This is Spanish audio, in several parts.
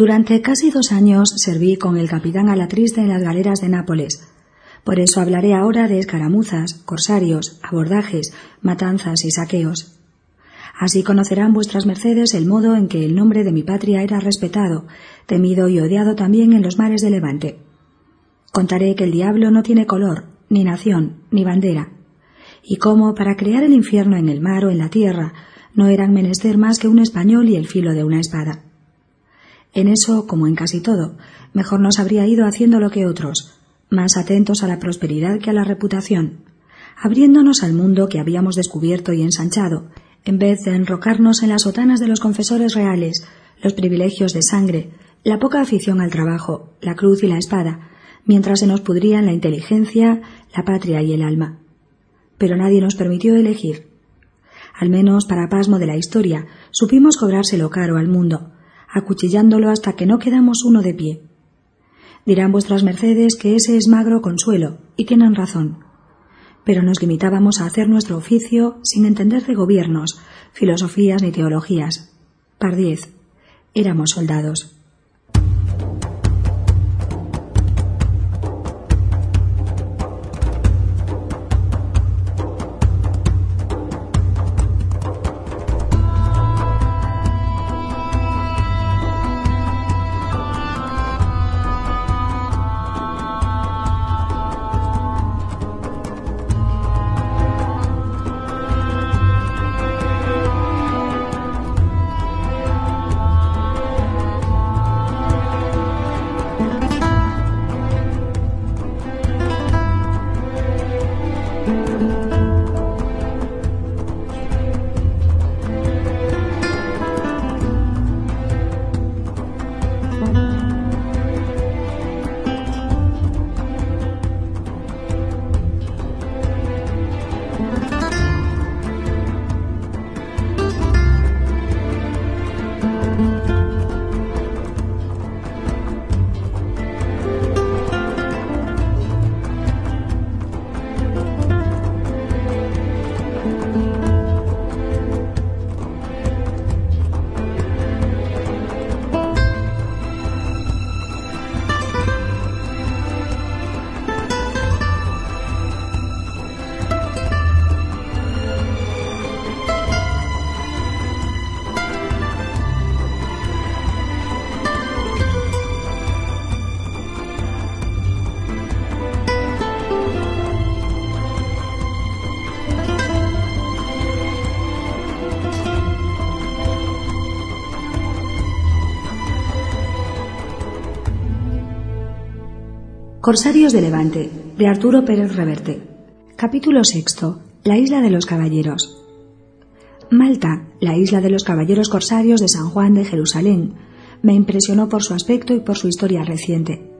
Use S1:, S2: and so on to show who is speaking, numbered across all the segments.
S1: Durante casi dos años serví con el capitán Alatriste en las galeras de Nápoles. Por eso hablaré ahora de escaramuzas, corsarios, abordajes, matanzas y saqueos. Así conocerán vuestras mercedes el modo en que el nombre de mi patria era respetado, temido y odiado también en los mares de Levante. Contaré que el diablo no tiene color, ni nación, ni bandera, y cómo, para crear el infierno en el mar o en la tierra, no eran menester más que un español y el filo de una espada. En eso, como en casi todo, mejor nos habría ido haciendo lo que otros, más atentos a la prosperidad que a la reputación, abriéndonos al mundo que habíamos descubierto y ensanchado, en vez de enrocarnos en las sotanas de los confesores reales, los privilegios de sangre, la poca afición al trabajo, la cruz y la espada, mientras se nos pudrían la inteligencia, la patria y el alma. Pero nadie nos permitió elegir. Al menos para pasmo de la historia, supimos cobrárselo caro al mundo, acuchillándolo hasta que no quedamos uno de pie. Dirán vuestras mercedes que ese es magro consuelo, y tienen razón. Pero nos limitábamos a hacer nuestro oficio sin entender de gobiernos, filosofías ni teologías. Pardiez. Éramos soldados. Corsarios de Levante, de Arturo Pérez Reverte. Capítulo sexto. La isla de los caballeros. Malta, la isla de los caballeros corsarios de San Juan de Jerusalén, me impresionó por su aspecto y por su historia reciente.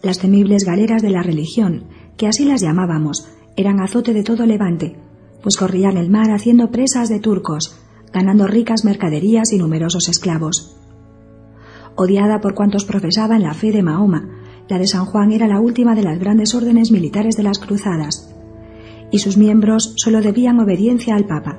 S1: Las temibles galeras de la religión, que así las llamábamos, eran azote de todo Levante, pues corrían el mar haciendo presas de turcos, ganando ricas mercaderías y numerosos esclavos. Odiada por cuantos profesaban la fe de Mahoma, la de San Juan era la última de las grandes órdenes militares de las cruzadas, y sus miembros solo debían obediencia al Papa.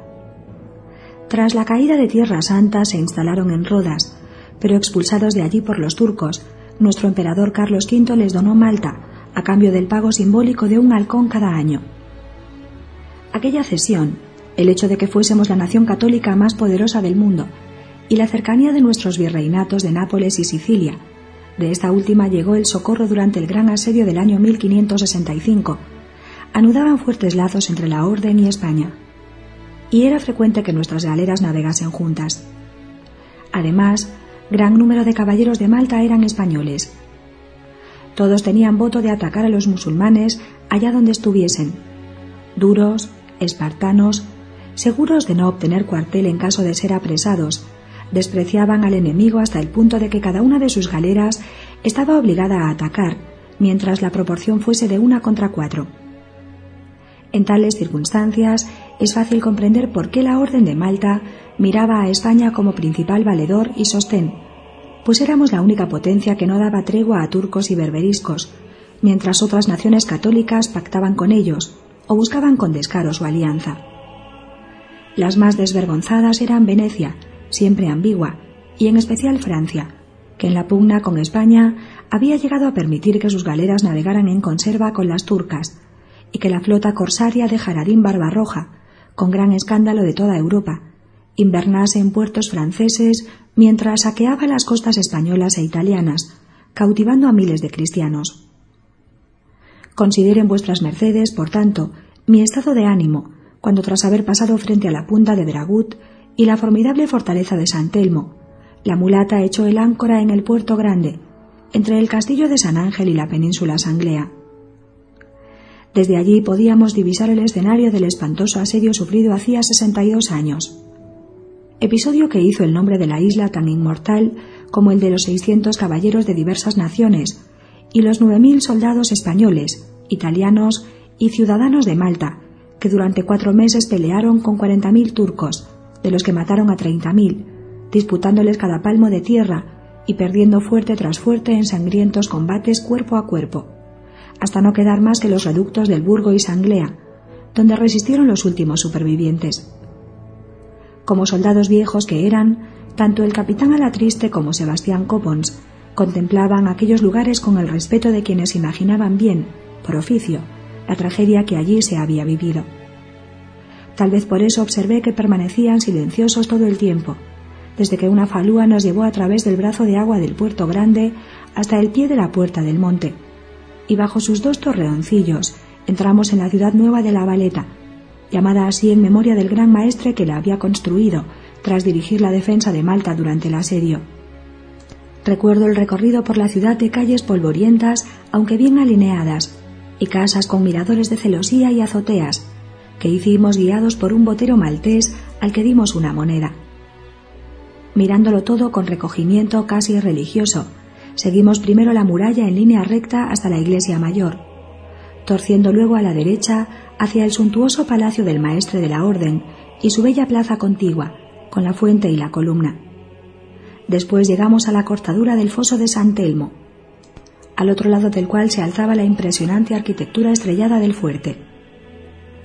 S1: Tras la caída de Tierra Santa se instalaron en Rodas, pero expulsados de allí por los turcos, nuestro emperador Carlos V les donó Malta, a cambio del pago simbólico de un halcón cada año. Aquella cesión, el hecho de que fuésemos la nación católica más poderosa del mundo, y la cercanía de nuestros virreinatos de Nápoles y Sicilia, de esta última llegó el socorro durante el gran asedio del año 1565. Anudaban fuertes lazos entre la Orden y España. Y era frecuente que nuestras galeras navegasen juntas. Además, gran número de caballeros de Malta eran españoles. Todos tenían voto de atacar a los musulmanes allá donde estuviesen. Duros, espartanos, seguros de no obtener cuartel en caso de ser apresados, despreciaban al enemigo hasta el punto de que cada una de sus galeras estaba obligada a atacar, mientras la proporción fuese de una contra cuatro. En tales circunstancias es fácil comprender por qué la Orden de Malta miraba a España como principal valedor y sostén, pues éramos la única potencia que no daba tregua a turcos y berberiscos, mientras otras naciones católicas pactaban con ellos o buscaban con descaro su alianza. Las más desvergonzadas eran Venecia, siempre ambigua, y en especial Francia, que en la pugna con España había llegado a permitir que sus galeras navegaran en conserva con las turcas, y que la flota corsaria de Jararín Barbarroja, con gran escándalo de toda Europa, invernase en puertos franceses mientras saqueaba las costas españolas e italianas, cautivando a miles de cristianos. Consideren vuestras mercedes, por tanto, mi estado de ánimo, cuando tras haber pasado frente a la punta de Veragut y la formidable fortaleza de San Telmo, la mulata echó el áncora en el puerto grande, entre el castillo de San Ángel y la península Sanglea. Desde allí podíamos divisar el escenario del espantoso asedio sufrido hacía 62 años. Episodio que hizo el nombre de la isla tan inmortal como el de los 600 caballeros de diversas naciones y los 9.000 soldados españoles, italianos y ciudadanos de Malta, que durante cuatro meses pelearon con 40.000 turcos, de los que mataron a 30.000, disputándoles cada palmo de tierra y perdiendo fuerte tras fuerte en sangrientos combates cuerpo a cuerpo, hasta no quedar más que los reductos del Burgo y Sanglea, donde resistieron los últimos supervivientes. Como soldados viejos que eran, tanto el capitán Alatriste como Sebastián Copons contemplaban aquellos lugares con el respeto de quienes imaginaban bien, por oficio, la tragedia que allí se había vivido. Tal vez por eso observé que permanecían silenciosos todo el tiempo, desde que una falúa nos llevó a través del brazo de agua del puerto grande hasta el pie de la puerta del monte, y bajo sus dos torreoncillos entramos en la ciudad nueva de La Valeta, llamada así en memoria del gran maestre que la había construido tras dirigir la defensa de Malta durante el asedio. Recuerdo el recorrido por la ciudad de calles polvorientas, aunque bien alineadas, y casas con miradores de celosía y azoteas, que hicimos guiados por un botero maltés al que dimos una moneda. Mirándolo todo con recogimiento casi religioso, seguimos primero la muralla en línea recta hasta la iglesia mayor, torciendo luego a la derecha hacia el suntuoso palacio del maestre de la orden y su bella plaza contigua, con la fuente y la columna. Después llegamos a la cortadura del foso de San Telmo, al otro lado del cual se alzaba la impresionante arquitectura estrellada del fuerte.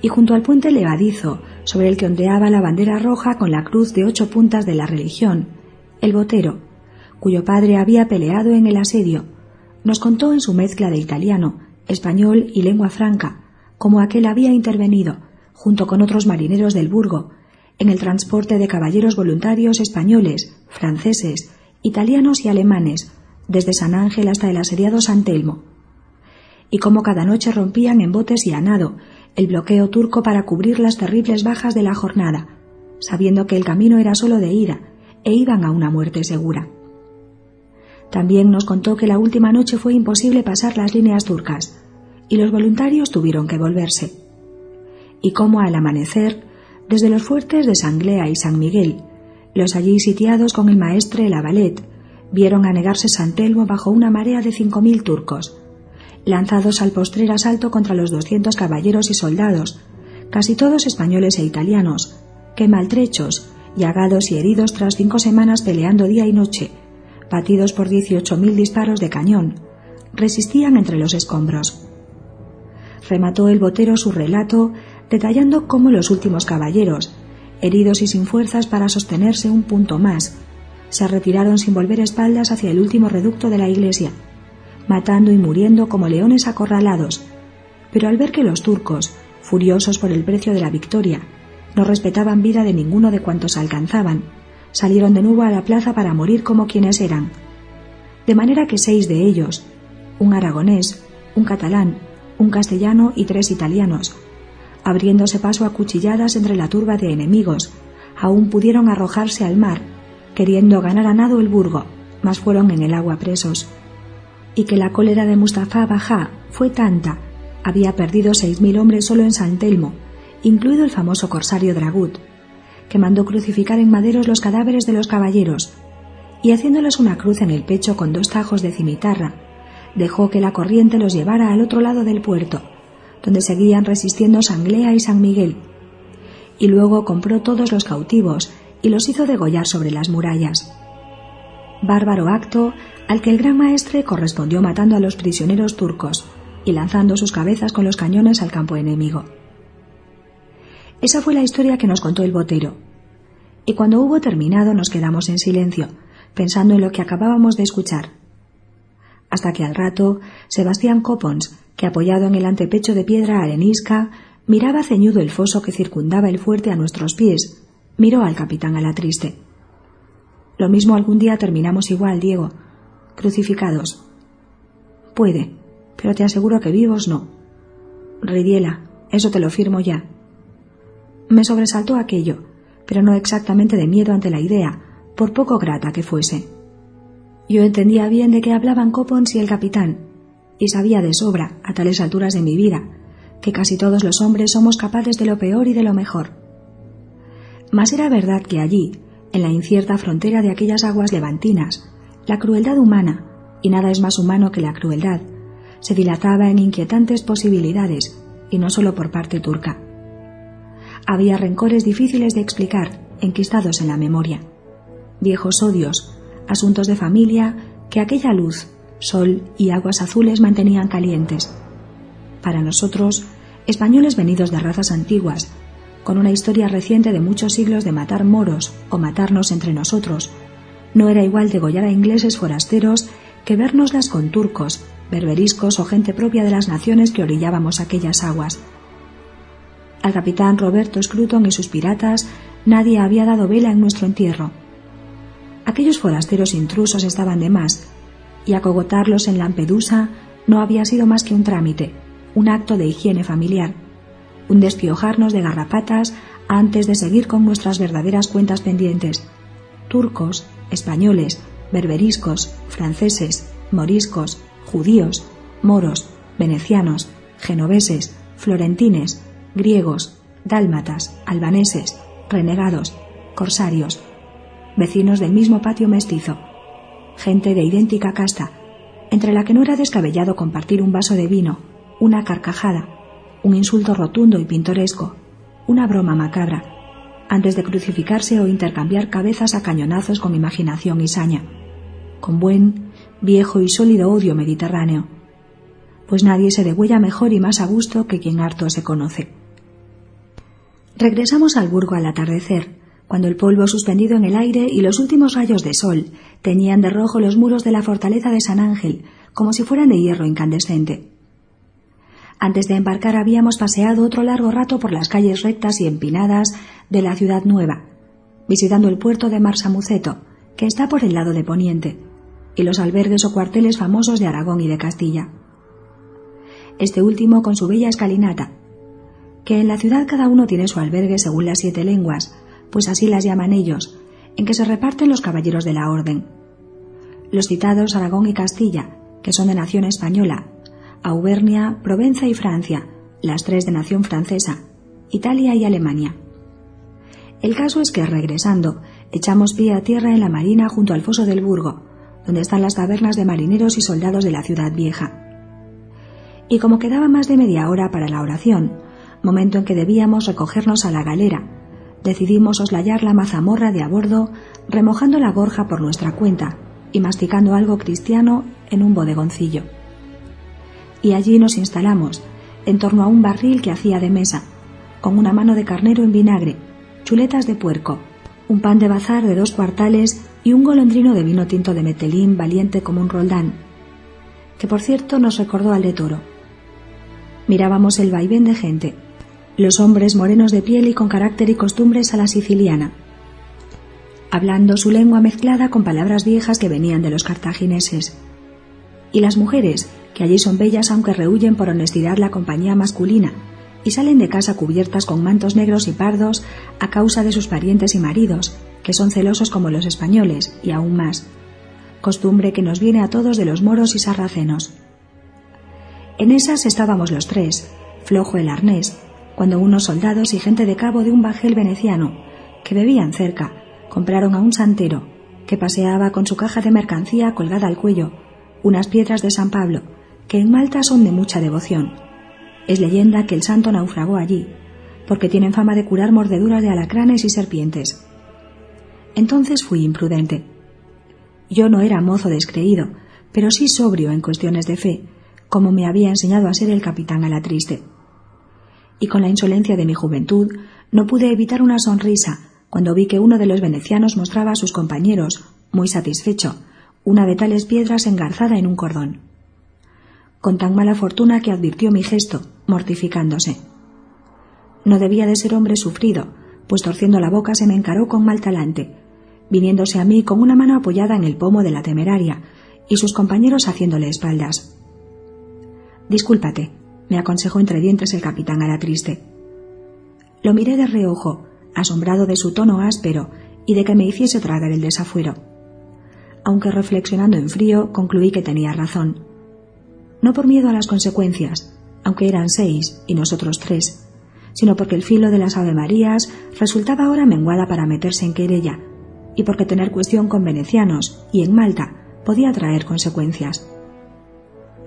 S1: Y junto al puente levadizo, sobre el que ondeaba la bandera roja con la cruz de ocho puntas de la religión, el botero, cuyo padre había peleado en el asedio, nos contó en su mezcla de italiano, español y lengua franca, cómo aquel había intervenido, junto con otros marineros del Burgo, en el transporte de caballeros voluntarios españoles, franceses, italianos y alemanes, desde San Ángel hasta el asediado San Telmo, y cómo cada noche rompían en botes y a nado el bloqueo turco para cubrir las terribles bajas de la jornada, sabiendo que el camino era solo de ida e iban a una muerte segura. También nos contó que la última noche fue imposible pasar las líneas turcas y los voluntarios tuvieron que volverse. Y cómo al amanecer desde los fuertes de Sanglea y San Miguel, los allí sitiados con el maestre Lavalet, vieron anegarse San Telmo bajo una marea de cinco mil turcos, lanzados al postrer asalto contra los doscientos caballeros y soldados, casi todos españoles e italianos, que maltrechos, llagados y heridos tras cinco semanas peleando día y noche, batidos por dieciocho mil disparos de cañón, resistían entre los escombros. Remató el botero su relato detallando cómo los últimos caballeros, heridos y sin fuerzas para sostenerse un punto más, se retiraron sin volver espaldas hacia el último reducto de la iglesia, matando y muriendo como leones acorralados. Pero al ver que los turcos, furiosos por el precio de la victoria, no respetaban vida de ninguno de cuantos alcanzaban, salieron de nuevo a la plaza para morir como quienes eran. De manera que seis de ellos, un aragonés, un catalán, un castellano y tres italianos, abriéndose paso a cuchilladas entre la turba de enemigos, aún pudieron arrojarse al mar, queriendo ganar a nado el burgo, mas fueron en el agua presos. Y que la cólera de Mustafa Bajá fue tanta, había perdido seis mil hombres solo en San Telmo, incluido el famoso corsario Dragut, que mandó crucificar en maderos los cadáveres de los caballeros, y haciéndoles una cruz en el pecho con dos tajos de cimitarra, dejó que la corriente los llevara al otro lado del puerto, donde seguían resistiendo Sanglea y San Miguel, y luego compró todos los cautivos y los hizo degollar sobre las murallas. Bárbaro acto al que el gran maestre correspondió matando a los prisioneros turcos y lanzando sus cabezas con los cañones al campo enemigo. Esa fue la historia que nos contó el botero. Y cuando hubo terminado nos quedamos en silencio, pensando en lo que acabábamos de escuchar. Hasta que al rato, Sebastián Copons, que apoyado en el antepecho de piedra arenisca, miraba ceñudo el foso que circundaba el fuerte a nuestros pies, miró al capitán a la triste. Lo mismo algún día terminamos igual, Diego, crucificados. Puede, pero te aseguro que vivos no. Ridiela, eso te lo firmo ya. Me sobresaltó aquello, pero no exactamente de miedo ante la idea, por poco grata que fuese. Yo entendía bien de qué hablaban Copons y el capitán, y sabía de sobra, a tales alturas de mi vida, que casi todos los hombres somos capaces de lo peor y de lo mejor. Mas era verdad que allí, en la incierta frontera de aquellas aguas levantinas, la crueldad humana, y nada es más humano que la crueldad, se dilataba en inquietantes posibilidades, y no solo por parte turca. Había rencores difíciles de explicar, enquistados en la memoria, viejos odios, asuntos de familia que aquella luz, sol y aguas azules mantenían calientes. Para nosotros, españoles venidos de razas antiguas, con una historia reciente de muchos siglos de matar moros o matarnos entre nosotros, no era igual degollar a ingleses forasteros que vernoslas con turcos, berberiscos o gente propia de las naciones que orillábamos aquellas aguas. Al capitán Roberto Scruton y sus piratas nadie había dado vela en nuestro entierro. Aquellos forasteros intrusos estaban de más, y acogotarlos en Lampedusa no había sido más que un trámite, un acto de higiene familiar, un despiojarnos de garrapatas antes de seguir con nuestras verdaderas cuentas pendientes. Turcos, españoles, berberiscos, franceses, moriscos, judíos, moros, venecianos, genoveses, florentines, griegos, dálmatas, albaneses, renegados, corsarios, vecinos del mismo patio mestizo, gente de idéntica casta, entre la que no era descabellado compartir un vaso de vino, una carcajada, un insulto rotundo y pintoresco, una broma macabra, antes de crucificarse o intercambiar cabezas a cañonazos con imaginación y saña, con buen, viejo y sólido odio mediterráneo, pues nadie se degüella mejor y más a gusto que quien harto se conoce. Regresamos al burgo al atardecer, cuando el polvo suspendido en el aire y los últimos rayos de sol teñían de rojo los muros de la fortaleza de San Ángel, como si fueran de hierro incandescente. Antes de embarcar habíamos paseado otro largo rato por las calles rectas y empinadas de la ciudad nueva, visitando el puerto de Marsamuceto, que está por el lado de Poniente, y los albergues o cuarteles famosos de Aragón y de Castilla. Este último con su bella escalinata, que en la ciudad cada uno tiene su albergue según las siete lenguas, pues así las llaman ellos, en que se reparten los caballeros de la orden. Los citados Aragón y Castilla, que son de nación española, Auvernia, Provenza y Francia, las tres de nación francesa, Italia y Alemania. El caso es que, regresando, echamos pie a tierra en la marina junto al foso del Burgo, donde están las tabernas de marineros y soldados de la ciudad vieja. Y como quedaba más de media hora para la oración, momento en que debíamos recogernos a la galera, decidimos oslayar la mazamorra de a bordo, remojando la gorja por nuestra cuenta y masticando algo cristiano en un bodegoncillo. Y allí nos instalamos, en torno a un barril que hacía de mesa, con una mano de carnero en vinagre, chuletas de puerco, un pan de bazar de dos cuartales y un golondrino de vino tinto de metelín valiente como un roldán, que por cierto nos recordó al de toro. Mirábamos el vaivén de gente, los hombres morenos de piel y con carácter y costumbres a la siciliana, hablando su lengua mezclada con palabras viejas que venían de los cartagineses, y las mujeres, que allí son bellas aunque rehuyen por honestidad la compañía masculina, y salen de casa cubiertas con mantos negros y pardos a causa de sus parientes y maridos, que son celosos como los españoles, y aún más, costumbre que nos viene a todos de los moros y sarracenos. En esas estábamos los tres, flojo el arnés, cuando unos soldados y gente de cabo de un bajel veneciano, que bebían cerca, compraron a un santero, que paseaba con su caja de mercancía colgada al cuello, unas piedras de San Pablo, que en Malta son de mucha devoción. Es leyenda que el santo naufragó allí, porque tienen fama de curar mordeduras de alacranes y serpientes. Entonces fui imprudente. Yo no era mozo descreído, pero sí sobrio en cuestiones de fe, como me había enseñado a ser el capitán a la triste y con la insolencia de mi juventud no pude evitar una sonrisa cuando vi que uno de los venecianos mostraba a sus compañeros muy satisfecho, una de tales piedras engarzada en un cordón. Con tan mala fortuna que advirtió mi gesto, mortificándose. No debía de ser hombre sufrido, pues torciendo la boca se me encaró con mal talante, viniéndose a mí con una mano apoyada en el pomo de la temeraria y sus compañeros haciéndole espaldas. Discúlpate, me aconsejó entre dientes el capitán a la triste. Lo miré de reojo, asombrado de su tono áspero y de que me hiciese tragar el desafuero. Aunque reflexionando en frío, concluí que tenía razón. No por miedo a las consecuencias, aunque eran seis y nosotros tres, sino porque el filo de las Avemarías resultaba ahora menguada para meterse en querella, y porque tener cuestión con venecianos y en Malta podía traer consecuencias.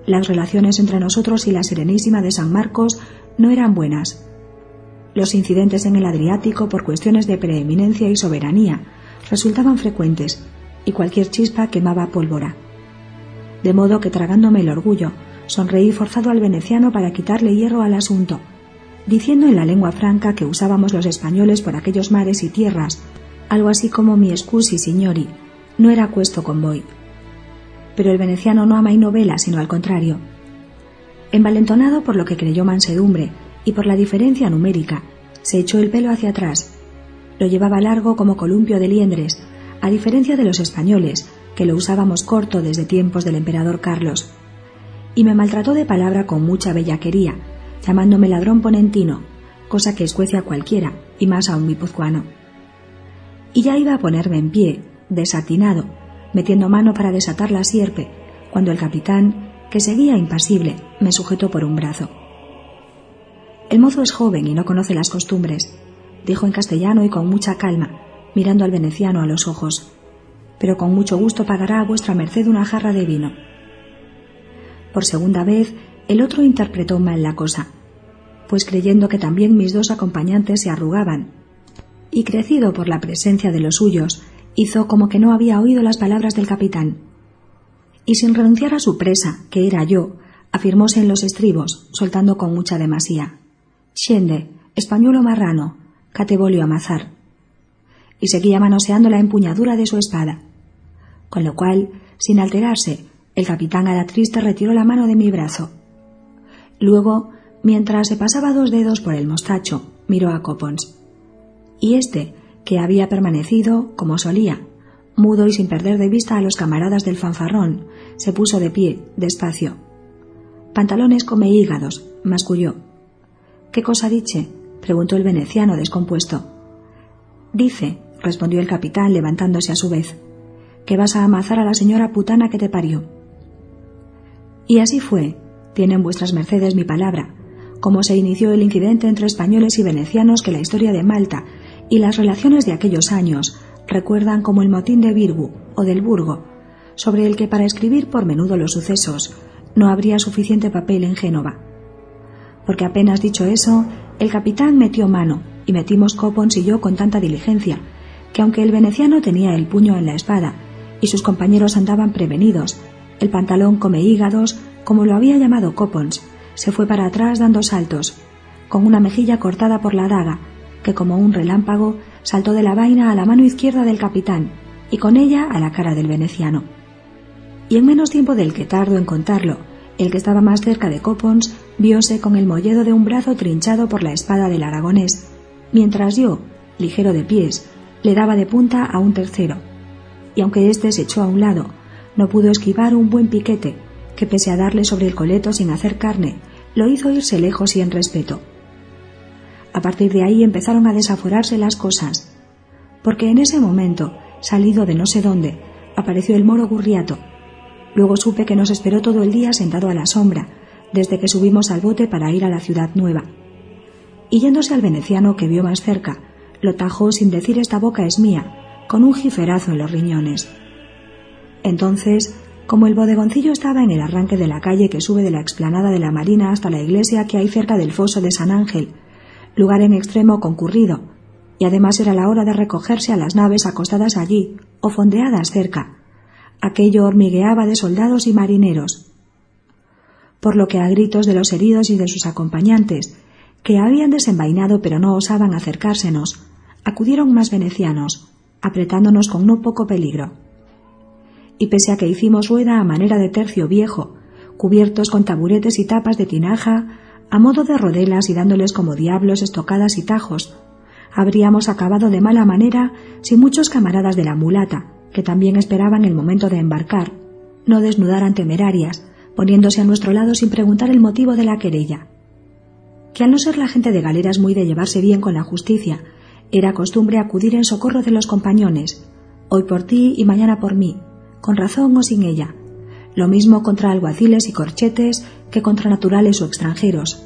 S1: Las relaciones entre nosotros y la Serenísima de San Marcos no eran buenas. Los incidentes en el Adriático por cuestiones de preeminencia y soberanía resultaban frecuentes y cualquier chispa quemaba pólvora. De modo que tragándome el orgullo, sonreí forzado al veneciano para quitarle hierro al asunto, diciendo en la lengua franca que usábamos los españoles por aquellos mares y tierras, algo así como mi scusi signori, no era cuesto convoy pero el veneciano no ama y novela, sino al contrario. Envalentonado por lo que creyó mansedumbre y por la diferencia numérica, se echó el pelo hacia atrás. Lo llevaba largo como columpio de liendres, a diferencia de los españoles, que lo usábamos corto desde tiempos del emperador Carlos. Y me maltrató de palabra con mucha bellaquería, llamándome ladrón ponentino, cosa que escuece a cualquiera, y más a un guipuzcoano. Y ya iba a ponerme en pie, desatinado, metiendo mano para desatar la sierpe, cuando el capitán, que seguía impasible, me sujetó por un brazo. El mozo es joven y no conoce las costumbres, dijo en castellano y con mucha calma, mirando al veneciano a los ojos, pero con mucho gusto pagará a vuestra merced una jarra de vino. Por segunda vez, el otro interpretó mal la cosa, pues creyendo que también mis dos acompañantes se arrugaban, y crecido por la presencia de los suyos, hizo como que no había oído las palabras del capitán. Y sin renunciar a su presa, que era yo, afirmóse en los estribos, soltando con mucha demasía. Xende, españolo marrano, catebolio amazar. Y seguía manoseando la empuñadura de su espada. Con lo cual, sin alterarse, el capitán a la triste retiró la mano de mi brazo. Luego, mientras se pasaba dos dedos por el mostacho, miró a Copons. Y éste, que había permanecido, como solía, mudo y sin perder de vista a los camaradas del fanfarrón, se puso de pie, despacio. Pantalones come hígados, masculló. ¿Qué cosa dice? preguntó el veneciano descompuesto. Dice, respondió el capitán levantándose a su vez, que vas a amazar a la señora putana que te parió. Y así fue, tienen vuestras mercedes mi palabra, como se inició el incidente entre españoles y venecianos que la historia de Malta y las relaciones de aquellos años recuerdan como el motín de Virgu o del Burgo, sobre el que para escribir por menudo los sucesos no habría suficiente papel en Génova. Porque apenas dicho eso, el capitán metió mano y metimos Copons y yo con tanta diligencia, que aunque el veneciano tenía el puño en la espada y sus compañeros andaban prevenidos, el pantalón come hígados, como lo había llamado Copons, se fue para atrás dando saltos, con una mejilla cortada por la daga que como un relámpago saltó de la vaina a la mano izquierda del capitán y con ella a la cara del veneciano. Y en menos tiempo del que tardo en contarlo, el que estaba más cerca de Copons viose con el molledo de un brazo trinchado por la espada del aragonés, mientras yo, ligero de pies, le daba de punta a un tercero, y aunque éste se echó a un lado, no pudo esquivar un buen piquete, que pese a darle sobre el coleto sin hacer carne, lo hizo irse lejos y en respeto. A partir de ahí empezaron a desaforarse las cosas, porque en ese momento, salido de no sé dónde, apareció el moro Gurriato. Luego supe que nos esperó todo el día sentado a la sombra, desde que subimos al bote para ir a la ciudad nueva. Y yéndose al veneciano que vio más cerca, lo tajó sin decir esta boca es mía, con un jiferazo en los riñones. Entonces, como el bodegoncillo estaba en el arranque de la calle que sube de la explanada de la Marina hasta la iglesia que hay cerca del foso de San Ángel, lugar en extremo concurrido, y además era la hora de recogerse a las naves acostadas allí o fondeadas cerca. Aquello hormigueaba de soldados y marineros. Por lo que a gritos de los heridos y de sus acompañantes, que habían desenvainado pero no osaban acercársenos, acudieron más venecianos, apretándonos con no poco peligro. y pese a que hicimos rueda a manera de tercio viejo, cubiertos con taburetes y tapas de tinaja, a modo de rodelas y dándoles como diablos estocadas y tajos, habríamos acabado de mala manera si muchos camaradas de la mulata, que también esperaban el momento de embarcar, no desnudaran temerarias, poniéndose a nuestro lado sin preguntar el motivo de la querella. Que al no ser la gente de galeras muy de llevarse bien con la justicia, era costumbre acudir en socorro de los compañones, hoy por ti y mañana por mí, con razón o sin ella, lo mismo contra alguaciles y corchetes que contra naturales o extranjeros,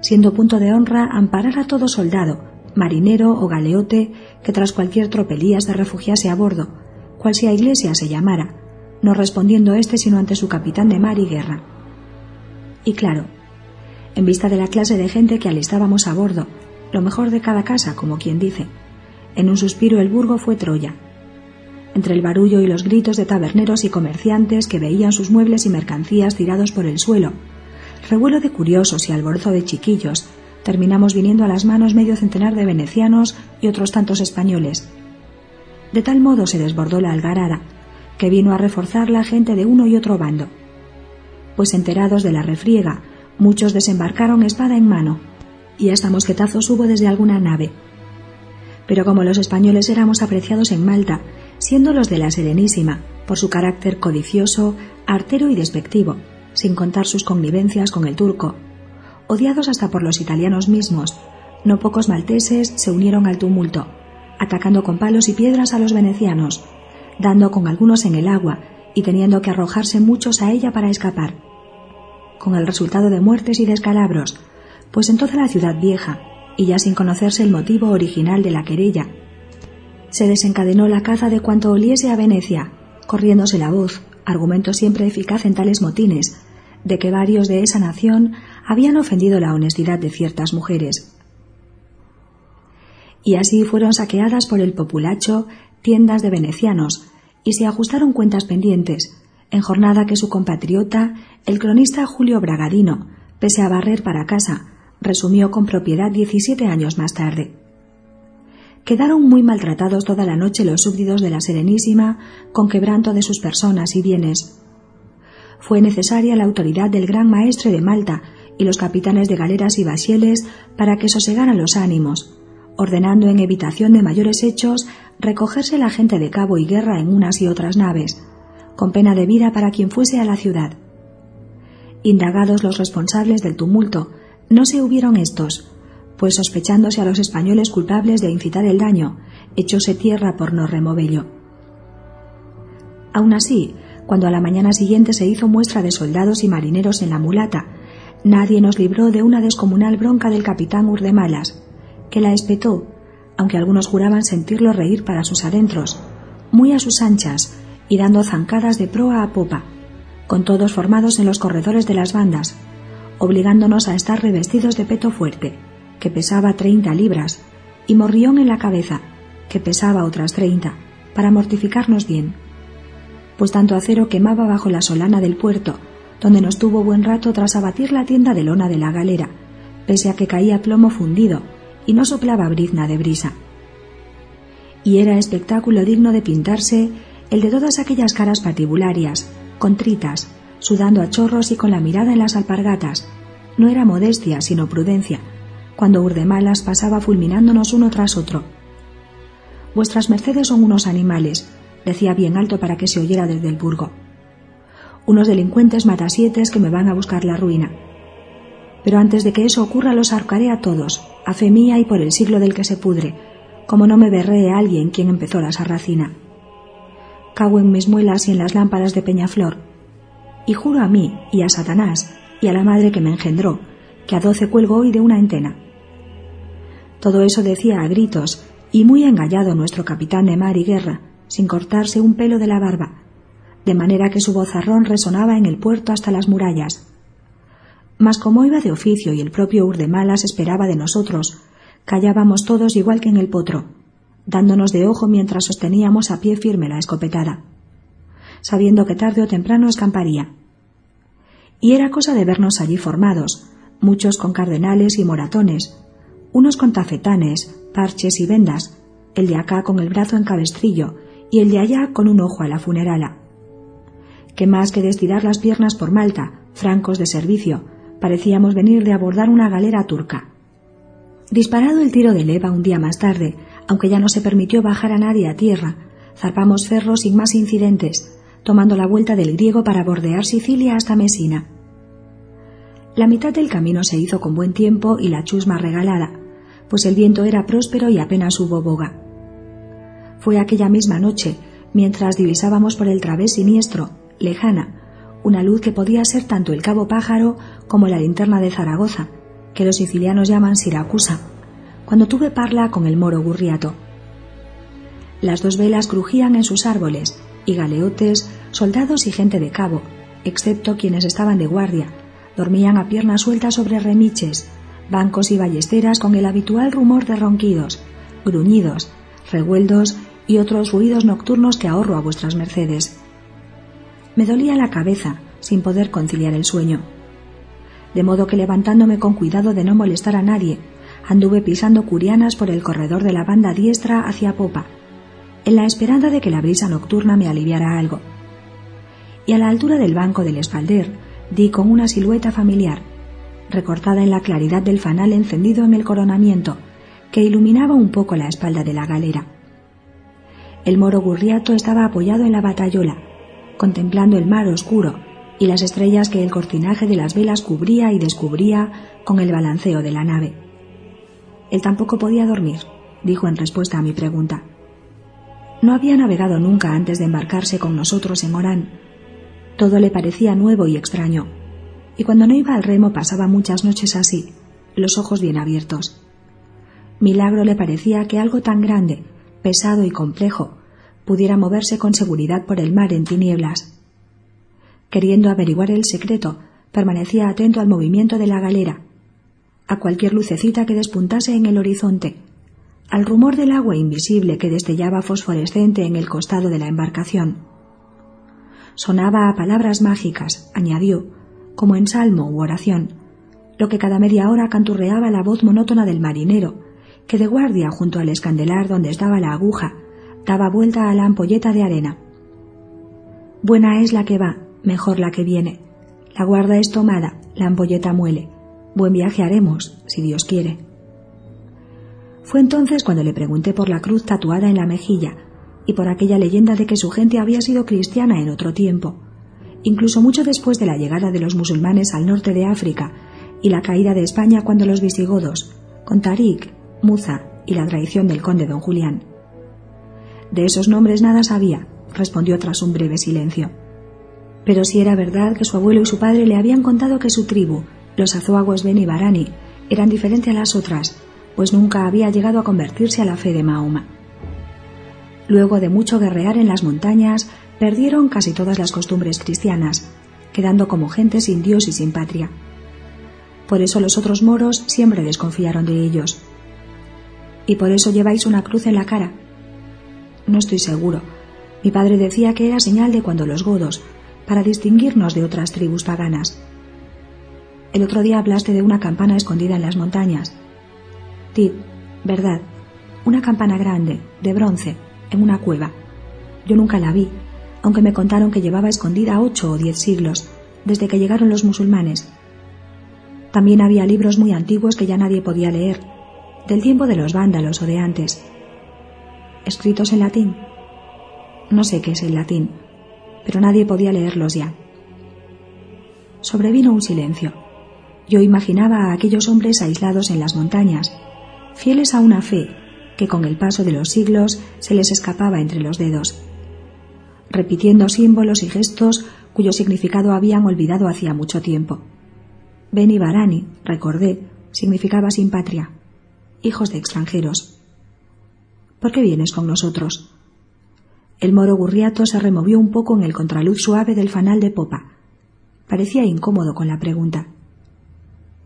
S1: siendo punto de honra amparar a todo soldado, marinero o galeote que tras cualquier tropelía se refugiase a bordo, cual si a iglesia se llamara, no respondiendo éste sino ante su capitán de mar y guerra. Y claro, en vista de la clase de gente que alistábamos a bordo, lo mejor de cada casa, como quien dice, en un suspiro el burgo fue Troya, entre el barullo y los gritos de taberneros y comerciantes que veían sus muebles y mercancías tirados por el suelo, revuelo de curiosos y alborozo de chiquillos, terminamos viniendo a las manos medio centenar de venecianos y otros tantos españoles. De tal modo se desbordó la algarada, que vino a reforzar la gente de uno y otro bando. Pues enterados de la refriega, muchos desembarcaron espada en mano, y hasta mosquetazos hubo desde alguna nave. Pero como los españoles éramos apreciados en Malta siendo los de la Serenísima, por su carácter codicioso, artero y despectivo, sin contar sus connivencias con el turco. Odiados hasta por los italianos mismos, no pocos malteses se unieron al tumulto, atacando con palos y piedras a los venecianos, dando con algunos en el agua y teniendo que arrojarse muchos a ella para escapar, con el resultado de muertes y descalabros, pues en toda la ciudad vieja, y ya sin conocerse el motivo original de la querella, se desencadenó la caza de cuanto oliese a Venecia, corriéndose la voz, argumento siempre eficaz en tales motines, de que varios de esa nación habían ofendido la honestidad de ciertas mujeres. Y así fueron saqueadas por el populacho tiendas de venecianos y se ajustaron cuentas pendientes, en jornada que su compatriota, el cronista Julio Bragadino, pese a barrer para casa, resumió con propiedad diecisiete años más tarde. Quedaron muy maltratados toda la noche los súbditos de la Serenísima, con quebranto de sus personas y bienes. Fue necesaria la autoridad del gran maestre de Malta y los capitanes de galeras y basieles para que sosegaran los ánimos, ordenando en evitación de mayores hechos recogerse la gente de cabo y guerra en unas y otras naves, con pena de vida para quien fuese a la ciudad. Indagados los responsables del tumulto, no se hubieron estos, pues sospechándose a los españoles culpables de incitar el daño, echóse tierra por no removello. Aun así, cuando a la mañana siguiente se hizo muestra de soldados y marineros en la mulata, nadie nos libró de una descomunal bronca del capitán Urdemalas, que la espetó, aunque algunos juraban sentirlo reír para sus adentros, muy a sus anchas y dando zancadas de proa a popa, con todos formados en los corredores de las bandas, obligándonos a estar revestidos de peto fuerte que pesaba treinta libras, y morrión en la cabeza, que pesaba otras treinta, para mortificarnos bien. Pues tanto acero quemaba bajo la solana del puerto, donde nos tuvo buen rato tras abatir la tienda de lona de la galera, pese a que caía plomo fundido y no soplaba brizna de brisa. Y era espectáculo digno de pintarse el de todas aquellas caras patibularias, contritas, sudando a chorros y con la mirada en las alpargatas. No era modestia, sino prudencia, cuando Urdemalas pasaba fulminándonos uno tras otro. Vuestras mercedes son unos animales, decía bien alto para que se oyera desde el burgo. Unos delincuentes matasietes que me van a buscar la ruina. Pero antes de que eso ocurra los ahorcaré a todos, a fe mía y por el siglo del que se pudre, como no me berree alguien quien empezó la sarracina. Cago en mis muelas y en las lámparas de Peñaflor. Y juro a mí y a Satanás y a la madre que me engendró, que a doce cuelgo hoy de una entena. Todo eso decía a gritos, y muy engallado nuestro capitán de mar y guerra, sin cortarse un pelo de la barba, de manera que su vozarrón resonaba en el puerto hasta las murallas. Mas como iba de oficio y el propio Urdemalas esperaba de nosotros, callábamos todos igual que en el potro, dándonos de ojo mientras sosteníamos a pie firme la escopetada, sabiendo que tarde o temprano escamparía. Y era cosa de vernos allí formados, muchos con cardenales y moratones, unos con tafetanes, parches y vendas, el de acá con el brazo en cabestrillo y el de allá con un ojo a la funerala. que más que destirar las piernas por Malta, francos de servicio, parecíamos venir de abordar una galera turca. Disparado el tiro de leva un día más tarde, aunque ya no se permitió bajar a nadie a tierra, zarpamos ferros sin más incidentes, tomando la vuelta del griego para bordear Sicilia hasta Mesina. La mitad del camino se hizo con buen tiempo y la chusma regalada, pues el viento era próspero y apenas hubo boga. Fue aquella misma noche, mientras divisábamos por el través siniestro, lejana, una luz que podía ser tanto el cabo Pájaro como la linterna de Zaragoza, que los sicilianos llaman Siracusa, cuando tuve parla con el moro Gurriato. Las dos velas crujían en sus árboles, y galeotes, soldados y gente de cabo, excepto quienes estaban de guardia, dormían a piernas sueltas sobre remiches, bancos y ballesteras con el habitual rumor de ronquidos, gruñidos, revueldos y otros ruidos nocturnos que ahorro a vuestras mercedes. Me dolía la cabeza, sin poder conciliar el sueño. De modo que levantándome con cuidado de no molestar a nadie, anduve pisando curianas por el corredor de la banda diestra hacia popa, en la esperanza de que la brisa nocturna me aliviara algo. Y a la altura del banco del espalder di con una silueta familiar, recortada en la claridad del fanal encendido en el coronamiento, que iluminaba un poco la espalda de la galera. El moro Gurriato estaba apoyado en la batayola, contemplando el mar oscuro y las estrellas que el cortinaje de las velas cubría y descubría con el balanceo de la nave. Él tampoco podía dormir, dijo en respuesta a mi pregunta. No había navegado nunca antes de embarcarse con nosotros en Orán. Todo le parecía nuevo y extraño, y cuando no iba al remo pasaba muchas noches así, los ojos bien abiertos. Milagro le parecía que algo tan grande, pesado y complejo, pudiera moverse con seguridad por el mar en tinieblas Queriendo averiguar el secreto, permanecía atento al movimiento de la galera, a cualquier lucecita que despuntase en el horizonte, al rumor del agua invisible que destellaba fosforescente en el costado de la embarcación. Sonaba a palabras mágicas, añadió, como en salmo u oración, lo que cada media hora canturreaba la voz monótona del marinero, que de guardia junto al escandelar donde estaba la aguja, daba vuelta a la ampolleta de arena. Buena es la que va, mejor la que viene. La guarda es tomada, la ampolleta muele. Buen viaje haremos, si Dios quiere. Fue entonces cuando le pregunté por la cruz tatuada en la mejilla y por aquella leyenda de que su gente había sido cristiana en otro tiempo, incluso mucho después de la llegada de los musulmanes al norte de África y la caída de España cuando los visigodos, con Tarik, Muza y la traición del conde don Julián. De esos nombres nada sabía, respondió tras un breve silencio. Pero si era verdad que su abuelo y su padre le habían contado que su tribu, los azuaguas Beni Barani, eran diferentes a las otras, pues nunca había llegado a convertirse a la fe de Mahoma. Luego de mucho guerrear en las montañas, perdieron casi todas las costumbres cristianas, quedando como gente sin Dios y sin patria. Por eso los otros moros siempre desconfiaron de ellos. ¿Y por eso lleváis una cruz en la cara? No estoy seguro. Mi padre decía que era señal de cuando los godos, para distinguirnos de otras tribus paganas. El otro día hablaste de una campana escondida en las montañas. Verdad, una campana grande, de bronce, en una cueva. Yo nunca la vi, aunque me contaron que llevaba escondida ocho o diez siglos, desde que llegaron los musulmanes. También había libros muy antiguos que ya nadie podía leer, del tiempo de los vándalos o de antes. ¿Escritos en latín? No sé qué es el latín, pero nadie podía leerlos ya. Sobrevino un silencio. Yo imaginaba a aquellos hombres aislados en las montañas, fieles a una fe que con el paso de los siglos se les escapaba entre los dedos, repitiendo símbolos y gestos cuyo significado habían olvidado hacía mucho tiempo. Beni Barani, recordé, significaba sin patria, hijos de extranjeros. ¿Por qué vienes con nosotros? El moro Gurriato se removió un poco en el contraluz suave del fanal de popa. Parecía incómodo con la pregunta.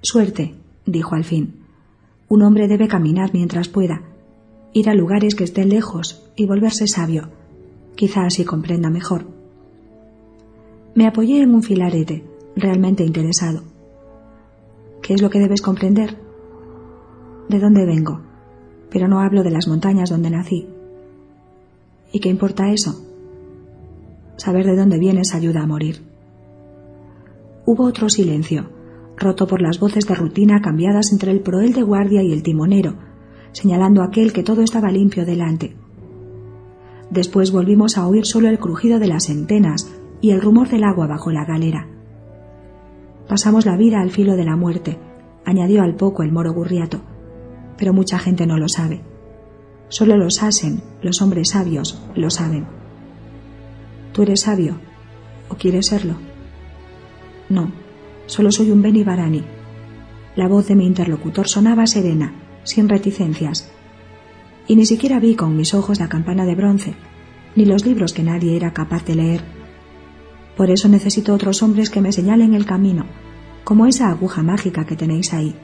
S1: Suerte, dijo al fin. Un hombre debe caminar mientras pueda, ir a lugares que estén lejos y volverse sabio. Quizá así comprenda mejor. Me apoyé en un filarete, realmente interesado. ¿Qué es lo que debes comprender? ¿De dónde vengo? Pero no hablo de las montañas donde nací. ¿Y qué importa eso? saber de dónde vienes ayuda a morir. Hubo otro silencio, roto por las voces de rutina cambiadas entre el proel de guardia y el timonero, señalando aquel que todo estaba limpio delante. Después volvimos a oír solo el crujido de las entenas y el rumor del agua bajo la galera. Pasamos la vida al filo de la muerte, añadió al poco el moro Gurriato, pero mucha gente no lo sabe. Solo los asen, los hombres sabios, lo saben. ¿Tú eres sabio? ¿O quieres serlo? No, solo soy un Beni Barani. La voz de mi interlocutor sonaba serena, sin reticencias. Y ni siquiera vi con mis ojos la campana de bronce, ni los libros que nadie era capaz de leer. Por eso necesito otros hombres que me señalen el camino, como esa aguja mágica que tenéis ahí.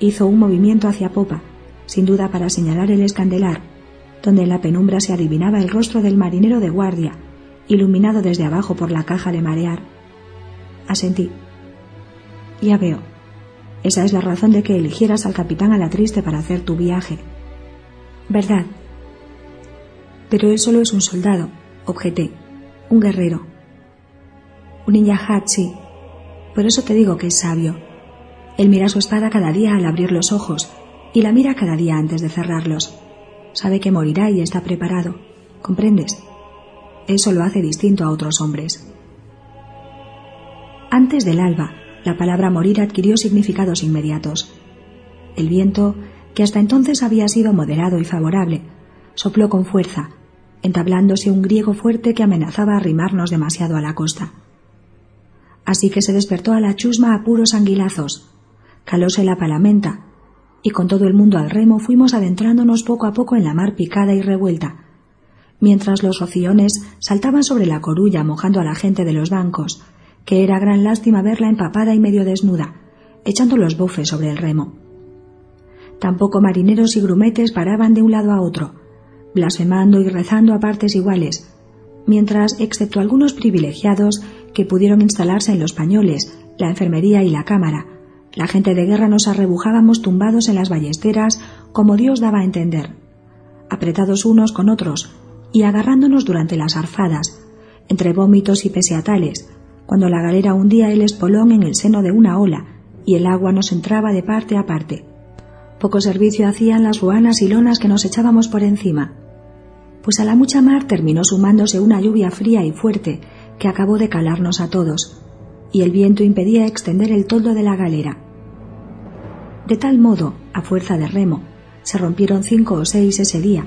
S1: Hizo un movimiento hacia popa, sin duda para señalar el escandelar, donde en la penumbra se adivinaba el rostro del marinero de guardia, iluminado desde abajo por la caja de marear. Asentí. Ya veo. Esa es la razón de que eligieras al capitán a la triste para hacer tu viaje. ¿Verdad? Pero él solo es un soldado, objeté, un guerrero. Un Inyahat, sí. Por eso te digo que es sabio. Él mira su espada cada día al abrir los ojos y la mira cada día antes de cerrarlos. Sabe que morirá y está preparado. ¿Comprendes? Eso lo hace distinto a otros hombres. Antes del alba, la palabra morir adquirió significados inmediatos. El viento, que hasta entonces había sido moderado y favorable, sopló con fuerza, entablándose un griego fuerte que amenazaba arrimarnos demasiado a la costa. Así que se despertó a la chusma a puros anguilazos, calóse la palamenta, y con todo el mundo al remo fuimos adentrándonos poco a poco en la mar picada y revuelta, mientras los rociones saltaban sobre la corulla mojando a la gente de los bancos, que era gran lástima verla empapada y medio desnuda, echando los bofes sobre el remo. Tampoco marineros y grumetes paraban de un lado a otro, blasfemando y rezando a partes iguales, mientras, excepto algunos privilegiados que pudieron instalarse en los pañoles, la enfermería y la cámara, la gente de guerra nos arrebujábamos tumbados en las ballesteras como Dios daba a entender, apretados unos con otros y agarrándonos durante las arfadas, entre vómitos y peseatales, cuando la galera hundía el espolón en el seno de una ola y el agua nos entraba de parte a parte. Poco servicio hacían las ruanas y lonas que nos echábamos por encima, pues a la mucha mar terminó sumándose una lluvia fría y fuerte que acabó de calarnos a todos, y el viento impedía extender el toldo de la galera. De tal modo, a fuerza de remo, se rompieron cinco o seis ese día.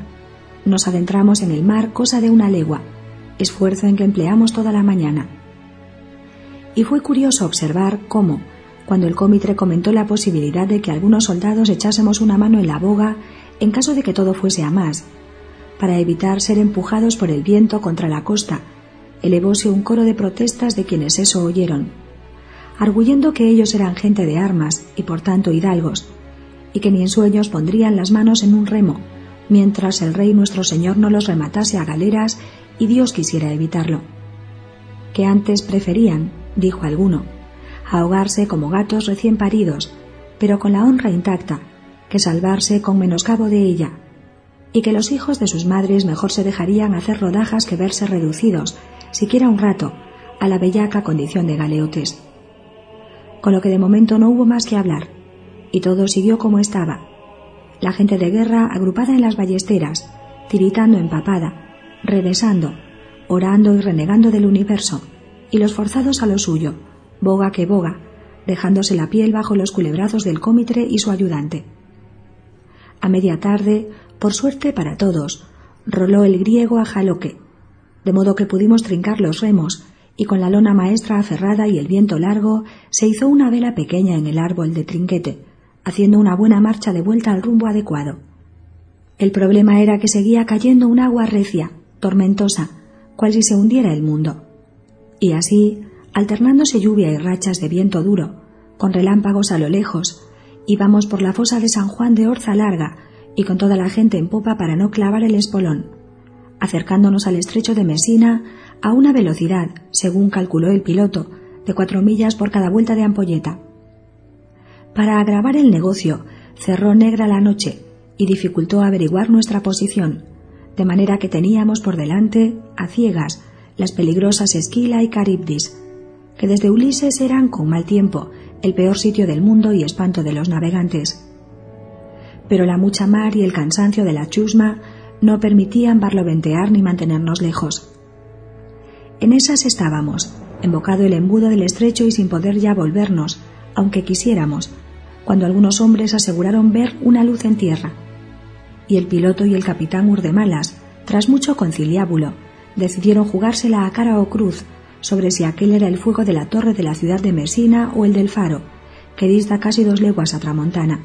S1: Nos adentramos en el mar cosa de una legua, esfuerzo en que empleamos toda la mañana. Y fue curioso observar cómo, cuando el cómitre comentó la posibilidad de que algunos soldados echásemos una mano en la boga en caso de que todo fuese a más, para evitar ser empujados por el viento contra la costa elevóse un coro de protestas de quienes eso oyeron, arguyendo que ellos eran gente de armas y por tanto hidalgos, y que ni en sueños pondrían las manos en un remo, mientras el rey nuestro señor no los rematase a galeras y Dios quisiera evitarlo. Que antes preferían, dijo alguno, ahogarse como gatos recién paridos, pero con la honra intacta, que salvarse con menoscabo de ella, y que los hijos de sus madres mejor se dejarían hacer rodajas que verse reducidos, siquiera un rato, a la bellaca condición de galeotes. Con lo que de momento no hubo más que hablar, y todo siguió como estaba. La gente de guerra agrupada en las ballesteras, tiritando empapada, revesando, orando y renegando del universo, y los forzados a lo suyo, boga que boga, dejándose la piel bajo los culebrazos del cómitre y su ayudante. A media tarde, por suerte para todos, roló el griego a jaloque, de modo que pudimos trincar los remos, y con la lona maestra aferrada y el viento largo, se hizo una vela pequeña en el árbol de trinquete, haciendo una buena marcha de vuelta al rumbo adecuado. El problema era que seguía cayendo un agua recia, tormentosa, cual si se hundiera el mundo. Y así, alternándose lluvia y rachas de viento duro, con relámpagos a lo lejos, íbamos por la fosa de San Juan de Orza Larga y con toda la gente en popa para no clavar el espolón acercándonos al estrecho de Mesina a una velocidad, según calculó el piloto, de cuatro millas por cada vuelta de ampolleta. Para agravar el negocio, cerró negra la noche y dificultó averiguar nuestra posición, de manera que teníamos por delante, a ciegas, las peligrosas Esquila y Caribdis, que desde Ulises eran, con mal tiempo, el peor sitio del mundo y espanto de los navegantes. Pero la mucha mar y el cansancio de la chusma no permitían barloventear ni mantenernos lejos. En esas estábamos, embocado el embudo del estrecho y sin poder ya volvernos, aunque quisiéramos, cuando algunos hombres aseguraron ver una luz en tierra. Y el piloto y el capitán Urdemalas, tras mucho conciliábulo, decidieron jugársela a cara o cruz sobre si aquel era el fuego de la torre de la ciudad de Mesina o el del faro, que dista casi dos leguas a Tramontana.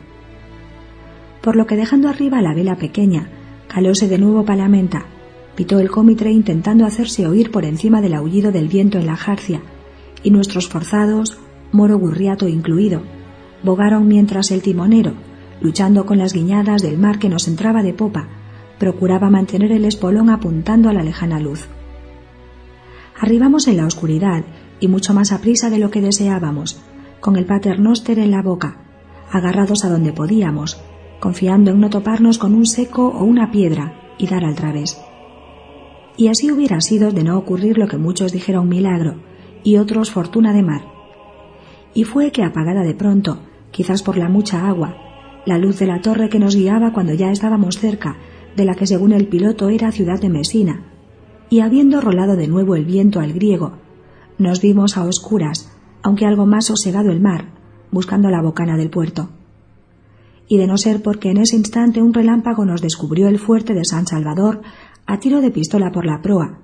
S1: Por lo que dejando arriba la vela pequeña, calóse de nuevo Palamenta, pitó el cómitre intentando hacerse oír por encima del aullido del viento en la jarcia, y nuestros forzados, moro gurriato incluido, bogaron mientras el timonero, luchando con las guiñadas del mar que nos entraba de popa, procuraba mantener el espolón apuntando a la lejana luz. Arribamos en la oscuridad y mucho más a prisa de lo que deseábamos, con el paternoster en la boca, agarrados a donde podíamos, confiando en no toparnos con un seco o una piedra y dar al través. Y así hubiera sido de no ocurrir lo que muchos dijeron milagro y otros fortuna de mar. Y fue que apagada de pronto, quizás por la mucha agua, la luz de la torre que nos guiaba cuando ya estábamos cerca de la que según el piloto era ciudad de Mesina, y habiendo rolado de nuevo el viento al griego, nos vimos a oscuras, aunque algo más sosegado el mar, buscando la bocana del puerto y de no ser porque en ese instante un relámpago nos descubrió el fuerte de San Salvador a tiro de pistola por la proa,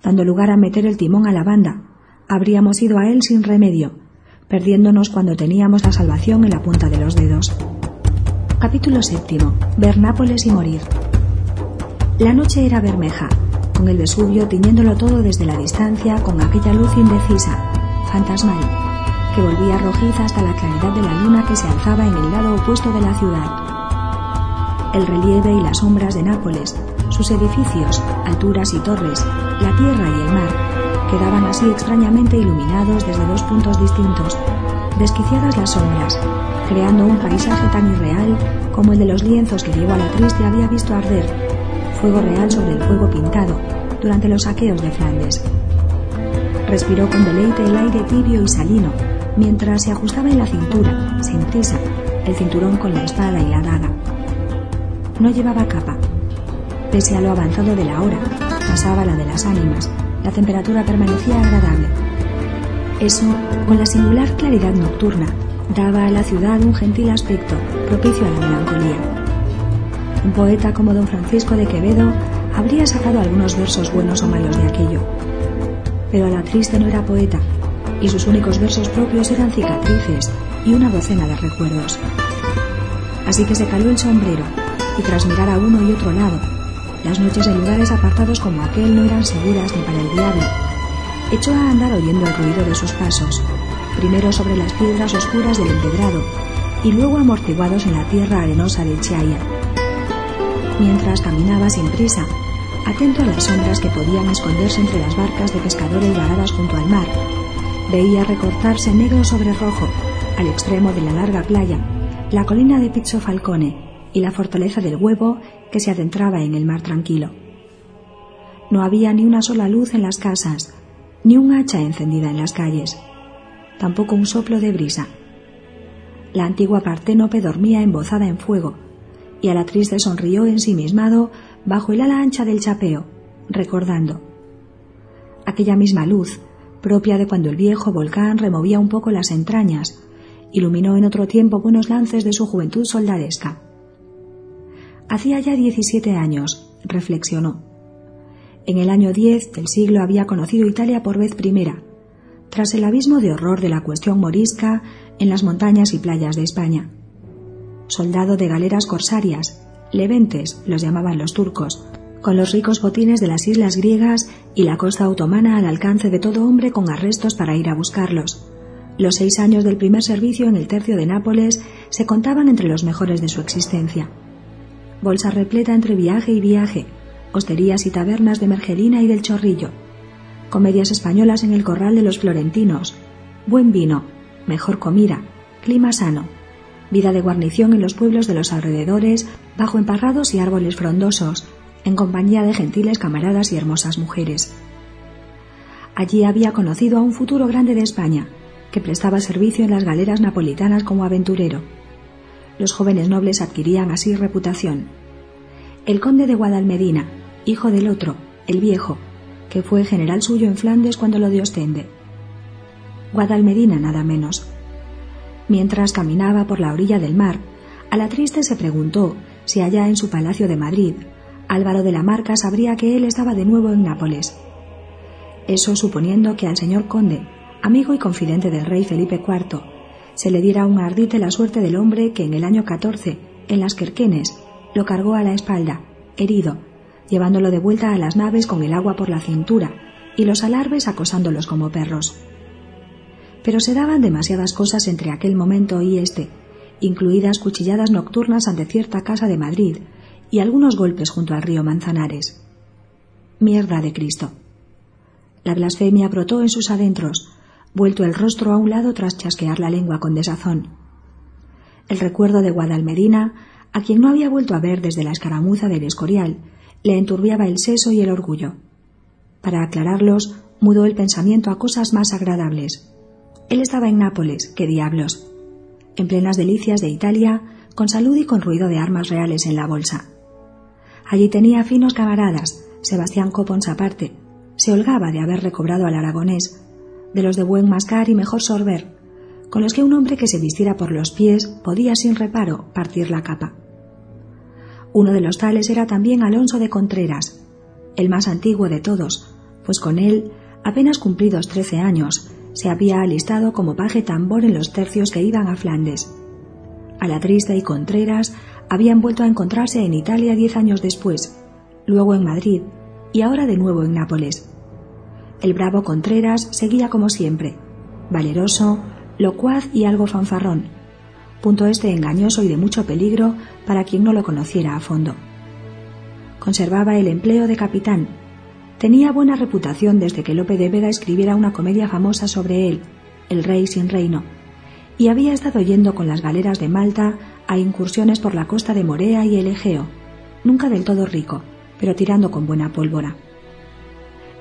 S1: dando lugar a meter el timón a la banda, habríamos ido a él sin remedio, perdiéndonos cuando teníamos la salvación en la punta de los dedos. Capítulo séptimo. Ver Nápoles y morir. La noche era bermeja, con el Vesubio tiñéndolo todo desde la distancia con aquella luz indecisa, fantasmal que volvía rojiza hasta la claridad de la luna que se alzaba en el lado opuesto de la ciudad. El relieve y las sombras de Nápoles, sus edificios, alturas y torres, la tierra y el mar, quedaban así extrañamente iluminados desde dos puntos distintos, desquiciadas las sombras, creando un paisaje tan irreal como el de los lienzos que Diego la Triste había visto arder, fuego real sobre el fuego pintado, durante los saqueos de Flandes. Respiró con deleite el aire tibio y salino, mientras se ajustaba en la cintura, sin prisa, el cinturón con la espada y la daga. No llevaba capa. Pese a lo avanzado de la hora, pasaba la de las ánimas, la temperatura permanecía agradable. Eso, con la singular claridad nocturna, daba a la ciudad un gentil aspecto, propicio a la melancolía. Un poeta como don Francisco de Quevedo habría sacado algunos versos buenos o malos de aquello. Pero la triste no era poeta, y sus únicos versos propios eran cicatrices y una docena de recuerdos. Así que se caló el sombrero y tras mirar a uno y otro lado, las noches en lugares apartados como aquel no eran seguras ni para el diablo, echó a andar oyendo el ruido de sus pasos, primero sobre las piedras oscuras del empedrado y luego amortiguados en la tierra arenosa de Chiaya. Mientras caminaba sin prisa, atento a las sombras que podían esconderse entre las barcas de pescadores varadas junto al mar, veía recortarse negro sobre rojo, al extremo de la larga playa, la colina de Pizzo Falcone y la fortaleza del huevo que se adentraba en el mar tranquilo. No había ni una sola luz en las casas, ni un hacha encendida en las calles, tampoco un soplo de brisa. La antigua Parténope dormía embozada en fuego, y a la triste sonrió ensimismado bajo el ala ancha del chapeo, recordando. Aquella misma luz, propia de cuando el viejo volcán removía un poco las entrañas, iluminó en otro tiempo buenos lances de su juventud soldadesca. Hacía ya 17 años, reflexionó. En el año 10 del siglo había conocido Italia por vez primera, tras el abismo de horror de la cuestión morisca en las montañas y playas de España. Soldado de galeras corsarias, leventes los llamaban los turcos, con los ricos botines de las islas griegas y la costa otomana al alcance de todo hombre con arrestos para ir a buscarlos. Los seis años del primer servicio en el tercio de Nápoles se contaban entre los mejores de su existencia. Bolsa repleta entre viaje y viaje, hosterías y tabernas de Mergelina y del Chorrillo, comedias españolas en el corral de los florentinos, buen vino, mejor comida, clima sano, vida de guarnición en los pueblos de los alrededores bajo emparrados y árboles frondosos, en compañía de gentiles camaradas y hermosas mujeres. Allí había conocido a un futuro grande de España, que prestaba servicio en las galeras napolitanas como aventurero. Los jóvenes nobles adquirían así reputación. El conde de Guadalmedina, hijo del otro, el viejo, que fue general suyo en Flandes cuando lo dio Ostende. Guadalmedina nada menos. Mientras caminaba por la orilla del mar, a la triste se preguntó si allá en su palacio de Madrid, Álvaro de la Marca sabría que él estaba de nuevo en Nápoles. Eso suponiendo que al señor conde, amigo y confidente del rey Felipe IV, se le diera un ardite la suerte del hombre que en el año 14, en las Querquenes, lo cargó a la espalda, herido, llevándolo de vuelta a las naves con el agua por la cintura y los alarves acosándolos como perros. Pero se daban demasiadas cosas entre aquel momento y este, incluidas cuchilladas nocturnas ante cierta casa de Madrid y algunos golpes junto al río Manzanares. Mierda de Cristo. La blasfemia brotó en sus adentros, vuelto el rostro a un lado tras chasquear la lengua con desazón. El recuerdo de Guadalmedina, a quien no había vuelto a ver desde la escaramuza del Escorial, le enturbiaba el seso y el orgullo. Para aclararlos, mudó el pensamiento a cosas más agradables. Él estaba en Nápoles, qué diablos. En plenas delicias de Italia, con salud y con ruido de armas reales en la bolsa. Allí tenía finos camaradas, Sebastián Copons aparte, se holgaba de haber recobrado al aragonés, de los de buen mascar y mejor sorber, con los que un hombre que se vistiera por los pies podía sin reparo partir la capa. Uno de los tales era también Alonso de Contreras, el más antiguo de todos, pues con él, apenas cumplidos trece años, se había alistado como paje tambor en los tercios que iban a Flandes. A la triste y Contreras habían vuelto a encontrarse en Italia diez años después, luego en Madrid y ahora de nuevo en Nápoles. El bravo Contreras seguía como siempre, valeroso, locuaz y algo fanfarrón, punto este engañoso y de mucho peligro para quien no lo conociera a fondo. Conservaba el empleo de capitán. Tenía buena reputación desde que Lope de Vega escribiera una comedia famosa sobre él, El Rey sin Reino, y había estado yendo con las galeras de Malta a incursiones por la costa de Morea y el Egeo, nunca del todo rico, pero tirando con buena pólvora.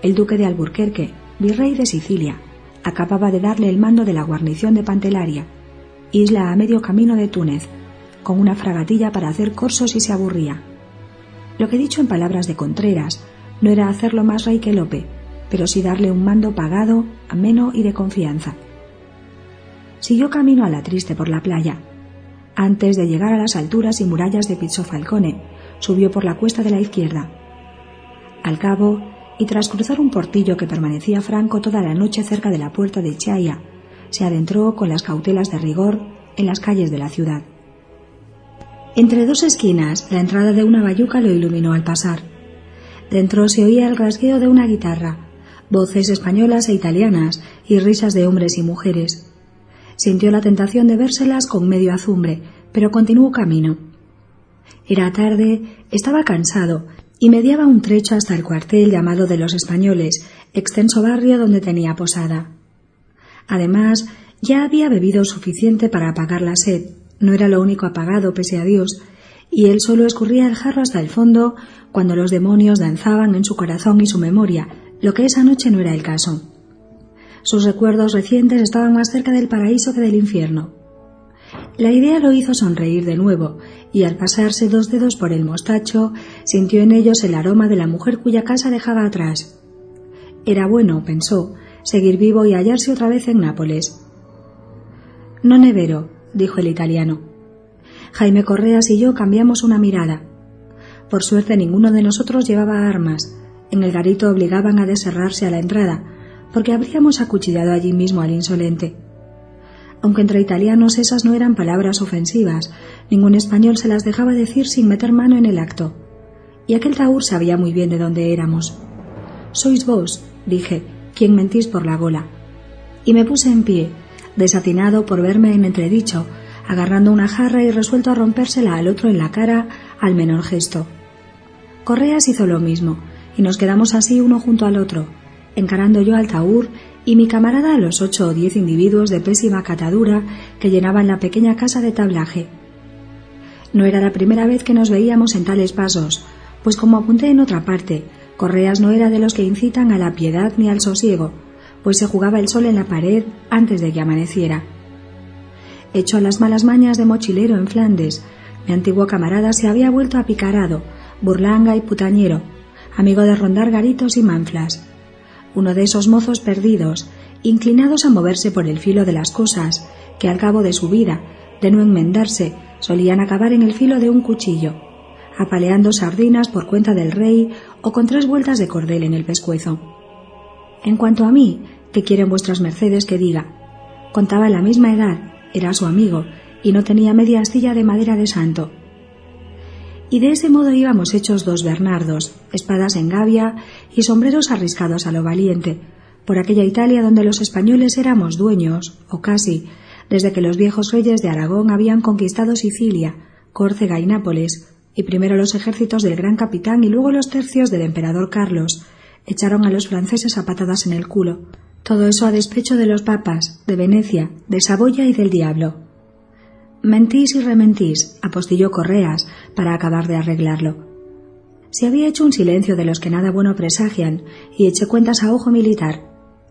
S1: El duque de Alburquerque, virrey de Sicilia, acababa de darle el mando de la guarnición de Pantelaria, isla a medio camino de Túnez, con una fragatilla para hacer corsos y se aburría. Lo que dicho en palabras de Contreras no era hacerlo más rey que Lope, pero sí darle un mando pagado, ameno y de confianza. Siguió camino a la triste por la playa. Antes de llegar a las alturas y murallas de Pizzo Falcone, subió por la cuesta de la izquierda. Al cabo, y tras cruzar un portillo que permanecía franco toda la noche cerca de la puerta de Chaya, se adentró con las cautelas de rigor en las calles de la ciudad. Entre dos esquinas, la entrada de una bayuca lo iluminó al pasar. Dentro se oía el rasgueo de una guitarra, voces españolas e italianas y risas de hombres y mujeres. Sintió la tentación de vérselas con medio azumbre, pero continuó camino. Era tarde, estaba cansado y mediaba un trecho hasta el cuartel llamado de los españoles, extenso barrio donde tenía posada. Además, ya había bebido suficiente para apagar la sed, no era lo único apagado, pese a Dios, y él solo escurría el jarro hasta el fondo cuando los demonios danzaban en su corazón y su memoria, lo que esa noche no era el caso. Sus recuerdos recientes estaban más cerca del paraíso que del infierno. La idea lo hizo sonreír de nuevo, y al pasarse dos dedos por el mostacho, sintió en ellos el aroma de la mujer cuya casa dejaba atrás. Era bueno, pensó, seguir vivo y hallarse otra vez en Nápoles. No nevero, dijo el italiano. Jaime Correas y yo cambiamos una mirada. Por suerte ninguno de nosotros llevaba armas. En el garito obligaban a deserrarse a la entrada, porque habríamos acuchillado allí mismo al insolente aunque entre italianos esas no eran palabras ofensivas, ningún español se las dejaba decir sin meter mano en el acto. Y aquel taur sabía muy bien de dónde éramos. Sois vos, dije, quien mentís por la gola. Y me puse en pie, desatinado por verme en entredicho, agarrando una jarra y resuelto a rompérsela al otro en la cara al menor gesto. Correas hizo lo mismo, y nos quedamos así uno junto al otro, encarando yo al taur y mi camarada a los ocho o diez individuos de pésima catadura que llenaban la pequeña casa de tablaje. No era la primera vez que nos veíamos en tales pasos, pues como apunté en otra parte, Correas no era de los que incitan a la piedad ni al sosiego, pues se jugaba el sol en la pared antes de que amaneciera. Hecho las malas mañas de mochilero en Flandes, mi antiguo camarada se había vuelto apicarado, burlanga y putañero, amigo de rondar garitos y manflas. Uno de esos mozos perdidos, inclinados a moverse por el filo de las cosas, que al cabo de su vida, de no enmendarse, solían acabar en el filo de un cuchillo, apaleando sardinas por cuenta del rey o con tres vueltas de cordel en el pescuezo. En cuanto a mí, ¿qué quieren vuestras mercedes que diga? Contaba la misma edad, era su amigo, y no tenía media astilla de madera de santo. Y de ese modo íbamos hechos dos Bernardos, espadas en gavia y sombreros arriscados a lo valiente, por aquella Italia donde los españoles éramos dueños, o casi, desde que los viejos reyes de Aragón habían conquistado Sicilia, Córcega y Nápoles, y primero los ejércitos del gran capitán y luego los tercios del emperador Carlos, echaron a los franceses a patadas en el culo. Todo eso a despecho de los papas, de Venecia, de Saboya y del diablo. Mentís y rementís, apostilló Correas, para acabar de arreglarlo. Se había hecho un silencio de los que nada bueno presagian, y eché cuentas a ojo militar.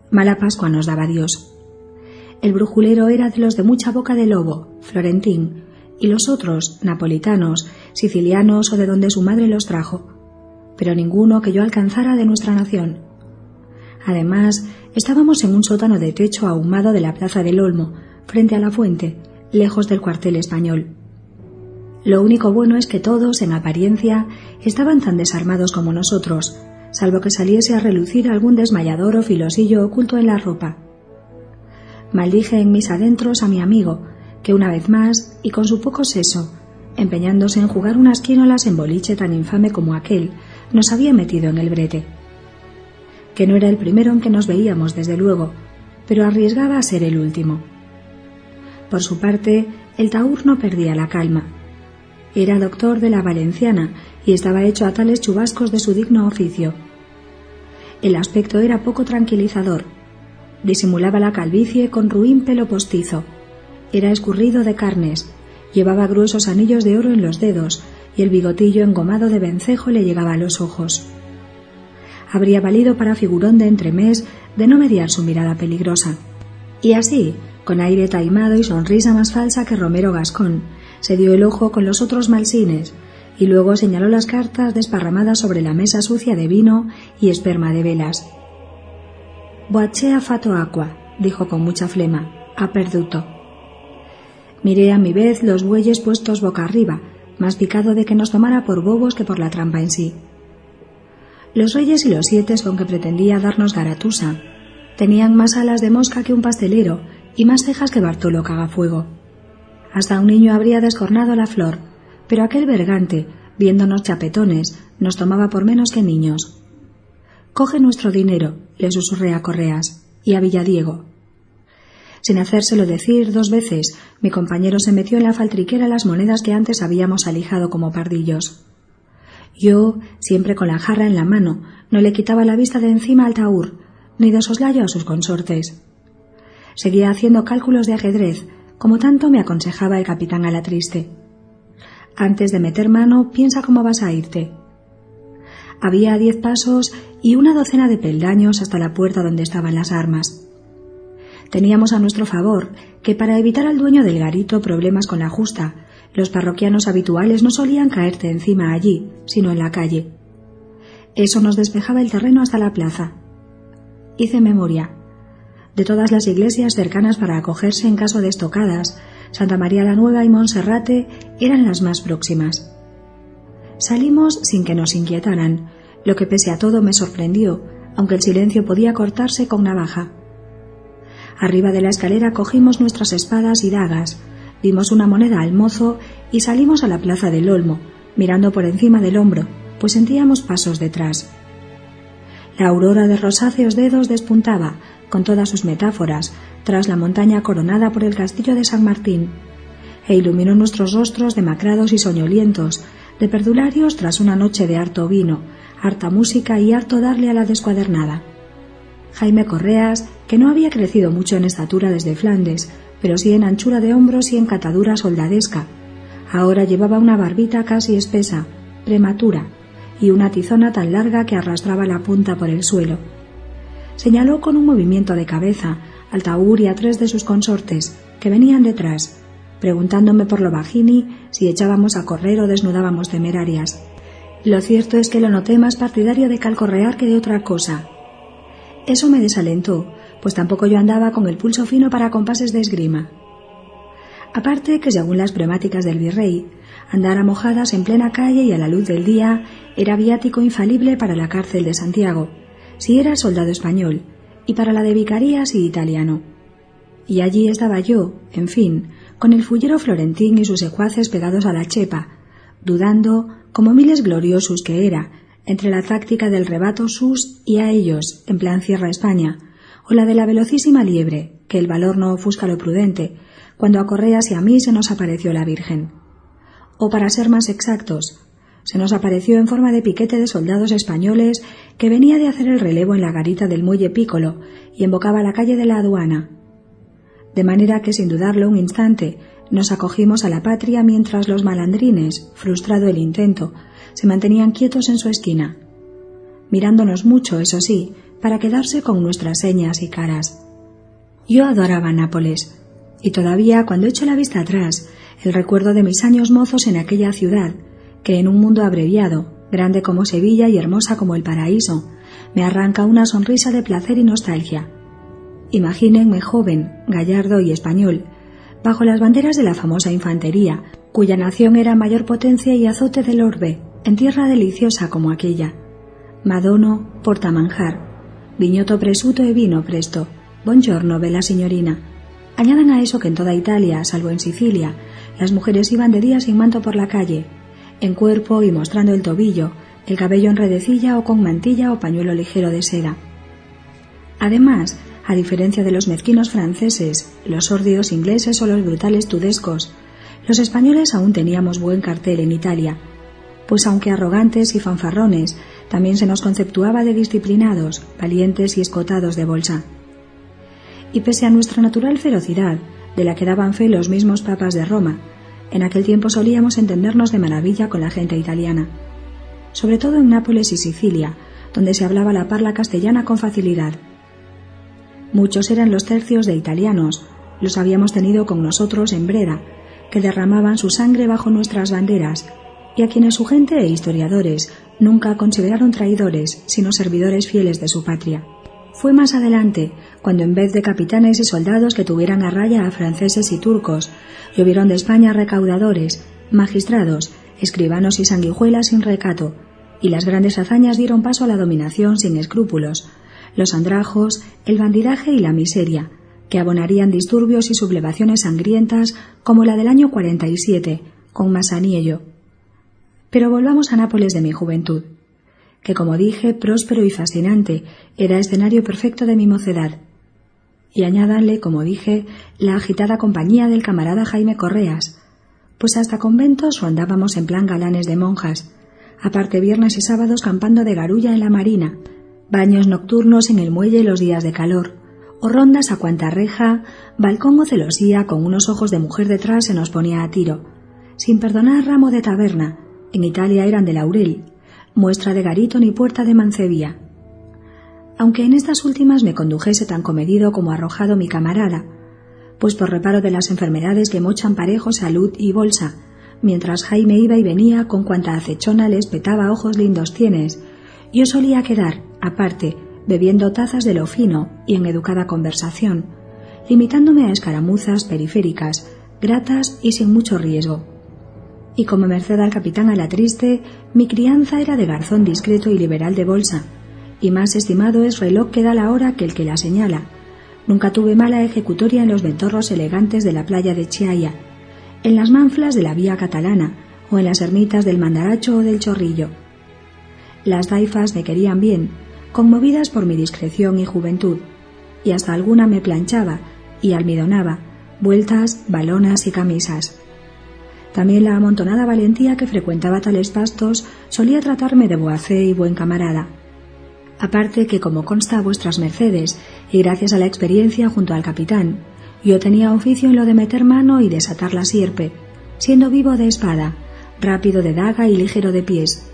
S1: Mala Pascua nos daba Dios. El brujulero era de los de mucha boca de lobo, florentín, y los otros, napolitanos, sicilianos o de donde su madre los trajo, pero ninguno que yo alcanzara de nuestra nación. Además, estábamos en un sótano de techo ahumado de la plaza del Olmo, frente a la fuente, lejos del cuartel español. Lo único bueno es que todos, en apariencia, estaban tan desarmados como nosotros, salvo que saliese a relucir algún desmayador o filosillo oculto en la ropa. Maldije en mis adentros a mi amigo, que una vez más, y con su poco seso, empeñándose en jugar unas quínolas en boliche tan infame como aquel, nos había metido en el brete. Que no era el primero en que nos veíamos, desde luego, pero arriesgaba a ser el último. Por su parte, el taur no perdía la calma. Era doctor de la Valenciana y estaba hecho a tales chubascos de su digno oficio. El aspecto era poco tranquilizador. Disimulaba la calvicie con ruin pelo postizo. Era escurrido de carnes, llevaba gruesos anillos de oro en los dedos y el bigotillo engomado de vencejo le llegaba a los ojos. Habría valido para figurón de entremés de no mediar su mirada peligrosa. Y así, con aire taimado y sonrisa más falsa que Romero Gascón, se dio el ojo con los otros malsines, y luego señaló las cartas desparramadas sobre la mesa sucia de vino y esperma de velas. Boachea fato aqua, dijo con mucha flema, a perduto. Miré a mi vez los bueyes puestos boca arriba, más picado de que nos tomara por bobos que por la trampa en sí. Los reyes y los siete con que pretendía darnos Garatusa tenían más alas de mosca que un pastelero y más cejas que Bartolo Cagafuego. Hasta un niño habría descornado la flor, pero aquel bergante, viéndonos chapetones, nos tomaba por menos que niños. Coge nuestro dinero, le susurré a Correas, y a Villadiego. Sin hacérselo decir dos veces, mi compañero se metió en la faltriquera las monedas que antes habíamos alijado como pardillos. Yo, siempre con la jarra en la mano, no le quitaba la vista de encima al taur, ni de soslayo a sus consortes. Seguía haciendo cálculos de ajedrez, como tanto me aconsejaba el capitán a la triste. Antes de meter mano, piensa cómo vas a irte. Había diez pasos y una docena de peldaños hasta la puerta donde estaban las armas. Teníamos a nuestro favor que para evitar al dueño del garito problemas con la justa, los parroquianos habituales no solían caerte encima allí, sino en la calle. Eso nos despejaba el terreno hasta la plaza. Hice memoria. De todas las iglesias cercanas para acogerse en caso de estocadas, Santa María la Nueva y Monserrate eran las más próximas. Salimos sin que nos inquietaran, lo que pese a todo me sorprendió, aunque el silencio podía cortarse con navaja. Arriba de la escalera cogimos nuestras espadas y dagas, dimos una moneda al mozo y salimos a la plaza del Olmo, mirando por encima del hombro, pues sentíamos pasos detrás. La aurora de rosáceos dedos despuntaba, con todas sus metáforas, tras la montaña coronada por el castillo de San Martín, e iluminó nuestros rostros demacrados y soñolientos, de perdularios tras una noche de harto vino, harta música y harto darle a la descuadernada. Jaime Correas, que no había crecido mucho en estatura desde Flandes, pero sí en anchura de hombros y en catadura soldadesca. Ahora llevaba una barbita casi espesa, prematura, y una tizona tan larga que arrastraba la punta por el suelo. Señaló con un movimiento de cabeza al Taur y a tres de sus consortes, que venían detrás, preguntándome por lo bajini si echábamos a correr o desnudábamos temerarias. Lo cierto es que lo noté más partidario de calcorrear que de otra cosa. Eso me desalentó, pues tampoco yo andaba con el pulso fino para compases de esgrima. Aparte que según las premáticas del virrey, andar a mojadas en plena calle y a la luz del día era viático infalible para la cárcel de Santiago, si era soldado español, y para la de vicarías y italiano. Y allí estaba yo, en fin, con el fullero florentín y sus secuaces pegados a la chepa, dudando, como miles gloriosos que era, entre la táctica del rebato sus y a ellos, en plan cierra España, o la de la velocísima liebre, que el valor no ofusca lo prudente, cuando a Correas y mí se nos apareció la Virgen. O para ser más exactos, se nos apareció en forma de piquete de soldados españoles que venía de hacer el relevo en la garita del muelle Pícolo y embocaba la calle de la aduana. De manera que, sin dudarlo un instante, nos acogimos a la patria mientras los malandrines, frustrado el intento, se mantenían quietos en su esquina, mirándonos mucho, eso sí, para quedarse con nuestras señas y caras. Yo adoraba Nápoles, y todavía cuando echo la vista atrás, el recuerdo de mis años mozos en aquella ciudad, que en un mundo abreviado, grande como Sevilla y hermosa como el paraíso, me arranca una sonrisa de placer y nostalgia. Imagínenme joven, gallardo y español, bajo las banderas de la famosa infantería, cuya nación era mayor potencia y azote del orbe, en tierra deliciosa como aquella. Madono, portamanjar, viñoto presuto e vino presto, buongiorno, bella signorina. Añadan a eso que en toda Italia, salvo en Sicilia, las mujeres iban de día sin manto por la calle, en cuerpo y mostrando el tobillo, el cabello en redecilla o con mantilla o pañuelo ligero de seda. Además, a diferencia de los mezquinos franceses, los sórdidos ingleses o los brutales tudescos, los españoles aún teníamos buen cartel en Italia, pues aunque arrogantes y fanfarrones, también se nos conceptuaba de disciplinados, valientes y escotados de bolsa. Y pese a nuestra natural ferocidad, de la que daban fe los mismos papas de Roma, en aquel tiempo solíamos entendernos de maravilla con la gente italiana, sobre todo en Nápoles y Sicilia, donde se hablaba la parla castellana con facilidad. Muchos eran los tercios de italianos, los habíamos tenido con nosotros en Breda, que derramaban su sangre bajo nuestras banderas, y a quienes su gente e historiadores nunca consideraron traidores, sino servidores fieles de su patria. Fue más adelante, cuando en vez de capitanes y soldados que tuvieran a raya a franceses y turcos, llovieron de España recaudadores, magistrados, escribanos y sanguijuelas sin recato, y las grandes hazañas dieron paso a la dominación sin escrúpulos, los andrajos, el bandidaje y la miseria, que abonarían disturbios y sublevaciones sangrientas como la del año 47, con Masaniello. Pero volvamos a Nápoles de mi juventud que como dije, próspero y fascinante, era escenario perfecto de mi mocedad. Y añádanle, como dije, la agitada compañía del camarada Jaime Correas, pues hasta conventos o andábamos en plan galanes de monjas, aparte viernes y sábados campando de garulla en la marina, baños nocturnos en el muelle los días de calor, o rondas a cuanta reja, balcón o celosía con unos ojos de mujer detrás se nos ponía a tiro, sin perdonar ramo de taberna, en Italia eran de laurel, muestra de garito ni puerta de mancebía. Aunque en estas últimas me condujese tan comedido como arrojado mi camarada, pues por reparo de las enfermedades que mochan parejo salud y bolsa, mientras Jaime iba y venía con cuanta acechona le espetaba ojos lindos tienes, yo solía quedar, aparte, bebiendo tazas de lo fino y en educada conversación, limitándome a escaramuzas periféricas, gratas y sin mucho riesgo y como merced al capitán a la triste, mi crianza era de garzón discreto y liberal de bolsa, y más estimado es reloj que da la hora que el que la señala. Nunca tuve mala ejecutoria en los ventorros elegantes de la playa de Chiaya, en las manflas de la vía catalana o en las ermitas del Mandaracho o del Chorrillo. Las daifas me querían bien, conmovidas por mi discreción y juventud, y hasta alguna me planchaba y almidonaba, vueltas, balonas y camisas. También la amontonada valentía que frecuentaba tales pastos solía tratarme de boacé y buen camarada. Aparte que, como consta a vuestras mercedes, y gracias a la experiencia junto al capitán, yo tenía oficio en lo de meter mano y desatar la sierpe, siendo vivo de espada, rápido de daga y ligero de pies.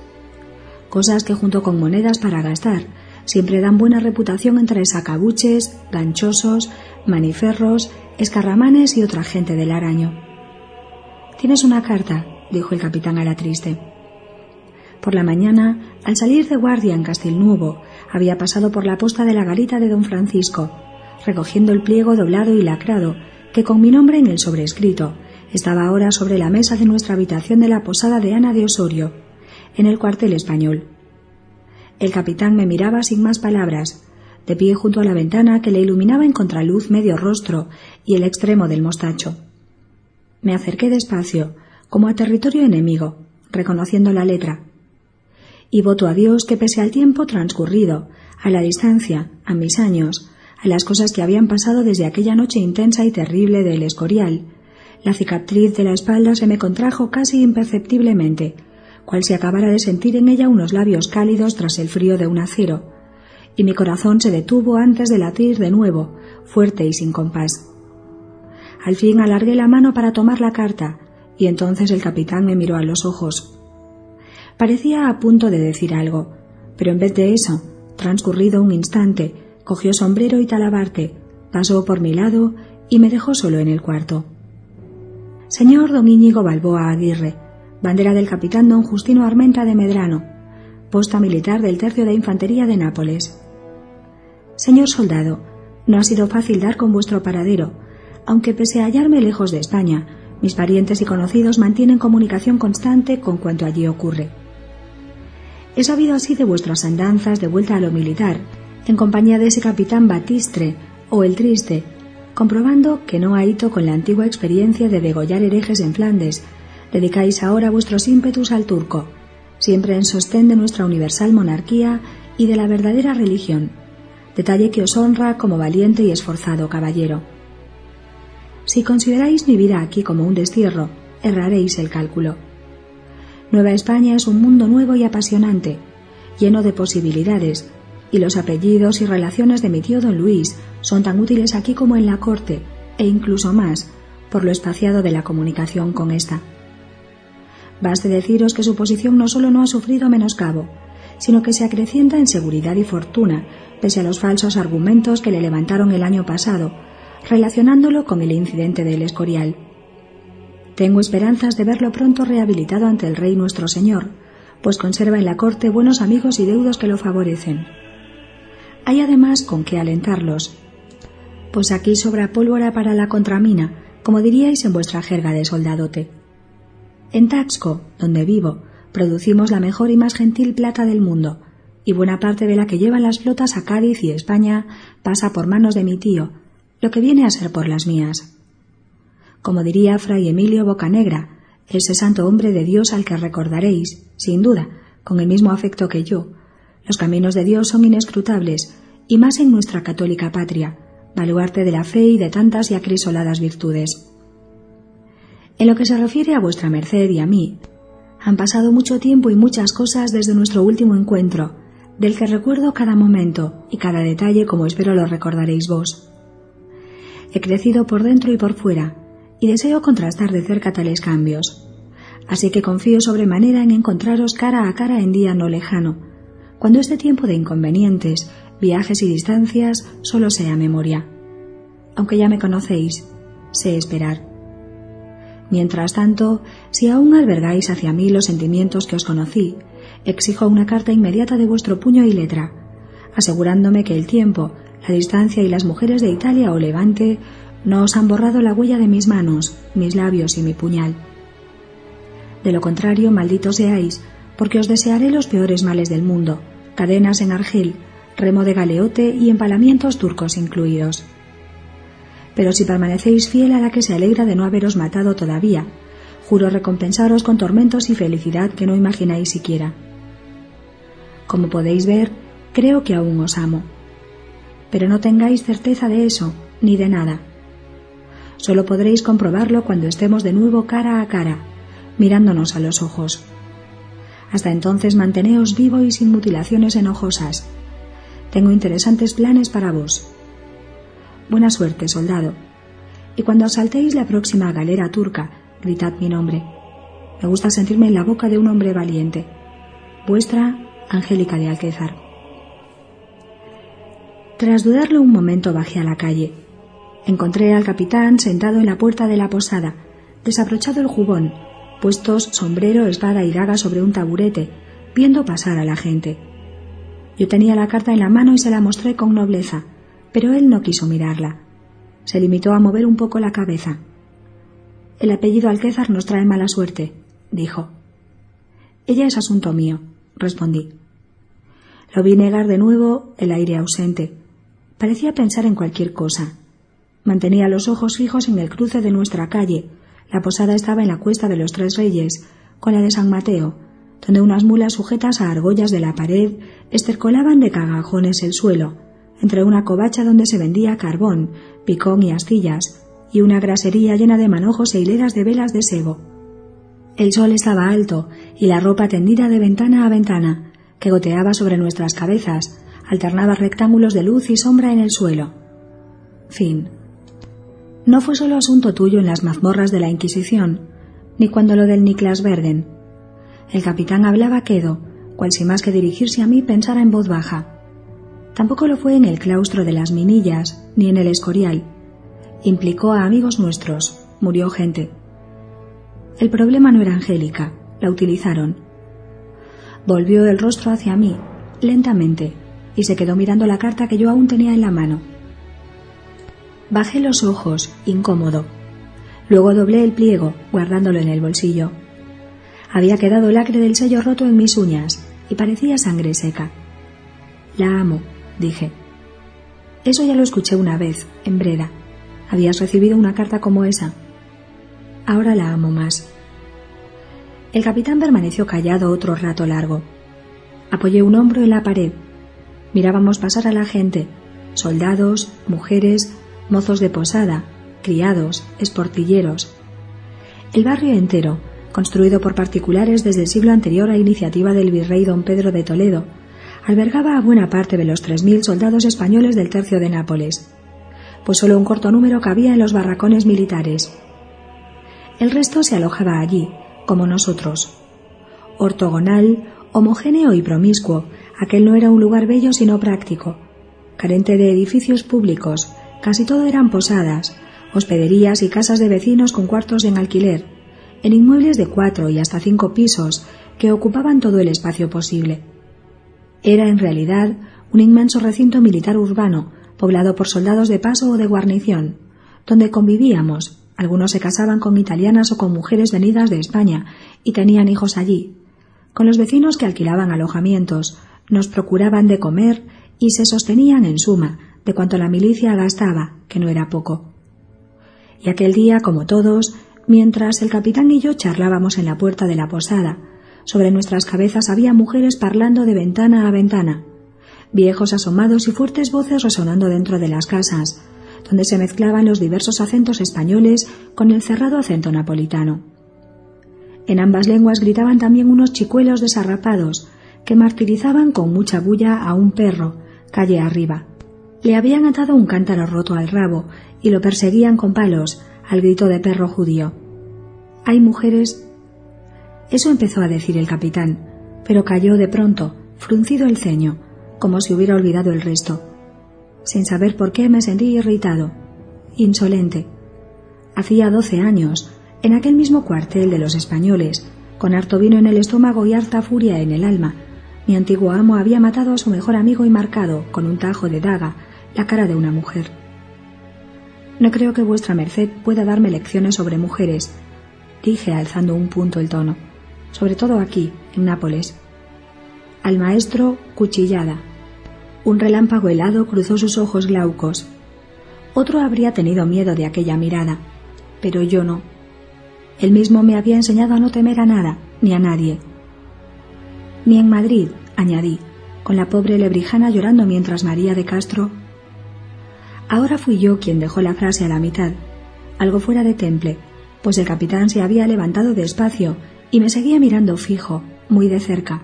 S1: cosas que junto con monedas para gastar siempre dan buena reputación entre sacabuches, ganchosos, maniferros, escarramanes y otra gente del araño. Tienes una carta, dijo el capitán a la triste. Por la mañana, al salir de guardia en Castelnuovo, había pasado por la posta de la garita de don Francisco, recogiendo el pliego doblado y lacrado, que con mi nombre en el sobrescrito estaba ahora sobre la mesa de nuestra habitación de la posada de Ana de Osorio, en el cuartel español. El capitán me miraba sin más palabras, de pie junto a la ventana que le iluminaba en contraluz medio rostro y el extremo del mostacho. Me acerqué despacio, como a territorio enemigo, reconociendo la letra. Y voto a Dios que pese al tiempo transcurrido, a la distancia, a mis años, a las cosas que habían pasado desde aquella noche intensa y terrible del Escorial, la cicatriz de la espalda se me contrajo casi imperceptiblemente, cual si acabara de sentir en ella unos labios cálidos tras el frío de un acero, y mi corazón se detuvo antes de latir de nuevo, fuerte y sin compás. Al fin alargué la mano para tomar la carta, y entonces el capitán me miró a los ojos. Parecía a punto de decir algo, pero en vez de eso, transcurrido un instante, cogió sombrero y talabarte, pasó por mi lado y me dejó solo en el cuarto. Señor don Íñigo Balboa Aguirre, bandera del capitán don Justino Armenta de Medrano, posta militar del tercio de infantería de Nápoles. Señor soldado, no ha sido fácil dar con vuestro paradero, aunque pese a hallarme lejos de España, mis parientes y conocidos mantienen comunicación constante con cuanto allí ocurre. He sabido así de vuestras andanzas de vuelta a lo militar, en compañía de ese capitán Batistre o el Triste, comprobando que no ha hito con la antigua experiencia de degollar herejes en Flandes, dedicáis ahora vuestros ímpetus al turco, siempre en sostén de nuestra universal monarquía y de la verdadera religión, detalle que os honra como valiente y esforzado caballero. Si consideráis mi vida aquí como un destierro, erraréis el cálculo. Nueva España es un mundo nuevo y apasionante, lleno de posibilidades, y los apellidos y relaciones de mi tío don Luis son tan útiles aquí como en la corte, e incluso más, por lo espaciado de la comunicación con ésta. Baste deciros que su posición no solo no ha sufrido menoscabo, sino que se acrecienta en seguridad y fortuna, pese a los falsos argumentos que le levantaron el año pasado, relacionándolo con el incidente del Escorial. Tengo esperanzas de verlo pronto rehabilitado ante el Rey nuestro Señor, pues conserva en la corte buenos amigos y deudos que lo favorecen. Hay además con qué alentarlos, pues aquí sobra pólvora para la contramina, como diríais en vuestra jerga de soldadote. En Taxco, donde vivo, producimos la mejor y más gentil plata del mundo, y buena parte de la que llevan las flotas a Cádiz y España pasa por manos de mi tío, lo que viene a ser por las mías. Como diría Fray Emilio Bocanegra, ese santo hombre de Dios al que recordaréis, sin duda, con el mismo afecto que yo, los caminos de Dios son inescrutables, y más en nuestra católica patria, baluarte de la fe y de tantas y acrisoladas virtudes. En lo que se refiere a vuestra merced y a mí, han pasado mucho tiempo y muchas cosas desde nuestro último encuentro, del que recuerdo cada momento y cada detalle como espero lo recordaréis vos. He crecido por dentro y por fuera, y deseo contrastar de cerca tales cambios. Así que confío sobremanera en encontraros cara a cara en día no lejano, cuando este tiempo de inconvenientes, viajes y distancias solo sea memoria. Aunque ya me conocéis, sé esperar. Mientras tanto, si aún albergáis hacia mí los sentimientos que os conocí, exijo una carta inmediata de vuestro puño y letra, asegurándome que el tiempo, la distancia y las mujeres de Italia o Levante no os han borrado la huella de mis manos, mis labios y mi puñal. De lo contrario, malditos seáis, porque os desearé los peores males del mundo, cadenas en argel, remo de galeote y empalamientos turcos incluidos. Pero si permanecéis fiel a la que se alegra de no haberos matado todavía, juro recompensaros con tormentos y felicidad que no imagináis siquiera. Como podéis ver, creo que aún os amo. Pero no tengáis certeza de eso, ni de nada. Solo podréis comprobarlo cuando estemos de nuevo cara a cara, mirándonos a los ojos. Hasta entonces manteneos vivo y sin mutilaciones enojosas. Tengo interesantes planes para vos. Buena suerte, soldado. Y cuando asaltéis la próxima galera turca, gritad mi nombre. Me gusta sentirme en la boca de un hombre valiente. Vuestra Angélica de Alquézar. Tras dudarlo un momento bajé a la calle. Encontré al capitán sentado en la puerta de la posada, desabrochado el jubón, puestos sombrero, espada y daga sobre un taburete, viendo pasar a la gente. Yo tenía la carta en la mano y se la mostré con nobleza, pero él no quiso mirarla. Se limitó a mover un poco la cabeza. El apellido Alquézar nos trae mala suerte, dijo. Ella es asunto mío, respondí. Lo vi negar de nuevo el aire ausente. Parecía pensar en cualquier cosa. Mantenía los ojos fijos en el cruce de nuestra calle. La posada estaba en la cuesta de los Tres Reyes, con la de San Mateo, donde unas mulas sujetas a argollas de la pared estercolaban de cagajones el suelo, entre una covacha donde se vendía carbón, picón y astillas, y una grasería llena de manojos e hileras de velas de sebo. El sol estaba alto y la ropa tendida de ventana a ventana, que goteaba sobre nuestras cabezas, alternaba rectángulos de luz y sombra en el suelo. Fin. No fue solo asunto tuyo en las mazmorras de la Inquisición, ni cuando lo del Niklas Bergen. El capitán hablaba quedo, cual si más que dirigirse a mí pensara en voz baja. Tampoco lo fue en el claustro de las Minillas, ni en el Escorial. Implicó a amigos nuestros, murió gente. El problema no era Angélica, la utilizaron. Volvió el rostro hacia mí, lentamente, y se quedó mirando la carta que yo aún tenía en la mano. Bajé los ojos, incómodo. Luego doblé el pliego, guardándolo en el bolsillo. Había quedado el acre del sello roto en mis uñas y parecía sangre seca. La amo, dije. Eso ya lo escuché una vez, en Breda. Habías recibido una carta como esa. Ahora la amo más. El capitán permaneció callado otro rato largo. Apoyé un hombro en la pared. Mirábamos pasar a la gente, soldados, mujeres, mozos de posada, criados, esportilleros. El barrio entero, construido por particulares desde el siglo anterior a iniciativa del virrey don Pedro de Toledo, albergaba a buena parte de los 3.000 soldados españoles del tercio de Nápoles, pues solo un corto número cabía en los barracones militares. El resto se alojaba allí, como nosotros. Ortogonal, homogéneo y promiscuo, aquel no era un lugar bello sino práctico. Carente de edificios públicos, casi todo eran posadas, hospederías y casas de vecinos con cuartos en alquiler, en inmuebles de cuatro y hasta cinco pisos que ocupaban todo el espacio posible. Era en realidad un inmenso recinto militar urbano, poblado por soldados de paso o de guarnición, donde convivíamos. Algunos se casaban con italianas o con mujeres venidas de España y tenían hijos allí. Con los vecinos que alquilaban alojamientos, nos procuraban de comer y se sostenían en suma de cuanto la milicia gastaba, que no era poco. Y aquel día, como todos, mientras el capitán y yo charlábamos en la puerta de la posada, sobre nuestras cabezas había mujeres parlando de ventana a ventana, viejos asomados y fuertes voces resonando dentro de las casas, donde se mezclaban los diversos acentos españoles con el cerrado acento napolitano. En ambas lenguas gritaban también unos chicuelos desarrapados, que martirizaban con mucha bulla a un perro, calle arriba. Le habían atado un cántaro roto al rabo y lo perseguían con palos, al grito de perro judío. Hay mujeres eso empezó a decir el capitán, pero cayó de pronto, fruncido el ceño, como si hubiera olvidado el resto. Sin saber por qué me sentí irritado, insolente. Hacía doce años, en aquel mismo cuartel de los españoles, con harto vino en el estómago y harta furia en el alma, mi antiguo amo había matado a su mejor amigo y marcado, con un tajo de daga, la cara de una mujer. No creo que vuestra merced pueda darme lecciones sobre mujeres, dije alzando un punto el tono sobre todo aquí, en Nápoles. Al maestro, cuchillada. Un relámpago helado cruzó sus ojos glaucos. Otro habría tenido miedo de aquella mirada, pero yo no. Él mismo me había enseñado a no temer a nada, ni a nadie. Ni en Madrid, añadí, con la pobre lebrijana llorando mientras María de Castro. Ahora fui yo quien dejó la frase a la mitad, algo fuera de temple, pues el capitán se había levantado despacio y me seguía mirando fijo, muy de cerca,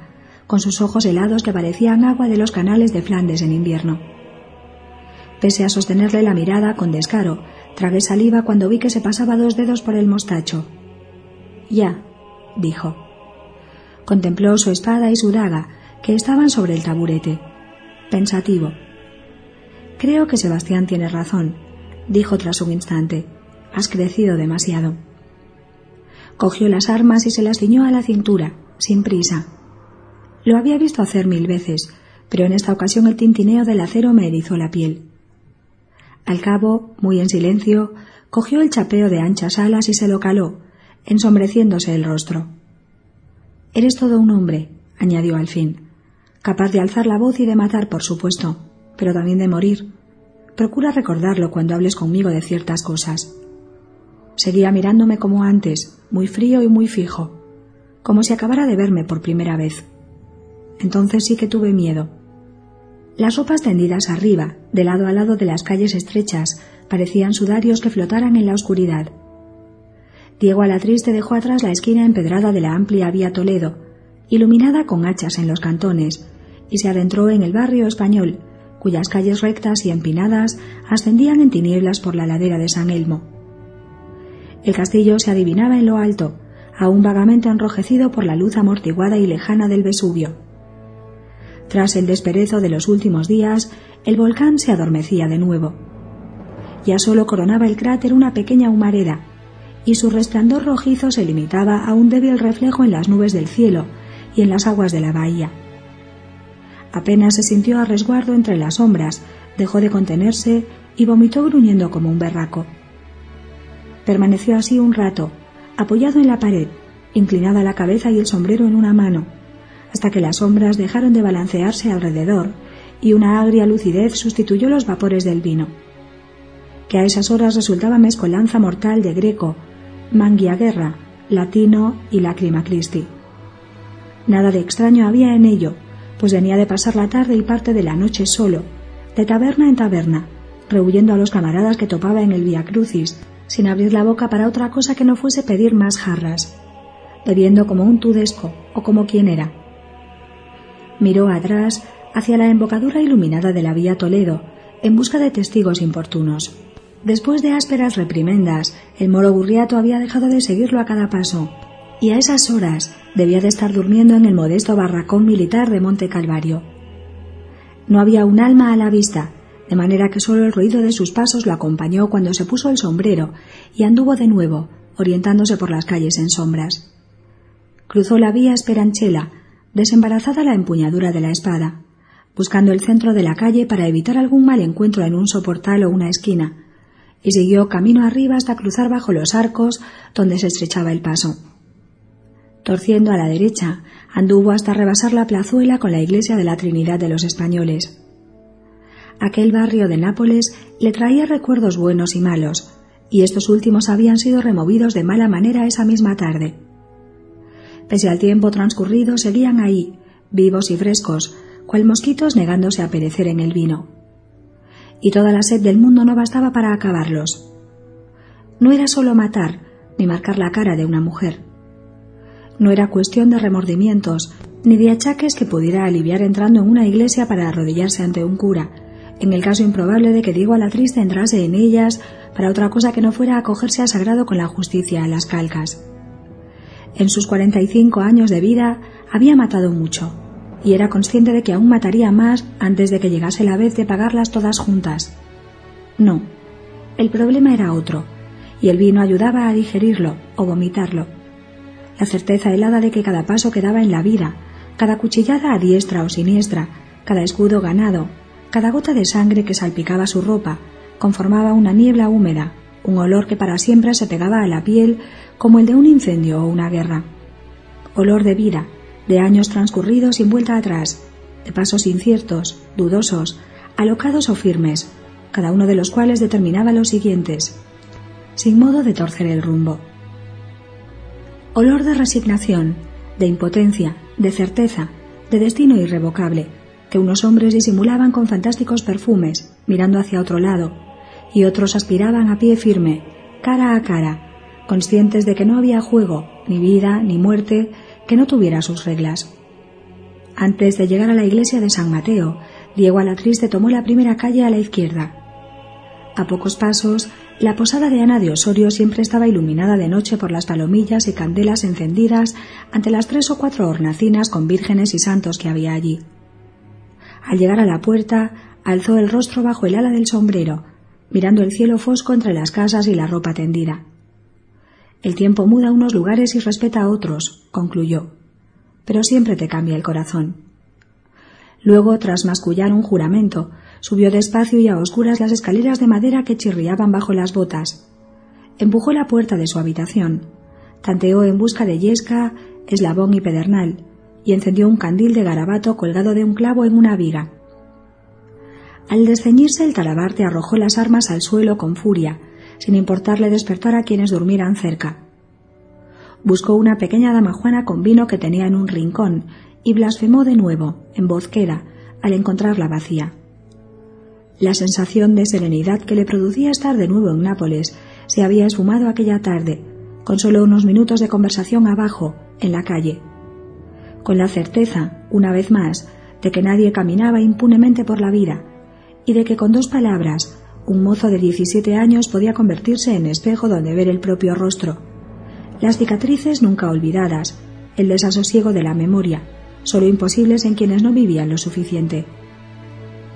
S1: con sus ojos helados que parecían agua de los canales de Flandes en invierno. Pese a sostenerle la mirada con descaro, tragué saliva cuando vi que se pasaba dos dedos por el mostacho. Ya, dijo. Contempló su espada y su daga, que estaban sobre el taburete, pensativo. Creo que Sebastián tiene razón, dijo tras un instante. Has crecido demasiado. Cogió las armas y se las ciñó a la cintura, sin prisa. Lo había visto hacer mil veces, pero en esta ocasión el tintineo del acero me erizó la piel. Al cabo, muy en silencio, cogió el chapeo de anchas alas y se lo caló, ensombreciéndose el rostro. Eres todo un hombre, añadió al fin, capaz de alzar la voz y de matar, por supuesto, pero también de morir. Procura recordarlo cuando hables conmigo de ciertas cosas. Seguía mirándome como antes, muy frío y muy fijo, como si acabara de verme por primera vez. Entonces sí que tuve miedo. Las ropas tendidas arriba, de lado a lado de las calles estrechas, parecían sudarios que flotaran en la oscuridad. Diego Alatriste dejó atrás la esquina empedrada de la amplia vía Toledo, iluminada con hachas en los cantones, y se adentró en el barrio español, cuyas calles rectas y empinadas ascendían en tinieblas por la ladera de San Elmo. El castillo se adivinaba en lo alto, aún vagamente enrojecido por la luz amortiguada y lejana del Vesubio. Tras el desperezo de los últimos días, el volcán se adormecía de nuevo. Ya solo coronaba el cráter una pequeña humareda, y su resplandor rojizo se limitaba a un débil reflejo en las nubes del cielo y en las aguas de la bahía. Apenas se sintió a resguardo entre las sombras, dejó de contenerse y vomitó gruñendo como un berraco. Permaneció así un rato, apoyado en la pared, inclinada la cabeza y el sombrero en una mano, hasta que las sombras dejaron de balancearse alrededor y una agria lucidez sustituyó los vapores del vino, que a esas horas resultaba mezcolanza mortal de greco, mangia guerra, latino y lágrima Christi. Nada de extraño había en ello, pues venía de pasar la tarde y parte de la noche solo, de taberna en taberna, rehuyendo a los camaradas que topaba en el Via Crucis, sin abrir la boca para otra cosa que no fuese pedir más jarras, bebiendo como un tudesco o como quien era. Miró atrás hacia la embocadura iluminada de la vía Toledo, en busca de testigos importunos. Después de ásperas reprimendas, el moro burriato había dejado de seguirlo a cada paso, y a esas horas debía de estar durmiendo en el modesto barracón militar de Monte Calvario. No había un alma a la vista, de manera que solo el ruido de sus pasos lo acompañó cuando se puso el sombrero y anduvo de nuevo, orientándose por las calles en sombras. Cruzó la vía Esperanchela, desembarazada la empuñadura de la espada, buscando el centro de la calle para evitar algún mal encuentro en un soportal o una esquina, y siguió camino arriba hasta cruzar bajo los arcos donde se estrechaba el paso. Torciendo a la derecha, anduvo hasta rebasar la plazuela con la iglesia de la Trinidad de los Españoles. Aquel barrio de Nápoles le traía recuerdos buenos y malos, y estos últimos habían sido removidos de mala manera esa misma tarde. Pese al tiempo transcurrido, seguían ahí, vivos y frescos, cual mosquitos negándose a perecer en el vino. Y toda la sed del mundo no bastaba para acabarlos. No era solo matar, ni marcar la cara de una mujer. No era cuestión de remordimientos, ni de achaques que pudiera aliviar entrando en una iglesia para arrodillarse ante un cura, en el caso improbable de que Diego triste entrase en ellas para otra cosa que no fuera acogerse a sagrado con la justicia a las calcas. En sus 45 años de vida había matado mucho, y era consciente de que aún mataría más antes de que llegase la vez de pagarlas todas juntas. No, el problema era otro, y el vino ayudaba a digerirlo o vomitarlo. La certeza helada de que cada paso quedaba en la vida, cada cuchillada a diestra o siniestra, cada escudo ganado, cada gota de sangre que salpicaba su ropa conformaba una niebla húmeda, un olor que para siempre se pegaba a la piel como el de un incendio o una guerra. Olor de vida, de años transcurridos sin vuelta atrás, de pasos inciertos, dudosos, alocados o firmes, cada uno de los cuales determinaba los siguientes, sin modo de torcer el rumbo. Olor de resignación, de impotencia, de certeza, de destino irrevocable, que unos hombres disimulaban con fantásticos perfumes, mirando hacia otro lado, y otros aspiraban a pie firme, cara a cara, conscientes de que no había juego, ni vida, ni muerte, que no tuviera sus reglas. Antes de llegar a la iglesia de San Mateo, Diego Alatriste tomó la primera calle a la izquierda. A pocos pasos, La posada de Ana de Osorio siempre estaba iluminada de noche por las palomillas y candelas encendidas ante las tres o cuatro hornacinas con vírgenes y santos que había allí. Al llegar a la puerta, alzó el rostro bajo el ala del sombrero, mirando el cielo fosco entre las casas y la ropa tendida. El tiempo muda unos lugares y respeta a otros, concluyó, pero siempre te cambia el corazón. Luego, tras mascullar un juramento, subió despacio y a oscuras las escaleras de madera que chirriaban bajo las botas. Empujó la puerta de su habitación, tanteó en busca de yesca, eslabón y pedernal, y encendió un candil de garabato colgado de un clavo en una viga. Al desceñirse el talabarte arrojó las armas al suelo con furia, sin importarle despertar a quienes durmieran cerca. Buscó una pequeña damajuana con vino que tenía en un rincón y blasfemó de nuevo, en voz queda, al encontrarla vacía. La sensación de serenidad que le producía estar de nuevo en Nápoles se había esfumado aquella tarde, con solo unos minutos de conversación abajo, en la calle con la certeza, una vez más, de que nadie caminaba impunemente por la vida, y de que con dos palabras un mozo de 17 años podía convertirse en espejo donde ver el propio rostro. Las cicatrices nunca olvidadas, el desasosiego de la memoria, solo imposibles en quienes no vivían lo suficiente.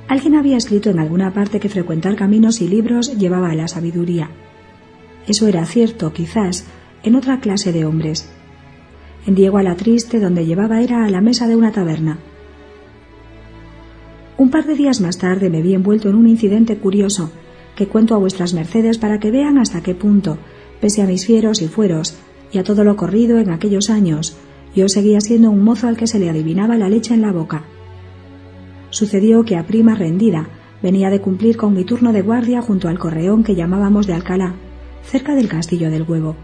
S1: Alguien había escrito en alguna parte que frecuentar caminos y libros llevaba a la sabiduría. Eso era cierto, quizás, en otra clase de hombres, en Diego a la Triste, donde llevaba era a la mesa de una taberna. Un par de días más tarde me vi envuelto en un incidente curioso, que cuento a vuestras mercedes para que vean hasta qué punto, pese a mis fieros y fueros, y a todo lo corrido en aquellos años, yo seguía siendo un mozo al que se le adivinaba la leche en la boca. Sucedió que a prima rendida venía de cumplir con mi turno de guardia junto al correón que llamábamos de Alcalá, cerca del castillo del huevo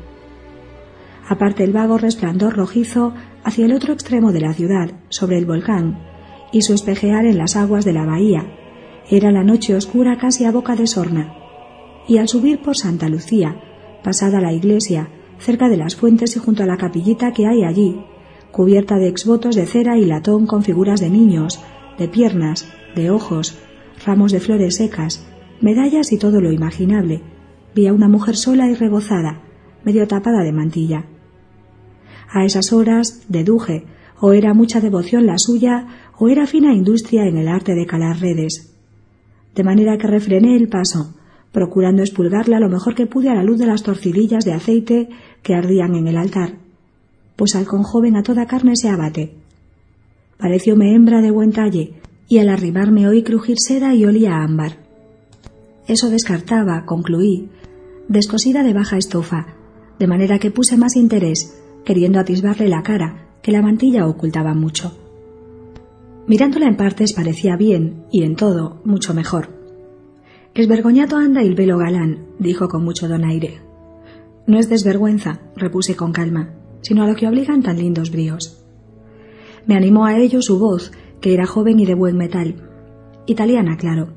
S1: aparte el vago resplandor rojizo hacia el otro extremo de la ciudad, sobre el volcán, y su espejear en las aguas de la bahía. Era la noche oscura casi a boca de sorna. Y al subir por Santa Lucía, pasada la iglesia, cerca de las fuentes y junto a la capillita que hay allí, cubierta de exvotos de cera y latón con figuras de niños, de piernas, de ojos, ramos de flores secas, medallas y todo lo imaginable, vi a una mujer sola y rebozada, medio tapada de mantilla. A esas horas deduje o era mucha devoción la suya o era fina industria en el arte de calar redes. De manera que refrené el paso, procurando expulgarla lo mejor que pude a la luz de las torcidillas de aceite que ardían en el altar, pues al joven a toda carne se abate. Parecióme hembra de buen talle, y al arrimarme oí crujir seda y olía ámbar. Eso descartaba, concluí, descosida de baja estofa, de manera que puse más interés queriendo atisbarle la cara, que la mantilla ocultaba mucho. Mirándola en partes parecía bien, y en todo, mucho mejor. Esvergoñato anda el velo galán, dijo con mucho donaire. No es desvergüenza, repuse con calma, sino a lo que obligan tan lindos bríos. Me animó a ello su voz, que era joven y de buen metal. Italiana, claro.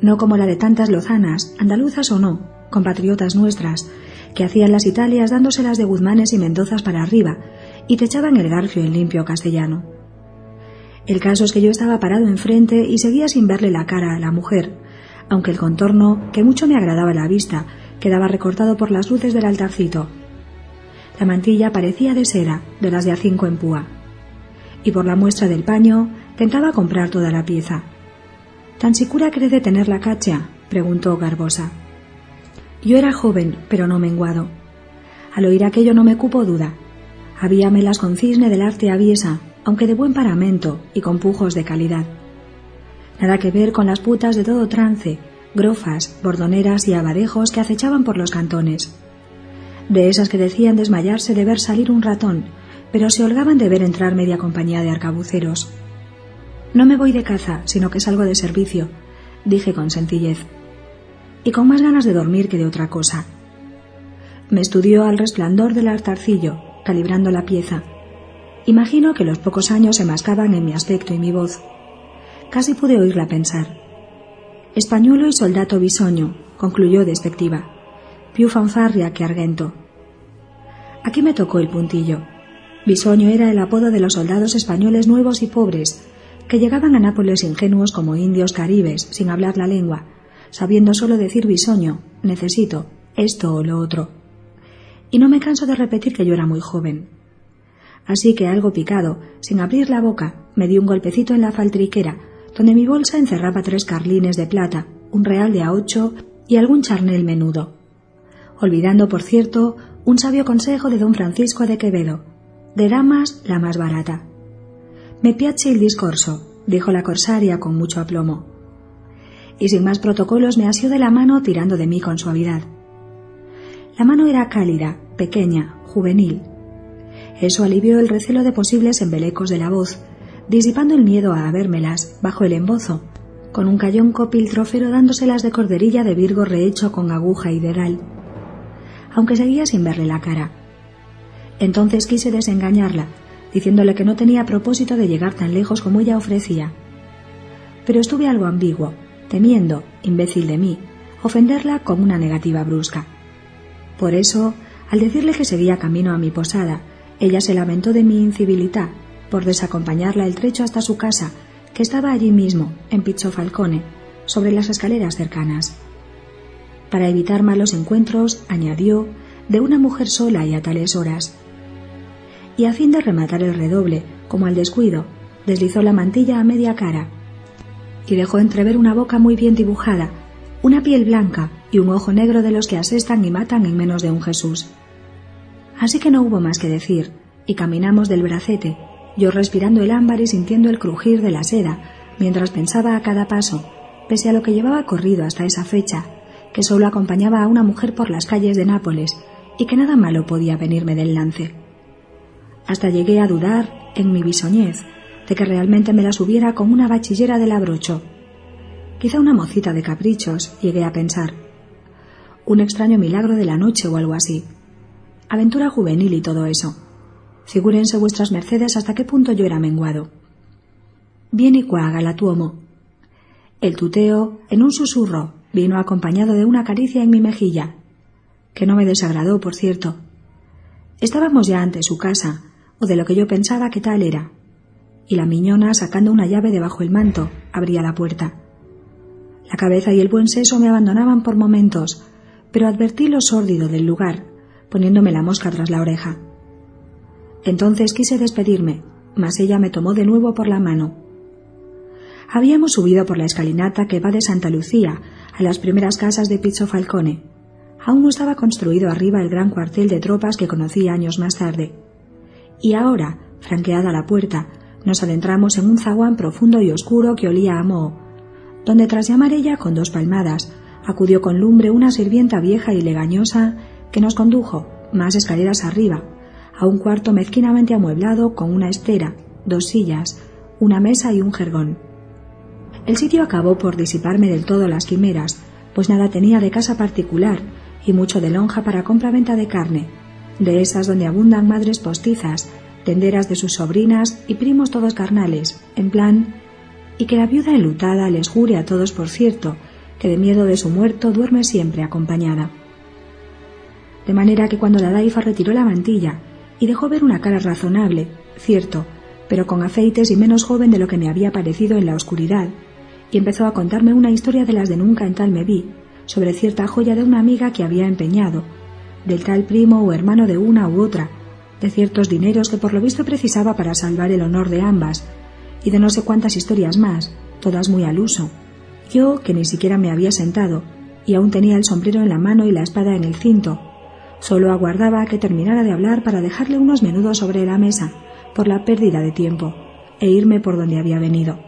S1: No como la de tantas lozanas, andaluzas o no, compatriotas nuestras, que hacían las Italias dándoselas de Guzmanes y Mendozas para arriba, y te echaban el garfio en limpio castellano. El caso es que yo estaba parado enfrente y seguía sin verle la cara a la mujer, aunque el contorno, que mucho me agradaba la vista, quedaba recortado por las luces del altarcito. La mantilla parecía de seda, de las de a cinco en púa. Y por la muestra del paño, tentaba comprar toda la pieza. ¿Tan sicura cree de tener la cacha? preguntó Garbosa. Yo era joven, pero no menguado. Al oír aquello no me cupo duda. Habíamelas con cisne del arte aviesa, aunque de buen paramento y con pujos de calidad. Nada que ver con las putas de todo trance, grofas, bordoneras y abadejos que acechaban por los cantones. De esas que decían desmayarse de ver salir un ratón, pero se holgaban de ver entrar media compañía de arcabuceros. No me voy de caza, sino que salgo de servicio, dije con sencillez y con más ganas de dormir que de otra cosa. Me estudió al resplandor del altarcillo, calibrando la pieza. Imagino que los pocos años se mascaban en mi aspecto y mi voz. Casi pude oírla pensar. Españuelo y soldado bisoño, concluyó despectiva. Più fanfarria que argento. Aquí me tocó el puntillo. Bisoño era el apodo de los soldados españoles nuevos y pobres, que llegaban a Nápoles ingenuos como indios caribes, sin hablar la lengua, sabiendo solo decir bisoño, necesito esto o lo otro. Y no me canso de repetir que yo era muy joven. Así que algo picado, sin abrir la boca, me di un golpecito en la faltriquera, donde mi bolsa encerraba tres carlines de plata, un real de a ocho y algún charnel menudo. Olvidando, por cierto, un sabio consejo de don Francisco de Quevedo, de damas la más barata. Me piace el discorso, dijo la corsaria con mucho aplomo. Y sin más protocolos me asió de la mano tirando de mí con suavidad. La mano era cálida, pequeña, juvenil. Eso alivió el recelo de posibles embelecos de la voz, disipando el miedo a habérmelas bajo el embozo, con un cayón copiltrofero dándoselas de corderilla de virgo rehecho con aguja y dedal, aunque seguía sin verle la cara. Entonces quise desengañarla, diciéndole que no tenía propósito de llegar tan lejos como ella ofrecía. Pero estuve algo ambiguo, temiendo, imbécil de mí, ofenderla con una negativa brusca. Por eso, al decirle que seguía camino a mi posada, ella se lamentó de mi incivilidad por desacompañarla el trecho hasta su casa, que estaba allí mismo, en Pizzo Falcone, sobre las escaleras cercanas. Para evitar malos encuentros, añadió, de una mujer sola y a tales horas, y a fin de rematar el redoble, como al descuido, deslizó la mantilla a media cara y dejó entrever una boca muy bien dibujada, una piel blanca y un ojo negro de los que asestan y matan en menos de un Jesús. Así que no hubo más que decir, y caminamos del bracete, yo respirando el ámbar y sintiendo el crujir de la seda, mientras pensaba a cada paso, pese a lo que llevaba corrido hasta esa fecha, que solo acompañaba a una mujer por las calles de Nápoles y que nada malo podía venirme del lance hasta llegué a dudar, en mi bisoñez, de que realmente me las hubiera como una bachillera del abrocho. Quizá una mocita de caprichos, llegué a pensar. Un extraño milagro de la noche o algo así. Aventura juvenil y todo eso. Figúrense vuestras mercedes hasta qué punto yo era menguado. Bien y cuaga la tuomo. El tuteo, en un susurro, vino acompañado de una caricia en mi mejilla, que no me desagradó, por cierto. Estábamos ya ante su casa, o de lo que yo pensaba que tal era. Y la miñona, sacando una llave debajo el manto, abría la puerta. La cabeza y el buen seso me abandonaban por momentos, pero advertí lo sórdido del lugar, poniéndome la mosca tras la oreja. Entonces quise despedirme, mas ella me tomó de nuevo por la mano. Habíamos subido por la escalinata que va de Santa Lucía a las primeras casas de Pizzo Falcone. Aún no estaba construido arriba el gran cuartel de tropas que conocí años más tarde y ahora, franqueada la puerta, nos adentramos en un zaguán profundo y oscuro que olía a moho, donde tras llamar ella con dos palmadas, acudió con lumbre una sirvienta vieja y legañosa que nos condujo, más escaleras arriba, a un cuarto mezquinamente amueblado con una estera, dos sillas, una mesa y un jergón. El sitio acabó por disiparme del todo las quimeras, pues nada tenía de casa particular y mucho de lonja para compra-venta de carne, de esas donde abundan madres postizas, tenderas de sus sobrinas y primos todos carnales, en plan, y que la viuda enlutada les jure a todos, por cierto, que de miedo de su muerto duerme siempre acompañada. De manera que cuando la daifa retiró la mantilla y dejó ver una cara razonable, cierto, pero con afeites y menos joven de lo que me había parecido en la oscuridad, y empezó a contarme una historia de las de nunca en tal me vi, sobre cierta joya de una amiga que había empeñado, del tal primo o hermano de una u otra, de ciertos dineros que por lo visto precisaba para salvar el honor de ambas, y de no sé cuántas historias más, todas muy al uso. Yo, que ni siquiera me había sentado, y aún tenía el sombrero en la mano y la espada en el cinto, solo aguardaba a que terminara de hablar para dejarle unos menudos sobre la mesa, por la pérdida de tiempo, e irme por donde había venido.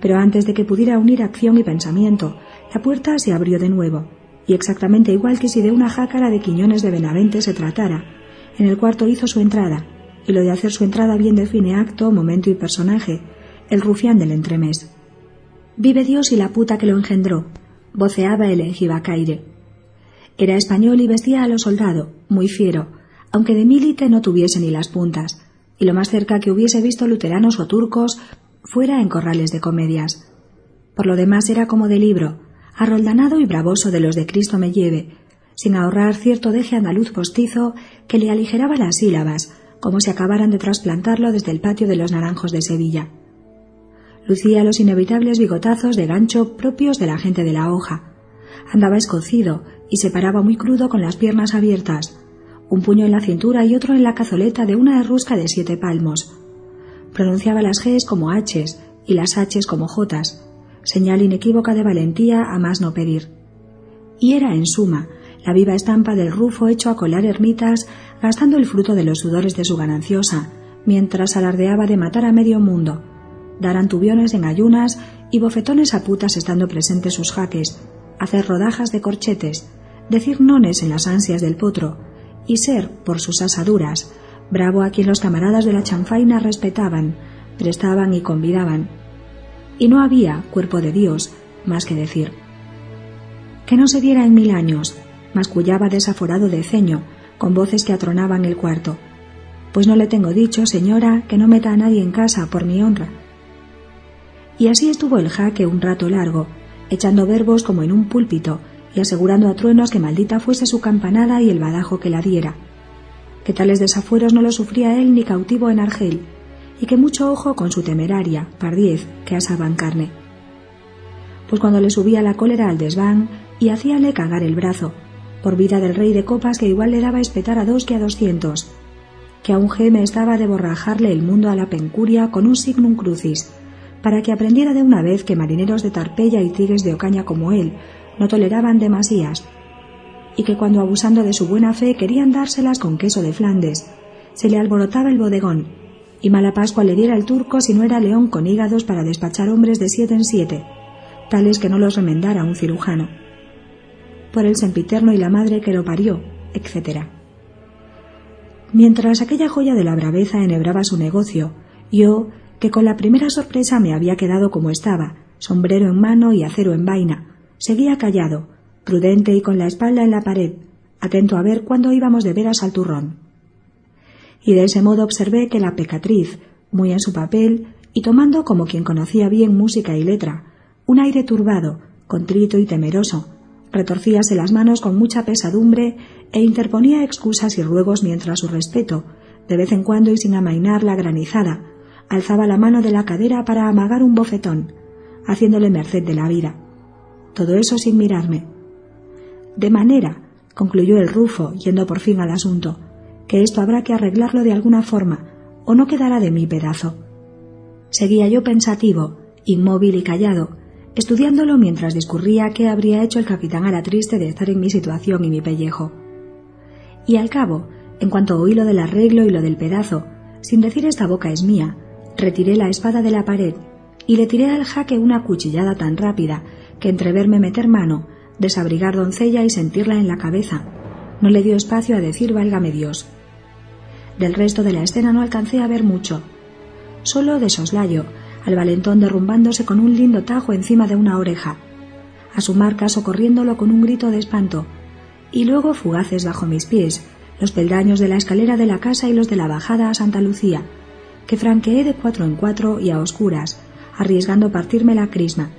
S1: Pero antes de que pudiera unir acción y pensamiento, la puerta se abrió de nuevo, y exactamente igual que si de una jácara de Quiñones de Benavente se tratara. En el cuarto hizo su entrada, y lo de hacer su entrada bien define acto, momento y personaje, el rufián del entremés. Vive Dios y la puta que lo engendró, voceaba el enjibacaire. Era español y vestía a lo soldado, muy fiero, aunque de milite no tuviese ni las puntas, y lo más cerca que hubiese visto luteranos o turcos fuera en corrales de comedias. Por lo demás era como de libro, arroldanado y bravoso de los de Cristo me lleve, sin ahorrar cierto deje andaluz postizo que le aligeraba las sílabas, como si acabaran de trasplantarlo desde el patio de los naranjos de Sevilla. Lucía los inevitables bigotazos de gancho propios de la gente de la hoja, Andaba escocido y se paraba muy crudo con las piernas abiertas, un puño en la cintura y otro en la cazoleta de una herrusca de siete palmos. Pronunciaba las Gs como Hs y las Hs como Js, señal inequívoca de valentía a más no pedir. Y era, en suma, la viva estampa del rufo hecho a colar ermitas, gastando el fruto de los sudores de su gananciosa, mientras alardeaba de matar a medio mundo, dar antubiones en ayunas y bofetones a putas estando presentes sus jaques, hacer rodajas de corchetes, decir nones en las ansias del potro, y ser, por sus asaduras, bravo a quien los camaradas de la chanfaina respetaban, prestaban y convidaban. Y no había, cuerpo de Dios, más que decir. Que no se diera en mil años, mascullaba desaforado de ceño, con voces que atronaban el cuarto. Pues no le tengo dicho, señora, que no meta a nadie en casa por mi honra. Y así estuvo el jaque un rato largo, echando verbos como en un púlpito y asegurando a truenos que maldita fuese su campanada y el badajo que la diera. Que tales desafueros no lo sufría él ni cautivo en Argel, y que mucho ojo con su temeraria, pardiez, que asaban carne. Pues cuando le subía la cólera al desván y hacíale cagar el brazo, por vida del rey de copas que igual le daba espetar a dos que a doscientos, que a un geme estaba de borrajarle el mundo a la pencuria con un signum crucis, para que aprendiera de una vez que marineros de Tarpeya y tigres de Ocaña como él no toleraban demasías, y que cuando abusando de su buena fe querían dárselas con queso de Flandes, se le alborotaba el bodegón, y mala Pascua le diera el turco si no era león con hígados para despachar hombres de siete en siete, tales que no los remendara un cirujano por el sempiterno y la madre que lo parió, etc. Mientras aquella joya de la braveza enhebraba su negocio, yo, que con la primera sorpresa me había quedado como estaba, sombrero en mano y acero en vaina, seguía callado, prudente y con la espalda en la pared, atento a ver cuándo íbamos de veras al turrón. Y de ese modo observé que la pecatriz, muy en su papel, y tomando como quien conocía bien música y letra, un aire turbado, contrito y temeroso, retorcíase las manos con mucha pesadumbre e interponía excusas y ruegos mientras su respeto, de vez en cuando y sin amainar la granizada, alzaba la mano de la cadera para amagar un bofetón, haciéndole merced de la vida. Todo eso sin mirarme. De manera, concluyó el Rufo, yendo por fin al asunto, que esto habrá que arreglarlo de alguna forma, o no quedará de mi pedazo. Seguía yo pensativo, inmóvil y callado, estudiándolo mientras discurría qué habría hecho el capitán a la triste de estar en mi situación y mi pellejo. Y al cabo, en cuanto oí lo del arreglo y lo del pedazo, sin decir esta boca es mía, retiré la espada de la pared y le tiré al jaque una cuchillada tan rápida que entre verme meter mano, desabrigar doncella y sentirla en la cabeza, no le dio espacio a decir válgame Dios. Del resto de la escena no alcancé a ver mucho. Solo de soslayo, al valentón derrumbándose con un lindo tajo encima de una oreja, a su marca socorriéndolo con un grito de espanto, y luego fugaces bajo mis pies, los peldaños de la escalera de la casa y los de la bajada a Santa Lucía, que franqueé de cuatro en cuatro y a oscuras, arriesgando partirme la crisma,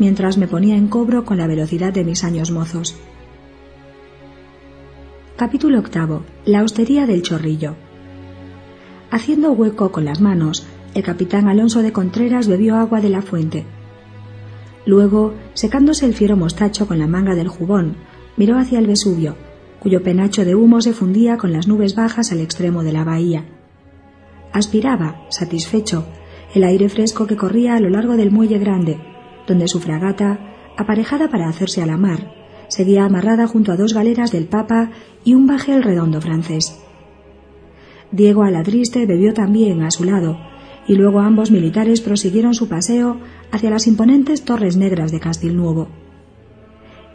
S1: mientras me ponía en cobro con la velocidad de mis años mozos. Capítulo octavo. La hostería del chorrillo. Haciendo hueco con las manos, el capitán Alonso de Contreras bebió agua de la fuente. Luego, secándose el fiero mostacho con la manga del jubón, miró hacia el Vesubio, cuyo penacho de humo se fundía con las nubes bajas al extremo de la bahía. Aspiraba, satisfecho, el aire fresco que corría a lo largo del muelle grande, donde su fragata, aparejada para hacerse a la mar, seguía amarrada junto a dos galeras del Papa y un bajel redondo francés. Diego Aladriste bebió también a su lado, y luego ambos militares prosiguieron su paseo hacia las imponentes torres negras de Castilnuovo.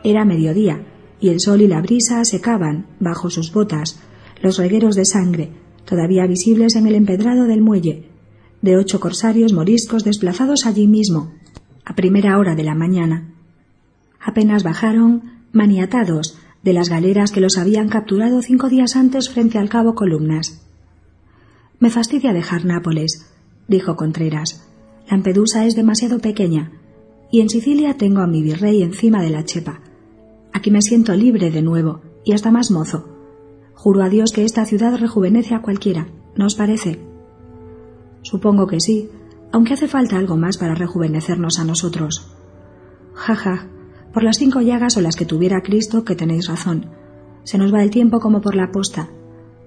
S1: Era mediodía, y el sol y la brisa secaban, bajo sus botas, los regueros de sangre, todavía visibles en el empedrado del muelle, de ocho corsarios moriscos desplazados allí mismo, a primera hora de la mañana. Apenas bajaron, maniatados, de las galeras que los habían capturado cinco días antes frente al cabo Columnas. Me fastidia dejar Nápoles, dijo Contreras. Lampedusa es demasiado pequeña, y en Sicilia tengo a mi virrey encima de la chepa. Aquí me siento libre de nuevo, y hasta más mozo. Juro a Dios que esta ciudad rejuvenece a cualquiera, ¿no os parece? Supongo que sí, aunque hace falta algo más para rejuvenecernos a nosotros. Jaja, Por las cinco llagas o las que tuviera Cristo, que tenéis razón. Se nos va el tiempo como por la posta.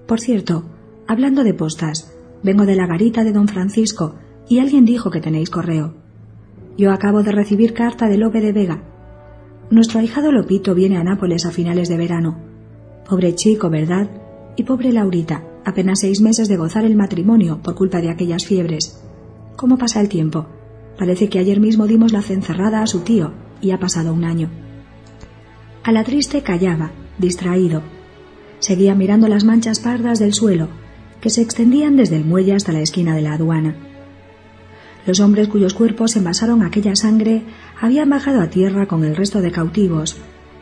S1: Por cierto, hablando de postas, vengo de la garita de don Francisco y alguien dijo que tenéis correo. Yo acabo de recibir carta de Lope de Vega. Nuestro ahijado Lopito viene a Nápoles a finales de verano. Pobre chico, ¿verdad? Y pobre Laurita, apenas seis meses de gozar el matrimonio por culpa de aquellas fiebres. ¿Cómo pasa el tiempo? Parece que ayer mismo dimos la cencerrada a su tío y ha pasado un año. A la triste callaba, distraído. Seguía mirando las manchas pardas del suelo, que se extendían desde el muelle hasta la esquina de la aduana. Los hombres cuyos cuerpos envasaron aquella sangre habían bajado a tierra con el resto de cautivos,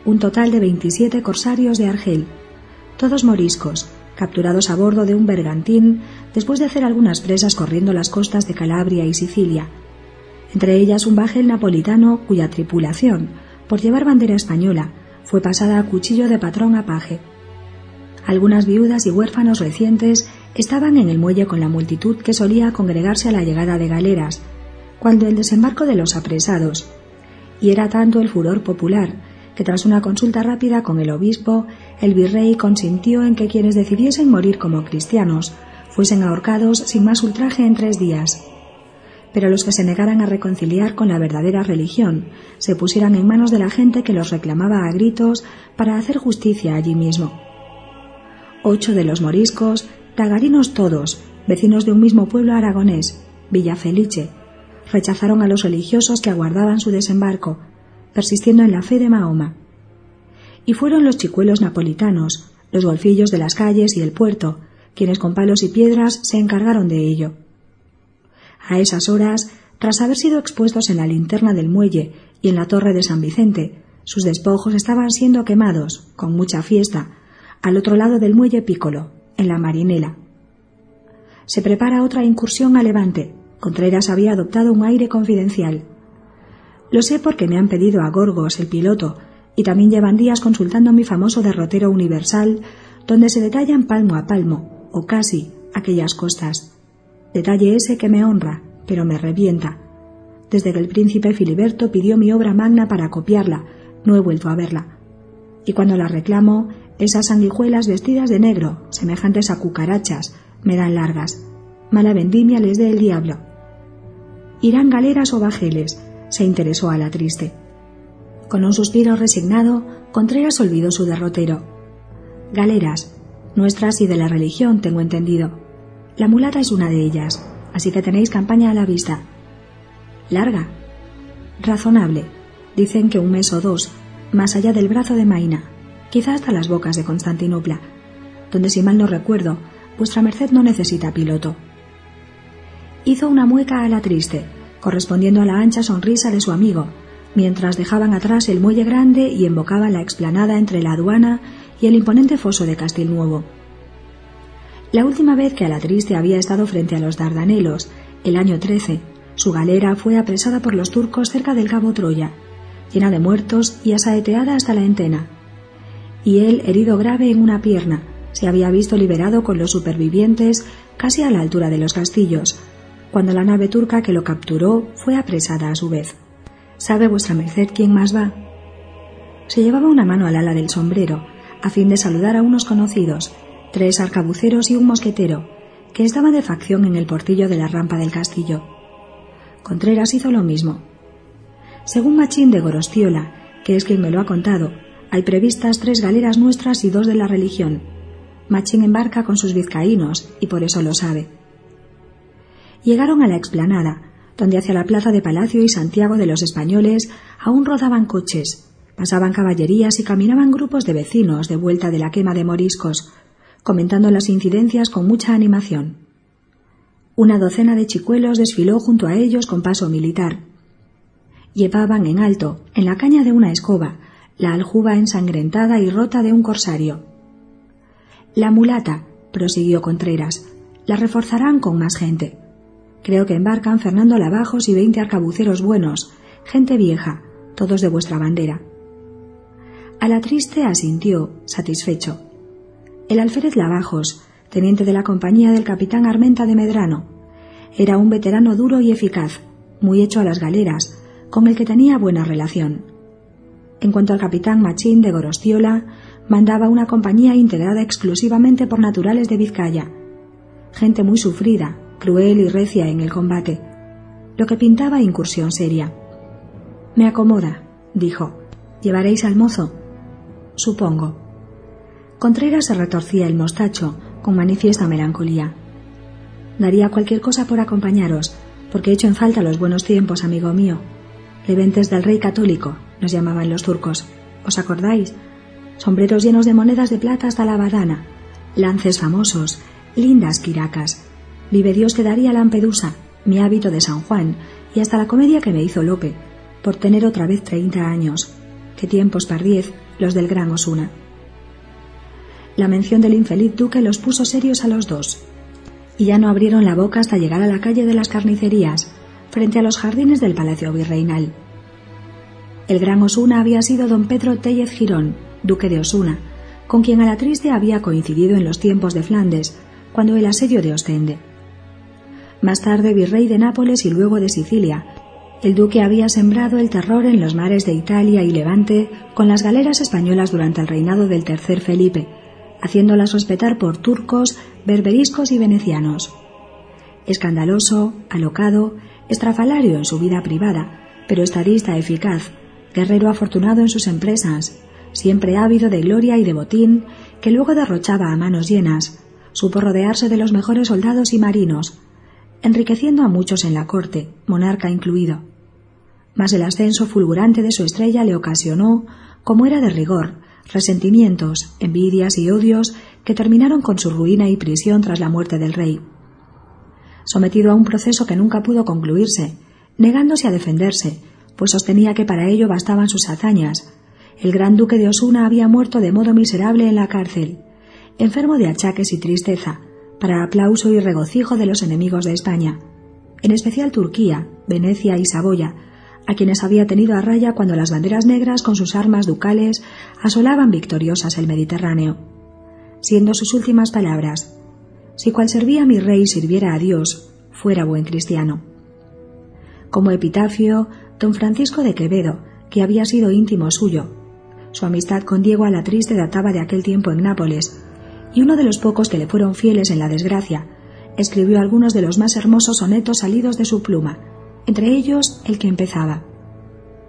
S1: un total de 27 corsarios de Argel, todos moriscos, capturados a bordo de un bergantín después de hacer algunas presas corriendo las costas de Calabria y Sicilia, entre ellas un bajel napolitano cuya tripulación, por llevar bandera española, fue pasada a cuchillo de patrón a paje. Algunas viudas y huérfanos recientes estaban en el muelle con la multitud que solía congregarse a la llegada de galeras, cuando el desembarco de los apresados, y era tanto el furor popular que tras una consulta rápida con el obispo, el virrey consintió en que quienes decidiesen morir como cristianos fuesen ahorcados sin más ultraje en tres días. Pero los que se negaran a reconciliar con la verdadera religión se pusieran en manos de la gente que los reclamaba a gritos para hacer justicia allí mismo. Ocho de los moriscos Tagarinos todos, vecinos de un mismo pueblo aragonés, Villa Felice, rechazaron a los religiosos que aguardaban su desembarco, persistiendo en la fe de Mahoma. Y fueron los chicuelos napolitanos, los golfillos de las calles y el puerto, quienes con palos y piedras se encargaron de ello. A esas horas, tras haber sido expuestos en la linterna del muelle y en la torre de San Vicente, sus despojos estaban siendo quemados, con mucha fiesta, al otro lado del muelle Pícolo, en la marinela. Se prepara otra incursión a Levante. Contreras había adoptado un aire confidencial. Lo sé porque me han pedido a Gorgos, el piloto, y también llevan días consultando mi famoso derrotero universal, donde se detallan palmo a palmo, o casi, aquellas costas. Detalle ese que me honra, pero me revienta. Desde que el príncipe Filiberto pidió mi obra magna para copiarla, no he vuelto a verla. Y cuando la reclamo, esas sanguijuelas vestidas de negro, semejantes a cucarachas, me dan largas. Mala vendimia les dé el diablo. ¿Irán galeras o bajeles? Se interesó a la triste. Con un suspiro resignado, Contreras olvidó su derrotero. Galeras, nuestras y de la religión, tengo entendido. La mulata es una de ellas, así que tenéis campaña a la vista. ¿Larga? Razonable. Dicen que un mes o dos, más allá del brazo de Maina, quizá hasta las bocas de Constantinopla, donde si mal no recuerdo, vuestra merced no necesita piloto. Hizo una mueca a la triste, correspondiendo a la ancha sonrisa de su amigo, mientras dejaban atrás el muelle grande y embocaban la explanada entre la aduana y el imponente foso de Castilnuovo. La última vez que a la triste había estado frente a los Dardanelos, el año 13, su galera fue apresada por los turcos cerca del cabo Troya, llena de muertos y asaeteada hasta la entena y él herido grave en una pierna. Se había visto liberado con los supervivientes casi a la altura de los castillos, cuando la nave turca que lo capturó fue apresada a su vez. ¿Sabe vuestra merced quién más va? Se llevaba una mano al ala del sombrero, a fin de saludar a unos conocidos, tres arcabuceros y un mosquetero, que estaban de facción en el portillo de la rampa del castillo. Contreras hizo lo mismo. Según Machín de Gorostiola, que es quien me lo ha contado, hay previstas tres galeras nuestras y dos de la religión. Machín embarca con sus vizcaínos y por eso lo sabe. Llegaron a la explanada, donde hacia la plaza de Palacio y Santiago de los Españoles aún rodaban coches, pasaban caballerías y caminaban grupos de vecinos de vuelta de la quema de moriscos, comentando las incidencias con mucha animación. Una docena de chicuelos desfiló junto a ellos con paso militar. Llevaban en alto, en la caña de una escoba, la aljuba ensangrentada y rota de un corsario. La mulata, prosiguió Contreras, la reforzarán con más gente. Creo que embarcan Fernando Lavajos y veinte arcabuceros buenos, gente vieja, todos de vuestra bandera. A la triste asintió, satisfecho. El alférez Lavajos, teniente de la compañía del capitán Armenta de Medrano, era un veterano duro y eficaz, muy hecho a las galeras, con el que tenía buena relación En cuanto al capitán Machín de Gorostiola, mandaba una compañía integrada exclusivamente por naturales de Vizcaya, gente muy sufrida, cruel y recia en el combate, lo que pintaba incursión seria. Me acomoda, dijo. ¿Llevaréis al mozo? Supongo. Contreras se retorcía el mostacho con manifiesta melancolía. Daría cualquier cosa por acompañaros, porque he hecho en falta los buenos tiempos, amigo mío. Leventes del rey católico, nos llamaban los turcos. ¿Os acordáis? Sombreros llenos de monedas de plata hasta la badana, lances famosos, lindas quiracas. Vive Dios que daría Lampedusa, mi hábito de San Juan, y hasta la comedia que me hizo Lope, por tener otra vez treinta años. Qué tiempos pardiez, los del gran Osuna. La mención del infeliz duque los puso serios a los dos, y ya no abrieron la boca hasta llegar a la calle de las carnicerías, frente a los jardines del Palacio Virreinal. El gran Osuna había sido don Pedro Tellez Girón, duque de Osuna, con quien a la triste había coincidido en los tiempos de Flandes, cuando el asedio de Ostende. Más tarde virrey de Nápoles y luego de Sicilia, el duque había sembrado el terror en los mares de Italia y Levante con las galeras españolas durante el reinado del tercer Felipe, haciéndolas respetar por turcos, berberiscos y venecianos. Escandaloso, alocado, estrafalario en su vida privada, pero estadista eficaz, guerrero afortunado en sus empresas, siempre ávido de gloria y de botín, que luego derrochaba a manos llenas, supo rodearse de los mejores soldados y marinos, enriqueciendo a muchos en la corte, monarca incluido. Mas el ascenso fulgurante de su estrella le ocasionó, como era de rigor, resentimientos, envidias y odios que terminaron con su ruina y prisión tras la muerte del rey. Sometido a un proceso que nunca pudo concluirse, negándose a defenderse, pues sostenía que para ello bastaban sus hazañas, el gran duque de Osuna había muerto de modo miserable en la cárcel, enfermo de achaques y tristeza, para aplauso y regocijo de los enemigos de España, en especial Turquía, Venecia y Saboya, a quienes había tenido a raya cuando las banderas negras con sus armas ducales asolaban victoriosas el Mediterráneo. Siendo sus últimas palabras, si cual servía mi rey sirviera a Dios, fuera buen cristiano. Como epitafio, don Francisco de Quevedo, que había sido íntimo suyo. Su amistad con Diego a la triste databa de aquel tiempo en Nápoles, y uno de los pocos que le fueron fieles en la desgracia, escribió algunos de los más hermosos sonetos salidos de su pluma, entre ellos el que empezaba.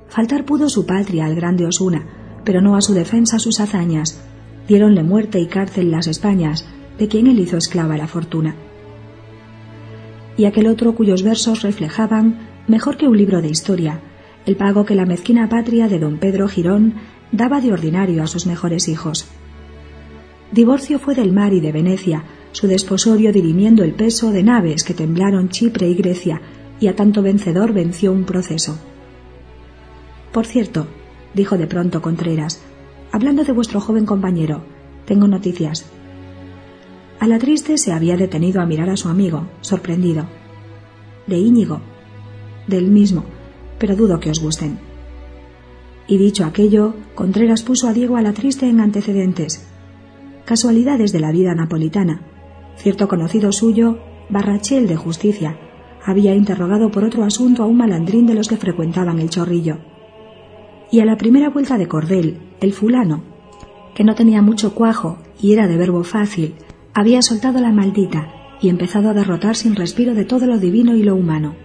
S1: Faltar pudo su patria al grande Osuna, pero no a su defensa sus hazañas. Diéronle muerte y cárcel las Españas, de quien él hizo esclava la fortuna. Y aquel otro cuyos versos reflejaban, mejor que un libro de historia, el pago que la mezquina patria de don Pedro Girón daba de ordinario a sus mejores hijos. Divorcio fue del mar y de Venecia, su desposorio dirimiendo el peso de naves que temblaron Chipre y Grecia, y a tanto vencedor venció un proceso. Por cierto, dijo de pronto Contreras, hablando de vuestro joven compañero, tengo noticias. A la triste se había detenido a mirar a su amigo, sorprendido. De Íñigo. Del mismo, pero dudo que os gusten. Y dicho aquello, Contreras puso a Diego a la triste en antecedentes, casualidades de la vida napolitana. Cierto conocido suyo, Barrachel de Justicia, había interrogado por otro asunto a un malandrín de los que frecuentaban el chorrillo. Y a la primera vuelta de cordel, el fulano, que no tenía mucho cuajo y era de verbo fácil, había soltado la maldita y empezado a derrotar sin respiro de todo lo divino y lo humano.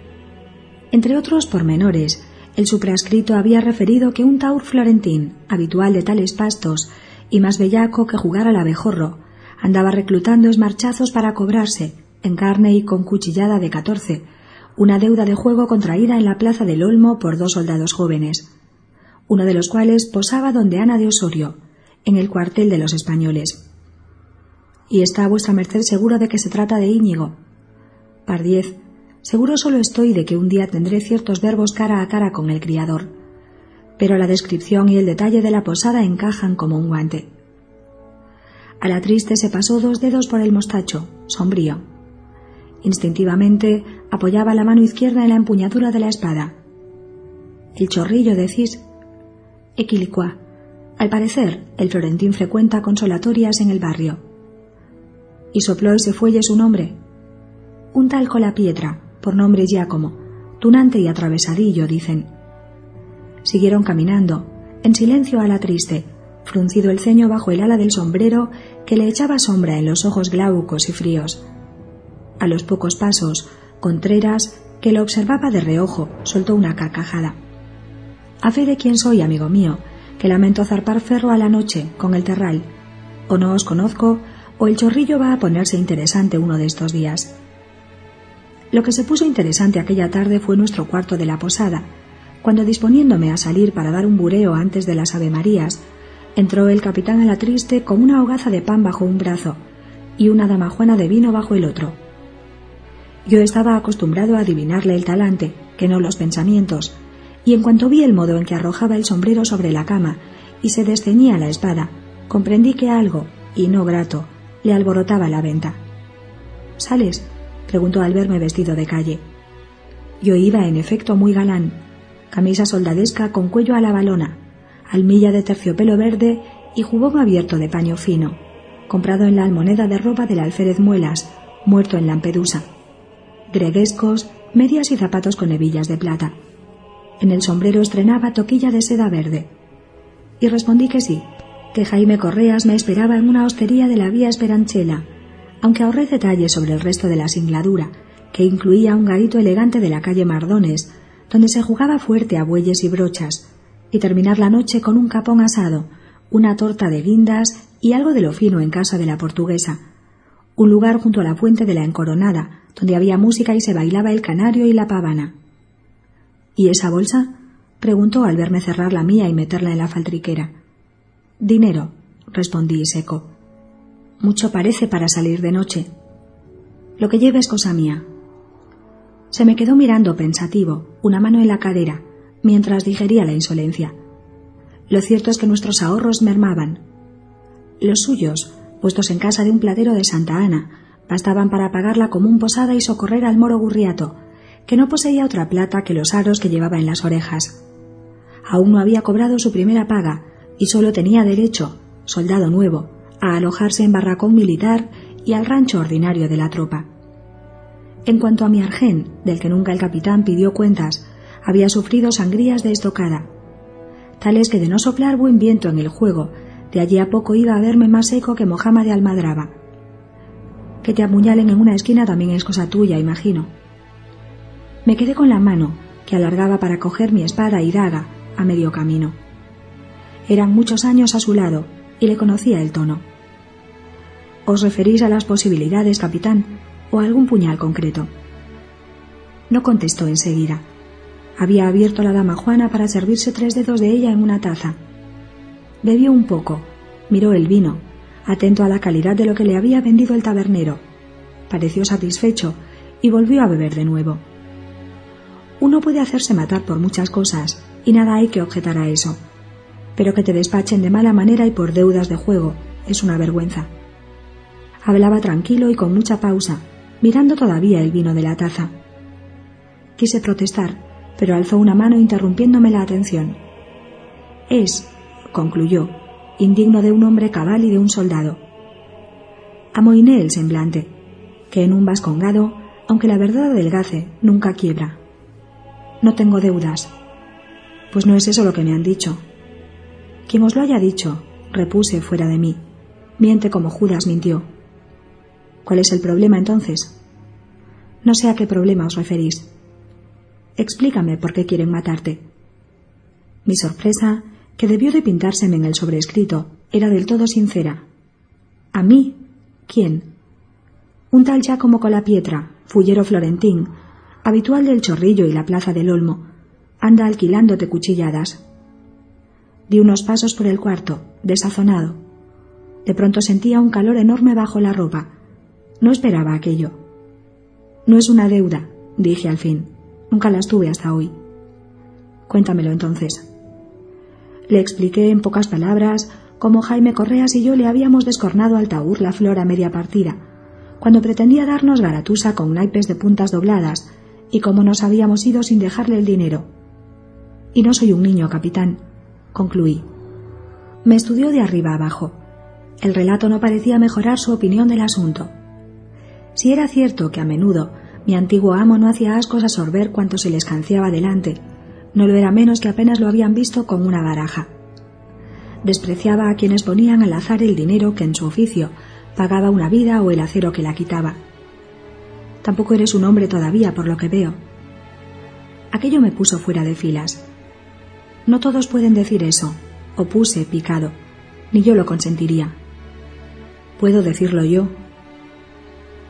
S1: Entre otros pormenores, el suprascrito había referido que un taur florentín, habitual de tales pastos, y más bellaco que jugar al abejorro. Andaba reclutando esmarchazos para cobrarse, en carne y con cuchillada de catorce, una deuda de juego contraída en la plaza del Olmo por dos soldados jóvenes, uno de los cuales posaba donde Ana de Osorio, en el cuartel de los españoles. Y está vuestra merced seguro de que se trata de Íñigo. Pardiez, seguro solo estoy de que un día tendré ciertos verbos cara a cara con el criador pero la descripción y el detalle de la posada encajan como un guante. A la triste se pasó dos dedos por el mostacho, sombrío. Instintivamente apoyaba la mano izquierda en la empuñadura de la espada. El chorrillo, decís. Equilicua. Al parecer, el florentín frecuenta consolatorias en el barrio. Y sopló ese fuelle su nombre. Un tal Colapietra, por nombre Giacomo, tunante y atravesadillo, dicen Siguieron caminando, en silencio a la triste, fruncido el ceño bajo el ala del sombrero que le echaba sombra en los ojos glaucos y fríos. A los pocos pasos, Contreras, que lo observaba de reojo, soltó una carcajada. A fe de quién soy, amigo mío, que lamento zarpar ferro a la noche con el terral. O no os conozco, o el chorrillo va a ponerse interesante uno de estos días. Lo que se puso interesante aquella tarde fue nuestro cuarto de la posada, cuando disponiéndome a salir para dar un bureo antes de las Avemarías, entró el capitán a la triste con una hogaza de pan bajo un brazo y una damajuana de vino bajo el otro. Yo estaba acostumbrado a adivinarle el talante, que no los pensamientos, y en cuanto vi el modo en que arrojaba el sombrero sobre la cama y se desceñía la espada, comprendí que algo, y no grato, le alborotaba la venta. ¿Sales? preguntó al verme vestido de calle. Yo iba, en efecto, muy galán, camisa soldadesca con cuello a la balona, almilla de terciopelo verde y jubón abierto de paño fino, comprado en la almoneda de ropa del alférez Muelas, muerto en Lampedusa. Greguescos, medias y zapatos con hebillas de plata. En el sombrero estrenaba toquilla de seda verde. Y respondí que sí, que Jaime Correas me esperaba en una hostería de la vía Esperanchela, aunque ahorré detalles sobre el resto de la singladura, que incluía un garito elegante de la calle Mardones, donde se jugaba fuerte a bueyes y brochas, y terminar la noche con un capón asado, una torta de guindas y algo de lo fino en casa de la portuguesa, un lugar junto a la fuente de la Encoronada, donde había música y se bailaba el canario y la pavana. ¿Y esa bolsa? preguntó al verme cerrar la mía y meterla en la faltriquera. Dinero, respondí seco. Mucho parece para salir de noche. Lo que lleve es cosa mía, se me quedó mirando pensativo, una mano en la cadera, mientras digería la insolencia. Lo cierto es que nuestros ahorros mermaban. Los suyos, puestos en casa de un platero de Santa Ana, bastaban para pagarla como un posada y socorrer al moro Gurriato, que no poseía otra plata que los aros que llevaba en las orejas. Aún no había cobrado su primera paga y solo tenía derecho, soldado nuevo, a alojarse en barracón militar y al rancho ordinario de la tropa. En cuanto a mi argén, del que nunca el capitán pidió cuentas, había sufrido sangrías de estocada, tales que de no soplar buen viento en el juego, de allí a poco iba a verme más seco que Mojama de Almadraba. Que te apuñalen en una esquina también es cosa tuya, imagino. Me quedé con la mano, que alargaba para coger mi espada y daga, a medio camino. Eran muchos años a su lado, y le conocía el tono. ¿Os referís a las posibilidades, capitán? O algún puñal concreto. No contestó enseguida. Había abierto la dama Juana para servirse tres dedos de ella en una taza. Bebió un poco, miró el vino, atento a la calidad de lo que le había vendido el tabernero. Pareció satisfecho y volvió a beber de nuevo. Uno puede hacerse matar por muchas cosas y nada hay que objetar a eso. Pero que te despachen de mala manera y por deudas de juego es una vergüenza. Hablaba tranquilo y con mucha pausa, mirando todavía el vino de la taza. Quise protestar, pero alzó una mano interrumpiéndome la atención. Es, concluyó, indigno de un hombre cabal y de un soldado. Amoiné el semblante, que en un vascongado, aunque la verdad adelgace, nunca quiebra. No tengo deudas. Pues no es eso lo que me han dicho. Quien os lo haya dicho, repuse fuera de mí, miente como Judas mintió. ¿Cuál es el problema entonces? No sé a qué problema os referís. Explícame por qué quieren matarte. Mi sorpresa, que debió de pintárseme en el sobrescrito, era del todo sincera. ¿A mí? ¿Quién? Un tal Giacomo Colapietra, fullero florentín, habitual del Chorrillo y la Plaza del Olmo, anda alquilándote cuchilladas. Di unos pasos por el cuarto, desazonado. De pronto sentía un calor enorme bajo la ropa, no esperaba aquello. No es una deuda, dije al fin. Nunca las tuve hasta hoy. Cuéntamelo entonces. Le expliqué en pocas palabras cómo Jaime Correas y yo le habíamos descornado al taur la flor a media partida, cuando pretendía darnos garatusa con naipes de puntas dobladas, y cómo nos habíamos ido sin dejarle el dinero. Y no soy un niño, capitán, concluí. Me estudió de arriba abajo. El relato no parecía mejorar su opinión del asunto. Si era cierto que a menudo mi antiguo amo no hacía ascos a sorber cuanto se le escanciaba delante, no lo era menos que apenas lo habían visto con una baraja, Despreciaba a quienes ponían al azar el dinero que en su oficio pagaba una vida o el acero que la quitaba. Tampoco eres un hombre todavía, por lo que veo. Aquello me puso fuera de filas. No todos pueden decir eso, opuse picado, ni yo lo consentiría. Puedo decirlo yo.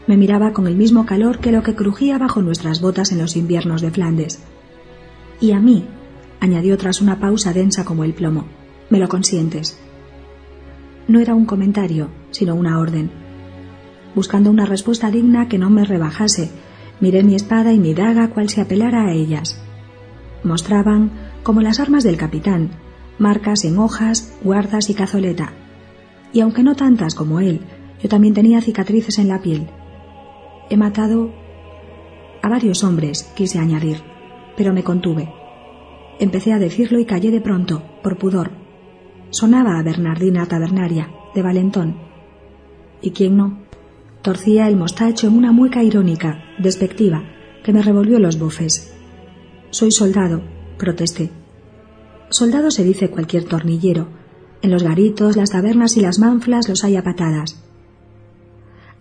S1: Me miraba con el mismo calor que lo que crujía bajo nuestras botas en los inviernos de Flandes. Y a mí, añadió tras una pausa densa como el plomo, ¿me lo consientes? No era un comentario, sino una orden. Buscando una respuesta digna que no me rebajase, miré mi espada y mi daga cual si apelara a ellas. Mostraban, como las armas del capitán, marcas en hojas, guardas y cazoleta. Y aunque no tantas como él, yo también tenía cicatrices en la piel. He matado a varios hombres, quise añadir, pero me contuve. Empecé a decirlo y callé de pronto, por pudor. Sonaba a Bernardina tabernaria, de valentón. ¿Y quién no? Torcía el mostacho en una mueca irónica, despectiva, que me revolvió los bofes. Soy soldado, protesté. Soldado se dice cualquier tornillero. En los garitos, las tabernas y las manflas los hay a patadas.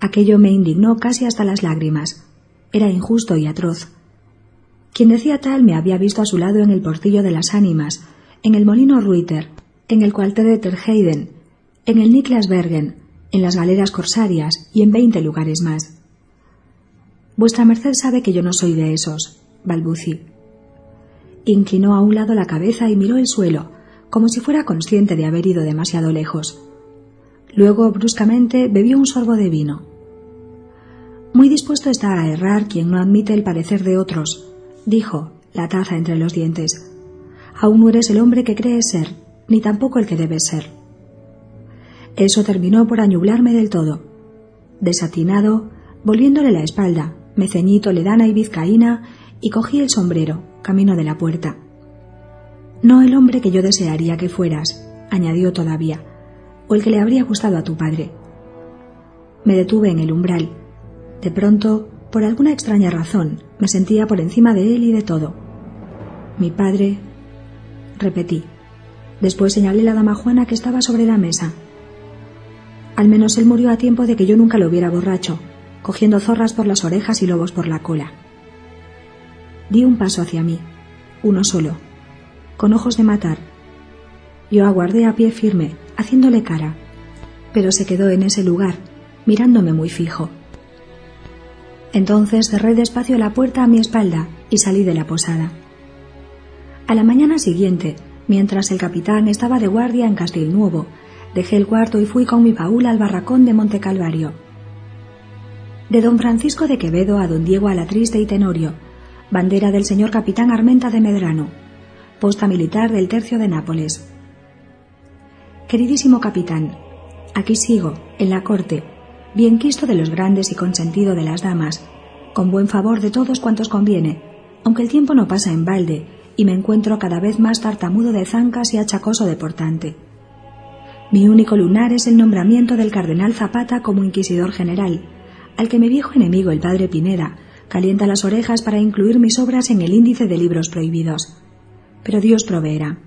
S1: Aquello me indignó casi hasta las lágrimas. Era injusto y atroz. Quien decía tal me había visto a su lado en el portillo de las ánimas, en el molino Ruiter, en el cuartel de Terheiden, en el Niklasbergen, en las galeras corsarias y en veinte lugares más. Vuestra merced sabe que yo no soy de esos, balbucí. Inclinó a un lado la cabeza y miró el suelo, como si fuera consciente de haber ido demasiado lejos. Luego, bruscamente, bebió un sorbo de vino. Muy dispuesto está a errar quien no admite el parecer de otros, dijo, la taza entre los dientes. Aún no eres el hombre que crees ser, ni tampoco el que debes ser. Eso terminó por añublarme del todo. Desatinado, volviéndole la espalda, me ceñí toledana y vizcaína y cogí el sombrero, camino de la puerta. No el hombre que yo desearía que fueras, añadió todavía, o el que le habría gustado a tu padre. Me detuve en el umbral. De pronto, por alguna extraña razón, me sentía por encima de él y de todo. Mi padre. repetí. Después señalé la dama Juana que estaba sobre la mesa. Al menos él murió a tiempo de que yo nunca lo viera borracho, cogiendo zorras por las orejas y lobos por la cola. Di un paso hacia mí, uno solo, con ojos de matar. Yo aguardé a pie firme, haciéndole cara, pero se quedó en ese lugar, mirándome muy fijo. Entonces cerré despacio la puerta a mi espalda y salí de la posada. A la mañana siguiente, mientras el capitán estaba de guardia en Castilnuovo, dejé el cuarto y fui con mi baúl al barracón de Monte Calvario. De don Francisco de Quevedo a don Diego Alatriste y Tenorio, bandera del señor capitán Armenta de Medrano, posta militar del tercio de Nápoles. Queridísimo capitán, aquí sigo, en la corte, bien quisto de los grandes y consentido de las damas, con buen favor de todos cuantos conviene, aunque el tiempo no pasa en balde y me encuentro cada vez más tartamudo de zancas y achacoso de portante. Mi único lunar es el nombramiento del cardenal Zapata como inquisidor general, al que mi viejo enemigo el padre Pineda calienta las orejas para incluir mis obras en el índice de libros prohibidos. Pero Dios proveerá.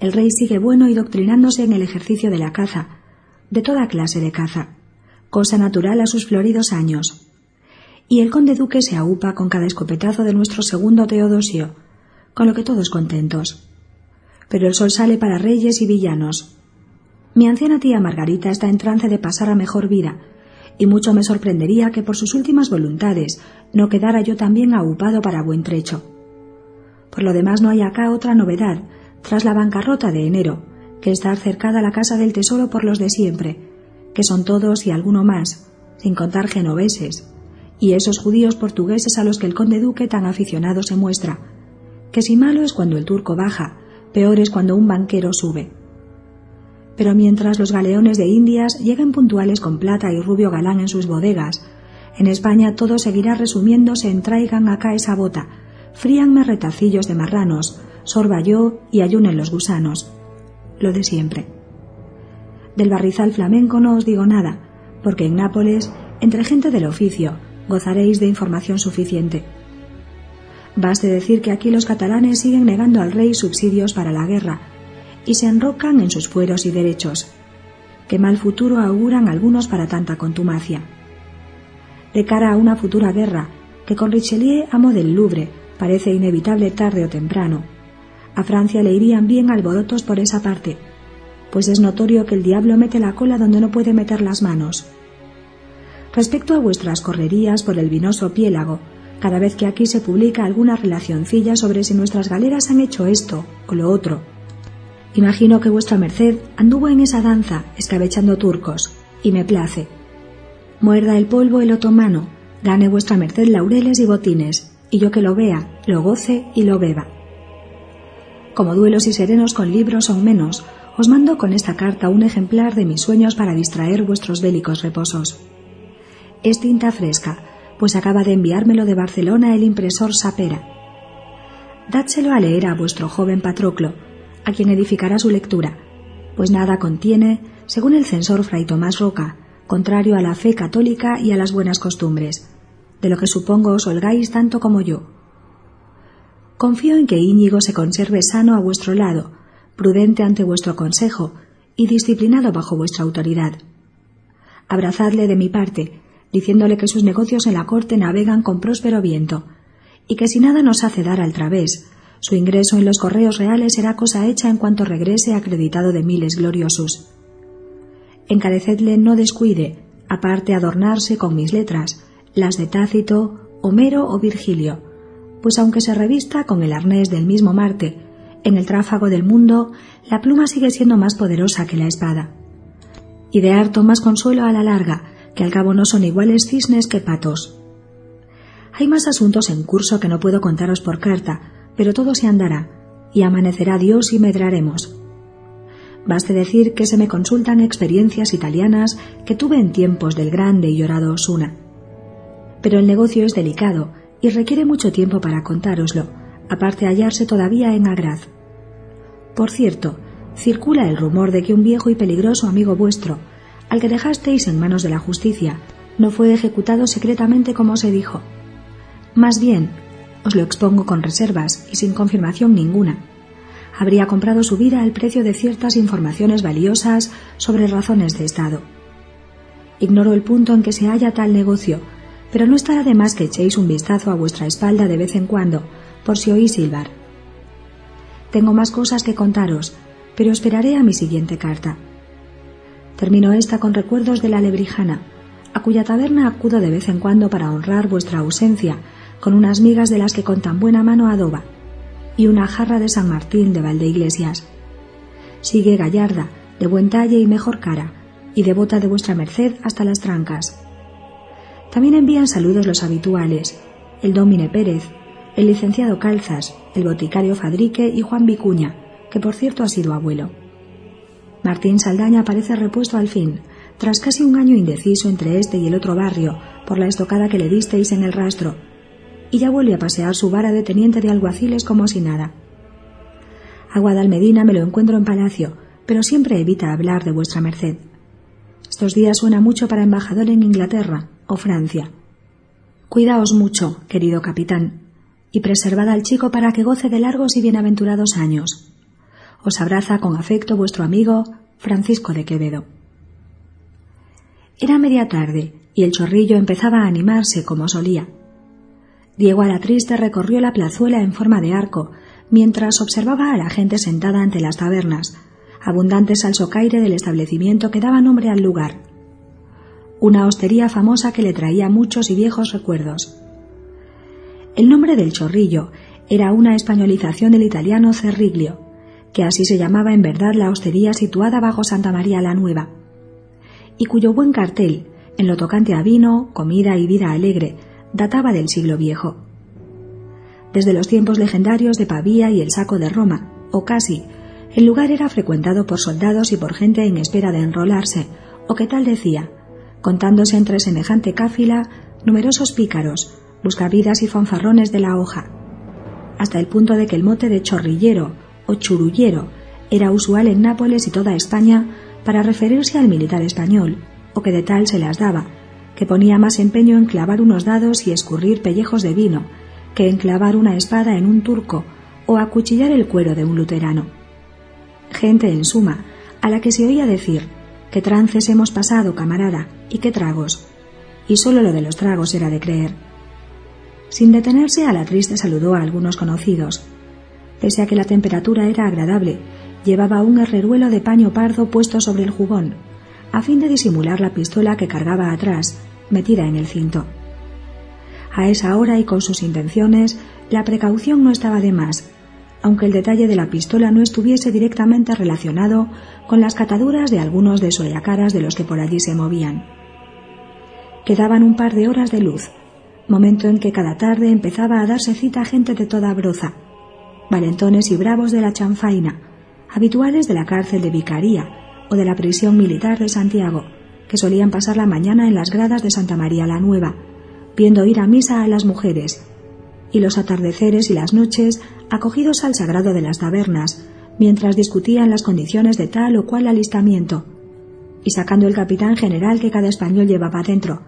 S1: El rey sigue bueno y doctrinándose en el ejercicio de la caza, de toda clase de caza, cosa natural a sus floridos años. Y el conde duque se aupa con cada escopetazo de nuestro segundo Teodosio, con lo que todos contentos. Pero el sol sale para reyes y villanos. Mi anciana tía Margarita está en trance de pasar a mejor vida, y mucho me sorprendería que por sus últimas voluntades no quedara yo también aupado para buen trecho. Por lo demás no hay acá otra novedad, tras la bancarrota de enero, que estar cercada la casa del tesoro por los de siempre, que son todos y alguno más, sin contar genoveses, y esos judíos portugueses a los que el conde duque tan aficionado se muestra, que si malo es cuando el turco baja, peor es cuando un banquero sube pero mientras los galeones de Indias lleguen puntuales con plata y rubio galán en sus bodegas, en España todo seguirá resumiéndose en traigan acá esa bota, fríanme retacillos de marranos, sorba yo y ayunen los gusanos. Lo de siempre. Del barrizal flamenco no os digo nada, porque en Nápoles, entre gente del oficio, gozaréis de información suficiente. Baste decir que aquí los catalanes siguen negando al rey subsidios para la guerra, y se enrocan en sus fueros y derechos. Qué mal futuro auguran algunos para tanta contumacia. De cara a una futura guerra, que con Richelieu amo del Louvre parece inevitable tarde o temprano, a Francia le irían bien alborotos por esa parte, pues es notorio que el diablo mete la cola donde no puede meter las manos. Respecto a vuestras correrías por el vinoso piélago, cada vez que aquí se publica alguna relacioncilla sobre si nuestras galeras han hecho esto o lo otro. Imagino que vuestra merced anduvo en esa danza escabechando turcos, y me place. Muerda el polvo el otomano, gane vuestra merced laureles y botines, y yo que lo vea, lo goce y lo beba. Como duelos y serenos con libros son menos, os mando con esta carta un ejemplar de mis sueños para distraer vuestros bélicos reposos. Es tinta fresca, pues acaba de enviármelo de Barcelona el impresor Sapera. Dádselo a leer a vuestro joven Patroclo, a quien edificará su lectura, pues nada contiene, según el censor Fray Tomás Roca, contrario a la fe católica y a las buenas costumbres, de lo que supongo os holgáis tanto como yo. Confío en que Íñigo se conserve sano a vuestro lado, prudente ante vuestro consejo y disciplinado bajo vuestra autoridad. Abrazadle de mi parte, diciéndole que sus negocios en la corte navegan con próspero viento, y que si nada nos hace dar al través, su ingreso en los correos reales será cosa hecha en cuanto regrese acreditado de miles gloriosos. Encarecedle no descuide, aparte adornarse con mis letras, las de Tácito, Homero o Virgilio, pues aunque se revista con el arnés del mismo Marte, en el tráfago del mundo, la pluma sigue siendo más poderosa que la espada. Y de harto más consuelo a la larga, que al cabo no son iguales cisnes que patos. Hay más asuntos en curso que no puedo contaros por carta, pero todo se andará, y amanecerá Dios y medraremos. Baste decir que se me consultan experiencias italianas que tuve en tiempos del grande y llorado Osuna. Pero el negocio es delicado y requiere mucho tiempo para contároslo, aparte hallarse todavía en Agraz. Por cierto, circula el rumor de que un viejo y peligroso amigo vuestro, al que dejasteis en manos de la justicia, no fue ejecutado secretamente como se dijo. Más bien, os lo expongo con reservas y sin confirmación ninguna. Habría comprado su vida al precio de ciertas informaciones valiosas sobre razones de Estado. Ignoro el punto en que se halla tal negocio, pero no estará de más que echéis un vistazo a vuestra espalda de vez en cuando, por si oís silbar. Tengo más cosas que contaros, pero esperaré a mi siguiente carta. Termino esta con recuerdos de la lebrijana, a cuya taberna acudo de vez en cuando para honrar vuestra ausencia, con unas migas de las que con tan buena mano adoba, y una jarra de San Martín de Valdeiglesias. Sigue Gallarda, de buen talle y mejor cara, y devota de vuestra merced hasta las trancas. También envían saludos los habituales, el Dómine Pérez, el licenciado Calzas, el boticario Fadrique y Juan Vicuña, que por cierto ha sido abuelo. Martín Saldaña parece repuesto al fin, tras casi un año indeciso entre este y el otro barrio, por la estocada que le disteis en el rastro, y ya vuelve a pasear su vara de teniente de alguaciles como si nada. A Guadalmedina me lo encuentro en palacio, pero siempre evita hablar de vuestra merced. Estos días suena mucho para embajador en Inglaterra o Francia. Cuidaos mucho, querido capitán, y preservad al chico para que goce de largos y bienaventurados años. Os abraza con afecto vuestro amigo Francisco de Quevedo. Era media tarde y el chorrillo empezaba a animarse como solía. Diego la triste recorrió la plazuela en forma de arco, mientras observaba a la gente sentada ante las tabernas, abundantes al socaire del establecimiento que daba nombre al lugar. Una hostería famosa que le traía muchos y viejos recuerdos. El nombre del chorrillo era una españolización del italiano cerriglio, que así se llamaba en verdad la hostería situada bajo Santa María la Nueva, y cuyo buen cartel, en lo tocante a vino, comida y vida alegre, databa del siglo viejo. Desde los tiempos legendarios de Pavía y el saco de Roma, o casi, el lugar era frecuentado por soldados y por gente en espera de enrolarse, o que tal decía, contándose entre semejante cáfila numerosos pícaros, buscavidas y fanfarrones de la hoja, hasta el punto de que el mote de chorrillero o churullero era usual en Nápoles y toda España para referirse al militar español, o que de tal se las daba, que ponía más empeño en clavar unos dados y escurrir pellejos de vino, que en clavar una espada en un turco o acuchillar el cuero de un luterano. Gente, en suma, a la que se oía decir, qué trances hemos pasado, camarada, y qué tragos. Y solo lo de los tragos era de creer. Sin detenerse, a la triste saludó a algunos conocidos. Pese a que la temperatura era agradable, llevaba un herreruelo de paño pardo puesto sobre el jubón, a fin de disimular la pistola que cargaba atrás, metida en el cinto. A esa hora y con sus intenciones, la precaución no estaba de más, aunque el detalle de la pistola no estuviese directamente relacionado con las cataduras de algunos de soyacaras de los que por allí se movían. Quedaban un par de horas de luz, momento en que cada tarde empezaba a darse cita gente de toda broza, valentones y bravos de la chanfaina, habituales de la cárcel de Vicaría o de la prisión militar de Santiago, que solían pasar la mañana en las gradas de Santa María la Nueva, viendo ir a misa a las mujeres, y los atardeceres y las noches acogidos al sagrado de las tabernas, mientras discutían las condiciones de tal o cual alistamiento, y sacando el capitán general que cada español llevaba dentro,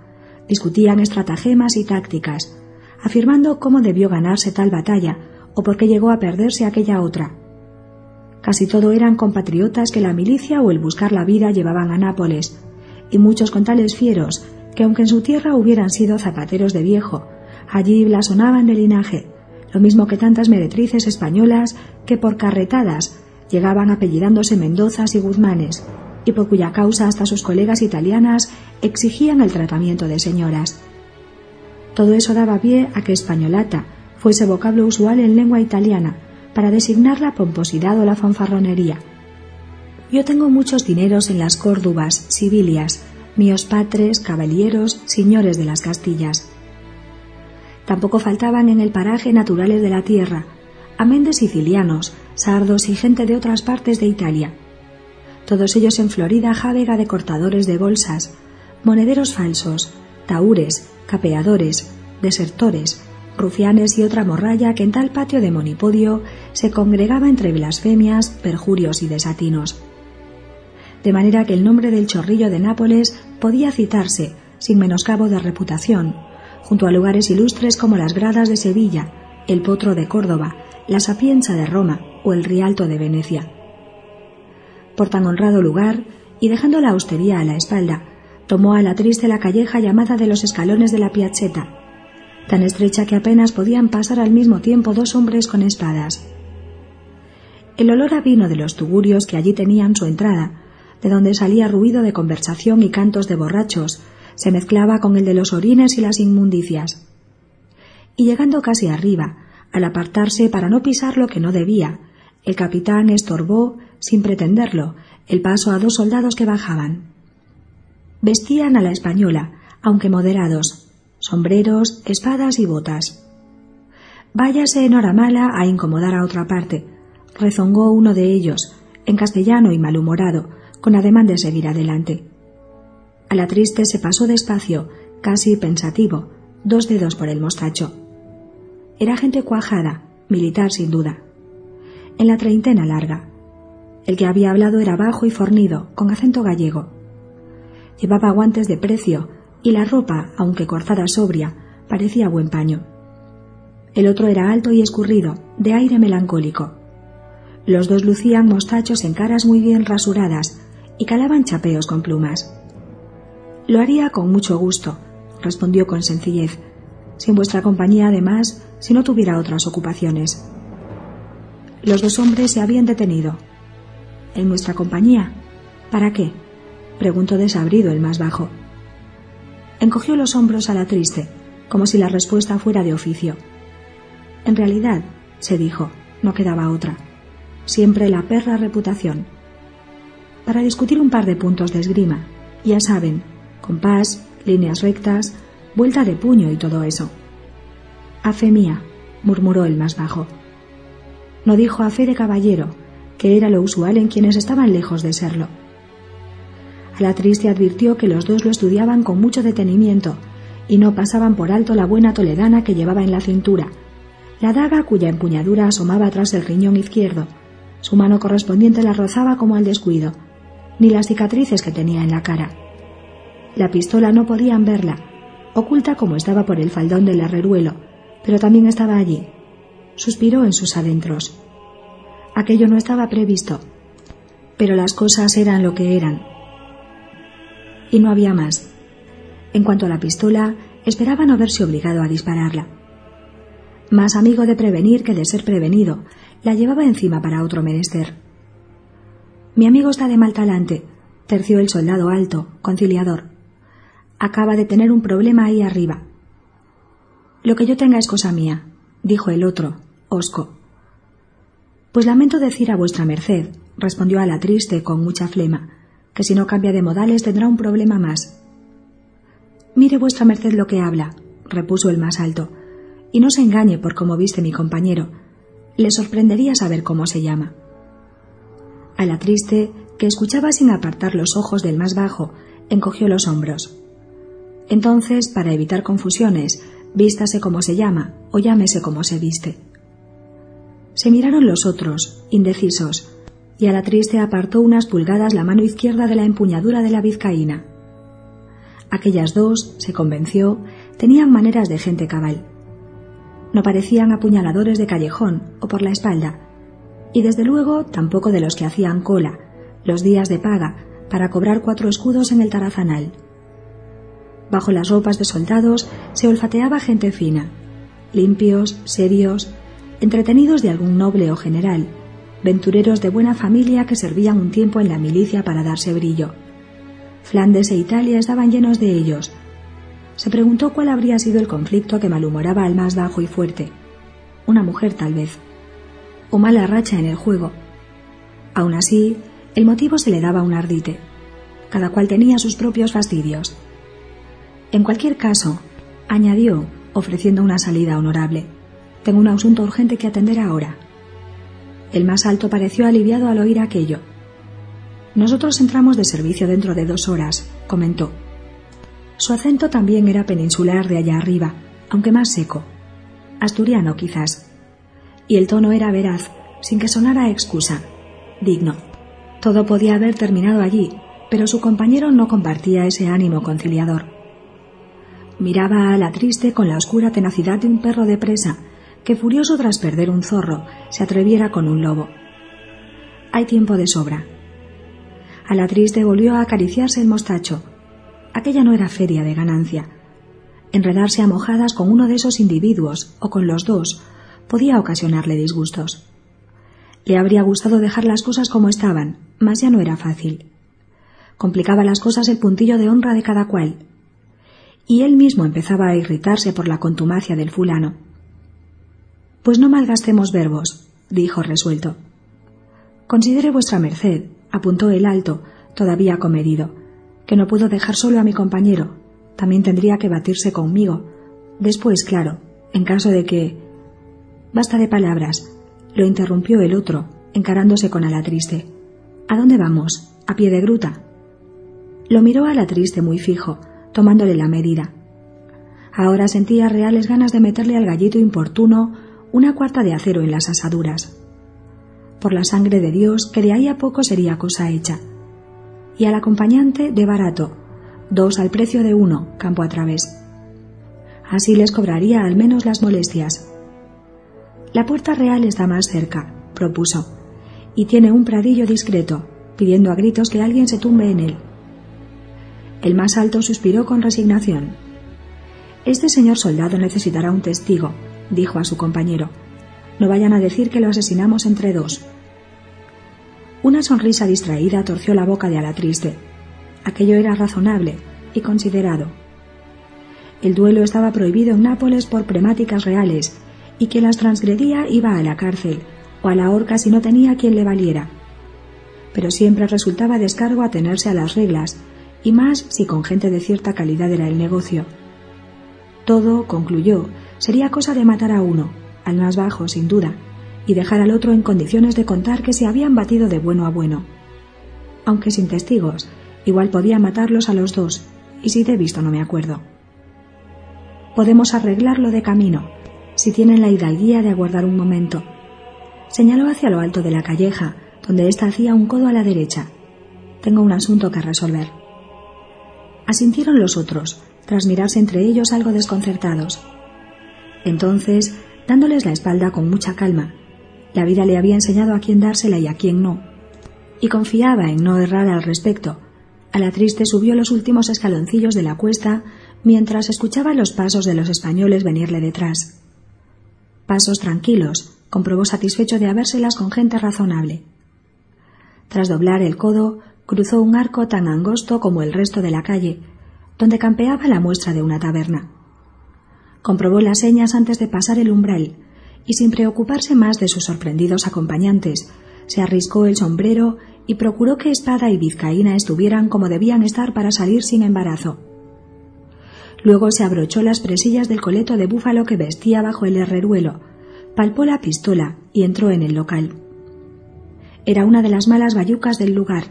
S1: discutían estratagemas y tácticas, afirmando cómo debió ganarse tal batalla o por qué llegó a perderse aquella otra. Casi todo eran compatriotas que la milicia o el buscar la vida llevaban a Nápoles, y muchos con tales fieros que aunque en su tierra hubieran sido zapateros de viejo, allí blasonaban de linaje, lo mismo que tantas meretrices españolas que por carretadas llegaban apellidándose Mendozas y Guzmanes, y por cuya causa hasta sus colegas italianas exigían el tratamiento de señoras. Todo eso daba pie a que españolata fuese vocablo usual en lengua italiana para designar la pomposidad o la fanfarronería. Yo tengo muchos dineros en las Córdubas, Sibilias, míos patres, caballeros, señores de las Castillas. Tampoco faltaban en el paraje naturales de la tierra, amén de sicilianos, sardos y gente de otras partes de Italia. Todos ellos en Florida jávega de cortadores de bolsas, monederos falsos, taúres, capeadores, desertores, rufianes y otra morralla que en tal patio de monipodio se congregaba entre blasfemias, perjurios y desatinos. De manera que el nombre del chorrillo de Nápoles podía citarse, sin menoscabo de reputación, junto a lugares ilustres como las Gradas de Sevilla, el Potro de Córdoba, la Sapienza de Roma o el Rialto de Venecia. Por tan honrado lugar, y dejando la austería a la espalda, tomó a la triste la calleja llamada de los escalones de la Piazzetta, tan estrecha que apenas podían pasar al mismo tiempo dos hombres con espadas. El olor a vino de los tugurios que allí tenían su entrada, de donde salía ruido de conversación y cantos de borrachos, se mezclaba con el de los orines y las inmundicias. Y llegando casi arriba, al apartarse para no pisar lo que no debía, el capitán estorbó, sin pretenderlo, el paso a dos soldados que bajaban. Vestían a la española, aunque moderados, sombreros, espadas y botas. Váyase en hora mala a incomodar a otra parte, rezongó uno de ellos, en castellano y malhumorado, con ademán de seguir adelante. A la triste se pasó despacio, casi pensativo, dos dedos por el mostacho. Era gente cuajada, militar sin duda. En la treintena larga. El que había hablado era bajo y fornido, con acento gallego. Llevaba guantes de precio y la ropa, aunque cortada sobria, parecía buen paño. El otro era alto y escurrido, de aire melancólico. Los dos lucían mostachos en caras muy bien rasuradas y calaban chapeos con plumas. Lo haría con mucho gusto, respondió con sencillez, sin vuestra compañía además, si no tuviera otras ocupaciones. Los dos hombres se habían detenido. ¿En nuestra compañía? ¿Para qué? preguntó desabrido el más bajo. Encogió los hombros a la triste, como si la respuesta fuera de oficio. En realidad, se dijo, no quedaba otra. Siempre la perra reputación. Para discutir un par de puntos de esgrima, ya saben, compás, líneas rectas, vuelta de puño y todo eso. A fe mía, murmuró el más bajo. No dijo a fe de caballero, que era lo usual en quienes estaban lejos de serlo. A la triste advirtió que los dos lo estudiaban con mucho detenimiento y no pasaban por alto la buena toledana que llevaba en la cintura, la daga cuya empuñadura asomaba tras el riñón izquierdo. Su mano correspondiente la rozaba como al descuido, ni las cicatrices que tenía en la cara. La pistola no podían verla, oculta como estaba por el faldón del herreruelo, pero también estaba allí. Suspiró en sus adentros. Aquello no estaba previsto. Pero las cosas eran lo que eran. Y no había más. En cuanto a la pistola, esperaba no verse obligado a dispararla. Más amigo de prevenir que de ser prevenido, la llevaba encima para otro menester. Mi amigo está de mal talante, terció el soldado alto, conciliador. Acaba de tener un problema ahí arriba. Lo que yo tenga es cosa mía, dijo el otro, hosco. Pues lamento decir a vuestra merced, respondió a la triste con mucha flema, que si no cambia de modales tendrá un problema más. Mire vuestra merced lo que habla, repuso el más alto, y no se engañe por cómo viste mi compañero. Le sorprendería saber cómo se llama. A la triste, que escuchaba sin apartar los ojos del más bajo, encogió los hombros. Entonces, para evitar confusiones, vístase como se llama o llámese como se viste. Se miraron los otros, indecisos, y a la triste apartó unas pulgadas la mano izquierda de la empuñadura de la vizcaína. Aquellas dos, se convenció, tenían maneras de gente cabal. No parecían apuñaladores de callejón o por la espalda, y desde luego tampoco de los que hacían cola, los días de paga, para cobrar cuatro escudos en el tarazanal. Bajo las ropas de soldados se olfateaba gente fina, limpios, serios, entretenidos de algún noble o general, ventureros de buena familia que servían un tiempo en la milicia para darse brillo. Flandes e Italia estaban llenos de ellos. Se preguntó cuál habría sido el conflicto que malhumoraba al más bajo y fuerte. Una mujer, tal vez. O mala racha en el juego. Aún así, el motivo se le daba un ardite. Cada cual tenía sus propios fastidios. En cualquier caso, añadió, ofreciendo una salida honorable. Tengo un asunto urgente que atender ahora. El más alto pareció aliviado al oír aquello. Nosotros entramos de servicio dentro de dos horas, comentó. Su acento también era peninsular de allá arriba, aunque más seco. Asturiano, quizás. Y el tono era veraz, sin que sonara excusa. Digno. Todo podía haber terminado allí, pero su compañero no compartía ese ánimo conciliador. Miraba a la triste con la oscura tenacidad de un perro de presa que furioso tras perder un zorro se atreviera con un lobo. Hay tiempo de sobra. A la triste volvió a acariciarse el mostacho. Aquella no era feria de ganancia. Enredarse a mojadas con uno de esos individuos o con los dos podía ocasionarle disgustos. Le habría gustado dejar las cosas como estaban, mas ya no era fácil. Complicaba las cosas el puntillo de honra de cada cual. Y él mismo empezaba a irritarse por la contumacia del fulano. Pues no malgastemos verbos, dijo resuelto. Considere vuestra merced, apuntó el alto, todavía comedido, que no puedo dejar solo a mi compañero. También tendría que batirse conmigo. Después, claro, en caso de que. Basta de palabras, lo interrumpió el otro, encarándose con Alatriste. ¿A dónde vamos? ¿A pie de gruta? Lo miró a la triste muy fijo, tomándole la medida. Ahora sentía reales ganas de meterle al gallito importuno una cuarta de acero en las asaduras. Por la sangre de Dios, que de ahí a poco sería cosa hecha. Y al acompañante de barato, dos al precio de uno, campo a través. Así les cobraría al menos las molestias. La puerta real está más cerca, propuso, y tiene un pradillo discreto, pidiendo a gritos que alguien se tumbe en él. El más alto suspiró con resignación. Este señor soldado necesitará un testigo, dijo a su compañero. No vayan a decir que lo asesinamos entre dos. Una sonrisa distraída torció la boca de Alatriste. Aquello era razonable y considerado. El duelo estaba prohibido en Nápoles por premáticas reales, y quien las transgredía iba a la cárcel o a la horca si no tenía quien le valiera. Pero siempre resultaba descargo atenerse a las reglas, y más si con gente de cierta calidad era el negocio. Todo, concluyó, sería cosa de matar a uno, al más bajo, sin duda, y dejar al otro en condiciones de contar que se habían batido de bueno a bueno. Aunque sin testigos, igual podía matarlos a los dos, y si he visto no me acuerdo. Podemos arreglarlo de camino, si tienen la hidalguía de aguardar un momento. Señaló hacia lo alto de la calleja, donde ésta hacía un codo a la derecha. Tengo un asunto que resolver. Asintieron los otros, tras mirarse entre ellos algo desconcertados. Entonces, dándoles la espalda con mucha calma, la vida le había enseñado a quién dársela y a quién no. y confiaba en no errar al respecto. A la triste subió los últimos escaloncillos de la cuesta mientras escuchaba los pasos de los españoles venirle detrás. Pasos tranquilos, comprobó satisfecho de habérselas con gente razonable. Tras doblar el codo, cruzó un arco tan angosto como el resto de la calle, donde campeaba la muestra de una taberna. Comprobó las señas antes de pasar el umbral, y sin preocuparse más de sus sorprendidos acompañantes, se arriscó el sombrero y procuró que espada y vizcaína estuvieran como debían estar para salir sin embarazo. Luego se abrochó las presillas del coleto de búfalo que vestía bajo el herreruelo, palpó la pistola y entró en el local. Era una de las malas bayucas del lugar,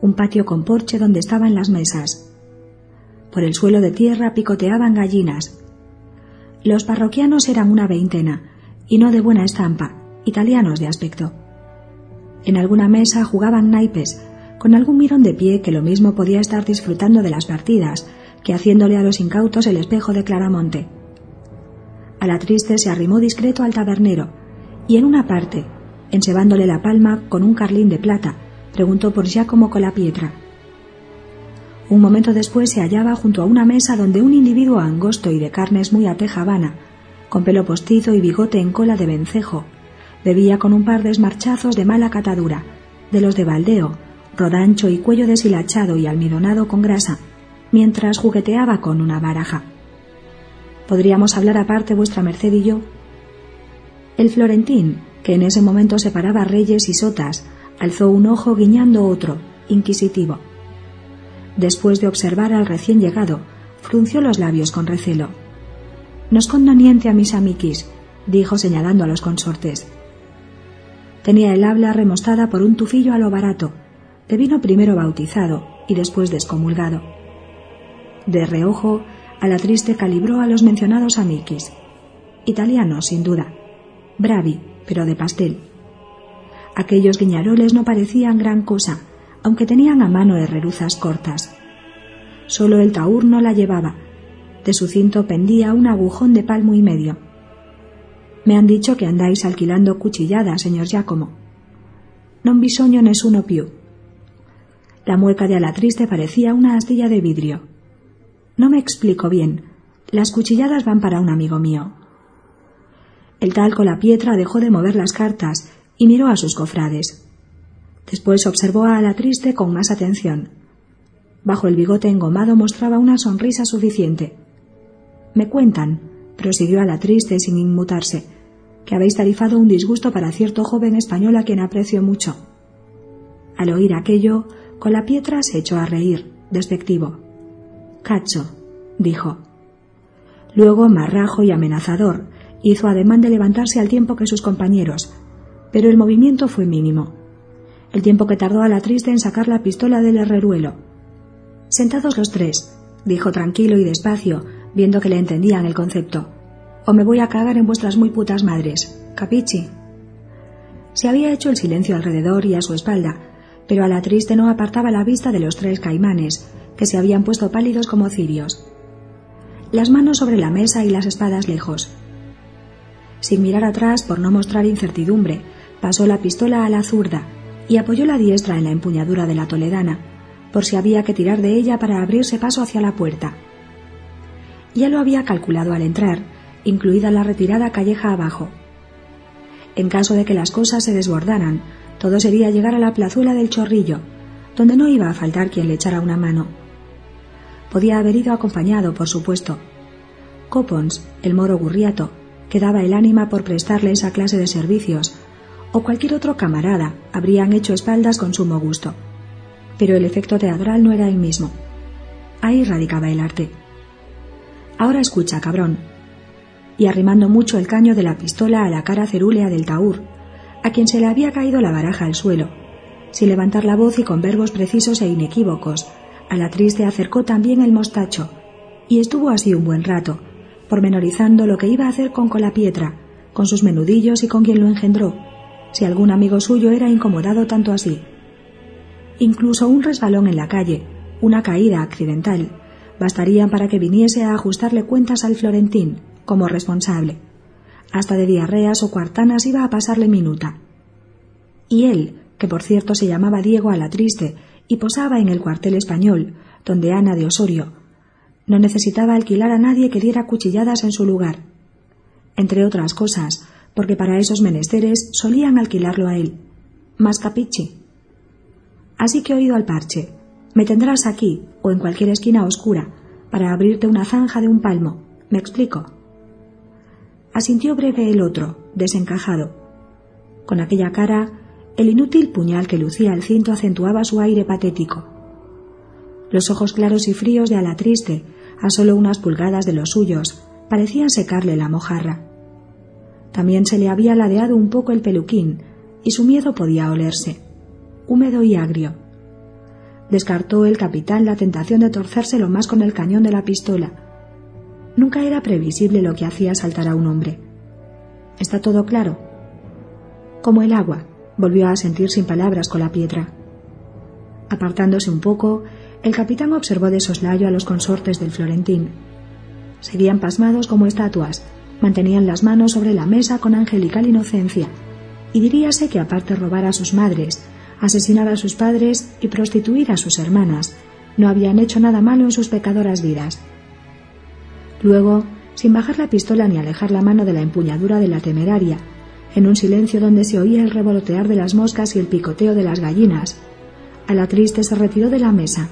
S1: un patio con porche donde estaban las mesas. Por el suelo de tierra picoteaban gallinas. Los parroquianos eran una veintena, y no de buena estampa, italianos de aspecto. En alguna mesa jugaban naipes, con algún mirón de pie que lo mismo podía estar disfrutando de las partidas que haciéndole a los incautos el espejo de Claramonte. A la triste se arrimó discreto al tabernero, y en una parte, ensebándole la palma con un carlín de plata, preguntó por Giacomo Colapietra. Un momento después se hallaba junto a una mesa donde un individuo angosto y de carnes muy atejabana, con pelo postizo y bigote en cola de vencejo, bebía con un par de esmarchazos de mala catadura, de los de baldeo, rodancho y cuello deshilachado y almidonado con grasa, mientras jugueteaba con una baraja. ¿Podríamos hablar aparte vuestra merced y yo? El florentín, que en ese momento separaba reyes y sotas, alzó un ojo guiñando otro, inquisitivo. Después de observar al recién llegado, frunció los labios con recelo. No es conveniente a mis amiquis, dijo señalando a los consortes. Tenía el habla remostada por un tufillo a lo barato, de vino primero bautizado y después descomulgado. De reojo, a la triste calibró a los mencionados amiquis. Italianos, sin duda. Bravi, pero de pastel. Aquellos guiñaroles no parecían gran cosa, aunque tenían a mano herreruzas cortas. Solo el taur no la llevaba. De su cinto pendía un agujón de palmo y medio. Me han dicho que andáis alquilando cuchilladas, señor Giacomo. Non bisogno nessuno più. La mueca de Alatriste parecía una astilla de vidrio. No me explico bien. Las cuchilladas van para un amigo mío. El tal con la piedra dejó de mover las cartas y miró a sus cofrades. Después observó a la triste con más atención. Bajo el bigote engomado mostraba una sonrisa suficiente. Me cuentan, prosiguió a la triste sin inmutarse, que habéis tarifado un disgusto para cierto joven español a quien aprecio mucho. Al oír aquello, con la piedra se echó a reír, despectivo. Cacho, dijo. Luego, marrajo y amenazador, hizo ademán de levantarse al tiempo que sus compañeros, pero el movimiento fue mínimo. El tiempo que tardó a la triste en sacar la pistola del herreruelo. Sentados los tres, dijo tranquilo y despacio, viendo que le entendían el concepto. O me voy a cagar en vuestras muy putas madres. Capichi. Se había hecho el silencio alrededor y a su espalda, pero a la triste no apartaba la vista de los tres caimanes, que se habían puesto pálidos como cirios. Las manos sobre la mesa y las espadas lejos. Sin mirar atrás por no mostrar incertidumbre, pasó la pistola a la zurda y apoyó la diestra en la empuñadura de la toledana, por si había que tirar de ella para abrirse paso hacia la puerta. Ya lo había calculado al entrar, incluida la retirada calleja abajo. En caso de que las cosas se desbordaran, todo sería llegar a la plazuela del chorrillo, donde no iba a faltar quien le echara una mano. Podía haber ido acompañado, por supuesto. Copons, el moro gurriato, que daba el ánima por prestarle esa clase de servicios, o cualquier otro camarada habrían hecho espaldas con sumo gusto. Pero el efecto teatral no era el mismo. Ahí radicaba el arte. Ahora escucha, cabrón. Y arrimando mucho el caño de la pistola a la cara cerúlea del taur, a quien se le había caído la baraja al suelo, sin levantar la voz y con verbos precisos e inequívocos, a la triste acercó también el mostacho, y estuvo así un buen rato, pormenorizando lo que iba a hacer con Colapietra, con sus menudillos y con quien lo engendró, si algún amigo suyo era incomodado tanto así. Incluso un resbalón en la calle, una caída accidental, bastarían para que viniese a ajustarle cuentas al Florentín, como responsable. Hasta de diarreas o cuartanas iba a pasarle minuta. Y él, que por cierto se llamaba Diego a la Triste y posaba en el cuartel español, donde Ana de Osorio. No necesitaba alquilar a nadie que diera cuchilladas en su lugar. Entre otras cosas, porque para esos menesteres solían alquilarlo a él. Más capichi. Así que he oído al parche. Me tendrás aquí, o en cualquier esquina oscura, para abrirte una zanja de un palmo. ¿Me explico? Asintió breve el otro, desencajado. Con aquella cara, el inútil puñal que lucía el cinto acentuaba su aire patético. Los ojos claros y fríos de ala triste, a solo unas pulgadas de los suyos, parecían secarle la mojarra. También se le había ladeado un poco el peluquín, y su miedo podía olerse, húmedo y agrio. Descartó el capitán la tentación de torcérselo más con el cañón de la pistola. Nunca era previsible lo que hacía saltar a un hombre. ¿Está todo claro? Como el agua, volvió a sentir sin palabras con la piedra. Apartándose un poco, el capitán observó de soslayo a los consortes del Florentín. Seguían pasmados como estatuas, mantenían las manos sobre la mesa con angelical inocencia, y diríase que aparte robar a sus madres, asesinar a sus padres y prostituir a sus hermanas, no habían hecho nada malo en sus pecadoras vidas. Luego, sin bajar la pistola ni alejar la mano de la empuñadura de la temeraria, en un silencio donde se oía el revolotear de las moscas y el picoteo de las gallinas, a la triste se retiró de la mesa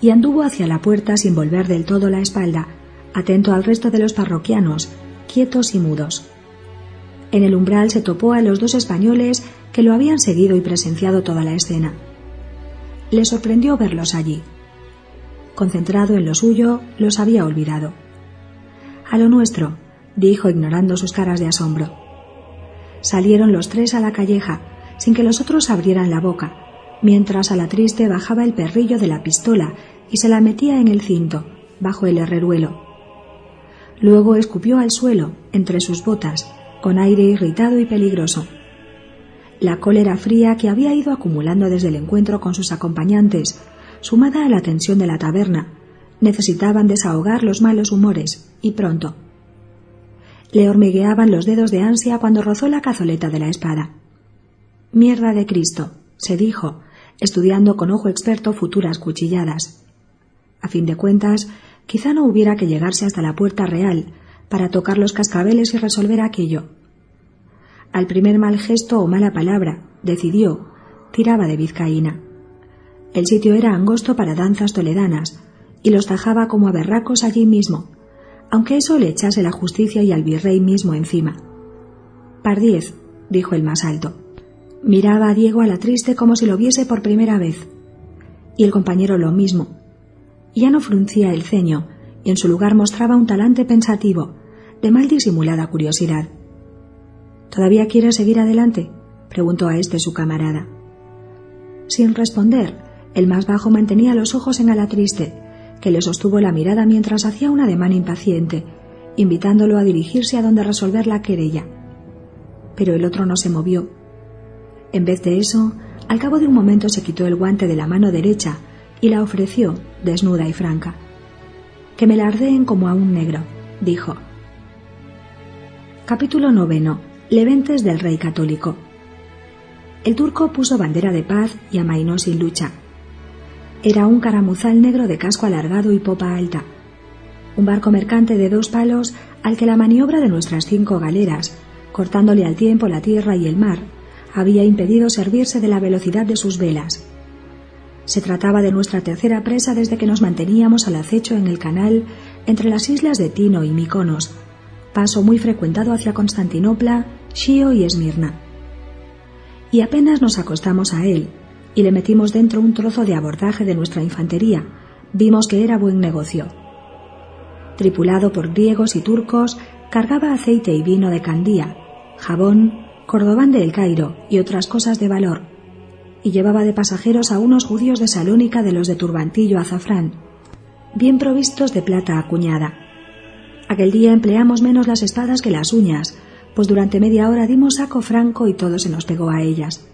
S1: y anduvo hacia la puerta sin volver del todo la espalda, atento al resto de los parroquianos, quietos y mudos. En el umbral se topó a los dos españoles que lo habían seguido y presenciado toda la escena. Le sorprendió verlos allí. Concentrado en lo suyo, los había olvidado. A lo nuestro, dijo ignorando sus caras de asombro. Salieron los tres a la calleja, sin que los otros abrieran la boca, mientras a la triste bajaba el perrillo de la pistola y se la metía en el cinto, bajo el herreruelo. Luego escupió al suelo, entre sus botas, con aire irritado y peligroso. La cólera fría que había ido acumulando desde el encuentro con sus acompañantes, sumada a la tensión de la taberna, necesitaban desahogar los malos humores, y pronto. Le hormigueaban los dedos de ansia cuando rozó la cazoleta de la espada. Mierda de Cristo, se dijo, estudiando con ojo experto futuras cuchilladas. A fin de cuentas, quizá no hubiera que llegarse hasta la puerta real para tocar los cascabeles y resolver aquello. Al primer mal gesto o mala palabra, decidió, tiraba de vizcaína. El sitio era angosto para danzas toledanas, y los tajaba como a berracos allí mismo, aunque eso le echase la justicia y al virrey mismo encima. Pardiez, dijo el más alto. Miraba a Diego a la triste como si lo viese por primera vez. Y el compañero lo mismo. Ya no fruncía el ceño, y en su lugar mostraba un talante pensativo, de mal disimulada curiosidad. ¿Todavía quiere seguir adelante? preguntó a este su camarada. Sin responder, el más bajo mantenía los ojos en Alatriste, que le sostuvo la mirada mientras hacía un ademán impaciente, invitándolo a dirigirse a donde resolver la querella. Pero el otro no se movió. En vez de eso, al cabo de un momento se quitó el guante de la mano derecha y la ofreció, desnuda y franca. Que me la ardeen como a un negro, dijo. Capítulo noveno. Leventes del rey católico. El turco puso bandera de paz y amainó sin lucha. Era un caramuzal negro de casco alargado y popa alta. Un barco mercante de dos palos al que la maniobra de nuestras cinco galeras, cortándole al tiempo la tierra y el mar, había impedido servirse de la velocidad de sus velas. Se trataba de nuestra tercera presa desde que nos manteníamos al acecho en el canal entre las islas de Tino y Miconos, paso muy frecuentado hacia Constantinopla, Shio y Esmirna. Y apenas nos acostamos a él y le metimos dentro un trozo de abordaje de nuestra infantería, vimos que era buen negocio. Tripulado por griegos y turcos, cargaba aceite y vino de Candía, jabón, cordobán de El Cairo y otras cosas de valor, y llevaba de pasajeros a unos judíos de Salónica de los de turbantillo azafrán, bien provistos de plata acuñada. Aquel día empleamos menos las espadas que las uñas, pues durante media hora dimos saco franco y todo se nos pegó a ellas.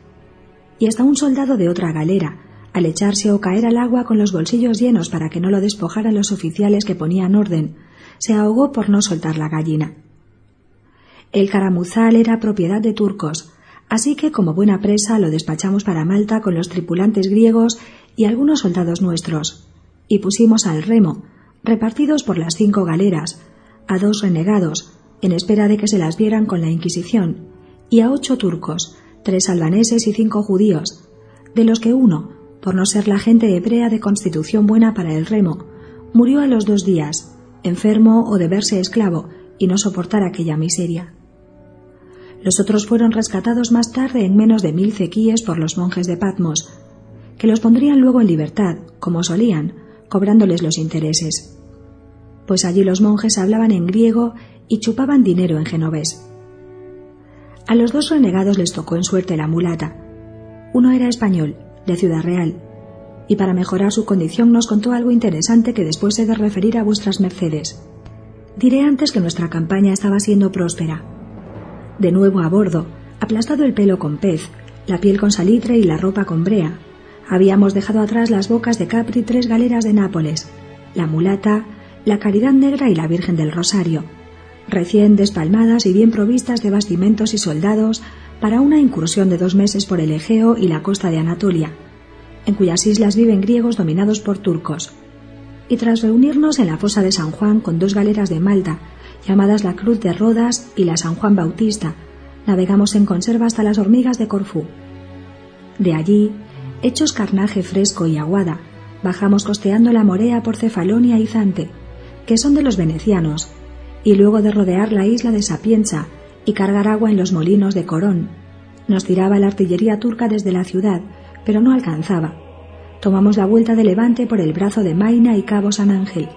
S1: Y hasta un soldado de otra galera, al echarse o caer al agua con los bolsillos llenos para que no lo despojaran los oficiales que ponían orden, se ahogó por no soltar la gallina. El caramuzal era propiedad de turcos, Así que, como buena presa, lo despachamos para Malta con los tripulantes griegos y algunos soldados nuestros, y pusimos al remo, repartidos por las cinco galeras, a dos renegados, en espera de que se las vieran con la Inquisición, y a ocho turcos, tres albaneses y cinco judíos, de los que uno, por no ser la gente hebrea de constitución buena para el remo, murió a los dos días, enfermo o de verse esclavo y no soportar aquella miseria. Los otros fueron rescatados más tarde en menos de mil cequíes por los monjes de Patmos, que los pondrían luego en libertad, como solían, cobrándoles los intereses. Pues allí los monjes hablaban en griego y chupaban dinero en genovés. A los dos renegados les tocó en suerte la mulata. Uno era español, de Ciudad Real, y para mejorar su condición nos contó algo interesante que después he de referir a vuestras mercedes. Diré antes que nuestra campaña estaba siendo próspera de nuevo a bordo, aplastado el pelo con pez, la piel con salitre y la ropa con brea. Habíamos dejado atrás las bocas de Capri tres galeras de Nápoles, la mulata, la Caridad Negra y la Virgen del Rosario, recién despalmadas y bien provistas de bastimentos y soldados para una incursión de dos meses por el Egeo y la costa de Anatolia, en cuyas islas viven griegos dominados por turcos. Y tras reunirnos en la fosa de San Juan con dos galeras de Malta, llamadas la Cruz de Rodas y la San Juan Bautista, navegamos en conserva hasta las hormigas de Corfú. De allí, hechos carnaje fresco y aguada, bajamos costeando la Morea por Cefalonia y Zante, que son de los venecianos, y luego de rodear la isla de Sapienza y cargar agua en los molinos de Corón. Nos tiraba la artillería turca desde la ciudad, pero no alcanzaba. Tomamos la vuelta de Levante por el brazo de Maina y Cabo San Ángel,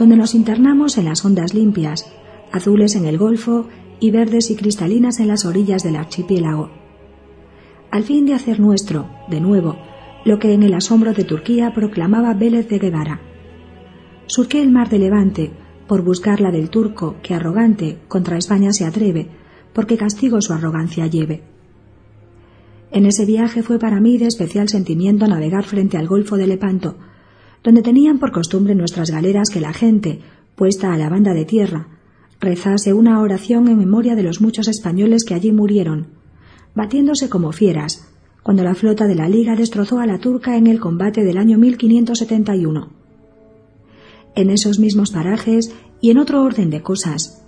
S1: donde nos internamos en las ondas limpias, azules en el Golfo y verdes y cristalinas en las orillas del archipiélago. Al fin de hacer nuestro, de nuevo, lo que en el asombro de Turquía proclamaba Vélez de Guevara. Surqué el mar de Levante por buscar la del turco que arrogante contra España se atreve, porque castigo su arrogancia lleve. En ese viaje fue para mí de especial sentimiento navegar frente al Golfo de Lepanto, donde tenían por costumbre nuestras galeras que la gente, puesta a la banda de tierra, rezase una oración en memoria de los muchos españoles que allí murieron, batiéndose como fieras, cuando la flota de la Liga destrozó a la turca en el combate del año 1571. En esos mismos parajes y en otro orden de cosas.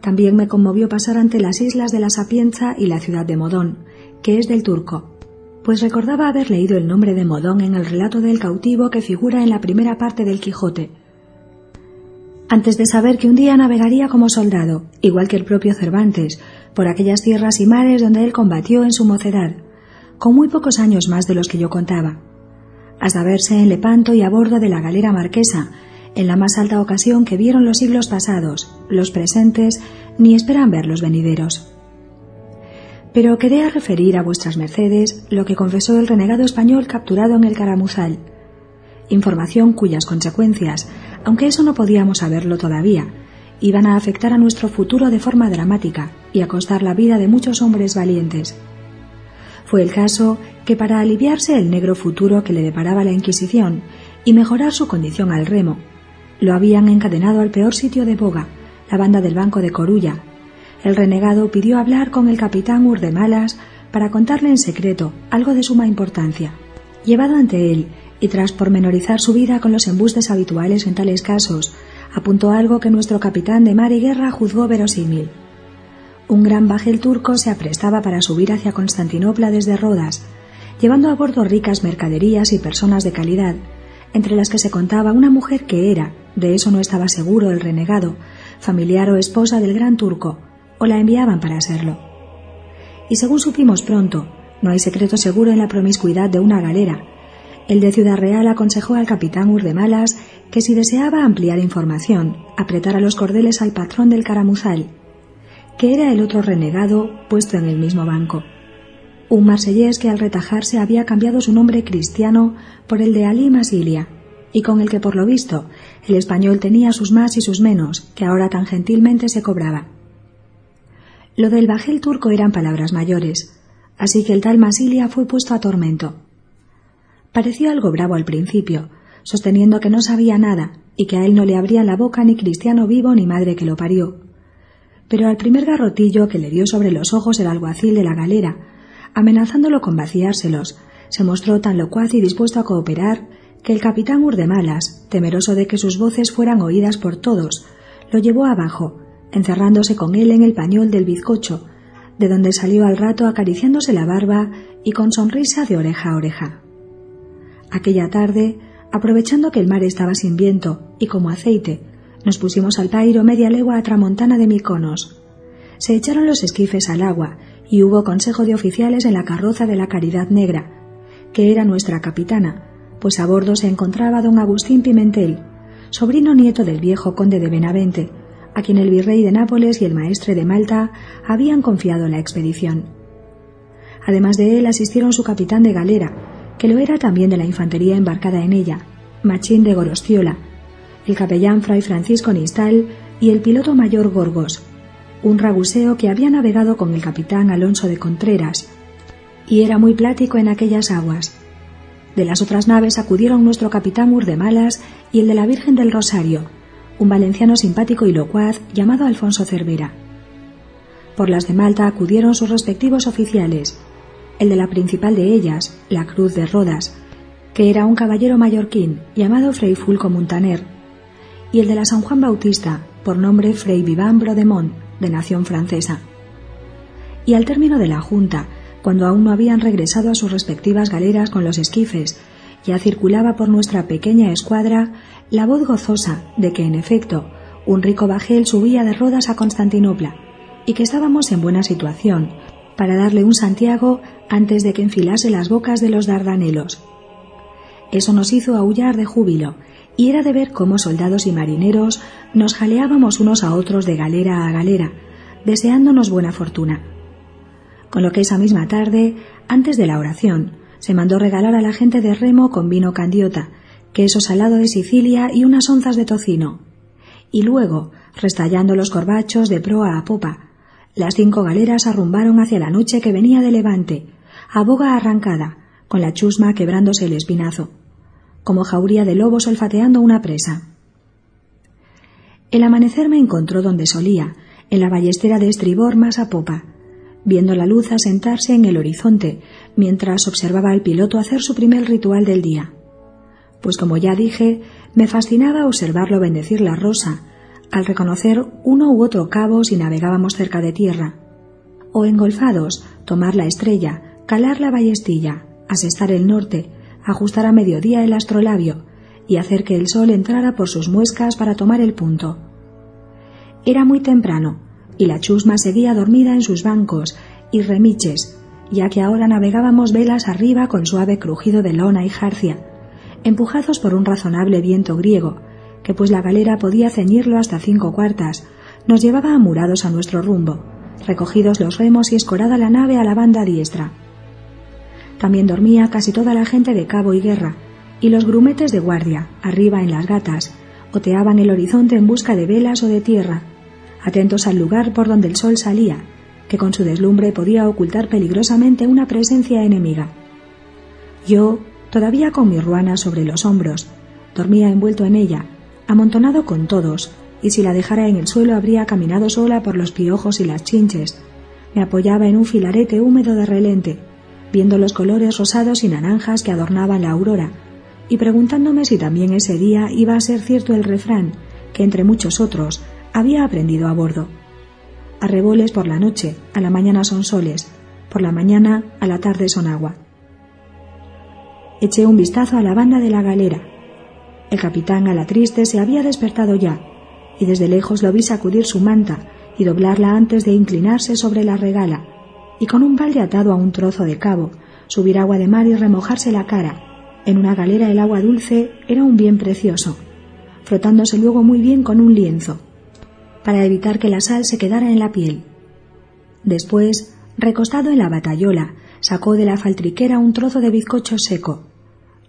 S1: También me conmovió pasar ante las islas de la Sapienza y la ciudad de Modón, que es del turco, pues recordaba haber leído el nombre de Modón en el relato del cautivo que figura en la primera parte del Quijote. Antes de saber que un día navegaría como soldado, igual que el propio Cervantes, por aquellas tierras y mares donde él combatió en su mocedad, con muy pocos años más de los que yo contaba, hasta verse en Lepanto y a bordo de la galera marquesa, en la más alta ocasión que vieron los siglos pasados, los presentes, ni esperan ver los venideros. Pero quedé referir a vuestras mercedes lo que confesó el renegado español capturado en el Caramuzal, información cuyas consecuencias, aunque eso no podíamos saberlo todavía, iban a afectar a nuestro futuro de forma dramática y a costar la vida de muchos hombres valientes. Fue el caso que para aliviarse el negro futuro que le deparaba la Inquisición y mejorar su condición al remo, lo habían encadenado al peor sitio de Boga, la banda del Banco de Corulla, el renegado pidió hablar con el capitán Urdemalas para contarle en secreto algo de suma importancia. Llevado ante él y tras pormenorizar su vida con los embustes habituales en tales casos, apuntó algo que nuestro capitán de mar y guerra juzgó verosímil. Un gran bajel turco se aprestaba para subir hacia Constantinopla desde Rodas, llevando a bordo ricas mercaderías y personas de calidad, entre las que se contaba una mujer que era, de eso no estaba seguro el renegado, familiar o esposa del gran turco, o la enviaban para hacerlo. Y según supimos pronto, no hay secreto seguro en la promiscuidad de una galera. El de Ciudad Real aconsejó al capitán Urdemalas que si deseaba ampliar información, apretara los cordeles al patrón del caramuzal, que era el otro renegado puesto en el mismo banco. Un marsellés que al retajarse había cambiado su nombre cristiano por el de Ali Masilia, y con el que por lo visto el español tenía sus más y sus menos, que ahora tan gentilmente se cobraba. Lo del bajel turco eran palabras mayores, así que el tal Masilia fue puesto a tormento. Pareció algo bravo al principio, sosteniendo que no sabía nada y que a él no le abrían la boca ni cristiano vivo ni madre que lo parió. pero al primer garrotillo que le dio sobre los ojos el alguacil de la galera, amenazándolo con vaciárselos, se mostró tan locuaz y dispuesto a cooperar que el capitán Urdemalas, temeroso de que sus voces fueran oídas por todos, lo llevó abajo, encerrándose con él en el pañol del bizcocho, de donde salió al rato acariciándose la barba y con sonrisa de oreja a oreja. Aquella tarde, aprovechando que el mar estaba sin viento y como aceite, nos pusimos al pairo media legua a tramontana de Miconos. Se echaron los esquifes al agua y hubo consejo de oficiales en la carroza de la Caridad Negra, que era nuestra capitana, pues a bordo se encontraba don Agustín Pimentel, sobrino nieto del viejo conde de Benavente, a quien el virrey de Nápoles y el maestre de Malta habían confiado la expedición. Además de él asistieron su capitán de galera, que lo era también de la infantería embarcada en ella, Machín de Gorostiola, el capellán Fray Francisco Nistal y el piloto mayor Gorgos, un raguseo que había navegado con el capitán Alonso de Contreras, y era muy plático en aquellas aguas. De las otras naves acudieron nuestro capitán Urdemalas y el de la Virgen del Rosario, un valenciano simpático y locuaz llamado Alfonso Cervera. Por las de Malta acudieron sus respectivos oficiales, el de la principal de ellas, la Cruz de Rodas, que era un caballero mallorquín llamado Fray Fulco Montaner, y el de la San Juan Bautista, por nombre Fray Vivant Brodemont, de nación francesa. Y al término de la junta, cuando aún no habían regresado a sus respectivas galeras con los esquifes, ya circulaba por nuestra pequeña escuadra la voz gozosa de que, en efecto, un rico bajel subía de Rodas a Constantinopla y que estábamos en buena situación para darle un Santiago antes de que enfilase las bocas de los Dardanelos. Eso nos hizo aullar de júbilo, y era de ver cómo soldados y marineros nos jaleábamos unos a otros de galera a galera, deseándonos buena fortuna. Con lo que esa misma tarde, antes de la oración, se mandó regalar a la gente de remo con vino candiota, queso salado de Sicilia y unas onzas de tocino. Y luego, restallando los corbachos de proa a popa, las cinco galeras arrumbaron hacia la noche que venía de levante, a boga arrancada, con la chusma quebrándose el espinazo, como jauría de lobos olfateando una presa. El amanecer me encontró donde solía, en la ballestera de estribor más a popa, viendo la luz asentarse en el horizonte, mientras observaba al piloto hacer su primer ritual del día. Pues como ya dije, me fascinaba observarlo bendecir la rosa, al reconocer uno u otro cabo si navegábamos cerca de tierra, o engolfados, tomar la estrella, calar la ballestilla, asestar el norte, ajustar a mediodía el astrolabio y hacer que el sol entrara por sus muescas para tomar el punto. Era muy temprano, y la chusma seguía dormida en sus bancos y remiches, ya que ahora navegábamos velas arriba con suave crujido de lona y jarcia, empujados por un razonable viento griego, que pues la galera podía ceñirlo hasta cinco cuartas, nos llevaba amurados a nuestro rumbo, recogidos los remos y escorada la nave a la banda diestra. También dormía casi toda la gente de cabo y guerra, y los grumetes de guardia, arriba en las gatas, oteaban el horizonte en busca de velas o de tierra, atentos al lugar por donde el sol salía, que con su deslumbre podía ocultar peligrosamente una presencia enemiga. Yo, todavía con mi ruana sobre los hombros, dormía envuelto en ella, amontonado con todos, y si la dejara en el suelo habría caminado sola por los piojos y las chinches. Me apoyaba en un filarete húmedo de relente, viendo los colores rosados y naranjas que adornaban la aurora, y preguntándome si también ese día iba a ser cierto el refrán, que entre muchos otros había aprendido a bordo. Arreboles por la noche, a la mañana son soles, por la mañana a la tarde son agua. Eché un vistazo a la banda de la galera, el capitán a la triste se había despertado ya, y desde lejos lo vi sacudir su manta y doblarla antes de inclinarse sobre la regala, y con un balde atado a un trozo de cabo, subir agua de mar y remojarse la cara. En una galera el agua dulce era un bien precioso, frotándose luego muy bien con un lienzo, para evitar que la sal se quedara en la piel. Después, recostado en la batayola, sacó de la faltriquera un trozo de bizcocho seco,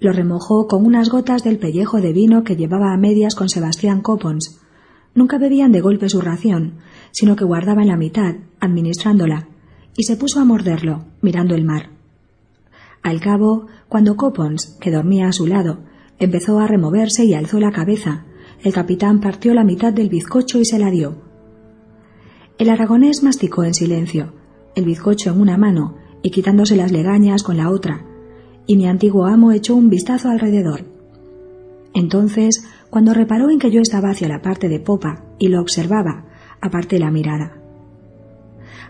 S1: lo remojó con unas gotas del pellejo de vino que llevaba a medias con Sebastián Copons. Nunca bebían de golpe su ración, sino que guardaban la mitad, administrándola, y se puso a morderlo, mirando el mar. Al cabo, cuando Copons, que dormía a su lado, empezó a removerse y alzó la cabeza, el capitán partió la mitad del bizcocho y se la dio. El aragonés masticó en silencio, el bizcocho en una mano y quitándose las legañas con la otra, y mi antiguo amo echó un vistazo alrededor. Entonces, cuando reparó en que yo estaba hacia la parte de popa y lo observaba, aparté la mirada.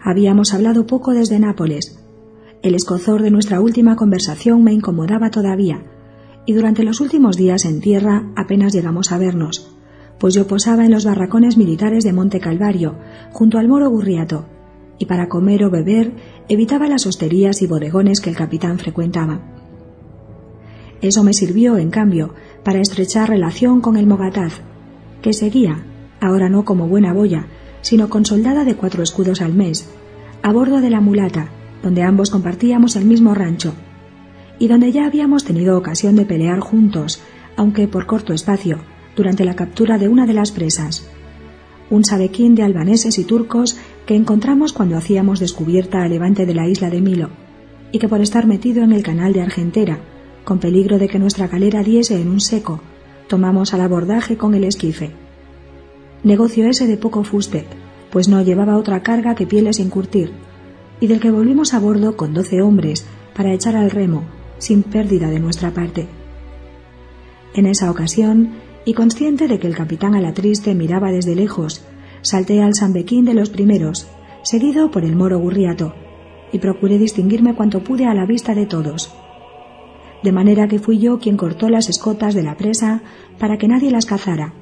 S1: Habíamos hablado poco desde Nápoles. El escozor de nuestra última conversación me incomodaba todavía, y durante los últimos días en tierra apenas llegamos a vernos, pues yo posaba en los barracones militares de Monte Calvario, junto al moro Gurriato, y para comer o beber evitaba las hosterías y bodegones que el capitán frecuentaba. Eso me sirvió, en cambio, para estrechar relación con el Mogataz, que seguía, ahora no como buena boya, sino con soldada de cuatro escudos al mes, a bordo de la mulata, donde ambos compartíamos el mismo rancho, y donde ya habíamos tenido ocasión de pelear juntos, aunque por corto espacio, durante la captura de una de las presas. Un sabequín de albaneses y turcos que encontramos cuando hacíamos descubierta a levante de la isla de Milo, y que por estar metido en el canal de Argentera, con peligro de que nuestra galera diese en un seco, tomamos al abordaje con el esquife. Negocio ese de poco fuste, pues no llevaba otra carga que pieles sin curtir, y del que volvimos a bordo con doce hombres para echar al remo, sin pérdida de nuestra parte. En esa ocasión, y consciente de que el capitán a la triste miraba desde lejos, salté al sambequín de los primeros, seguido por el moro Gurriato, y procuré distinguirme cuanto pude a la vista de todos. De manera que fui yo quien cortó las escotas de la presa para que nadie las cazara,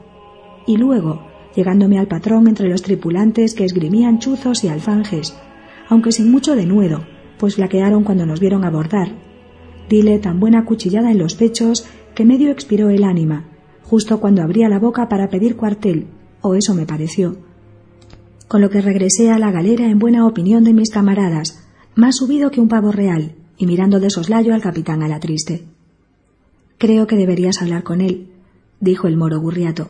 S1: y luego, llegándome al patrón entre los tripulantes que esgrimían chuzos y alfanjes, aunque sin mucho denuedo, pues flaquearon cuando nos vieron abordar. Dile tan buena cuchillada en los pechos que medio expiró el ánima, justo cuando abría la boca para pedir cuartel, o eso me pareció. Con lo que regresé a la galera en buena opinión de mis camaradas, más subido que un pavo real, y mirando de soslayo al capitán a la triste. Creo que deberías hablar con él, dijo el moro Gurriato.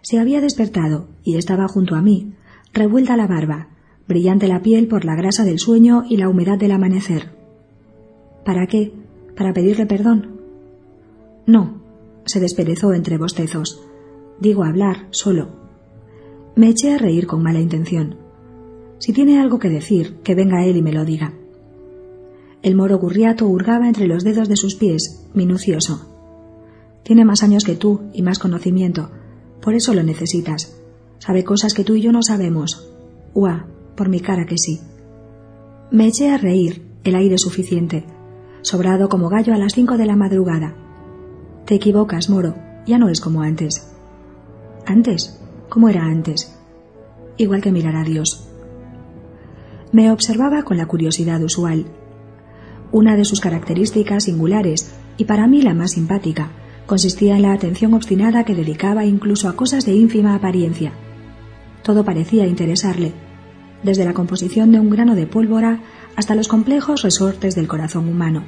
S1: Se había despertado y estaba junto a mí, revuelta la barba, brillante la piel por la grasa del sueño y la humedad del amanecer. ¿Para qué? ¿Para pedirle perdón? No, se desperezó entre bostezos. Digo hablar, solo. Me eché a reír con mala intención. Si tiene algo que decir, que venga él y me lo diga. El moro Gurriato hurgaba entre los dedos de sus pies, minucioso. Tiene más años que tú y más conocimiento, por eso lo necesitas. Sabe cosas que tú y yo no sabemos. Ua, por mi cara que sí. Me eché a reír, el aire suficiente, sobrado como gallo a las cinco de la madrugada. Te equivocas, moro, ya no es como antes. ¿Antes? ¿Cómo era antes? Igual que mirar a Dios. Me observaba con la curiosidad usual. Una de sus características singulares, y para mí la más simpática, consistía en la atención obstinada que dedicaba incluso a cosas de ínfima apariencia. Todo parecía interesarle, desde la composición de un grano de pólvora hasta los complejos resortes del corazón humano.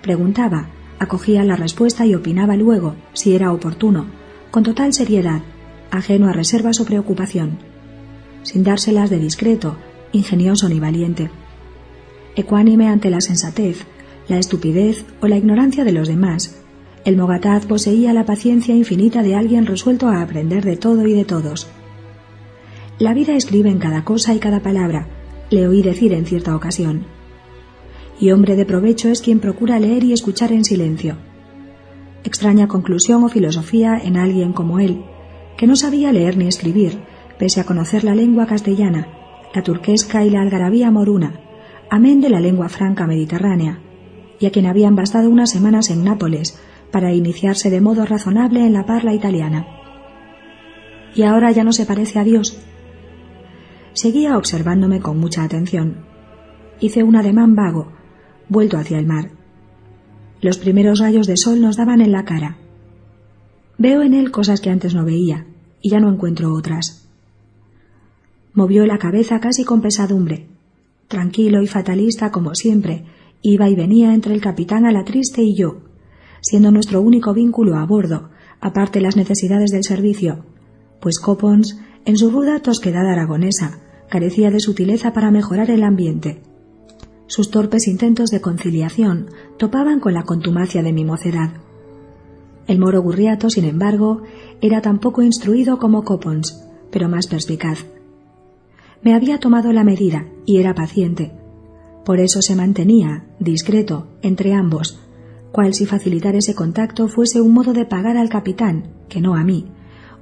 S1: Preguntaba, acogía la respuesta y opinaba luego, si era oportuno, con total seriedad, ajeno a reservas o preocupación, sin dárselas de discreto, ingenioso ni valiente. Ecuánime ante la sensatez, la estupidez o la ignorancia de los demás, el Mogataz poseía la paciencia infinita de alguien resuelto a aprender de todo y de todos. La vida escribe en cada cosa y cada palabra, le oí decir en cierta ocasión. Y hombre de provecho es quien procura leer y escuchar en silencio. Extraña conclusión o filosofía en alguien como él, que no sabía leer ni escribir, pese a conocer la lengua castellana, la turquesca y la algarabía moruna, amén de la lengua franca mediterránea, y a quien habían bastado unas semanas en Nápoles para iniciarse de modo razonable en la parla italiana. Y ahora ya no se parece a Dios. Seguía observándome con mucha atención. Hice un ademán vago, vuelto hacia el mar. Los primeros rayos de sol nos daban en la cara. Veo en él cosas que antes no veía, y ya no encuentro otras. Movió la cabeza casi con pesadumbre. Tranquilo y fatalista como siempre, iba y venía entre el capitán a la triste y yo, siendo nuestro único vínculo a bordo, aparte las necesidades del servicio, pues Copons, en su ruda tosquedad aragonesa, carecía de sutileza para mejorar el ambiente. Sus torpes intentos de conciliación topaban con la contumacia de mi mocedad. El moro Gurriato, sin embargo, era tan poco instruido como Copons, pero más perspicaz. Me había tomado la medida y era paciente. Por eso se mantenía, discreto, entre ambos, cual si facilitar ese contacto fuese un modo de pagar al capitán, que no a mí,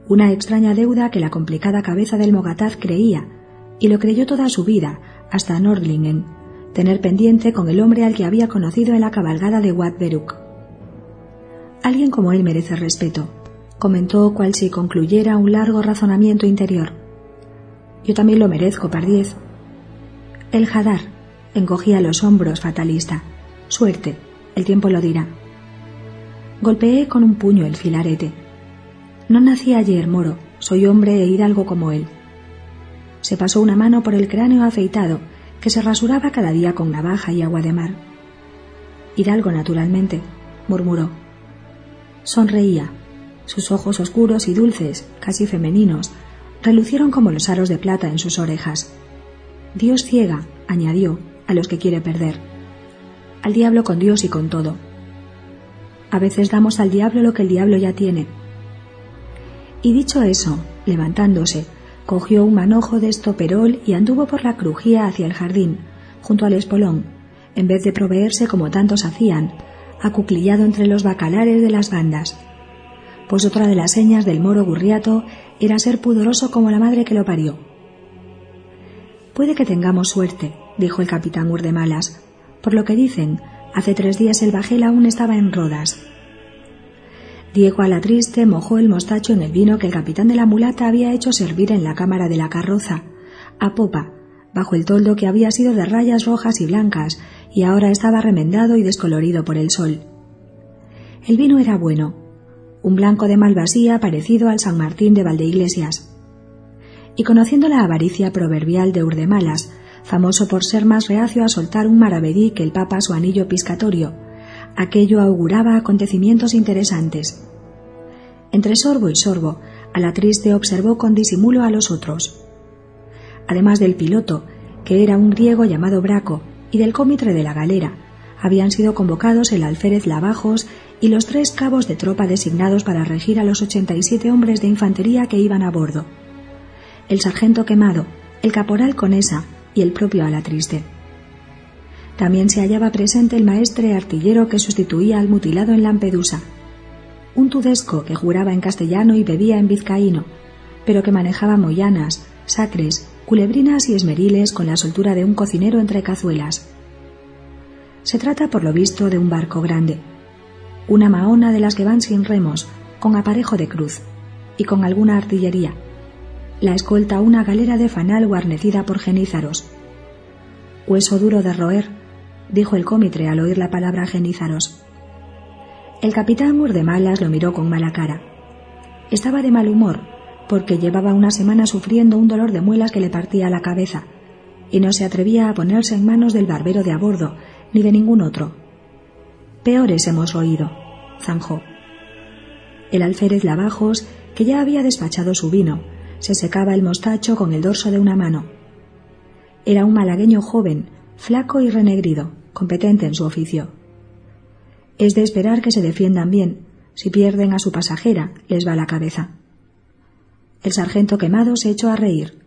S1: una extraña deuda que la complicada cabeza del Mogataz creía, y lo creyó toda su vida, hasta Nordlingen, tener pendiente con el hombre al que había conocido en la cabalgada de Wadberuk. Alguien como él merece respeto, comentó cual si concluyera un largo razonamiento interior. Yo también lo merezco, Pardiez. El Hadar encogía los hombros fatalista. Suerte, el tiempo lo dirá. Golpeé con un puño el filarete. No nací ayer, moro, soy hombre e hidalgo como él. Se pasó una mano por el cráneo afeitado, que se rasuraba cada día con navaja y agua de mar. Hidalgo, naturalmente, murmuró. Sonreía. Sus ojos oscuros y dulces, casi femeninos, relucieron como los aros de plata en sus orejas. Dios ciega, añadió, a los que quiere perder. Al diablo con Dios y con todo. A veces damos al diablo lo que el diablo ya tiene. Y dicho eso, levantándose, cogió un manojo de estoperol y anduvo por la crujía hacia el jardín, junto al espolón, en vez de proveerse como tantos hacían, acuclillado entre los bacalares de las bandas. Pues otra de las señas del moro gurriato era ser pudoroso como la madre que lo parió. Puede que tengamos suerte, dijo el capitán Urdemalas. Por lo que dicen, hace tres días el bajel aún estaba en rodas. Diego a la triste mojó el mostacho en el vino que el capitán de la mulata había hecho servir en la cámara de la carroza, a popa, bajo el toldo que había sido de rayas rojas y blancas y ahora estaba remendado y descolorido por el sol. El vino era bueno, un blanco de malvasía parecido al San Martín de Valdeiglesias. Y conociendo la avaricia proverbial de Urdemalas, famoso por ser más reacio a soltar un maravedí que el Papa su anillo piscatorio, aquello auguraba acontecimientos interesantes. Entre sorbo y sorbo, a la triste observó con disimulo a los otros. Además del piloto, que era un griego llamado Braco, y del cómitre de la galera, habían sido convocados el alférez Lavajos y los tres cabos de tropa designados para regir a los 87 hombres de infantería que iban a bordo. El sargento quemado, el caporal Conesa y el propio Alatriste. También se hallaba presente el maestre artillero que sustituía al mutilado en Lampedusa, un tudesco que juraba en castellano y bebía en vizcaíno, pero que manejaba moyanas, sacres, culebrinas y esmeriles con la soltura de un cocinero entre cazuelas. Se trata, por lo visto, de un barco grande, una maona de las que van sin remos, con aparejo de cruz, y con alguna artillería. La escolta una galera de fanal guarnecida por genízaros. Hueso duro de roer, dijo el cómitre al oír la palabra genízaros. El capitán Murdemalas lo miró con mala cara. Estaba de mal humor, porque llevaba una semana sufriendo un dolor de muelas que le partía la cabeza, y no se atrevía a ponerse en manos del barbero de a bordo, ni de ningún otro. Peores hemos oído, zanjó. El alférez Lavajos, que ya había despachado su vino, se secaba el mostacho con el dorso de una mano. Era un malagueño joven, flaco y renegrido, competente en su oficio. Es de esperar que se defiendan bien. Si pierden a su pasajera, les va la cabeza. El sargento quemado se echó a reír.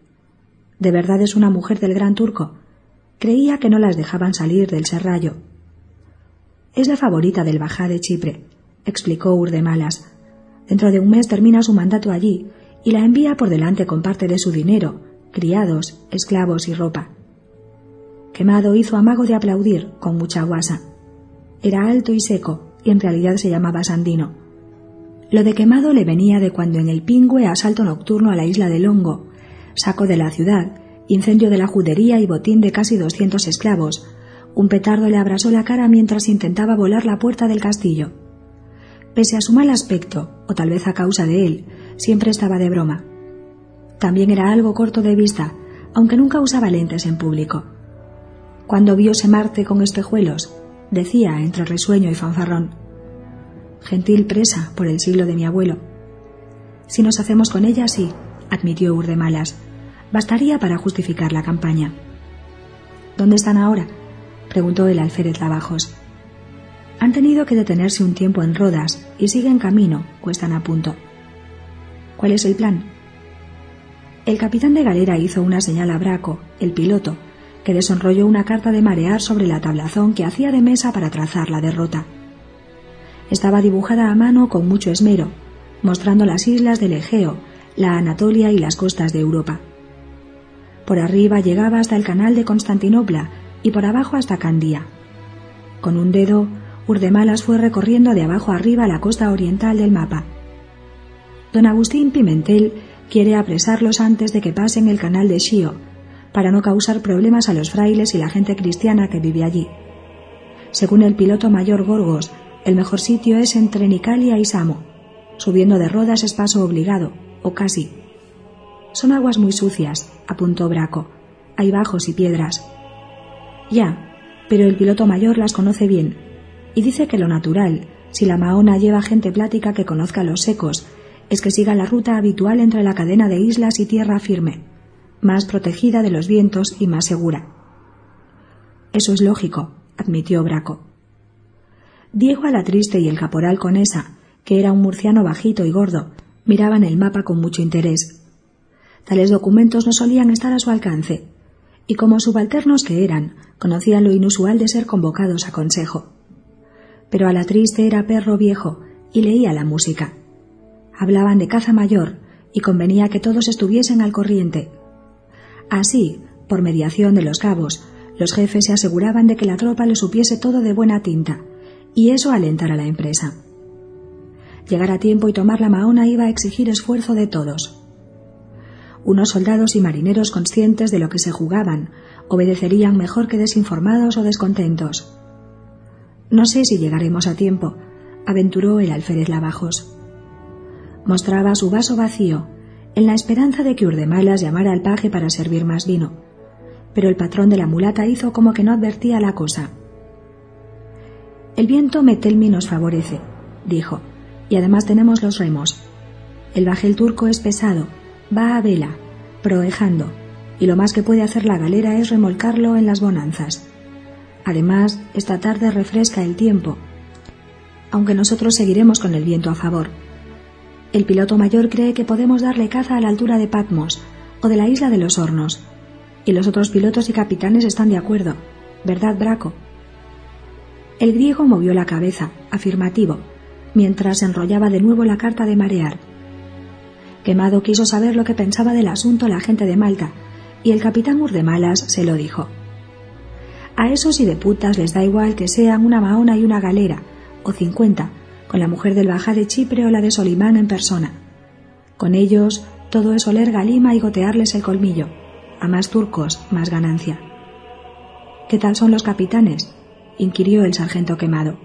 S1: ¿De verdad es una mujer del gran turco? Creía que no las dejaban salir del serrallo. Es la favorita del Bajá de Chipre, explicó Urdemalas. Dentro de un mes termina su mandato allí y la envía por delante con parte de su dinero, criados, esclavos y ropa. Quemado hizo amago de aplaudir con mucha guasa. Era alto y seco, y en realidad se llamaba Sandino. Lo de quemado le venía de cuando en el pingüe asalto nocturno a la isla de Longo, saco de la ciudad, incendio de la judería y botín de casi doscientos esclavos, un petardo le abrasó la cara mientras intentaba volar la puerta del castillo. Pese a su mal aspecto, o tal vez a causa de él, siempre estaba de broma. También era algo corto de vista, aunque nunca usaba lentes en público. Cuando viose Marte con espejuelos, decía entre risueño y fanfarrón, gentil presa por el siglo de mi abuelo. Si nos hacemos con ella, sí, admitió Urdemalas. Bastaría para justificar la campaña. ¿Dónde están ahora? Preguntó el alférez Lavajos. Han tenido que detenerse un tiempo en Rodas y siguen camino o están a punto. ¿Cuál es el plan? El capitán de galera hizo una señal a Braco, el piloto, que desenrolló una carta de marear sobre la tablazón que hacía de mesa para trazar la derrota. Estaba dibujada a mano con mucho esmero, mostrando las islas del Egeo, la Anatolia y las costas de Europa. Por arriba llegaba hasta el canal de Constantinopla y por abajo hasta Candía. Con un dedo, Urdemalas fue recorriendo de abajo arriba la costa oriental del mapa. Don Agustín Pimentel quiere apresarlos antes de que pasen el canal de Shio, para no causar problemas a los frailes y la gente cristiana que vive allí. Según el piloto mayor Gorgos, el mejor sitio es entre Nicalia y Samo. Subiendo de Rodas es paso obligado, o casi. Son aguas muy sucias, apuntó Braco. Hay bajos y piedras. Ya, pero el piloto mayor las conoce bien, y dice que lo natural, si la Mahona lleva gente plática que conozca los secos, es que siga la ruta habitual entre la cadena de islas y tierra firme, más protegida de los vientos y más segura. Eso es lógico, admitió Braco. Diego Alatriste y el caporal Conesa, que era un murciano bajito y gordo, miraban el mapa con mucho interés. Tales documentos no solían estar a su alcance, y como subalternos que eran, conocían lo inusual de ser convocados a consejo. Pero Alatriste era perro viejo y leía la música. Hablaban de caza mayor y convenía que todos estuviesen al corriente. Así, por mediación de los cabos, los jefes se aseguraban de que la tropa le supiese todo de buena tinta, y eso alentara la empresa. Llegar a tiempo y tomar la Mahona iba a exigir esfuerzo de todos. Unos soldados y marineros conscientes de lo que se jugaban obedecerían mejor que desinformados o descontentos. No sé si llegaremos a tiempo, aventuró el alférez Lavajos. Mostraba su vaso vacío, en la esperanza de que Urdemalas llamara al paje para servir más vino. Pero el patrón de la mulata hizo como que no advertía la cosa. El viento Metelmi nos favorece, dijo, y además tenemos los remos. El bajel turco es pesado, va a vela, proejando, y lo más que puede hacer la galera es remolcarlo en las bonanzas. Además, esta tarde refresca el tiempo, aunque nosotros seguiremos con el viento a favor. El piloto mayor cree que podemos darle caza a la altura de Patmos o de la isla de los Hornos. Y los otros pilotos y capitanes están de acuerdo. ¿Verdad, Braco? El griego movió la cabeza, afirmativo, mientras enrollaba de nuevo la carta de marear. Quemado quiso saber lo que pensaba del asunto la gente de Malta, y el capitán Urdemalas se lo dijo. A esos y de putas les da igual que sean una maona y una galera, o cincuenta, con la mujer del Bajá de Chipre o la de Solimán en persona. Con ellos todo es oler galima y gotearles el colmillo. A más turcos, más ganancia. ¿Qué tal son los capitanes? inquirió el sargento quemado.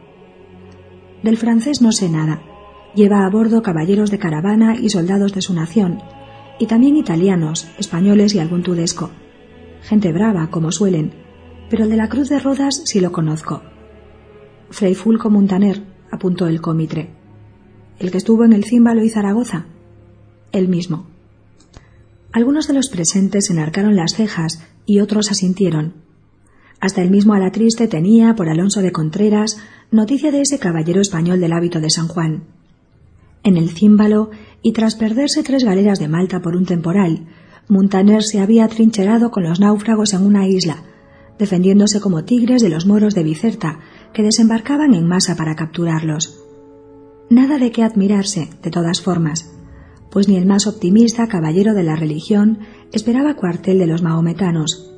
S1: Del francés no sé nada. Lleva a bordo caballeros de caravana y soldados de su nación, y también italianos, españoles y algún tudesco. Gente brava, como suelen, pero el de la Cruz de Rodas sí lo conozco. Fray Fulco Montaner, apuntó el cómitre. ¿El que estuvo en el címbalo y Zaragoza? El mismo. Algunos de los presentes enarcaron las cejas y otros asintieron. Hasta el mismo Alatriste tenía, por Alonso de Contreras, noticia de ese caballero español del hábito de San Juan. En el címbalo, y tras perderse tres galeras de Malta por un temporal, Montaner se había trincherado con los náufragos en una isla, defendiéndose como tigres de los moros de Bicerta, que desembarcaban en masa para capturarlos. Nada de qué admirarse, de todas formas, pues ni el más optimista caballero de la religión esperaba cuartel de los mahometanos.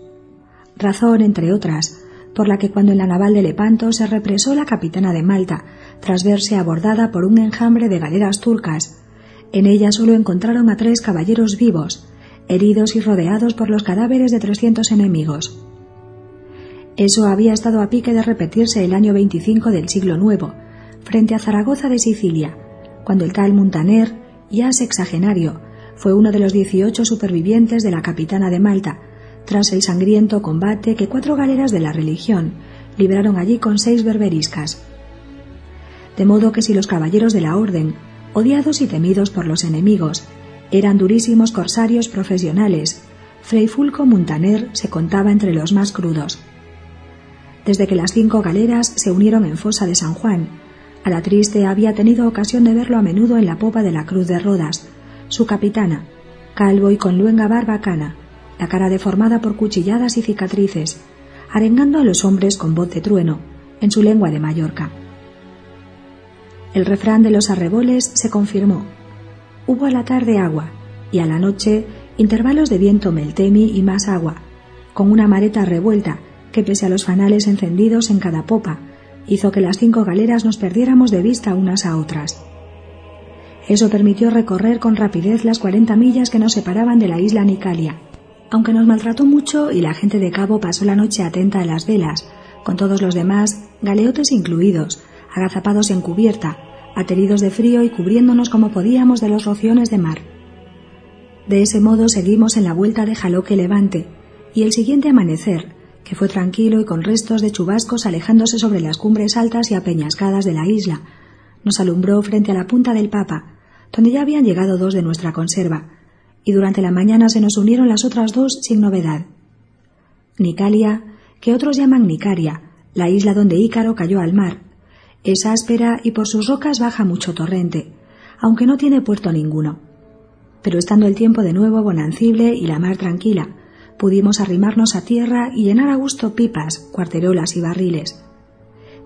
S1: Razón, entre otras, por la que cuando en la naval de Lepanto se represó la capitana de Malta, tras verse abordada por un enjambre de galeras turcas, en ella solo encontraron a tres caballeros vivos, heridos y rodeados por los cadáveres de trescientos enemigos. Eso había estado a pique de repetirse el año 25 del siglo nuevo, frente a Zaragoza de Sicilia, cuando el tal Montaner, ya sexagenario, fue uno de los 18 supervivientes de la capitana de Malta, tras el sangriento combate que cuatro galeras de la religión libraron allí con seis berberiscas. De modo que si los caballeros de la orden, odiados y temidos por los enemigos, eran durísimos corsarios profesionales, Fray Fulco Montaner se contaba entre los más crudos desde que las cinco galeras se unieron en Fosa de San Juan. A la triste había tenido ocasión de verlo a menudo en la popa de la Cruz de Rodas, su capitana, calvo y con luenga barbacana, la cara deformada por cuchilladas y cicatrices, arengando a los hombres con voz de trueno, en su lengua de Mallorca. El refrán de los arreboles se confirmó. Hubo a la tarde agua y a la noche intervalos de viento meltemi y más agua, con una mareta revuelta que pese a los fanales encendidos en cada popa, hizo que las cinco galeras nos perdiéramos de vista unas a otras. Eso permitió recorrer con rapidez las cuarenta millas que nos separaban de la isla Nicalia, aunque nos maltrató mucho y la gente de cabo pasó la noche atenta a las velas, con todos los demás, galeotes incluidos, agazapados en cubierta, ateridos de frío y cubriéndonos como podíamos de los rociones de mar. De ese modo seguimos en la vuelta de Jaloque Levante, y el siguiente amanecer, que fue tranquilo y con restos de chubascos alejándose sobre las cumbres altas y apeñascadas de la isla, nos alumbró frente a la punta del Papa, donde ya habían llegado dos de nuestra conserva, y durante la mañana se nos unieron las otras dos sin novedad. Nicalia, que otros llaman Nicaria, la isla donde Ícaro cayó al mar, es áspera y por sus rocas baja mucho torrente, aunque no tiene puerto ninguno. Pero estando el tiempo de nuevo bonancible y la mar tranquila, pudimos arrimarnos a tierra y llenar a gusto pipas, cuarterolas y barriles.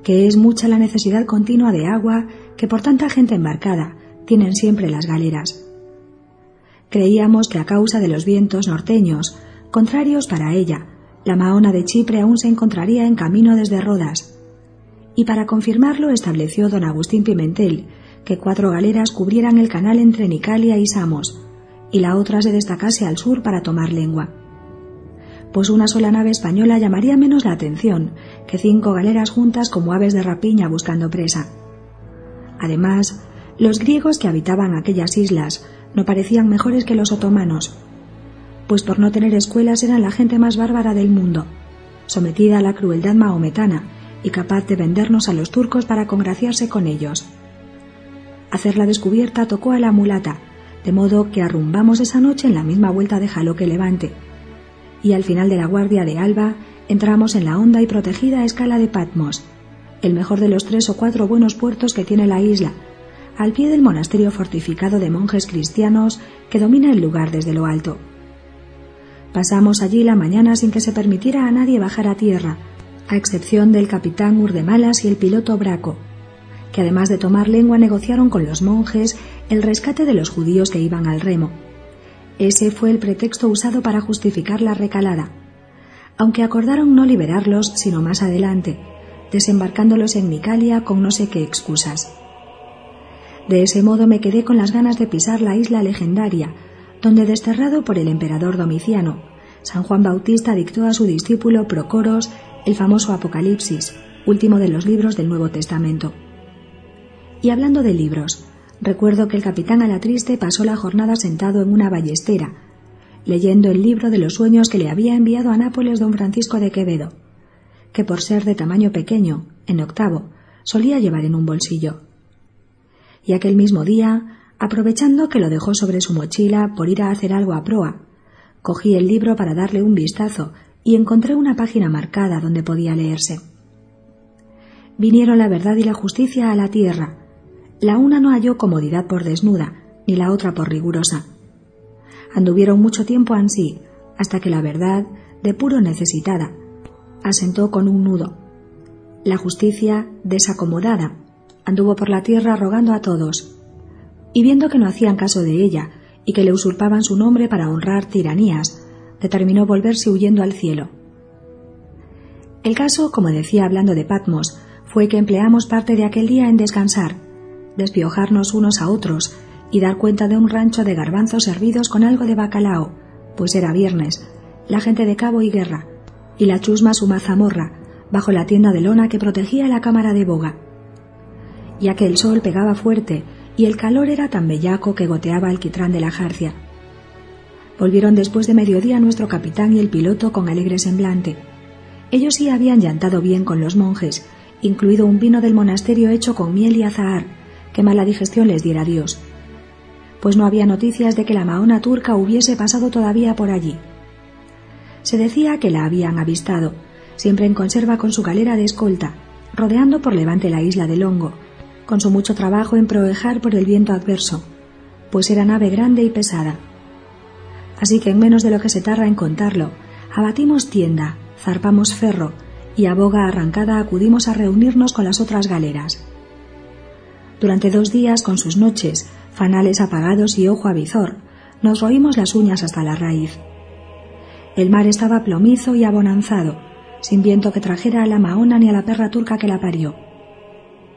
S1: Que es mucha la necesidad continua de agua que por tanta gente embarcada tienen siempre las galeras. Creíamos que a causa de los vientos norteños, contrarios para ella, la Mahona de Chipre aún se encontraría en camino desde Rodas. Y para confirmarlo estableció don Agustín Pimentel que cuatro galeras cubrieran el canal entre Nicalia y Samos, y la otra se destacase al sur para tomar lengua. Pues una sola nave española llamaría menos la atención que cinco galeras juntas como aves de rapiña buscando presa. Además, los griegos que habitaban aquellas islas no parecían mejores que los otomanos, pues por no tener escuelas eran la gente más bárbara del mundo, sometida a la crueldad mahometana y capaz de vendernos a los turcos para congraciarse con ellos. Hacer la descubierta tocó a la mulata, de modo que arrumbamos esa noche en la misma vuelta de Jaloque Levante, y al final de la guardia de Alba entramos en la honda y protegida escala de Patmos, el mejor de los tres o cuatro buenos puertos que tiene la isla, al pie del monasterio fortificado de monjes cristianos que domina el lugar desde lo alto. Pasamos allí la mañana sin que se permitiera a nadie bajar a tierra, a excepción del capitán Urdemalas y el piloto Braco, que además de tomar lengua negociaron con los monjes el rescate de los judíos que iban al remo. Ese fue el pretexto usado para justificar la recalada, aunque acordaron no liberarlos sino más adelante, desembarcándolos en Micalia con no sé qué excusas. De ese modo me quedé con las ganas de pisar la isla legendaria, donde desterrado por el emperador Domiciano, San Juan Bautista dictó a su discípulo Procoros el famoso Apocalipsis, último de los libros del Nuevo Testamento. Y hablando de libros, recuerdo que el capitán Alatriste pasó la jornada sentado en una ballestera, leyendo el libro de los sueños que le había enviado a Nápoles don Francisco de Quevedo, que por ser de tamaño pequeño, en octavo, solía llevar en un bolsillo. Y aquel mismo día Aprovechando que lo dejó sobre su mochila por ir a hacer algo a proa, cogí el libro para darle un vistazo y encontré una página marcada donde podía leerse. Vinieron la verdad y la justicia a la tierra. La una no halló comodidad por desnuda, ni la otra por rigurosa. Anduvieron mucho tiempo ansí, hasta que la verdad, de puro necesitada, asentó con un nudo. La justicia, desacomodada, anduvo por la tierra rogando a todos, y viendo que no hacían caso de ella y que le usurpaban su nombre para honrar tiranías, determinó volverse huyendo al cielo. El caso, como decía hablando de Patmos, fue que empleamos parte de aquel día en descansar, despiojarnos unos a otros y dar cuenta de un rancho de garbanzos servidos con algo de bacalao, pues era viernes, la gente de cabo y guerra, y la chusma su mazamorra, bajo la tienda de lona que protegía la cámara de boga. Ya que el sol pegaba fuerte y el calor era tan bellaco que goteaba el quitrán de la jarcia. Volvieron después de mediodía nuestro capitán y el piloto con alegre semblante. Ellos sí habían llantado bien con los monjes, incluido un vino del monasterio hecho con miel y azahar, que mala digestión les diera Dios. Pues no había noticias de que la Mahona turca hubiese pasado todavía por allí. Se decía que la habían avistado, siempre en conserva con su galera de escolta, rodeando por levante la isla de Longo, con su mucho trabajo en provejar por el viento adverso, pues era nave grande y pesada. Así que en menos de lo que se tarda en contarlo, abatimos tienda, zarpamos ferro y a boga arrancada acudimos a reunirnos con las otras galeras. Durante dos días, con sus noches, fanales apagados y ojo avizor, nos roímos las uñas hasta la raíz. El mar estaba plomizo y abonanzado, sin viento que trajera a la maona ni a la perra turca que la parió.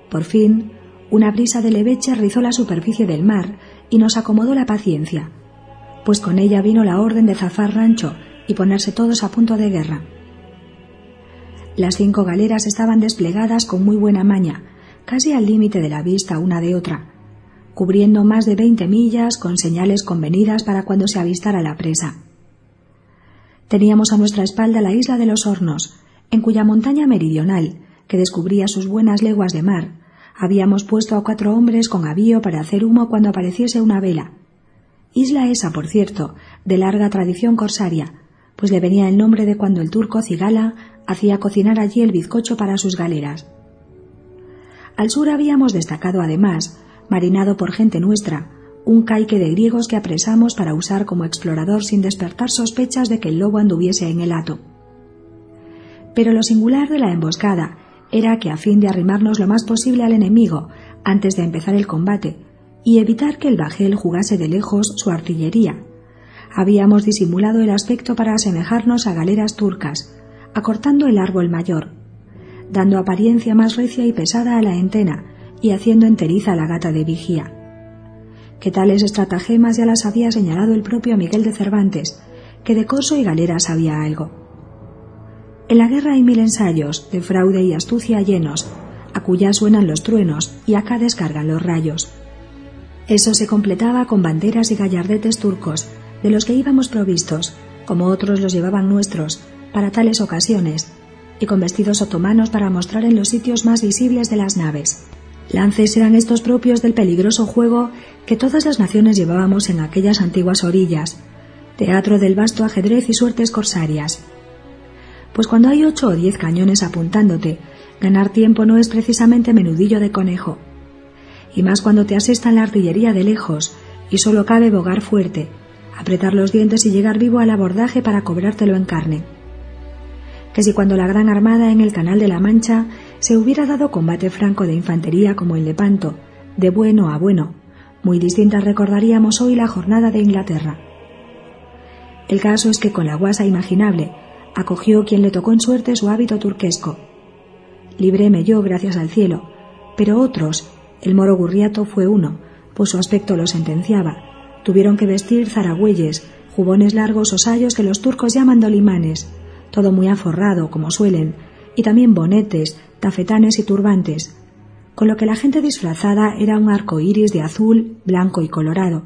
S1: Por fin, una brisa de leveche rizó la superficie del mar y nos acomodó la paciencia, pues con ella vino la orden de zafar rancho y ponerse todos a punto de guerra. Las cinco galeras estaban desplegadas con muy buena maña, casi al límite de la vista una de otra, cubriendo más de veinte millas con señales convenidas para cuando se avistara la presa. Teníamos a nuestra espalda la isla de los Hornos, en cuya montaña meridional, que descubría sus buenas leguas de mar, habíamos puesto a cuatro hombres con avío para hacer humo cuando apareciese una vela. Isla esa, por cierto, de larga tradición corsaria, pues le venía el nombre de cuando el turco Cigala hacía cocinar allí el bizcocho para sus galeras. Al sur habíamos destacado además, marinado por gente nuestra, un caique de griegos que apresamos para usar como explorador sin despertar sospechas de que el lobo anduviese en el hato. Pero lo singular de la emboscada era que a fin de arrimarnos lo más posible al enemigo antes de empezar el combate y evitar que el bajel jugase de lejos su artillería, habíamos disimulado el aspecto para asemejarnos a galeras turcas, acortando el árbol mayor, dando apariencia más recia y pesada a la entena y haciendo enteriza a la gata de vigía. Que tales estratagemas ya las había señalado el propio Miguel de Cervantes, que de corso y galeras sabía algo. En la guerra hay mil ensayos, de fraude y astucia llenos, a cuya suenan los truenos y acá descargan los rayos. Eso se completaba con banderas y gallardetes turcos, de los que íbamos provistos, como otros los llevaban nuestros, para tales ocasiones, y con vestidos otomanos para mostrar en los sitios más visibles de las naves. Lances eran estos propios del peligroso juego que todas las naciones llevábamos en aquellas antiguas orillas, teatro del vasto ajedrez y suertes corsarias. Pues cuando hay ocho o diez cañones apuntándote, ganar tiempo no es precisamente menudillo de conejo. Y más cuando te asestan la artillería de lejos y solo cabe bogar fuerte, apretar los dientes y llegar vivo al abordaje para cobrártelo en carne. Que si cuando la Gran Armada en el Canal de la Mancha se hubiera dado combate franco de infantería como en Lepanto, de bueno a bueno, muy distinta recordaríamos hoy la jornada de Inglaterra. El caso es que con la guasa imaginable acogió quien le tocó en suerte su hábito turquesco. Libréme yo, gracias al cielo, pero otros, el moro Gurriato fue uno, pues su aspecto lo sentenciaba, Tuvieron que vestir zaragüeyes, jubones largos o sayos que los turcos llaman dolimanes, todo muy aforrado, como suelen, y también bonetes, tafetanes y turbantes, con lo que la gente disfrazada era un arco iris de azul, blanco y colorado,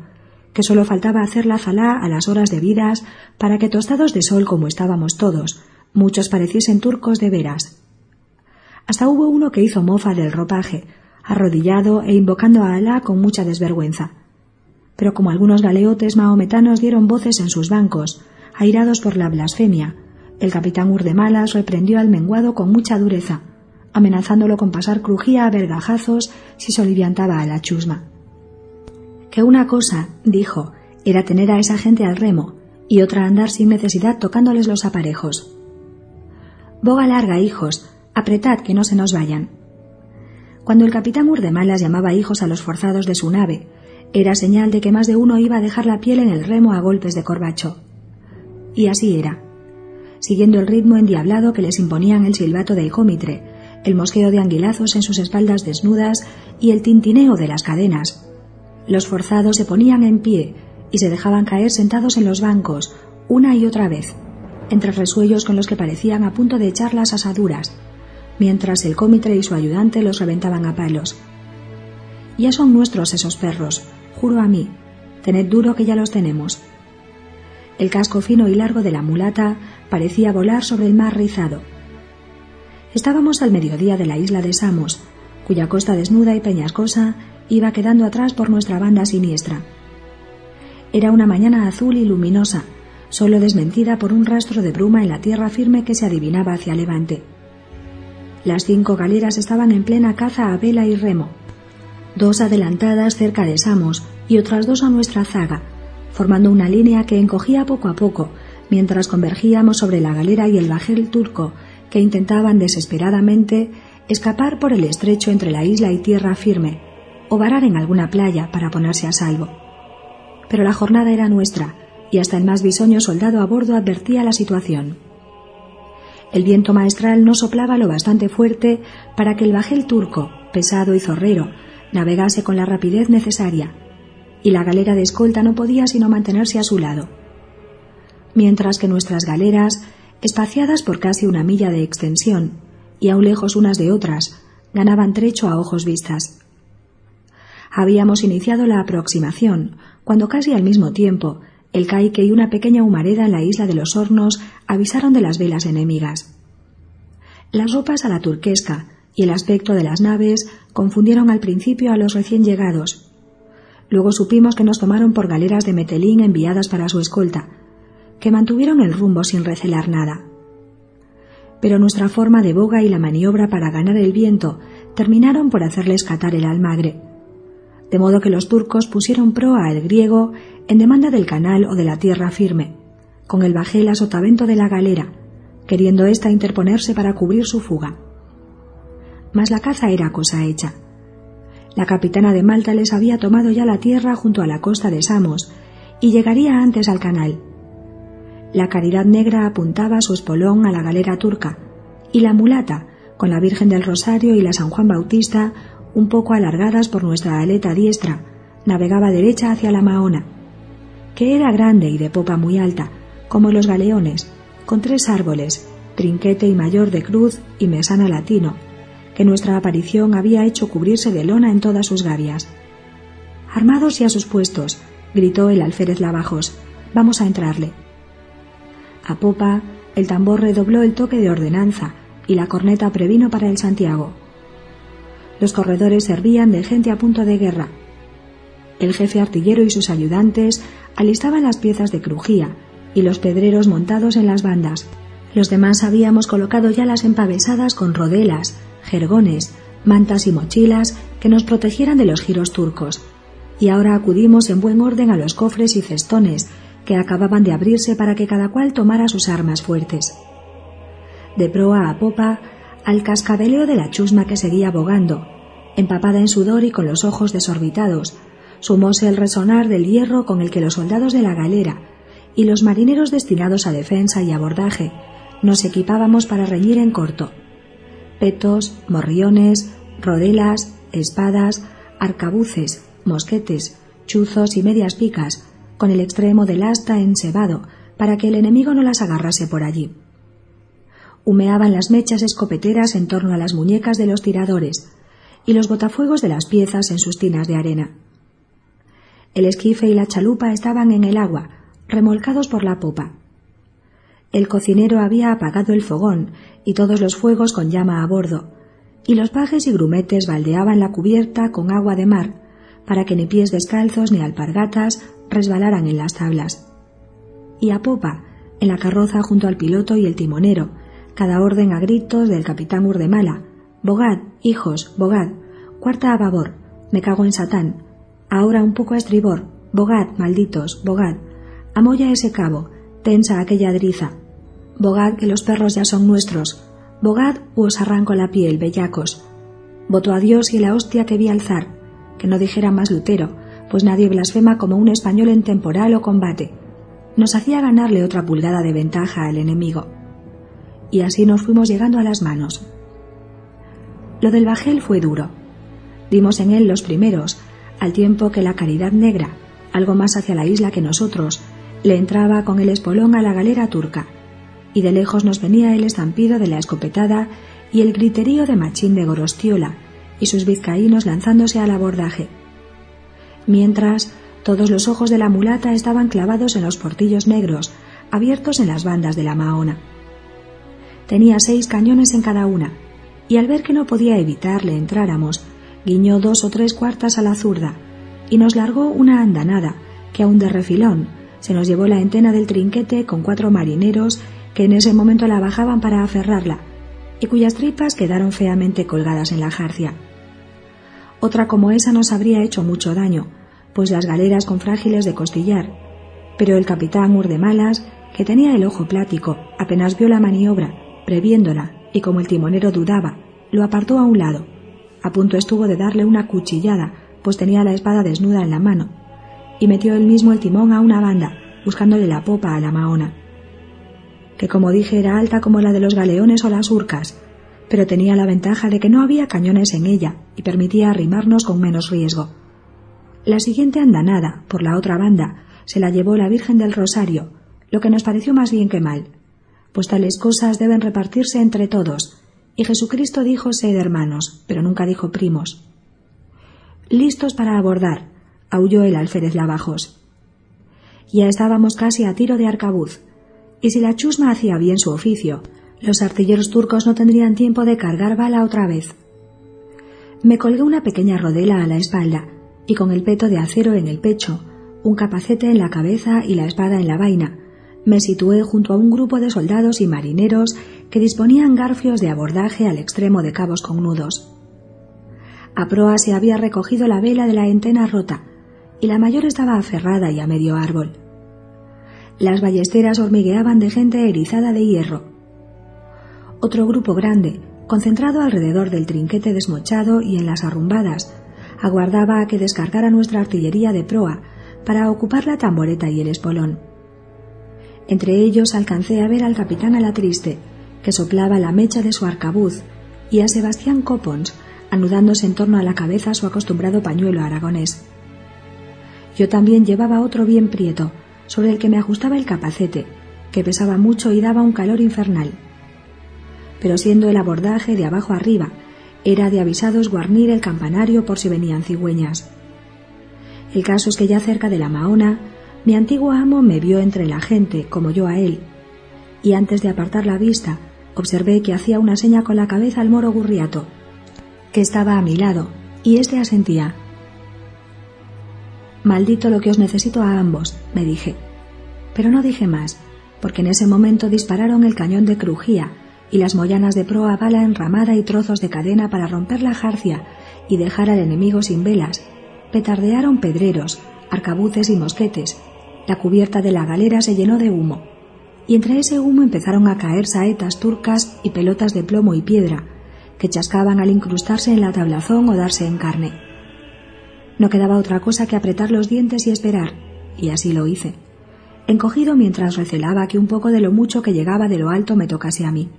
S1: que solo faltaba hacer la zalá a las horas debidas para que tostados de sol como estábamos todos, muchos pareciesen turcos de veras. Hasta hubo uno que hizo mofa del ropaje, arrodillado e invocando a Alá con mucha desvergüenza pero como algunos galeotes mahometanos dieron voces en sus bancos, airados por la blasfemia, el capitán Urdemalas reprendió al menguado con mucha dureza, amenazándolo con pasar crujía a vergajazos si se oliviantaba a la chusma. Que una cosa, dijo, era tener a esa gente al remo, y otra andar sin necesidad tocándoles los aparejos. Boga larga, hijos, apretad que no se nos vayan. Cuando el capitán Urdemalas llamaba hijos a los forzados de su nave, era señal de que más de uno iba a dejar la piel en el remo a golpes de corbacho. Y así era. Siguiendo el ritmo endiablado que les imponían el silbato de hijómitre, el mosqueo de anguilazos en sus espaldas desnudas y el tintineo de las cadenas. Los forzados se ponían en pie y se dejaban caer sentados en los bancos, una y otra vez, entre resuellos con los que parecían a punto de echar las asaduras, mientras el cómitre y su ayudante los reventaban a palos. Ya son nuestros esos perros, Juro a mí, tened duro que ya los tenemos. El casco fino y largo de la mulata parecía volar sobre el mar rizado. Estábamos al mediodía de la isla de Samos, cuya costa desnuda y peñascosa iba quedando atrás por nuestra banda siniestra. Era una mañana azul y luminosa, solo desmentida por un rastro de bruma en la tierra firme que se adivinaba hacia levante. Las cinco galeras estaban en plena caza a vela y remo dos adelantadas cerca de Samos y otras dos a nuestra zaga, formando una línea que encogía poco a poco, mientras convergíamos sobre la galera y el bajel turco, que intentaban desesperadamente escapar por el estrecho entre la isla y tierra firme, o varar en alguna playa para ponerse a salvo. Pero la jornada era nuestra, y hasta el más bisoño soldado a bordo advertía la situación. El viento maestral no soplaba lo bastante fuerte para que el bajel turco, pesado y zorrero, navegase con la rapidez necesaria, y la galera de escolta no podía sino mantenerse a su lado. Mientras que nuestras galeras, espaciadas por casi una milla de extensión, y aún lejos unas de otras, ganaban trecho a ojos vistas. Habíamos iniciado la aproximación, cuando casi al mismo tiempo el caique y una pequeña humareda en la isla de los hornos avisaron de las velas enemigas. Las ropas a la turquesca y el aspecto de las naves confundieron al principio a los recién llegados. Luego supimos que nos tomaron por galeras de metelín enviadas para su escolta, que mantuvieron el rumbo sin recelar nada. Pero nuestra forma de boga y la maniobra para ganar el viento terminaron por hacerles catar el almagre de modo que los turcos pusieron proa al griego en demanda del canal o de la tierra firme, con el bajel a sotavento de la galera, queriendo ésta interponerse para cubrir su fuga. Mas la caza era cosa hecha. La capitana de Malta les había tomado ya la tierra junto a la costa de Samos y llegaría antes al canal. La caridad negra apuntaba su espolón a la galera turca y la mulata, con la Virgen del Rosario y la San Juan Bautista, un poco alargadas por nuestra aleta diestra, navegaba derecha hacia la Mahona, que era grande y de popa muy alta, como los galeones, con tres árboles, trinquete y mayor de cruz y mesana latino, que nuestra aparición había hecho cubrirse de lona en todas sus gavias. Armados y a sus puestos, gritó el alférez Lavajos, vamos a entrarle. A popa, el tambor redobló el toque de ordenanza y la corneta previno para el Santiago. Los corredores servían de gente a punto de guerra. El jefe artillero y sus ayudantes alistaban las piezas de crujía y los pedreros montados en las bandas. Los demás habíamos colocado ya las empavesadas con rodelas, jergones, mantas y mochilas que nos protegieran de los giros turcos. Y ahora acudimos en buen orden a los cofres y cestones que acababan de abrirse para que cada cual tomara sus armas fuertes. De proa a popa al cascabeleo de la chusma que seguía bogando, empapada en sudor y con los ojos desorbitados, sumóse el resonar del hierro con el que los soldados de la galera y los marineros destinados a defensa y abordaje nos equipábamos para reñir en corto. Petos, morriones, rodelas, espadas, arcabuces, mosquetes, chuzos y medias picas, con el extremo del asta encebado para que el enemigo no las agarrase por allí. Humeaban las mechas escopeteras en torno a las muñecas de los tiradores y los botafuegos de las piezas en sus tinas de arena. El esquife y la chalupa estaban en el agua, remolcados por la popa. El cocinero había apagado el fogón y todos los fuegos con llama a bordo, y los pajes y grumetes baldeaban la cubierta con agua de mar, para que ni pies descalzos ni alpargatas resbalaran en las tablas. Y a popa, en la carroza junto al piloto y el timonero, cada orden a gritos del capitán Urdemala. Bogad, hijos, bogad. Cuarta a babor. Me cago en Satán. Ahora un poco a estribor. Bogad, malditos, bogad. Amoya ese cabo. Tensa aquella driza. Bogad que los perros ya son nuestros. Bogad u os arranco la piel, bellacos. Voto a Dios y la hostia que vi alzar. Que no dijera más Lutero, pues nadie blasfema como un español en temporal o combate. Nos hacía ganarle otra pulgada de ventaja al enemigo y así nos fuimos llegando a las manos. Lo del bajel fue duro. Dimos en él los primeros, al tiempo que la caridad negra, algo más hacia la isla que nosotros, le entraba con el espolón a la galera turca, y de lejos nos venía el estampido de la escopetada y el griterío de Machín de Gorostiola y sus vizcaínos lanzándose al abordaje. Mientras, todos los ojos de la mulata estaban clavados en los portillos negros, abiertos en las bandas de la Mahona. Tenía seis cañones en cada una, y al ver que no podía evitar le entráramos, guiñó dos o tres cuartas a la zurda, y nos largó una andanada, que aun de refilón, se nos llevó la entena del trinquete con cuatro marineros que en ese momento la bajaban para aferrarla, y cuyas tripas quedaron feamente colgadas en la jarcia. Otra como esa nos habría hecho mucho daño, pues las galeras con frágiles de costillar, Pero el capitán Urdemalas, que tenía el ojo plático, apenas vio la maniobra, previéndola, y como el timonero dudaba, lo apartó a un lado. A punto estuvo de darle una cuchillada, pues tenía la espada desnuda en la mano, y metió él mismo el timón a una banda, buscándole la popa a la Mahona, que como dije era alta como la de los galeones o las urcas, pero tenía la ventaja de que no había cañones en ella y permitía arrimarnos con menos riesgo. La siguiente andanada, por la otra banda, se la llevó la Virgen del Rosario, lo que nos pareció más bien que mal, pues tales cosas deben repartirse entre todos, y Jesucristo dijo sed hermanos, pero nunca dijo primos. Listos para abordar, aulló el alférez Lavajos. Ya estábamos casi a tiro de arcabuz, y si la chusma hacía bien su oficio, los artilleros turcos no tendrían tiempo de cargar bala otra vez. Me colgué una pequeña rodela a la espalda y con el peto de acero en el pecho, un capacete en la cabeza y la espada en la vaina, me situé junto a un grupo de soldados y marineros que disponían garfios de abordaje al extremo de cabos con nudos. A proa se había recogido la vela de la entena rota y la mayor estaba aferrada y a medio árbol. Las ballesteras hormigueaban de gente erizada de hierro. Otro grupo grande, concentrado alrededor del trinquete desmochado y en las arrumbadas, aguardaba a que descargara nuestra artillería de proa para ocupar la tamboreta y el espolón. Entre ellos alcancé a ver al capitán Alatriste, que soplaba la mecha de su arcabuz, y a Sebastián Copons, anudándose en torno a la cabeza su acostumbrado pañuelo aragonés. Yo también llevaba otro bien prieto, sobre el que me ajustaba el capacete, que pesaba mucho y daba un calor infernal. Pero siendo el abordaje de abajo arriba, era de avisados guarnir el campanario por si venían cigüeñas. El caso es que ya cerca de la Mahona, mi antiguo amo me vio entre la gente, como yo a él, y antes de apartar la vista, observé que hacía una seña con la cabeza al moro Gurriato, que estaba a mi lado, y éste asentía. Maldito lo que os necesito a ambos, me dije. Pero no dije más, porque en ese momento dispararon el cañón de crujía y las moyanas de proa bala enramada y trozos de cadena para romper la jarcia y dejar al enemigo sin velas. Petardearon pedreros, arcabuces y mosquetes, la cubierta de la galera se llenó de humo, y entre ese humo empezaron a caer saetas turcas y pelotas de plomo y piedra, que chascaban al incrustarse en la tablazón o darse en carne. No quedaba otra cosa que apretar los dientes y esperar, y así lo hice, encogido mientras recelaba que un poco de lo mucho que llegaba de lo alto me tocase a mí.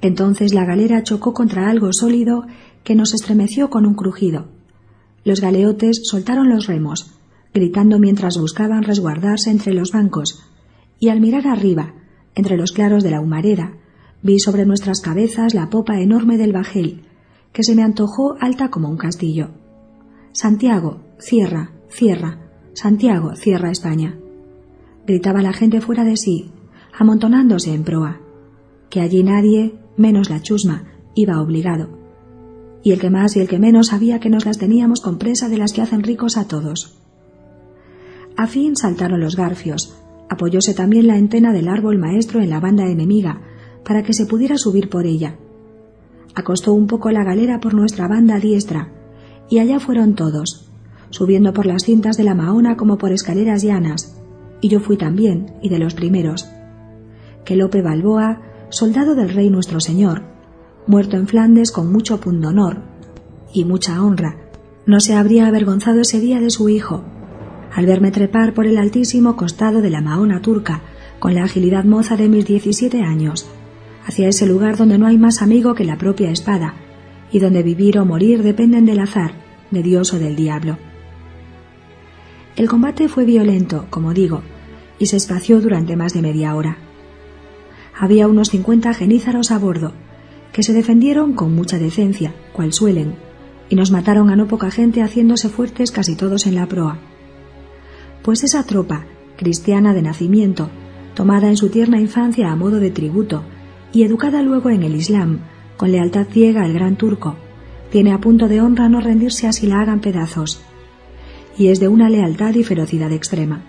S1: Entonces la galera chocó contra algo sólido que nos estremeció con un crujido. Los galeotes soltaron los remos, gritando mientras buscaban resguardarse entre los bancos, y al mirar arriba, entre los claros de la humareda, vi sobre nuestras cabezas la popa enorme del bajel, que se me antojó alta como un castillo. Santiago, cierra, cierra, Santiago, cierra España. Gritaba la gente fuera de sí, amontonándose en proa, que allí nadie, menos la chusma, iba obligado. Y el que más y el que menos sabía que nos las teníamos con presa de las que hacen ricos a todos. A fin saltaron los garfios. Apoyóse también la entena del árbol maestro en la banda enemiga, para que se pudiera subir por ella. Acostó un poco la galera por nuestra banda diestra, y allá fueron todos, subiendo por las cintas de la Mahona como por escaleras llanas, y yo fui también, y de los primeros. Que Lope Balboa, soldado del rey nuestro señor, muerto en Flandes con mucho pundonor y mucha honra, no se habría avergonzado ese día de su hijo, al verme trepar por el altísimo costado de la Mahona turca, con la agilidad moza de mis diecisiete años, hacia ese lugar donde no hay más amigo que la propia espada, y donde vivir o morir dependen del azar, de Dios o del diablo. El combate fue violento, como digo, y se espació durante más de media hora. Había unos cincuenta genízaros a bordo, que se defendieron con mucha decencia, cual suelen, y nos mataron a no poca gente haciéndose fuertes casi todos en la proa pues esa tropa, cristiana de nacimiento, tomada en su tierna infancia a modo de tributo y educada luego en el Islam, con lealtad ciega al gran turco, tiene a punto de honra no rendirse así la hagan pedazos, y es de una lealtad y ferocidad extrema.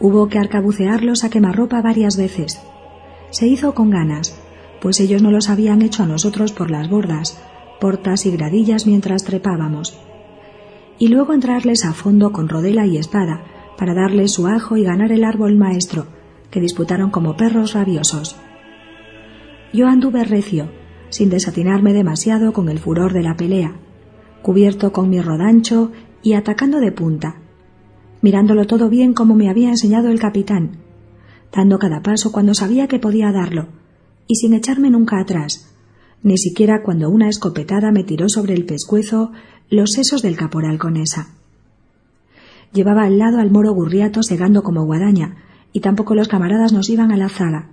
S1: Hubo que arcabucearlos a quemarropa varias veces. Se hizo con ganas, pues ellos no los habían hecho a nosotros por las bordas, portas y gradillas mientras trepábamos y luego entrarles a fondo con rodela y espada, para darle su ajo y ganar el árbol maestro, que disputaron como perros rabiosos. Yo anduve recio, sin desatinarme demasiado con el furor de la pelea, cubierto con mi rodancho y atacando de punta, mirándolo todo bien como me había enseñado el capitán, dando cada paso cuando sabía que podía darlo, y sin echarme nunca atrás, ni siquiera cuando una escopetada me tiró sobre el pescuezo los sesos del caporal conesa. Llevaba al lado al moro Gurriato segando como guadaña, y tampoco los camaradas nos iban a la zaga.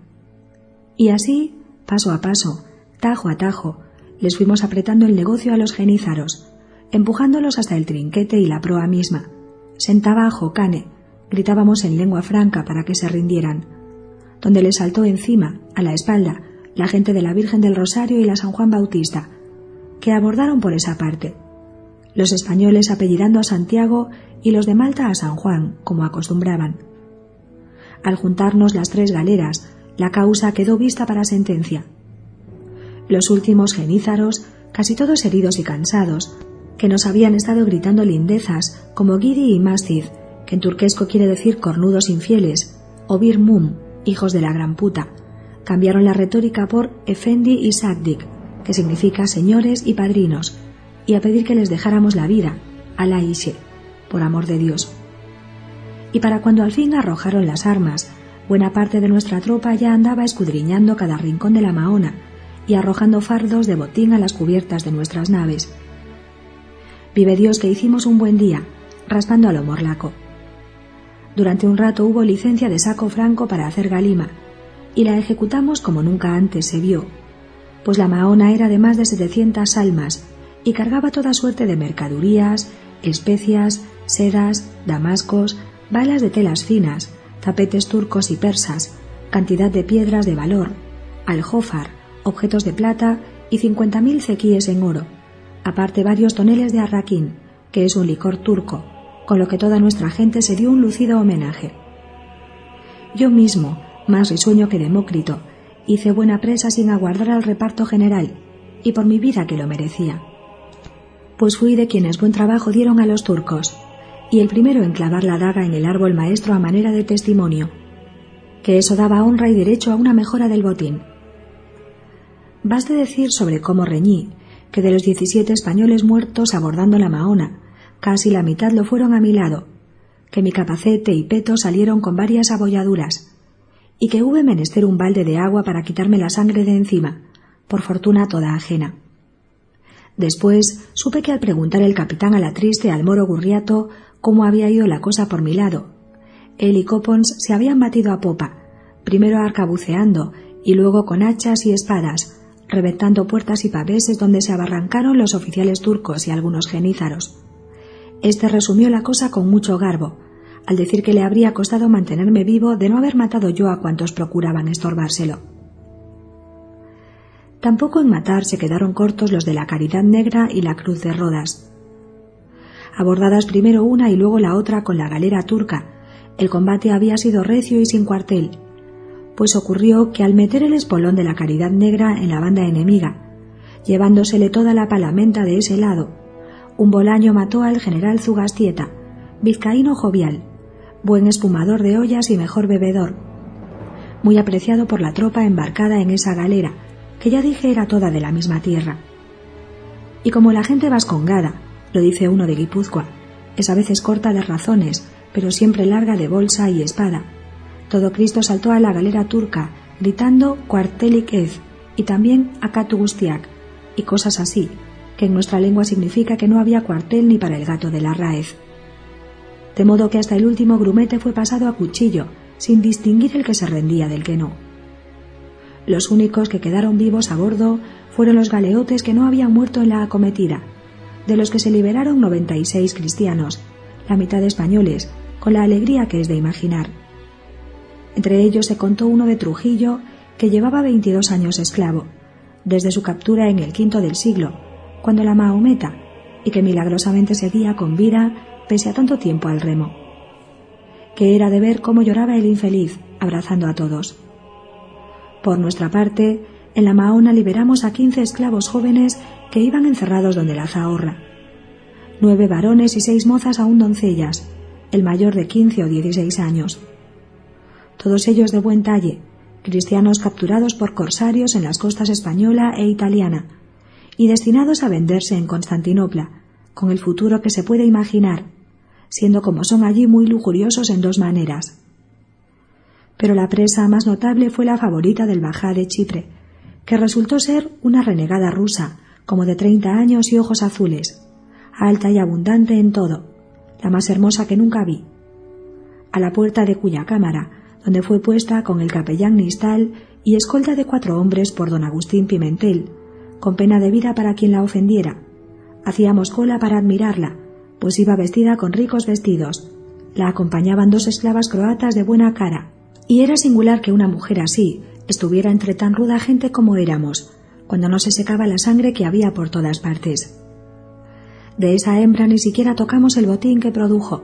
S1: Y así Paso a paso, tajo a tajo, les fuimos apretando el negocio a los genízaros, empujándolos hasta el trinquete y la proa misma. Sentaba a Jocane, gritábamos en lengua franca para que se rindieran, donde les saltó encima, a la espalda, la gente de la Virgen del Rosario y la San Juan Bautista, que abordaron por esa parte. Los españoles apellidando a Santiago y los de Malta a San Juan, como acostumbraban. Al juntarnos las tres galeras, la causa quedó vista para sentencia. Los últimos genízaros, casi todos heridos y cansados, que nos habían estado gritando lindezas como Gidi y Mastid, que en turquesco quiere decir cornudos infieles, o Bir Mum, hijos de la gran puta, cambiaron la retórica por Efendi y Sagdik, que significa señores y padrinos, y a pedir que les dejáramos la vida, a la Ishe, por amor de Dios. Y para cuando al fin arrojaron las armas Buena parte de nuestra tropa ya andaba escudriñando cada rincón de la Mahona y arrojando fardos de botín a las cubiertas de nuestras naves. Vive Dios que hicimos un buen día, raspando a lo morlaco. Durante un rato hubo licencia de saco franco para hacer galima, y la ejecutamos como nunca antes se vio, pues la Mahona era de más de 700 almas y cargaba toda suerte de mercadurías, especias, sedas, damascos, balas de telas finas, tapetes turcos y persas, cantidad de piedras de valor, aljófar, objetos de plata y cincuenta mil cequíes en oro, aparte varios toneles de arraquín, que es un licor turco, con lo que toda nuestra gente se dio un lucido homenaje. Yo mismo, más risueño que Demócrito, hice buena presa sin aguardar al reparto general, y por mi vida que lo merecía. Pues fui de quienes buen trabajo dieron a los turcos, y el primero en clavar la daga en el árbol maestro a manera de testimonio, que eso daba honra y derecho a una mejora del botín. Baste decir sobre cómo reñí, que de los diecisiete españoles muertos abordando la Mahona, casi la mitad lo fueron a mi lado, que mi capacete y peto salieron con varias abolladuras, y que hube menester un balde de agua para quitarme la sangre de encima, por fortuna toda ajena. Después supe que al preguntar el capitán a la triste al moro Gurriato cómo había ido la cosa por mi lado. Él y Copons se habían batido a popa, primero arcabuceando y luego con hachas y espadas, reventando puertas y paveses donde se abarrancaron los oficiales turcos y algunos genízaros. Este resumió la cosa con mucho garbo, al decir que le habría costado mantenerme vivo de no haber matado yo a cuantos procuraban estorbárselo. Tampoco en matar se quedaron cortos los de la Caridad Negra y la Cruz de Rodas abordadas primero una y luego la otra con la galera turca. El combate había sido recio y sin cuartel, pues ocurrió que al meter el espolón de la Caridad Negra en la banda enemiga, llevándosele toda la palamenta de ese lado, un bolaño mató al general Zugastieta, vizcaíno jovial, buen espumador de ollas y mejor bebedor, muy apreciado por la tropa embarcada en esa galera, que ya dije era toda de la misma tierra. Y como la gente vascongada, lo dice uno de Guipúzcoa. Es a veces corta de razones, pero siempre larga de bolsa y espada. Todo Cristo saltó a la galera turca, gritando Cuartelik ez y también Akatugustiak y cosas así, que en nuestra lengua significa que no había cuartel ni para el gato de la raez. De modo que hasta el último grumete fue pasado a cuchillo, sin distinguir el que se rendía del que no. Los únicos que quedaron vivos a bordo fueron los galeotes que no habían muerto en la acometida, de los que se liberaron 96 cristianos, la mitad españoles, con la alegría que es de imaginar. Entre ellos se contó uno de Trujillo, que llevaba 22 años esclavo, desde su captura en el quinto del siglo, cuando la Mahometa, y que milagrosamente seguía con vida pese a tanto tiempo al remo. Que era de ver cómo lloraba el infeliz, abrazando a todos. Por nuestra parte, en la Mahona liberamos a 15 esclavos jóvenes que iban encerrados donde la zahorra. Nueve varones y seis mozas aún doncellas, el mayor de quince o dieciséis años. Todos ellos de buen talle, cristianos capturados por corsarios en las costas española e italiana, y destinados a venderse en Constantinopla, con el futuro que se puede imaginar, siendo como son allí muy lujuriosos en dos maneras. Pero la presa más notable fue la favorita del Bajá de Chipre, que resultó ser una renegada rusa, como de treinta años y ojos azules, alta y abundante en todo, la más hermosa que nunca vi. A la puerta de cuya cámara, donde fue puesta con el capellán Nistal y escolta de cuatro hombres por don Agustín Pimentel, con pena de vida para quien la ofendiera. Hacíamos cola para admirarla, pues iba vestida con ricos vestidos. La acompañaban dos esclavas croatas de buena cara, y era singular que una mujer así estuviera entre tan ruda gente como éramos, cuando no se secaba la sangre que había por todas partes. De esa hembra ni siquiera tocamos el botín que produjo,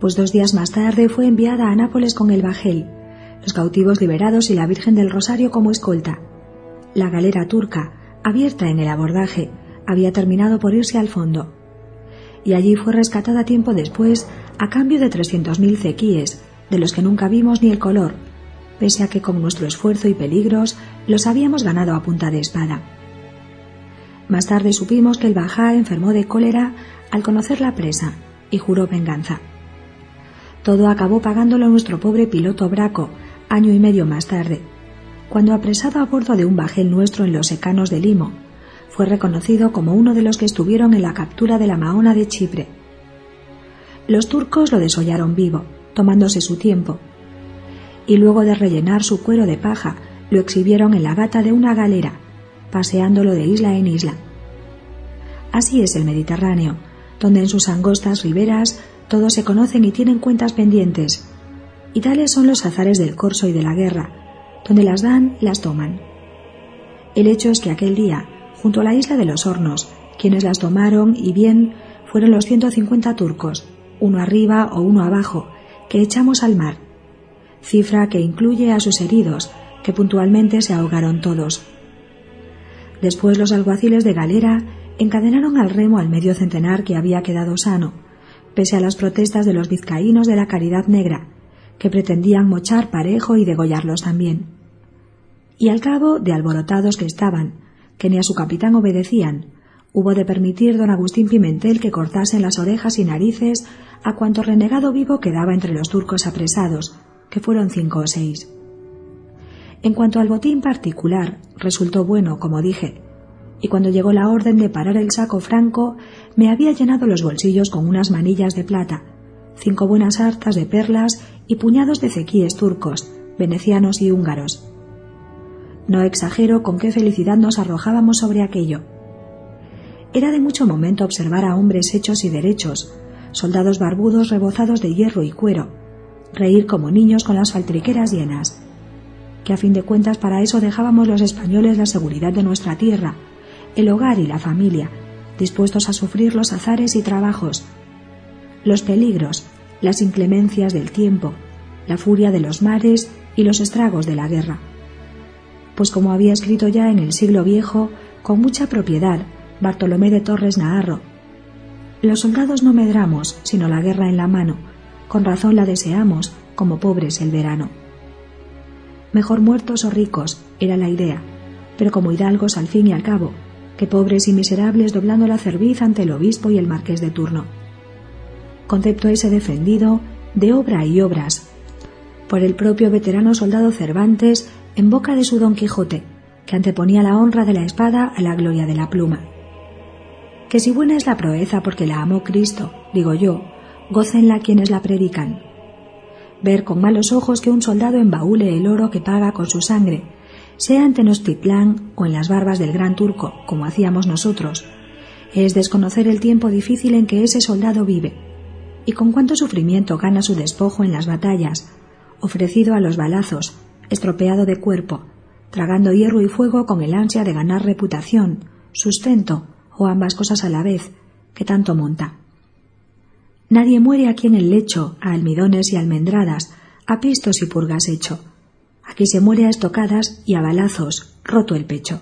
S1: pues dos días más tarde fue enviada a Nápoles con el bajel, los cautivos liberados y la Virgen del Rosario como escolta. La galera turca, abierta en el abordaje, había terminado por irse al fondo. Y allí fue rescatada tiempo después a cambio de trescientos mil cequíes, de los que nunca vimos ni el color, pese a que con nuestro esfuerzo y peligros los habíamos ganado a punta de espada. Más tarde supimos que el Bajá enfermó de cólera al conocer la presa y juró venganza. Todo acabó pagándolo nuestro pobre piloto Braco, año y medio más tarde, cuando apresado a bordo de un bajel nuestro en los secanos de Limo, fue reconocido como uno de los que estuvieron en la captura de la Mahona de Chipre. Los turcos lo desollaron vivo, tomándose su tiempo, y luego de rellenar su cuero de paja, lo exhibieron en la gata de una galera, paseándolo de isla en isla. Así es el Mediterráneo, donde en sus angostas riberas todos se conocen y tienen cuentas pendientes, y tales son los azares del corso y de la guerra, donde las dan y las toman. El hecho es que aquel día, junto a la isla de los Hornos, quienes las tomaron y bien fueron los 150 turcos, uno arriba o uno abajo, que echamos al mar, cifra que incluye a sus heridos, que puntualmente se ahogaron todos. Después los alguaciles de Galera encadenaron al remo al medio centenar que había quedado sano, pese a las protestas de los vizcaínos de la Caridad Negra, que pretendían mochar parejo y degollarlos también. Y al cabo de alborotados que estaban, que ni a su capitán obedecían, hubo de permitir don Agustín Pimentel que cortasen las orejas y narices a cuanto renegado vivo quedaba entre los turcos apresados, que fueron cinco o seis. En cuanto al botín particular, resultó bueno, como dije, y cuando llegó la orden de parar el saco franco, me había llenado los bolsillos con unas manillas de plata, cinco buenas hartas de perlas y puñados de cequíes turcos, venecianos y húngaros. No exagero con qué felicidad nos arrojábamos sobre aquello. Era de mucho momento observar a hombres hechos y derechos, soldados barbudos rebozados de hierro y cuero, reír como niños con las faltriqueras llenas, que a fin de cuentas para eso dejábamos los españoles la seguridad de nuestra tierra, el hogar y la familia, dispuestos a sufrir los azares y trabajos, los peligros, las inclemencias del tiempo, la furia de los mares y los estragos de la guerra. Pues como había escrito ya en el siglo viejo, con mucha propiedad, Bartolomé de Torres Naharro, los soldados no medramos, sino la guerra en la mano, con razón la deseamos, como pobres el verano. Mejor muertos o ricos, era la idea, pero como hidalgos al fin y al cabo, que pobres y miserables doblando la cerviz ante el obispo y el marqués de turno. Concepto ese defendido de obra y obras por el propio veterano soldado Cervantes en boca de su Don Quijote, que anteponía la honra de la espada a la gloria de la pluma. Que si buena es la proeza porque la amó Cristo, digo yo, gócenla quienes la predican. Ver con malos ojos que un soldado embaúle el oro que paga con su sangre, sea en Tenochtitlán o en las barbas del gran turco, como hacíamos nosotros, es desconocer el tiempo difícil en que ese soldado vive, y con cuánto sufrimiento gana su despojo en las batallas, ofrecido a los balazos, estropeado de cuerpo, tragando hierro y fuego con el ansia de ganar reputación, sustento o ambas cosas a la vez, que tanto monta. Nadie muere aquí en el lecho, a almidones y almendradas, a pistos y purgas hecho. Aquí se muere a estocadas y a balazos, roto el pecho.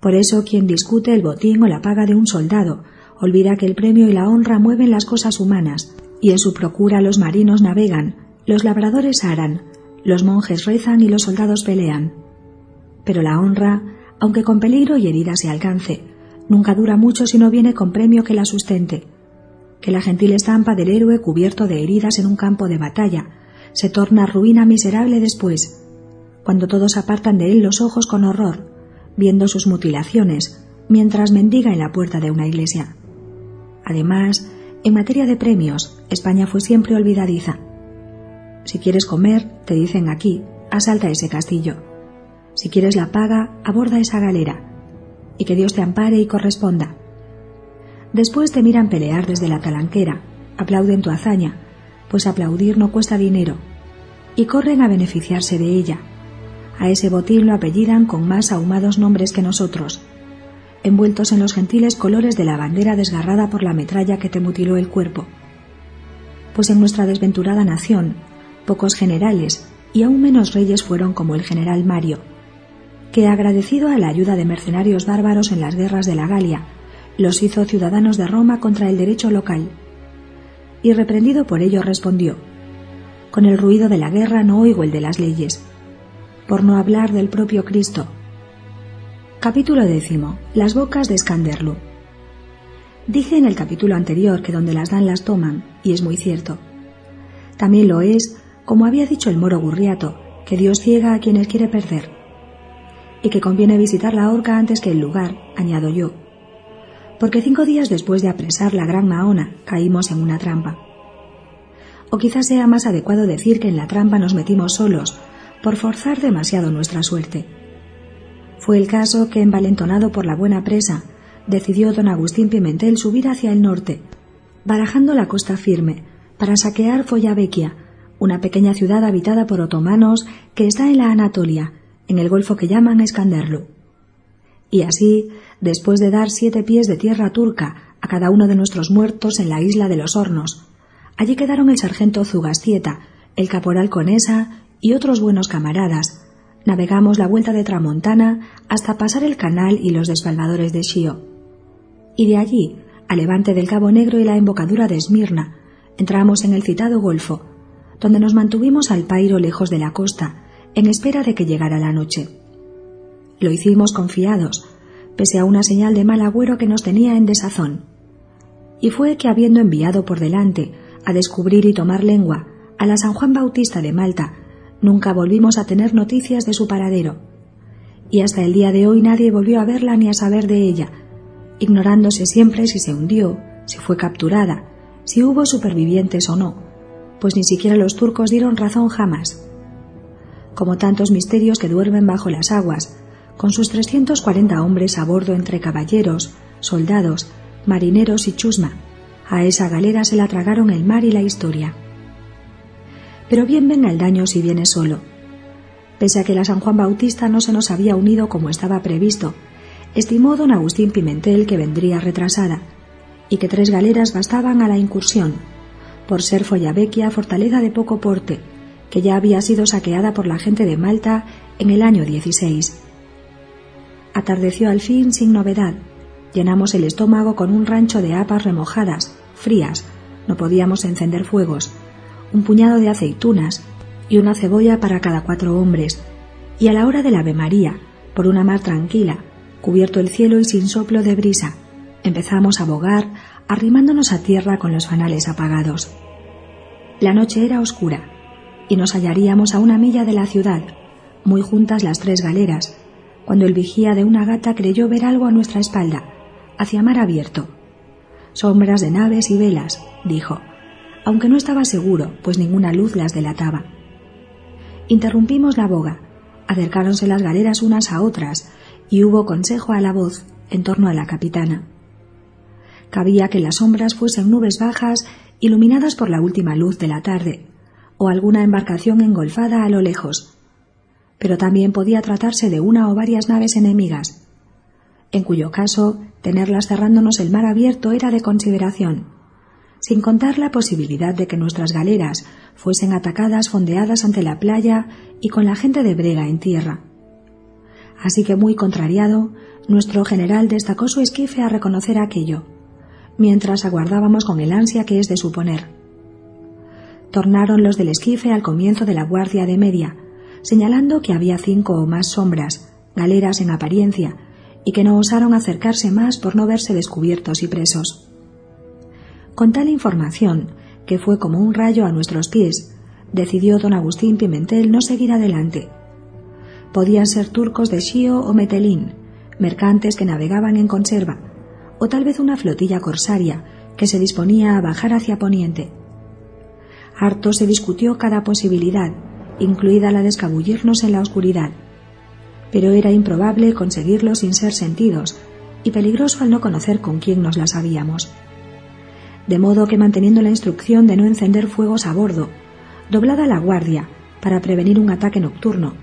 S1: Por eso quien discute el botín o la paga de un soldado, olvida que el premio y la honra mueven las cosas humanas, y en su procura los marinos navegan, los labradores aran, los monjes rezan y los soldados pelean. Pero la honra, aunque con peligro y herida se alcance, nunca dura mucho si no viene con premio que la sustente, que la gentil estampa del héroe cubierto de heridas en un campo de batalla se torna ruina miserable después, cuando todos apartan de él los ojos con horror, viendo sus mutilaciones, mientras mendiga en la puerta de una iglesia. Además, en materia de premios, España fue siempre olvidadiza. Si quieres comer, te dicen aquí, asalta ese castillo. Si quieres la paga, aborda esa galera. Y que Dios te ampare y corresponda. Después te miran pelear desde la talanquera, aplauden tu hazaña, pues aplaudir no cuesta dinero, y corren a beneficiarse de ella. A ese botín lo apellidan con más ahumados nombres que nosotros, envueltos en los gentiles colores de la bandera desgarrada por la metralla que te mutiló el cuerpo. Pues en nuestra desventurada nación, pocos generales y aún menos reyes fueron como el general Mario, que agradecido a la ayuda de mercenarios bárbaros en las guerras de la Galia, los hizo ciudadanos de Roma contra el derecho local. Y reprendido por ello respondió, Con el ruido de la guerra no oigo el de las leyes, por no hablar del propio Cristo. Capítulo décimo. Las bocas de Scanderlu. Dije en el capítulo anterior que donde las dan las toman, y es muy cierto. También lo es, como había dicho el moro Gurriato, que Dios ciega a quienes quiere perder. Y que conviene visitar la horca antes que el lugar, añado yo, porque cinco días después de apresar la gran Mahona caímos en una trampa. O quizás sea más adecuado decir que en la trampa nos metimos solos, por forzar demasiado nuestra suerte. Fue el caso que, envalentonado por la buena presa, decidió don Agustín Pimentel subir hacia el norte, barajando la costa firme, para saquear Follavequia, una pequeña ciudad habitada por otomanos que está en la Anatolia, en el golfo que llaman Escanderlu. Y así, después de dar siete pies de tierra turca a cada uno de nuestros muertos en la isla de los Hornos, allí quedaron el sargento Zugastieta, el caporal Conesa y otros buenos camaradas. Navegamos la vuelta de Tramontana hasta pasar el canal y los desvalvadores de Shio. Y de allí, a levante del Cabo Negro y la embocadura de Esmirna, entramos en el citado golfo, donde nos mantuvimos al pairo lejos de la costa, en espera de que llegara la noche. Lo hicimos confiados, pese a una señal de mal agüero que nos tenía en desazón. Y fue que habiendo enviado por delante a descubrir y tomar lengua a la San Juan Bautista de Malta, nunca volvimos a tener noticias de su paradero. Y hasta el día de hoy nadie volvió a verla ni a saber de ella, ignorándose siempre si se hundió, si fue capturada, si hubo supervivientes o no, pues ni siquiera los turcos dieron razón jamás. Como tantos misterios que duermen bajo las aguas, con sus 340 hombres a bordo entre caballeros, soldados, marineros y chusma. A esa galera se la tragaron el mar y la historia. Pero bien venga el daño si viene solo. Pese a que la San Juan Bautista no se nos había unido como estaba previsto, estimó don Agustín Pimentel que vendría retrasada y que tres galeras bastaban a la incursión, por ser Follavequia fortaleza de poco porte, que ya había sido saqueada por la gente de Malta en el año 16. Atardeció al fin sin novedad. Llenamos el estómago con un rancho de hapas remojadas, frías, no podíamos encender fuegos, un puñado de aceitunas y una cebolla para cada cuatro hombres. Y a la hora del Ave María, por una mar tranquila, cubierto el cielo y sin soplo de brisa, empezamos a bogar, arrimándonos a tierra con los fanales apagados. La noche era oscura y nos hallaríamos a una milla de la ciudad, muy juntas las tres galeras, cuando el vigía de una gata creyó ver algo a nuestra espalda, hacia mar abierto. Sombras de naves y velas, dijo, aunque no estaba seguro, pues ninguna luz las delataba. Interrumpimos la boga, acercáronse las galeras unas a otras, y hubo consejo a la voz en torno a la capitana. Cabía que las sombras fuesen nubes bajas iluminadas por la última luz de la tarde, o alguna embarcación engolfada a lo lejos, pero también podía tratarse de una o varias naves enemigas, en cuyo caso tenerlas cerrándonos el mar abierto era de consideración, sin contar la posibilidad de que nuestras galeras fuesen atacadas fondeadas ante la playa y con la gente de brega en tierra. Así que muy contrariado, nuestro general destacó su esquife a reconocer aquello, mientras aguardábamos con el ansia que es de suponer. Tornaron los del esquife al comienzo de la guardia de media, señalando que había cinco o más sombras, galeras en apariencia, y que no osaron acercarse más por no verse descubiertos y presos. Con tal información, que fue como un rayo a nuestros pies, decidió don Agustín Pimentel no seguir adelante. Podían ser turcos de Shio o Metelín, mercantes que navegaban en conserva, o tal vez una flotilla corsaria que se disponía a bajar hacia Poniente. Harto se discutió cada posibilidad, incluida la de escabullirnos en la oscuridad, pero era improbable conseguirlo sin ser sentidos y peligroso al no conocer con quién nos las habíamos. De modo que manteniendo la instrucción de no encender fuegos a bordo, doblada la guardia para prevenir un ataque nocturno,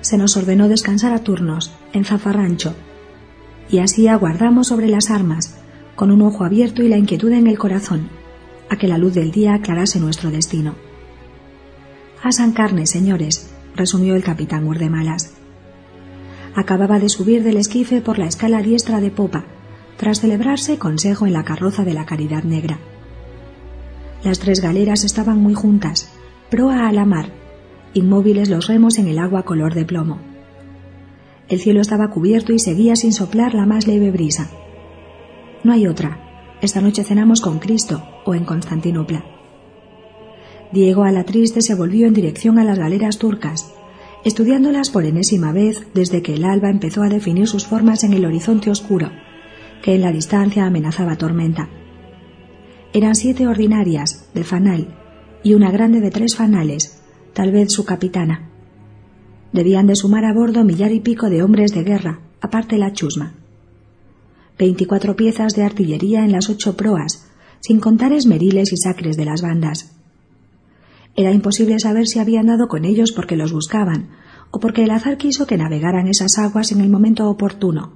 S1: se nos ordenó descansar a turnos en zafarrancho, y así aguardamos sobre las armas, con un ojo abierto y la inquietud en el corazón, a que la luz del día aclarase nuestro destino. A San Carne, señores, resumió el capitán Urdemalas. Acababa de subir del esquife por la escala diestra de popa, tras celebrarse consejo en la carroza de la Caridad Negra. Las tres galeras estaban muy juntas, proa a la mar, inmóviles los remos en el agua color de plomo. El cielo estaba cubierto y seguía sin soplar la más leve brisa. No hay otra. Esta noche cenamos con Cristo o en Constantinopla. Diego a la triste se volvió en dirección a las galeras turcas, estudiándolas por enésima vez desde que el alba empezó a definir sus formas en el horizonte oscuro, que en la distancia amenazaba tormenta. Eran siete ordinarias, de fanal, y una grande de tres fanales, tal vez su capitana. Debían de sumar a bordo millar y pico de hombres de guerra, aparte la chusma. Veinticuatro piezas de artillería en las ocho proas, sin contar esmeriles y sacres de las bandas. Era imposible saber si habían dado con ellos porque los buscaban, o porque el azar quiso que navegaran esas aguas en el momento oportuno.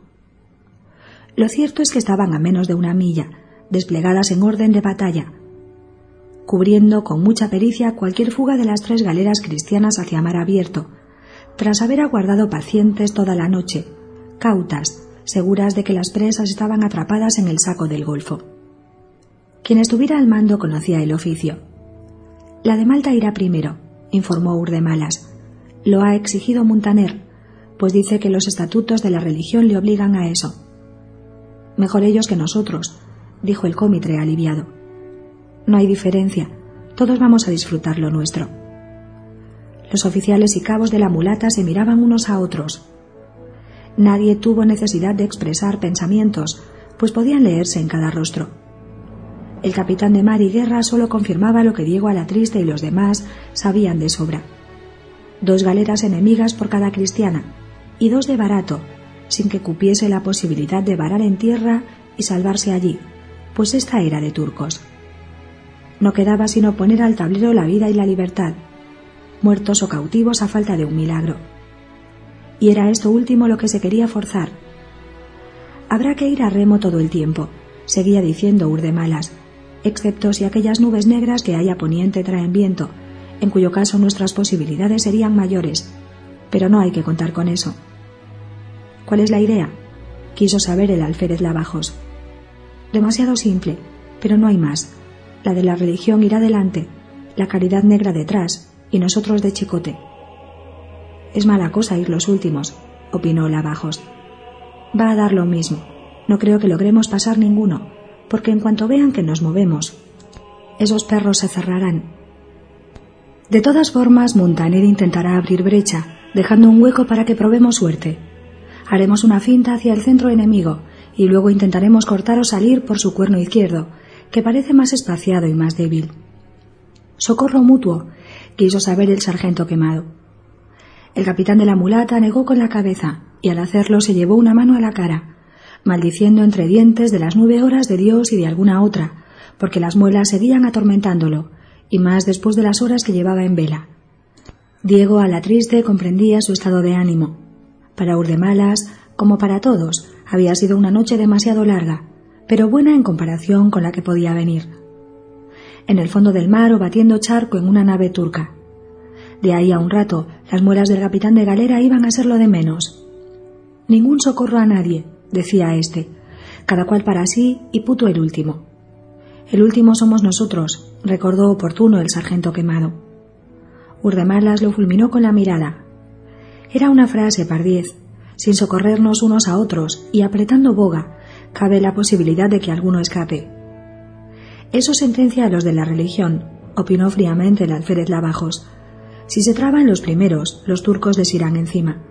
S1: Lo cierto es que estaban a menos de una milla, desplegadas en orden de batalla, cubriendo con mucha pericia cualquier fuga de las tres galeras cristianas hacia mar abierto, tras haber aguardado pacientes toda la noche, cautas, seguras de que las presas estaban atrapadas en el saco del Golfo. Quien estuviera al mando conocía el oficio. La de Malta irá primero, informó Urdemalas. Lo ha exigido Muntaner, pues dice que los estatutos de la religión le obligan a eso. Mejor ellos que nosotros, dijo el cómitre aliviado. No hay diferencia, todos vamos a disfrutar lo nuestro. Los oficiales y cabos de la mulata se miraban unos a otros. Nadie tuvo necesidad de expresar pensamientos, pues podían leerse en cada rostro. El capitán de mar y guerra solo confirmaba lo que Diego a la triste y los demás sabían de sobra. Dos galeras enemigas por cada cristiana, y dos de barato, sin que cupiese la posibilidad de varar en tierra y salvarse allí, pues esta era de turcos. No quedaba sino poner al tablero la vida y la libertad, muertos o cautivos a falta de un milagro. Y era esto último lo que se quería forzar. Habrá que ir a remo todo el tiempo, seguía diciendo Urdemalas, excepto si aquellas nubes negras que hay a poniente traen viento, en cuyo caso nuestras posibilidades serían mayores, pero no hay que contar con eso. ¿Cuál es la idea? quiso saber el alférez Lavajos. Demasiado simple, pero no hay más. La de la religión irá delante, la caridad negra detrás y nosotros de chicote. Es mala cosa ir los últimos, opinó Lavajos. Va a dar lo mismo. No creo que logremos pasar ninguno, porque en cuanto vean que nos movemos, esos perros se cerrarán. De todas formas, Montaner intentará abrir brecha, dejando un hueco para que probemos suerte. Haremos una finta hacia el centro enemigo y luego intentaremos cortar o salir por su cuerno izquierdo, que parece más espaciado y más débil. Socorro mutuo, quiso saber el sargento quemado. El capitán de la mulata negó con la cabeza y al hacerlo se llevó una mano a la cara, maldiciendo entre dientes de las nueve horas de Dios y de alguna otra, porque las muelas seguían atormentándolo, y más después de las horas que llevaba en vela. Diego a la triste comprendía su estado de ánimo. Para Urdemalas, como para todos, había sido una noche demasiado larga, pero buena en comparación con la que podía venir. En el fondo del mar o batiendo charco en una nave turca. De ahí a un rato, las muelas del capitán de galera iban a ser lo de menos. Ningún socorro a nadie, decía éste, cada cual para sí y puto el último. El último somos nosotros, recordó oportuno el sargento quemado. Urdemalas lo fulminó con la mirada. Era una frase pardiez. Sin socorrernos unos a otros y apretando boga, cabe la posibilidad de que alguno escape. Eso sentencia a los de la religión, opinó fríamente el alférez Lavajos. Si se traban los primeros, los turcos les irán encima.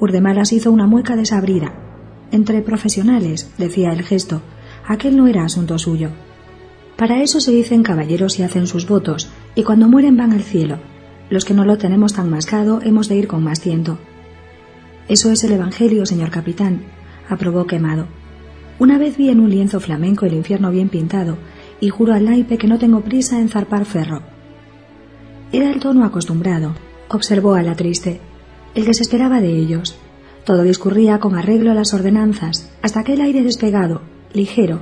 S1: Urdemalas hizo una mueca desabrida. Entre profesionales, decía el gesto, aquel no era asunto suyo. Para eso se dicen caballeros y hacen sus votos, y cuando mueren van al cielo. Los que no lo tenemos tan mascado hemos de ir con más tiento. Eso es el Evangelio, señor capitán, aprobó Quemado. Una vez vi en un lienzo flamenco el infierno bien pintado, y juro al naipe que no tengo prisa en zarpar ferro. Era el tono acostumbrado, observó a la triste, el que se esperaba de ellos. Todo discurría con arreglo a las ordenanzas, hasta aquel aire despegado, ligero,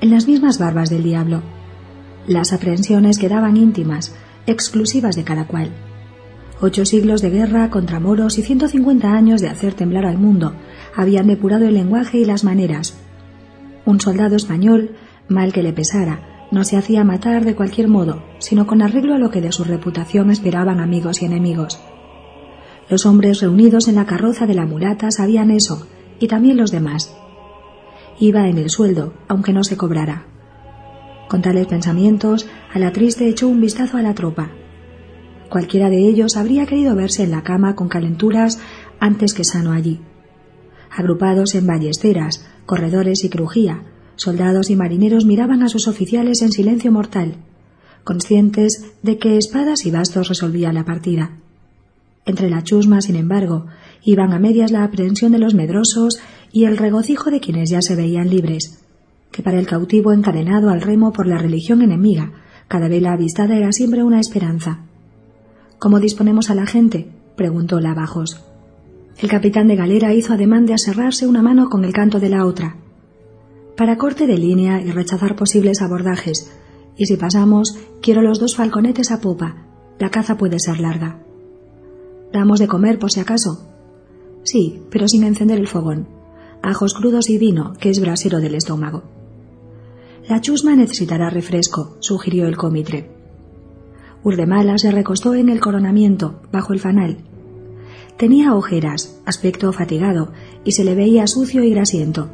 S1: en las mismas barbas del diablo. Las aprehensiones quedaban íntimas, exclusivas de cada cual. Ocho siglos de guerra contra moros y ciento cincuenta años de hacer temblar al mundo habían depurado el lenguaje y las maneras. Un soldado español, mal que le pesara, no se hacía matar de cualquier modo, sino con arreglo a lo que de su reputación esperaban amigos y enemigos. Los hombres reunidos en la carroza de la mulata sabían eso, y también los demás. Iba en el sueldo, aunque no se cobrara. Con tales pensamientos, a la triste echó un vistazo a la tropa. Cualquiera de ellos habría querido verse en la cama con calenturas antes que sano allí. Agrupados en ballesteras, corredores y crujía, soldados y marineros miraban a sus oficiales en silencio mortal, conscientes de que espadas y bastos resolvía la partida. Entre la chusma, sin embargo, iban a medias la aprehensión de los medrosos y el regocijo de quienes ya se veían libres, que para el cautivo encadenado al remo por la religión enemiga, cada vela avistada era siempre una esperanza. ¿Cómo disponemos a la gente? preguntó Lavajos. El capitán de galera hizo ademán de aserrarse una mano con el canto de la otra. Para corte de línea y rechazar posibles abordajes, y si pasamos, quiero los dos falconetes a popa. La caza puede ser larga. ¿Damos de comer por si acaso? Sí, pero sin encender el fogón. Ajos crudos y vino, que es brasero del estómago. La chusma necesitará refresco, sugirió el comitre. Urdemala se recostó en el coronamiento, bajo el fanal. Tenía ojeras, aspecto fatigado, y se le veía sucio y grasiento.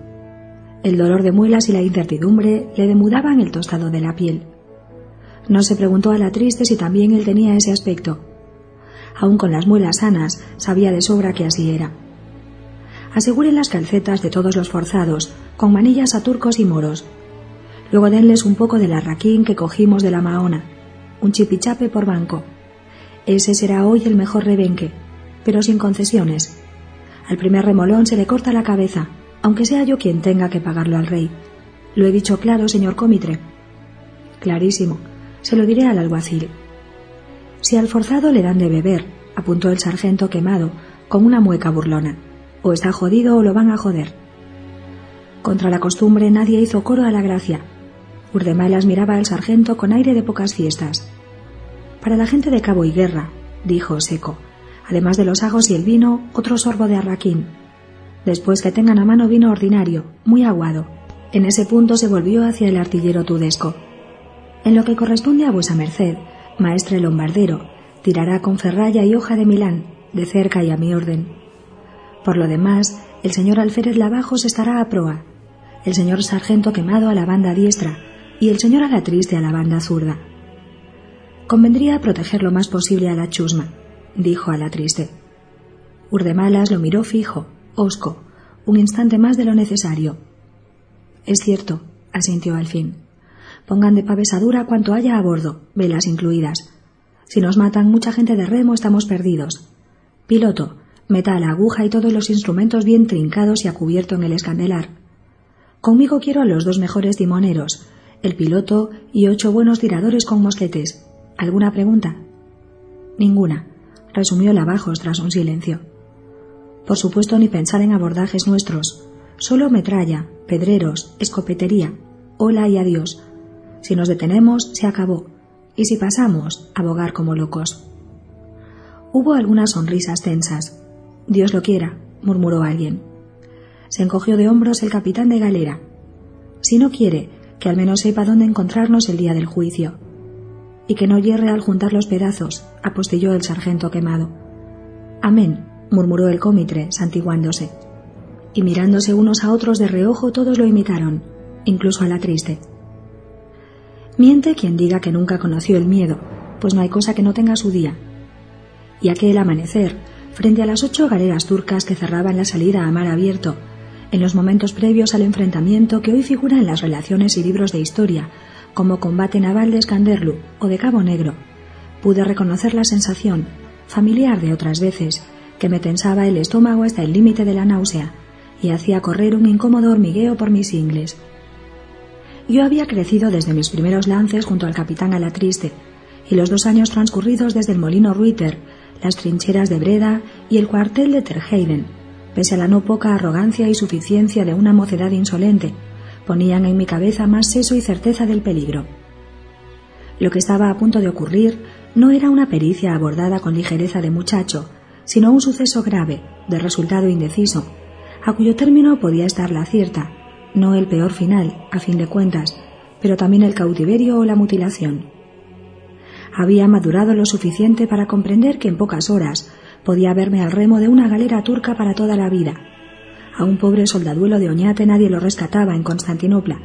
S1: El dolor de muelas y la incertidumbre le demudaban el tostado de la piel. No se preguntó a la triste si también él tenía ese aspecto. Aun con las muelas sanas, sabía de sobra que así era. Aseguren las calcetas de todos los forzados, con manillas a turcos y moros. Luego denles un poco del arraquín que cogimos de la Mahona, un chipichape por banco. Ese será hoy el mejor rebenque, pero sin concesiones. Al primer remolón se le corta la cabeza, aunque sea yo quien tenga que pagarlo al rey. Lo he dicho claro, señor Comitre. Clarísimo. Se lo diré al alguacil. Si al forzado le dan de beber, apuntó el sargento quemado, con una mueca burlona. O está jodido o lo van a joder. Contra la costumbre nadie hizo coro a la gracia, Urdemalas miraba al sargento con aire de pocas fiestas. Para la gente de Cabo y Guerra, dijo seco, además de los agos y el vino, otro sorbo de arraquín. Después que tengan a mano vino ordinario, muy aguado. En ese punto se volvió hacia el artillero tudesco. En lo que corresponde a vuesa merced, maestre lombardero, tirará con ferralla y hoja de Milán, de cerca y a mi orden. Por lo demás, el señor alférez Lavajos estará a proa, el señor sargento quemado a la banda diestra, y el señor Alatriste a la banda zurda. Convendría proteger lo más posible a la chusma, dijo Alatriste. Urdemalas lo miró fijo, hosco, un instante más de lo necesario. Es cierto, asintió al fin. Pongan de pavesadura cuanto haya a bordo, velas incluidas. Si nos matan mucha gente de remo estamos perdidos. Piloto, meta la aguja y todos los instrumentos bien trincados y a cubierto en el escandelar. Conmigo quiero a los dos mejores timoneros, el piloto y ocho buenos tiradores con mosquetes. ¿Alguna pregunta? Ninguna, resumió Lavajos tras un silencio. Por supuesto, ni pensar en abordajes nuestros. Solo metralla, pedreros, escopetería. Hola y adiós. Si nos detenemos, se acabó. Y si pasamos, abogar como locos. Hubo algunas sonrisas tensas. Dios lo quiera, murmuró alguien. Se encogió de hombros el capitán de galera. Si no quiere, que al menos sepa dónde encontrarnos el día del juicio. Y que no hierre al juntar los pedazos, apostilló el sargento quemado. Amén, murmuró el cómitre, santiguándose. Y mirándose unos a otros de reojo todos lo imitaron, incluso a la triste. Miente quien diga que nunca conoció el miedo, pues no hay cosa que no tenga su día. Y aquel amanecer, frente a las ocho galeras turcas que cerraban la salida a mar abierto, en los momentos previos al enfrentamiento que hoy figura en las relaciones y libros de historia, como combate naval de Escanderlu o de Cabo Negro, pude reconocer la sensación, familiar de otras veces, que me tensaba el estómago hasta el límite de la náusea y hacía correr un incómodo hormigueo por mis ingles. Yo había crecido desde mis primeros lances junto al capitán Alatriste, y los dos años transcurridos desde el molino Ruiter, las trincheras de Breda y el cuartel de Terheiden, pese a la no poca arrogancia y suficiencia de una mocedad insolente, ponían en mi cabeza más seso y certeza del peligro. Lo que estaba a punto de ocurrir no era una pericia abordada con ligereza de muchacho, sino un suceso grave, de resultado indeciso, a cuyo término podía estar la cierta, no el peor final, a fin de cuentas, pero también el cautiverio o la mutilación. Había madurado lo suficiente para comprender que en pocas horas podía verme al remo de una galera turca para toda la vida. A un pobre soldaduelo de Oñate nadie lo rescataba en Constantinopla,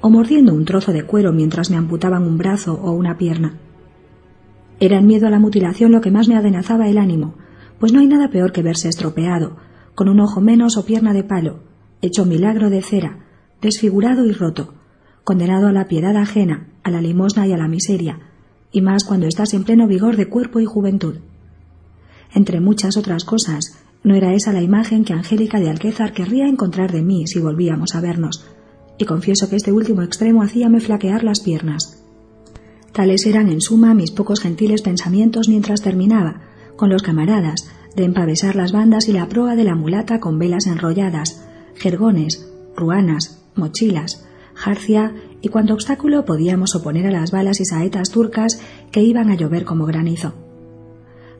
S1: o mordiendo un trozo de cuero mientras me amputaban un brazo o una pierna. Era el miedo a la mutilación lo que más me adenazaba el ánimo, pues no hay nada peor que verse estropeado, con un ojo menos o pierna de palo, hecho milagro de cera, desfigurado y roto, condenado a la piedad ajena, a la limosna y a la miseria, y más cuando estás en pleno vigor de cuerpo y juventud. Entre muchas otras cosas, no era esa la imagen que Angélica de Alquézar querría encontrar de mí si volvíamos a vernos, y confieso que este último extremo hacíame flaquear las piernas. Tales eran, en suma, mis pocos gentiles pensamientos mientras terminaba, con los camaradas, de empavesar las bandas y la proa de la mulata con velas enrolladas, jergones, ruanas, mochilas, jarcia y cuanto obstáculo podíamos oponer a las balas y saetas turcas que iban a llover como granizo.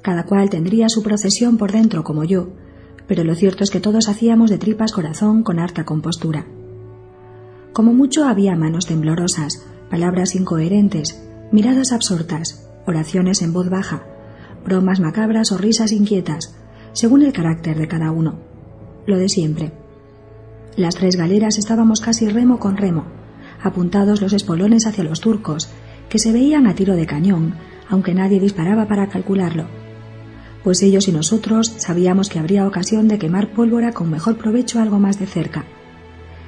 S1: Cada cual tendría su procesión por dentro como yo, pero lo cierto es que todos hacíamos de tripas corazón con harta compostura. Como mucho había manos temblorosas, palabras incoherentes, miradas absortas, oraciones en voz baja, bromas macabras o risas inquietas, según el carácter de cada uno. Lo de siempre. Las tres galeras estábamos casi remo con remo, apuntados los espolones hacia los turcos, que se veían a tiro de cañón, aunque nadie disparaba para calcularlo pues ellos y nosotros sabíamos que habría ocasión de quemar pólvora con mejor provecho algo más de cerca.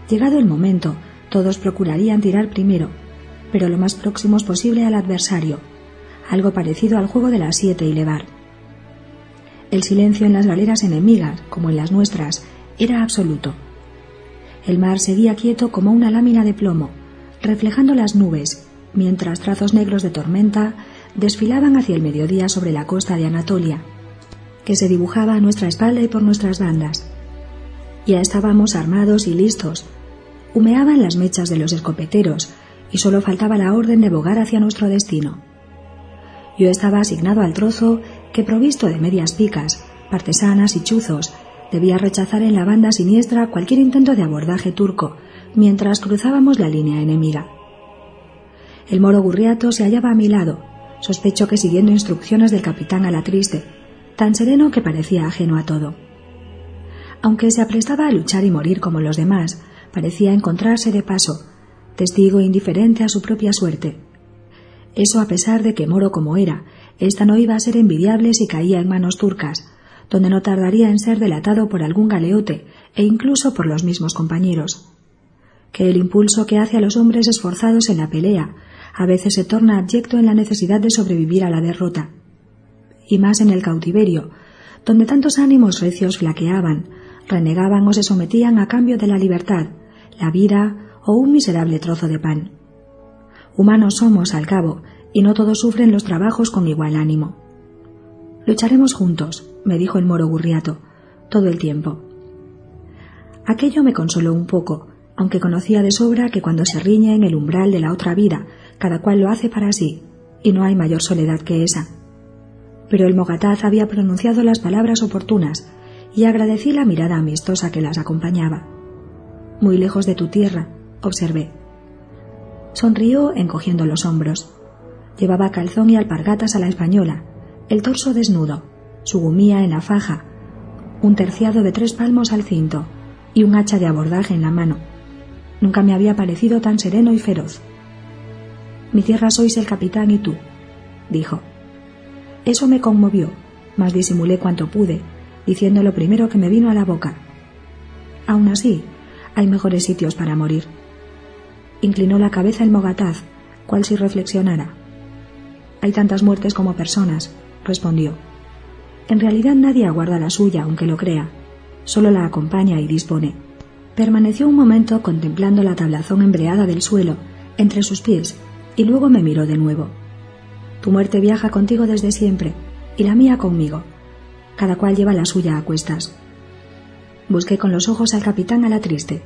S1: Llegado el momento, todos procurarían tirar primero, pero lo más próximos posible al adversario, algo parecido al juego de las siete y levar. El silencio en las galeras enemigas, como en las nuestras, era absoluto. El mar seguía quieto como una lámina de plomo, reflejando las nubes, mientras trazos negros de tormenta desfilaban hacia el mediodía sobre la costa de Anatolia que se dibujaba a nuestra espalda y por nuestras bandas. Ya estábamos armados y listos. Humeaban las mechas de los escopeteros y solo faltaba la orden de bogar hacia nuestro destino. Yo estaba asignado al trozo que, provisto de medias picas, partesanas y chuzos, debía rechazar en la banda siniestra cualquier intento de abordaje turco mientras cruzábamos la línea enemiga. El moro Gurriato se hallaba a mi lado, sospecho que siguiendo instrucciones del capitán Alatriste, tan sereno que parecía ajeno a todo. Aunque se aprestaba a luchar y morir como los demás, parecía encontrarse de paso, testigo indiferente a su propia suerte. Eso a pesar de que moro como era, ésta no iba a ser envidiable si caía en manos turcas, donde no tardaría en ser delatado por algún galeote e incluso por los mismos compañeros. Que el impulso que hace a los hombres esforzados en la pelea a veces se torna abyecto en la necesidad de sobrevivir a la derrota y más en el cautiverio, donde tantos ánimos recios flaqueaban, renegaban o se sometían a cambio de la libertad, la vida o un miserable trozo de pan. Humanos somos, al cabo, y no todos sufren los trabajos con igual ánimo. Lucharemos juntos, me dijo el moro Gurriato, todo el tiempo. Aquello me consoló un poco, aunque conocía de sobra que cuando se riñe en el umbral de la otra vida, cada cual lo hace para sí, y no hay mayor soledad que esa pero el mogataz había pronunciado las palabras oportunas y agradecí la mirada amistosa que las acompañaba. Muy lejos de tu tierra, observé. Sonrió encogiendo los hombros. Llevaba calzón y alpargatas a la española, el torso desnudo, su gumía en la faja, un terciado de tres palmos al cinto y un hacha de abordaje en la mano. Nunca me había parecido tan sereno y feroz. Mi tierra sois el capitán y tú, dijo. Eso me conmovió, mas disimulé cuanto pude, diciendo lo primero que me vino a la boca. Aún así, hay mejores sitios para morir. Inclinó la cabeza el mogataz, cual si reflexionara. Hay tantas muertes como personas, respondió. En realidad nadie aguarda la suya, aunque lo crea. Solo la acompaña y dispone. Permaneció un momento contemplando la tablazón embreada del suelo, entre sus pies, y luego me miró de nuevo. Tu muerte viaja contigo desde siempre, y la mía conmigo. Cada cual lleva la suya a cuestas. Busqué con los ojos al capitán a la triste.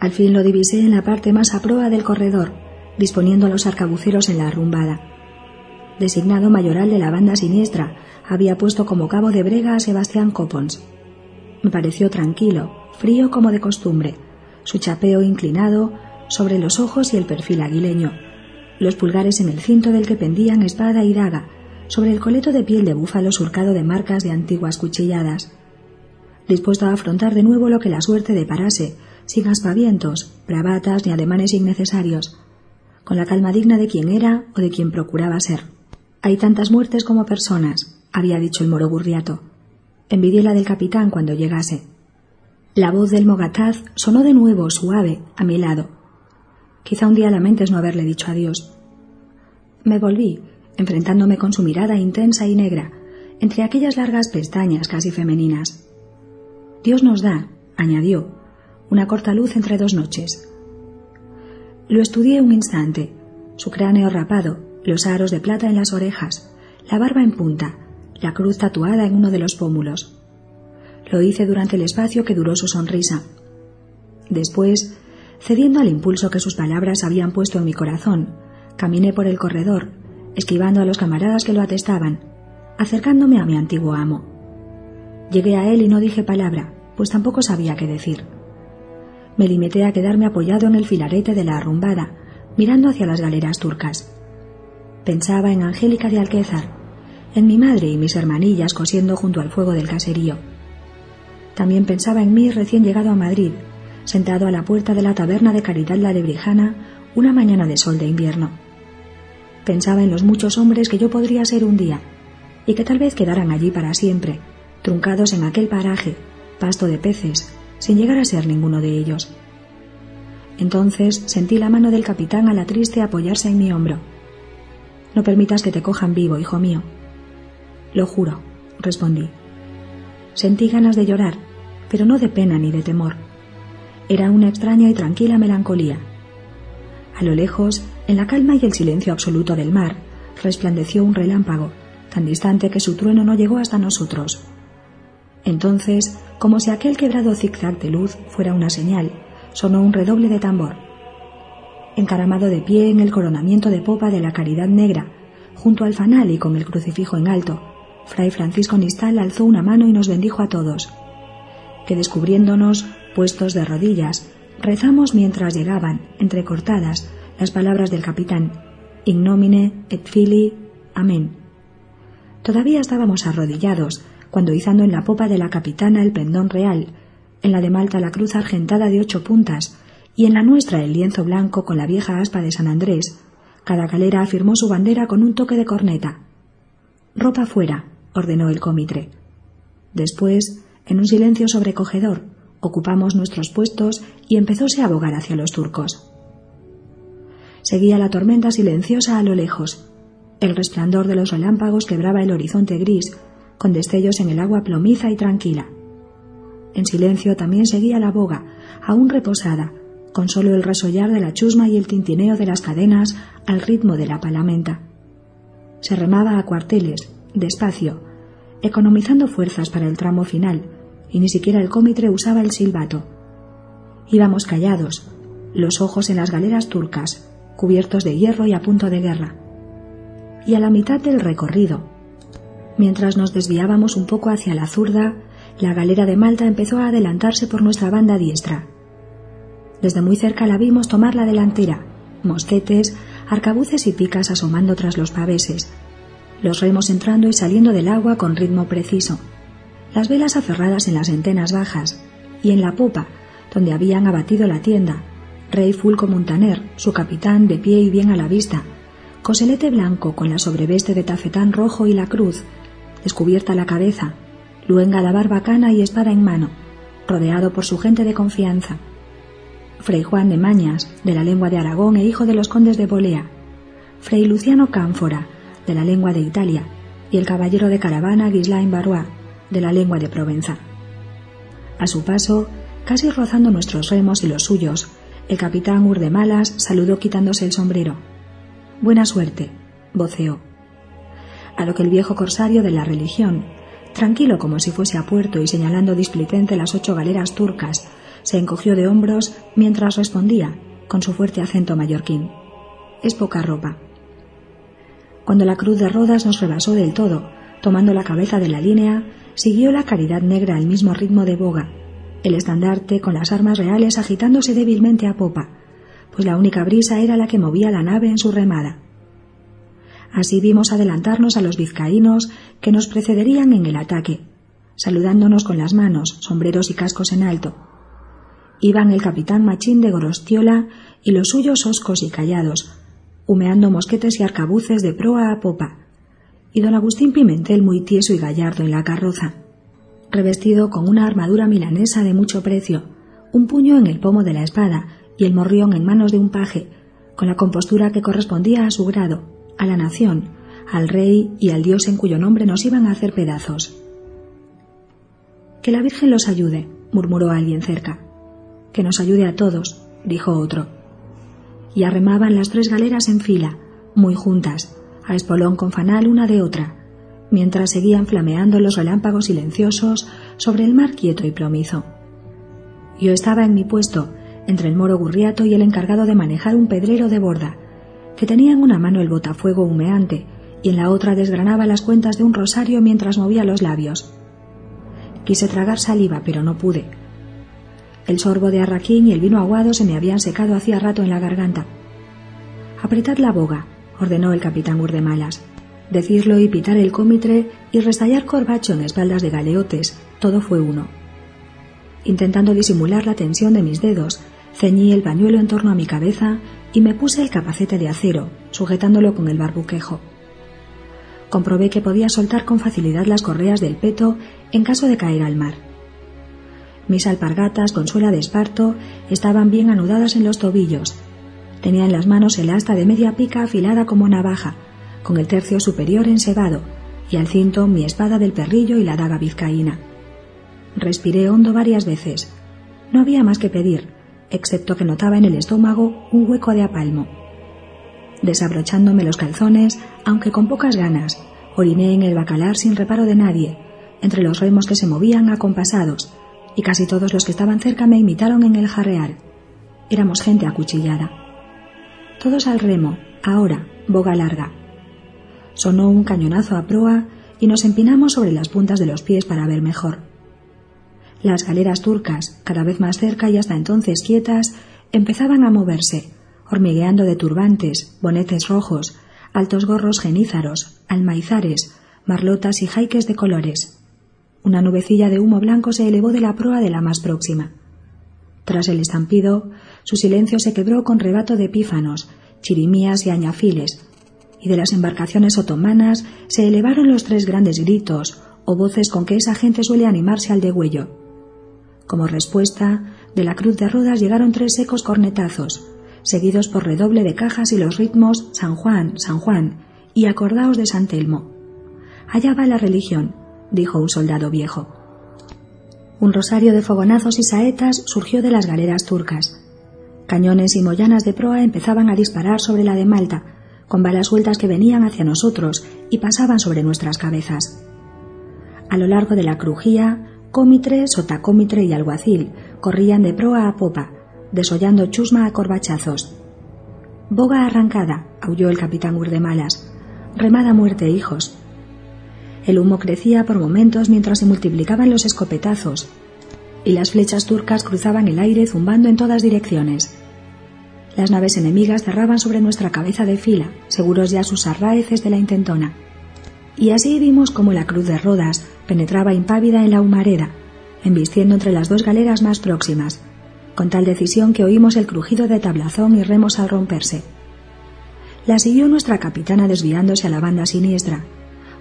S1: Al fin lo divisé en la parte más a proa del corredor, disponiendo los arcabuceros en la arrumbada. Designado mayoral de la banda siniestra, había puesto como cabo de brega a Sebastián Copons. Me pareció tranquilo, frío como de costumbre, su chapeo inclinado sobre los ojos y el perfil aguileño, los pulgares en el cinto del que pendían espada y daga, sobre el coleto de piel de búfalo surcado de marcas de antiguas cuchilladas. Dispuesto a afrontar de nuevo lo que la suerte deparase, sin aspavientos, bravatas ni ademanes innecesarios, con la calma digna de quien era o de quien procuraba ser. Hay tantas muertes como personas, había dicho el moro burriato. Envidié la del capitán cuando llegase. La voz del mogataz sonó de nuevo suave a mi lado. Quizá un día lamentes no haberle dicho adiós. Me volví, enfrentándome con su mirada intensa y negra, entre aquellas largas pestañas casi femeninas. Dios nos da, añadió, una corta luz entre dos noches. Lo estudié un instante, su cráneo rapado, los aros de plata en las orejas, la barba en punta, la cruz tatuada en uno de los pómulos. Lo hice durante el espacio que duró su sonrisa. Después Cediendo al impulso que sus palabras habían puesto en mi corazón, caminé por el corredor, esquivando a los camaradas que lo atestaban, acercándome a mi antiguo amo. Llegué a él y no dije palabra, pues tampoco sabía qué decir. Me limité a quedarme apoyado en el filarete de la arrumbada, mirando hacia las galeras turcas. Pensaba en Angélica de Alquézar, en mi madre y mis hermanillas cosiendo junto al fuego del caserío. También pensaba en mí recién llegado a Madrid, sentado a la puerta de la taberna de Caridad la Lebrijana una mañana de sol de invierno. Pensaba en los muchos hombres que yo podría ser un día, y que tal vez quedaran allí para siempre, truncados en aquel paraje, pasto de peces, sin llegar a ser ninguno de ellos. Entonces sentí la mano del capitán a la triste apoyarse en mi hombro. No permitas que te cojan vivo, hijo mío. Lo juro, respondí. Sentí ganas de llorar, pero no de pena ni de temor era una extraña y tranquila melancolía. A lo lejos, en la calma y el silencio absoluto del mar, resplandeció un relámpago, tan distante que su trueno no llegó hasta nosotros. Entonces, como si aquel quebrado zigzag de luz fuera una señal, sonó un redoble de tambor. Encaramado de pie en el coronamiento de popa de la Caridad Negra, junto al fanal y con el crucifijo en alto, Fray Francisco Nistal alzó una mano y nos bendijo a todos, que descubriéndonos Puestos de rodillas, rezamos mientras llegaban, entrecortadas, las palabras del capitán, Ignomine et fili, amén. Todavía estábamos arrodillados cuando izando en la popa de la capitana el pendón real, en la de Malta la cruz argentada de ocho puntas y en la nuestra el lienzo blanco con la vieja aspa de San Andrés, cada calera afirmó su bandera con un toque de corneta. Ropa fuera, ordenó el cómitre. Después, en un silencio sobrecogedor, Ocupamos nuestros puestos y empezóse a abogar hacia los turcos. Seguía la tormenta silenciosa a lo lejos. El resplandor de los relámpagos quebraba el horizonte gris, con destellos en el agua plomiza y tranquila. En silencio también seguía la boga, aún reposada, con solo el resollar de la chusma y el tintineo de las cadenas al ritmo de la palamenta. Se remaba a cuarteles, despacio, economizando fuerzas para el tramo final, y ni siquiera el cómitre usaba el silbato. Íbamos callados, los ojos en las galeras turcas, cubiertos de hierro y a punto de guerra. Y a la mitad del recorrido, mientras nos desviábamos un poco hacia la zurda, la galera de Malta empezó a adelantarse por nuestra banda diestra. Desde muy cerca la vimos tomar la delantera, mosquetes, arcabuces y picas asomando tras los paveses, los remos entrando y saliendo del agua con ritmo preciso, las velas aferradas en las entenas bajas, y en la popa, donde habían abatido la tienda, Rey Fulco Montaner, su capitán de pie y bien a la vista, coselete blanco con la sobreveste de tafetán rojo y la cruz, descubierta la cabeza, luenga la barbacana y espada en mano, rodeado por su gente de confianza. Fray Juan de Mañas, de la lengua de Aragón e hijo de los condes de Bolea, Fray Luciano Cánfora, de la lengua de Italia, y el caballero de caravana Guislain Barrois, de la lengua de Provenza. A su paso, casi rozando nuestros remos y los suyos, el capitán Urdemalas saludó quitándose el sombrero. Buena suerte, voceó. A lo que el viejo corsario de la religión, tranquilo como si fuese a puerto y señalando displicente las ocho galeras turcas, se encogió de hombros mientras respondía, con su fuerte acento mallorquín. Es poca ropa. Cuando la cruz de Rodas nos rebasó del todo, tomando la cabeza de la línea, siguió la caridad negra al mismo ritmo de boga, el estandarte con las armas reales agitándose débilmente a popa, pues la única brisa era la que movía la nave en su remada. Así vimos adelantarnos a los vizcaínos que nos precederían en el ataque, saludándonos con las manos, sombreros y cascos en alto. Iban el capitán Machín de Gorostiola y los suyos oscos y callados, humeando mosquetes y arcabuces de proa a popa, y don Agustín Pimentel muy tieso y gallardo en la carroza revestido con una armadura milanesa de mucho precio, un puño en el pomo de la espada y el morrión en manos de un paje, con la compostura que correspondía a su grado, a la nación, al rey y al dios en cuyo nombre nos iban a hacer pedazos. Que la Virgen los ayude, murmuró alguien cerca. Que nos ayude a todos, dijo otro. Y arremaban las tres galeras en fila, muy juntas, a espolón con fanal una de otra, mientras seguían flameando los relámpagos silenciosos sobre el mar quieto y plomizo. Yo estaba en mi puesto, entre el moro Gurriato y el encargado de manejar un pedrero de borda, que tenía en una mano el botafuego humeante y en la otra desgranaba las cuentas de un rosario mientras movía los labios. Quise tragar saliva, pero no pude. El sorbo de arraquín y el vino aguado se me habían secado hacía rato en la garganta. Apretad la boga, ordenó el capitán Urdemalas decirlo y pitar el cómitre y restallar corbacho en espaldas de galeotes, todo fue uno. Intentando disimular la tensión de mis dedos, ceñí el pañuelo en torno a mi cabeza y me puse el capacete de acero, sujetándolo con el barbuquejo. Comprobé que podía soltar con facilidad las correas del peto en caso de caer al mar. Mis alpargatas con suela de esparto estaban bien anudadas en los tobillos. Tenía en las manos el asta de media pica afilada como navaja, con el tercio superior ensebado, y al cinto mi espada del perrillo y la daga vizcaína. Respiré hondo varias veces. No había más que pedir, excepto que notaba en el estómago un hueco de apalmo. Desabrochándome los calzones, aunque con pocas ganas, oriné en el bacalar sin reparo de nadie, entre los remos que se movían acompasados, y casi todos los que estaban cerca me imitaron en el jarreal. Éramos gente acuchillada. Todos al remo, ahora, boga larga. Sonó un cañonazo a proa y nos empinamos sobre las puntas de los pies para ver mejor. Las galeras turcas, cada vez más cerca y hasta entonces quietas, empezaban a moverse, hormigueando de turbantes, bonetes rojos, altos gorros genízaros, almaizares, marlotas y jaiques de colores. Una nubecilla de humo blanco se elevó de la proa de la más próxima. Tras el estampido, su silencio se quebró con rebato de pífanos, chirimías y añafiles, y de las embarcaciones otomanas se elevaron los tres grandes gritos o voces con que esa gente suele animarse al degüello. Como respuesta, de la cruz de rodas llegaron tres secos cornetazos, seguidos por redoble de cajas y los ritmos San Juan, San Juan y acordaos de San Telmo. Allá va la religión, dijo un soldado viejo. Un rosario de fogonazos y saetas surgió de las galeras turcas. Cañones y moyanas de proa empezaban a disparar sobre la de Malta, con balas sueltas que venían hacia nosotros y pasaban sobre nuestras cabezas. A lo largo de la crujía, cómitre, sotacómitre y alguacil corrían de proa a popa, desollando chusma a corbachazos. Boga arrancada, aulló el capitán Urdemalas. Remada muerte, hijos. El humo crecía por momentos mientras se multiplicaban los escopetazos, y las flechas turcas cruzaban el aire zumbando en todas direcciones. Las naves enemigas cerraban sobre nuestra cabeza de fila, seguros ya sus arraeces de la intentona. Y así vimos como la cruz de Rodas penetraba impávida en la humareda, embistiendo entre las dos galeras más próximas, con tal decisión que oímos el crujido de tablazón y remos al romperse. La siguió nuestra capitana desviándose a la banda siniestra.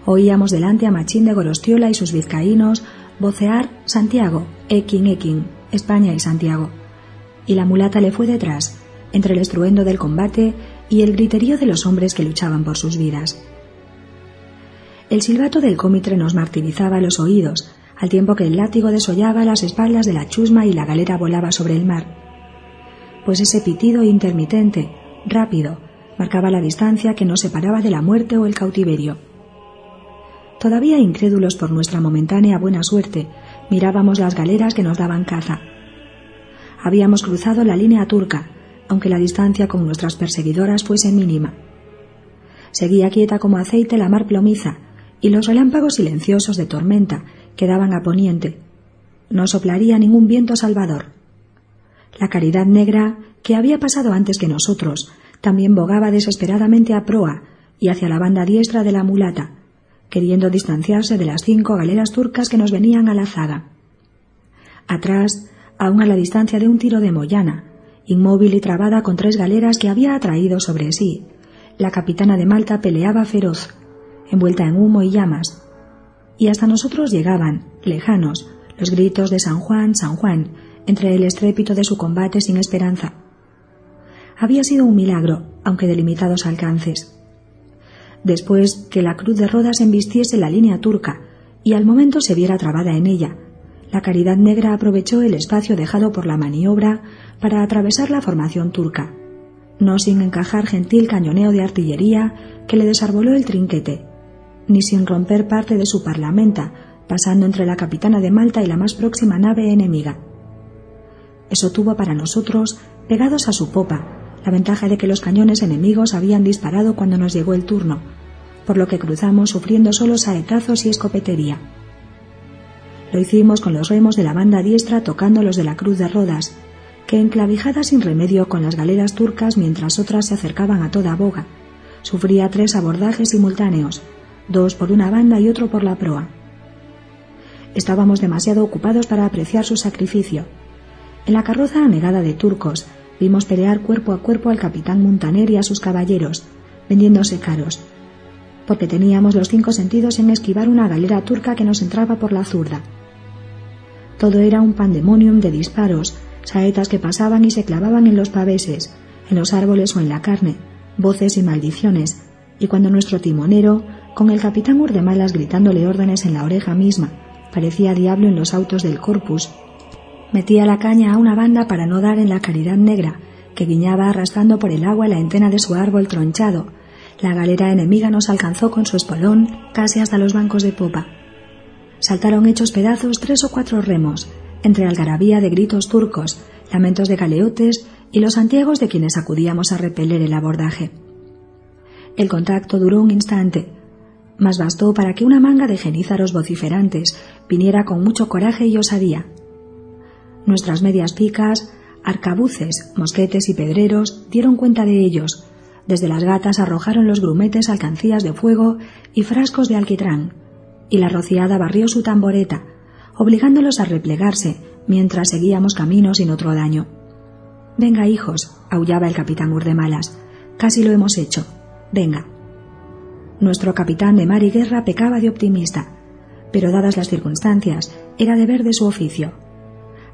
S1: Oíamos delante a Machín de Gorostiola y sus vizcaínos vocear Santiago, Ekin, Ekin, España y Santiago. Y la mulata le fue detrás, entre el estruendo del combate y el griterío de los hombres que luchaban por sus vidas. El silbato del cómitre nos martirizaba los oídos, al tiempo que el látigo desollaba las espaldas de la chusma y la galera volaba sobre el mar. Pues ese pitido intermitente, rápido, marcaba la distancia que nos separaba de la muerte o el cautiverio. Todavía incrédulos por nuestra momentánea buena suerte, mirábamos las galeras que nos daban caza. Habíamos cruzado la línea turca, aunque la distancia con nuestras perseguidoras fuese mínima. Seguía quieta como aceite la mar plomiza, y los relámpagos silenciosos de tormenta quedaban a poniente. No soplaría ningún viento salvador. La caridad negra, que había pasado antes que nosotros, también bogaba desesperadamente a proa y hacia la banda diestra de la mulata, queriendo distanciarse de las cinco galeras turcas que nos venían a la zaga. Atrás, aún a la distancia de un tiro de Moyana, inmóvil y trabada con tres galeras que había atraído sobre sí, la capitana de Malta peleaba feroz, envuelta en humo y llamas, y hasta nosotros llegaban, lejanos, los gritos de San Juan, San Juan, entre el estrépito de su combate sin esperanza. Había sido un milagro, aunque de limitados alcances. Después que la cruz de Rodas embistiese la línea turca y al momento se viera trabada en ella, la Caridad Negra aprovechó el espacio dejado por la maniobra para atravesar la formación turca, no sin encajar gentil cañoneo de artillería que le desarboló el trinquete, ni sin romper parte de su parlamenta, pasando entre la capitana de Malta y la más próxima nave enemiga. Eso tuvo para nosotros, pegados a su popa, la ventaja de que los cañones enemigos habían disparado cuando nos llegó el turno, por lo que cruzamos sufriendo solo saetazos y escopetería. Lo hicimos con los remos de la banda diestra tocando los de la cruz de Rodas, que enclavijada sin remedio con las galeras turcas mientras otras se acercaban a toda boga, sufría tres abordajes simultáneos, dos por una banda y otro por la proa. Estábamos demasiado ocupados para apreciar su sacrificio. En la carroza anegada de turcos vimos pelear cuerpo a cuerpo al capitán Montaner y a sus caballeros, vendiéndose caros, porque teníamos los cinco sentidos en esquivar una galera turca que nos entraba por la zurda. Todo era un pandemonium de disparos, saetas que pasaban y se clavaban en los paveses, en los árboles o en la carne, voces y maldiciones, y cuando nuestro timonero, con el capitán Urdemalas gritándole órdenes en la oreja misma, parecía diablo en los autos del corpus, metía la caña a una banda para no dar en la caridad negra, que guiñaba arrastrando por el agua la entena de su árbol tronchado. La galera enemiga nos alcanzó con su espolón casi hasta los bancos de popa. Saltaron hechos pedazos tres o cuatro remos, entre algarabía de gritos turcos, lamentos de galeotes y los antiegos de quienes acudíamos a repeler el abordaje. El contacto duró un instante, mas bastó para que una manga de genízaros vociferantes viniera con mucho coraje y osadía. Nuestras medias picas, arcabuces, mosquetes y pedreros dieron cuenta de ellos. Desde las gatas arrojaron los grumetes alcancías de fuego y frascos de alquitrán, y la rociada barrió su tamboreta, obligándolos a replegarse mientras seguíamos camino sin otro daño. Venga, hijos, aullaba el capitán Urdemalas. Casi lo hemos hecho. Venga. Nuestro capitán de mar y guerra pecaba de optimista, pero dadas las circunstancias, era deber de su oficio.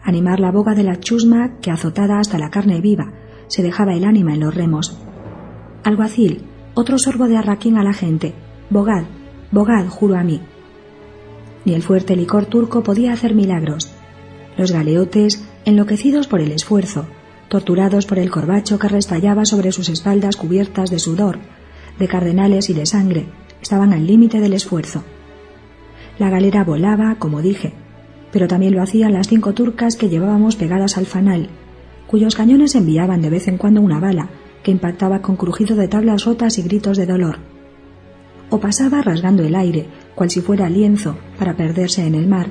S1: Animar la boga de la chusma que, azotada hasta la carne viva, se dejaba el ánima en los remos. Alguacil, otro sorbo de arraquín a la gente. Bogad, bogad, juro a mí. Ni el fuerte licor turco podía hacer milagros. Los galeotes, enloquecidos por el esfuerzo, torturados por el corbacho que restallaba sobre sus espaldas cubiertas de sudor, de cardenales y de sangre, estaban al límite del esfuerzo. La galera volaba, como dije, pero también lo hacían las cinco turcas que llevábamos pegadas al fanal, cuyos cañones enviaban de vez en cuando una bala que impactaba con crujido de tablas rotas y gritos de dolor. O pasaba rasgando el aire, cual si fuera lienzo, para perderse en el mar,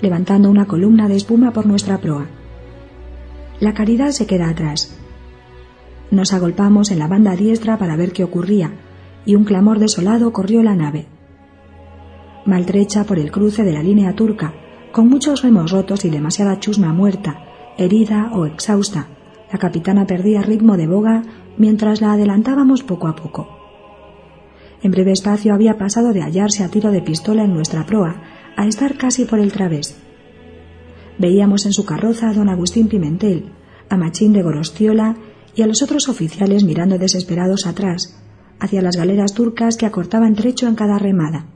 S1: levantando una columna de espuma por nuestra proa. La caridad se queda atrás. Nos agolpamos en la banda diestra para ver qué ocurría, y un clamor desolado corrió la nave. Maltrecha por el cruce de la línea turca, con muchos remos rotos y demasiada chusma muerta, herida o exhausta, la capitana perdía ritmo de boga mientras la adelantábamos poco a poco. En breve espacio había pasado de hallarse a tiro de pistola en nuestra proa a estar casi por el través. Veíamos en su carroza a don Agustín Pimentel, a Machín de Gorostiola y a los otros oficiales mirando desesperados atrás, hacia las galeras turcas que acortaban trecho en cada remada.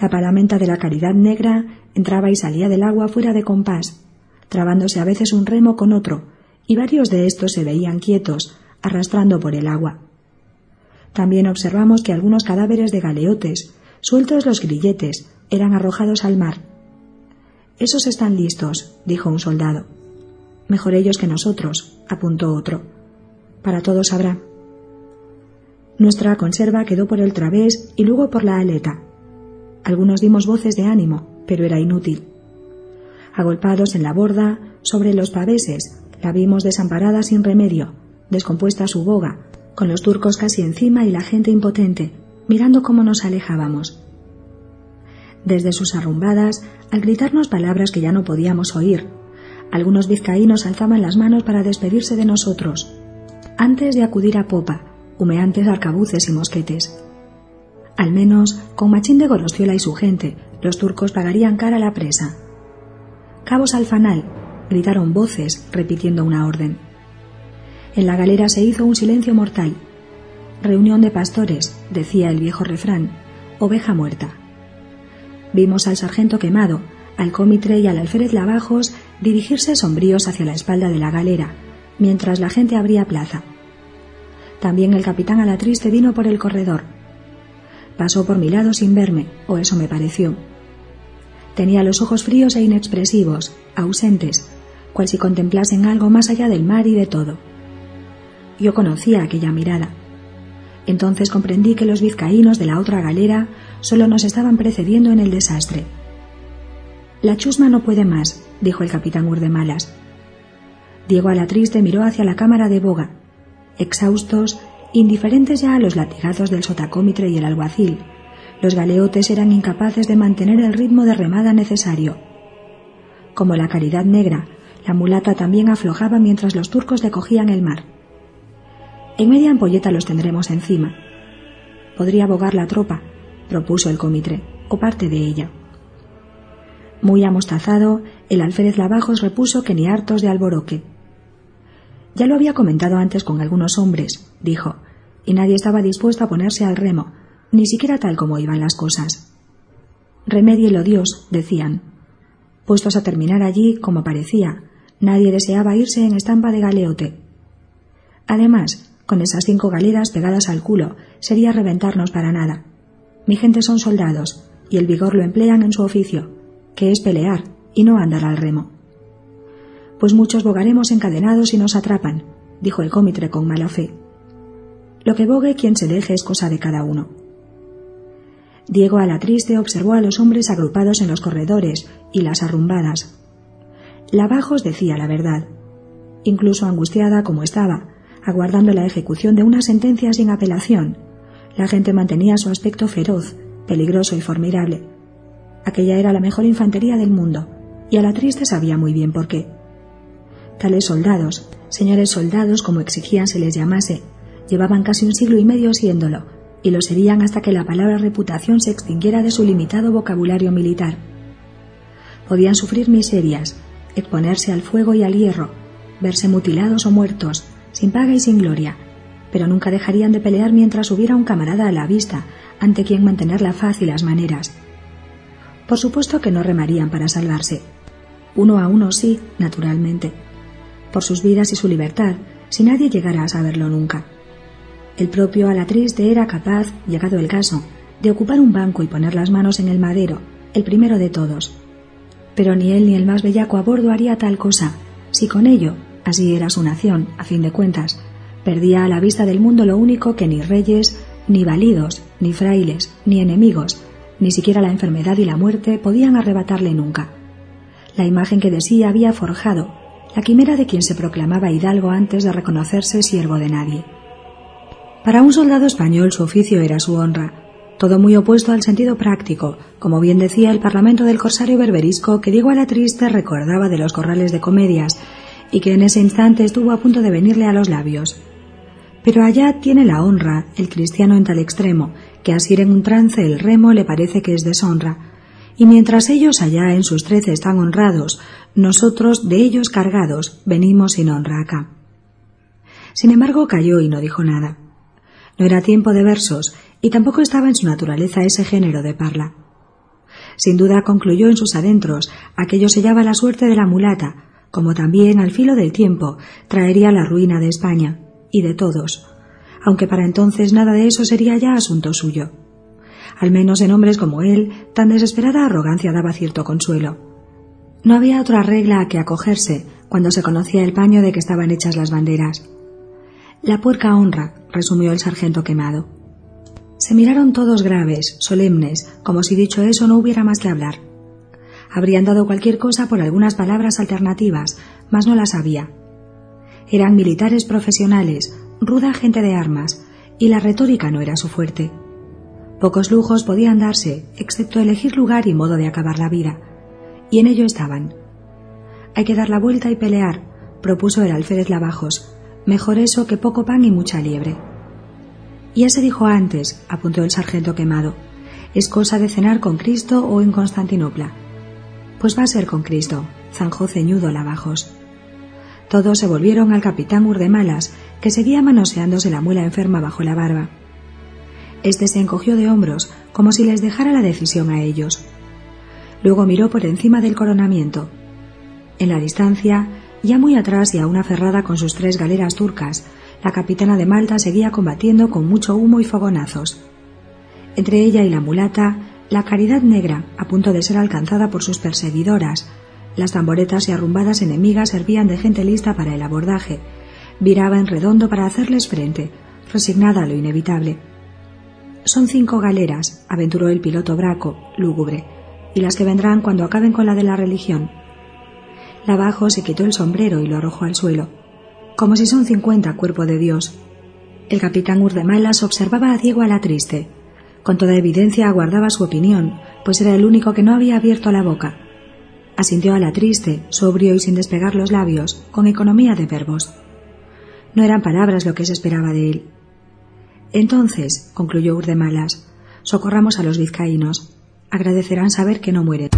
S1: La palamenta de la caridad negra entraba y salía del agua fuera de compás, trabándose a veces un remo con otro, y varios de estos se veían quietos, arrastrando por el agua. También observamos que algunos cadáveres de galeotes, sueltos los grilletes, eran arrojados al mar. Esos están listos, dijo un soldado. Mejor ellos que nosotros, apuntó otro. Para todos habrá. Nuestra conserva quedó por el través y luego por la aleta. Algunos dimos voces de ánimo, pero era inútil. Agolpados en la borda, sobre los paveses, la vimos desamparada sin remedio, descompuesta su boga, con los turcos casi encima y la gente impotente, mirando cómo nos alejábamos. Desde sus arrumbadas, al gritarnos palabras que ya no podíamos oír, algunos vizcaínos alzaban las manos para despedirse de nosotros, antes de acudir a popa, humeantes arcabuces y mosquetes. Al menos, con Machín de Gorostiola y su gente, los turcos pagarían cara la presa. Cabos al fanal, gritaron voces repitiendo una orden. En la galera se hizo un silencio mortal. Reunión de pastores, decía el viejo refrán, oveja muerta. Vimos al sargento quemado, al cómitre y al alférez lavajos dirigirse sombríos hacia la espalda de la galera, mientras la gente abría plaza. También el capitán Alatriste vino por el corredor. Pasó por mi lado sin verme, o eso me pareció. Tenía los ojos fríos e inexpresivos, ausentes, cual si contemplasen algo más allá del mar y de todo. Yo conocía aquella mirada. Entonces comprendí que los vizcaínos de la otra galera solo nos estaban precediendo en el desastre. La chusma no puede más, dijo el capitán Urdemalas. Diego Alatriste miró hacia la cámara de boga. Exhaustos, indiferentes ya a los latigazos del sotacómitre y el alguacil, los galeotes eran incapaces de mantener el ritmo de remada necesario. Como la caridad negra, la mulata también aflojaba mientras los turcos le cogían el mar. En media ampolleta los tendremos encima. Podría abogar la tropa, propuso el comitre, o parte de ella. Muy amostazado, el alférez Lavajos repuso que ni hartos de alboroque. Ya lo había comentado antes con algunos hombres, dijo, y nadie estaba dispuesto a ponerse al remo, ni siquiera tal como iban las cosas. Remédielo Dios, decían. Puestos a terminar allí, como parecía, nadie deseaba irse en estampa de galeote. Además, con esas cinco galeras pegadas al culo, sería reventarnos para nada. Mi gente son soldados, y el vigor lo emplean en su oficio, que es pelear y no andar al remo. Pues muchos bogaremos encadenados y nos atrapan, dijo el cómitre con mala fe. Lo que bogue quien se deje es cosa de cada uno. Diego a la triste observó a los hombres agrupados en los corredores y las arrumbadas. La Bajos decía la verdad, incluso angustiada como estaba, aguardando la ejecución de una sentencia sin apelación. La gente mantenía su aspecto feroz, peligroso y formidable, Aquella era la mejor infantería del mundo, y a la triste sabía muy bien por qué. Tales soldados, señores soldados como exigían se les llamase, llevaban casi un siglo y medio siéndolo, y lo serían hasta que la palabra reputación se extinguiera de su limitado vocabulario militar. Podían sufrir miserias, exponerse al fuego y al hierro, verse mutilados o muertos, sin paga y sin gloria, pero nunca dejarían de pelear mientras hubiera un camarada a la vista, ante quien mantener la faz y las maneras. Por supuesto que no remarían para salvarse. Uno a uno sí, naturalmente. Por sus vidas y su libertad, si nadie llegara a saberlo nunca. El propio Alatriste era capaz, llegado el caso, de ocupar un banco y poner las manos en el madero, el primero de todos. Pero ni él ni el más bellaco a bordo haría tal cosa, si con ello, así era su nación, a fin de cuentas, perdía a la vista del mundo lo único que ni reyes, ni validos, ni frailes, ni enemigos, ni siquiera la enfermedad y la muerte podían arrebatarle nunca. La imagen que de sí había forjado, la quimera de quien se proclamaba hidalgo antes de reconocerse siervo de nadie. Para un soldado español su oficio era su honra, todo muy opuesto al sentido práctico, como bien decía el Parlamento del Corsario Berberisco que Diego Alatriste recordaba de los corrales de comedias y que en ese instante estuvo a punto de venirle a los labios. Pero allá tiene la honra el cristiano en tal extremo, que así en un trance el remo le parece que es deshonra, y mientras ellos allá en sus trece están honrados, nosotros de ellos cargados venimos sin honra acá. Sin embargo calló y no dijo nada. No era tiempo de versos, y tampoco estaba en su naturaleza ese género de parla. Sin duda concluyó en sus adentros aquello sellaba la suerte de la mulata, como también al filo del tiempo traería la ruina de España, y de todos, aunque para entonces nada de eso sería ya asunto suyo. Al menos en hombres como él, tan desesperada arrogancia daba cierto consuelo. No había otra regla a que acogerse cuando se conocía el paño de que estaban hechas las banderas. La puerca honra, resumió el sargento quemado. Se miraron todos graves, solemnes, como si dicho eso no hubiera más que hablar. Habrían dado cualquier cosa por algunas palabras alternativas, mas no las había. Eran militares profesionales, ruda gente de armas, y la retórica no era su fuerte. Pocos lujos podían darse, excepto elegir lugar y modo de acabar la vida, y en ello estaban. Hay que dar la vuelta y pelear, propuso el alférez Lavajos. Mejor eso que poco pan y mucha liebre. Ya se dijo antes, apuntó el sargento quemado, es cosa de cenar con Cristo o en Constantinopla. Pues va a ser con Cristo, zanjó ceñudo Lavajos. Todos se volvieron al capitán Urdemalas, que seguía manoseándose la muela enferma bajo la barba. Este se encogió de hombros, como si les dejara la decisión a ellos. Luego miró por encima del coronamiento. En la distancia, ya muy atrás y aún aferrada con sus tres galeras turcas, la capitana de Malta seguía combatiendo con mucho humo y fogonazos. Entre ella y la mulata, la caridad negra, a punto de ser alcanzada por sus perseguidoras, las tamboretas y arrumbadas enemigas servían de gente lista para el abordaje. Viraba en redondo para hacerles frente, resignada a lo inevitable. Son cinco galeras, aventuró el piloto Braco, lúgubre, y las que vendrán cuando acaben con la de la religión. Lavajo se quitó el sombrero y lo arrojó al suelo, como si son cincuenta, cuerpo de Dios. El capitán Urdemalas observaba a Diego a la triste. Con toda evidencia aguardaba su opinión, pues era el único que no había abierto la boca asintió a la triste, sobrio y sin despegar los labios, con economía de verbos. No eran palabras lo que se esperaba de él. Entonces, concluyó Urdemalas, socorramos a los vizcaínos. Agradecerán saber que no mueren.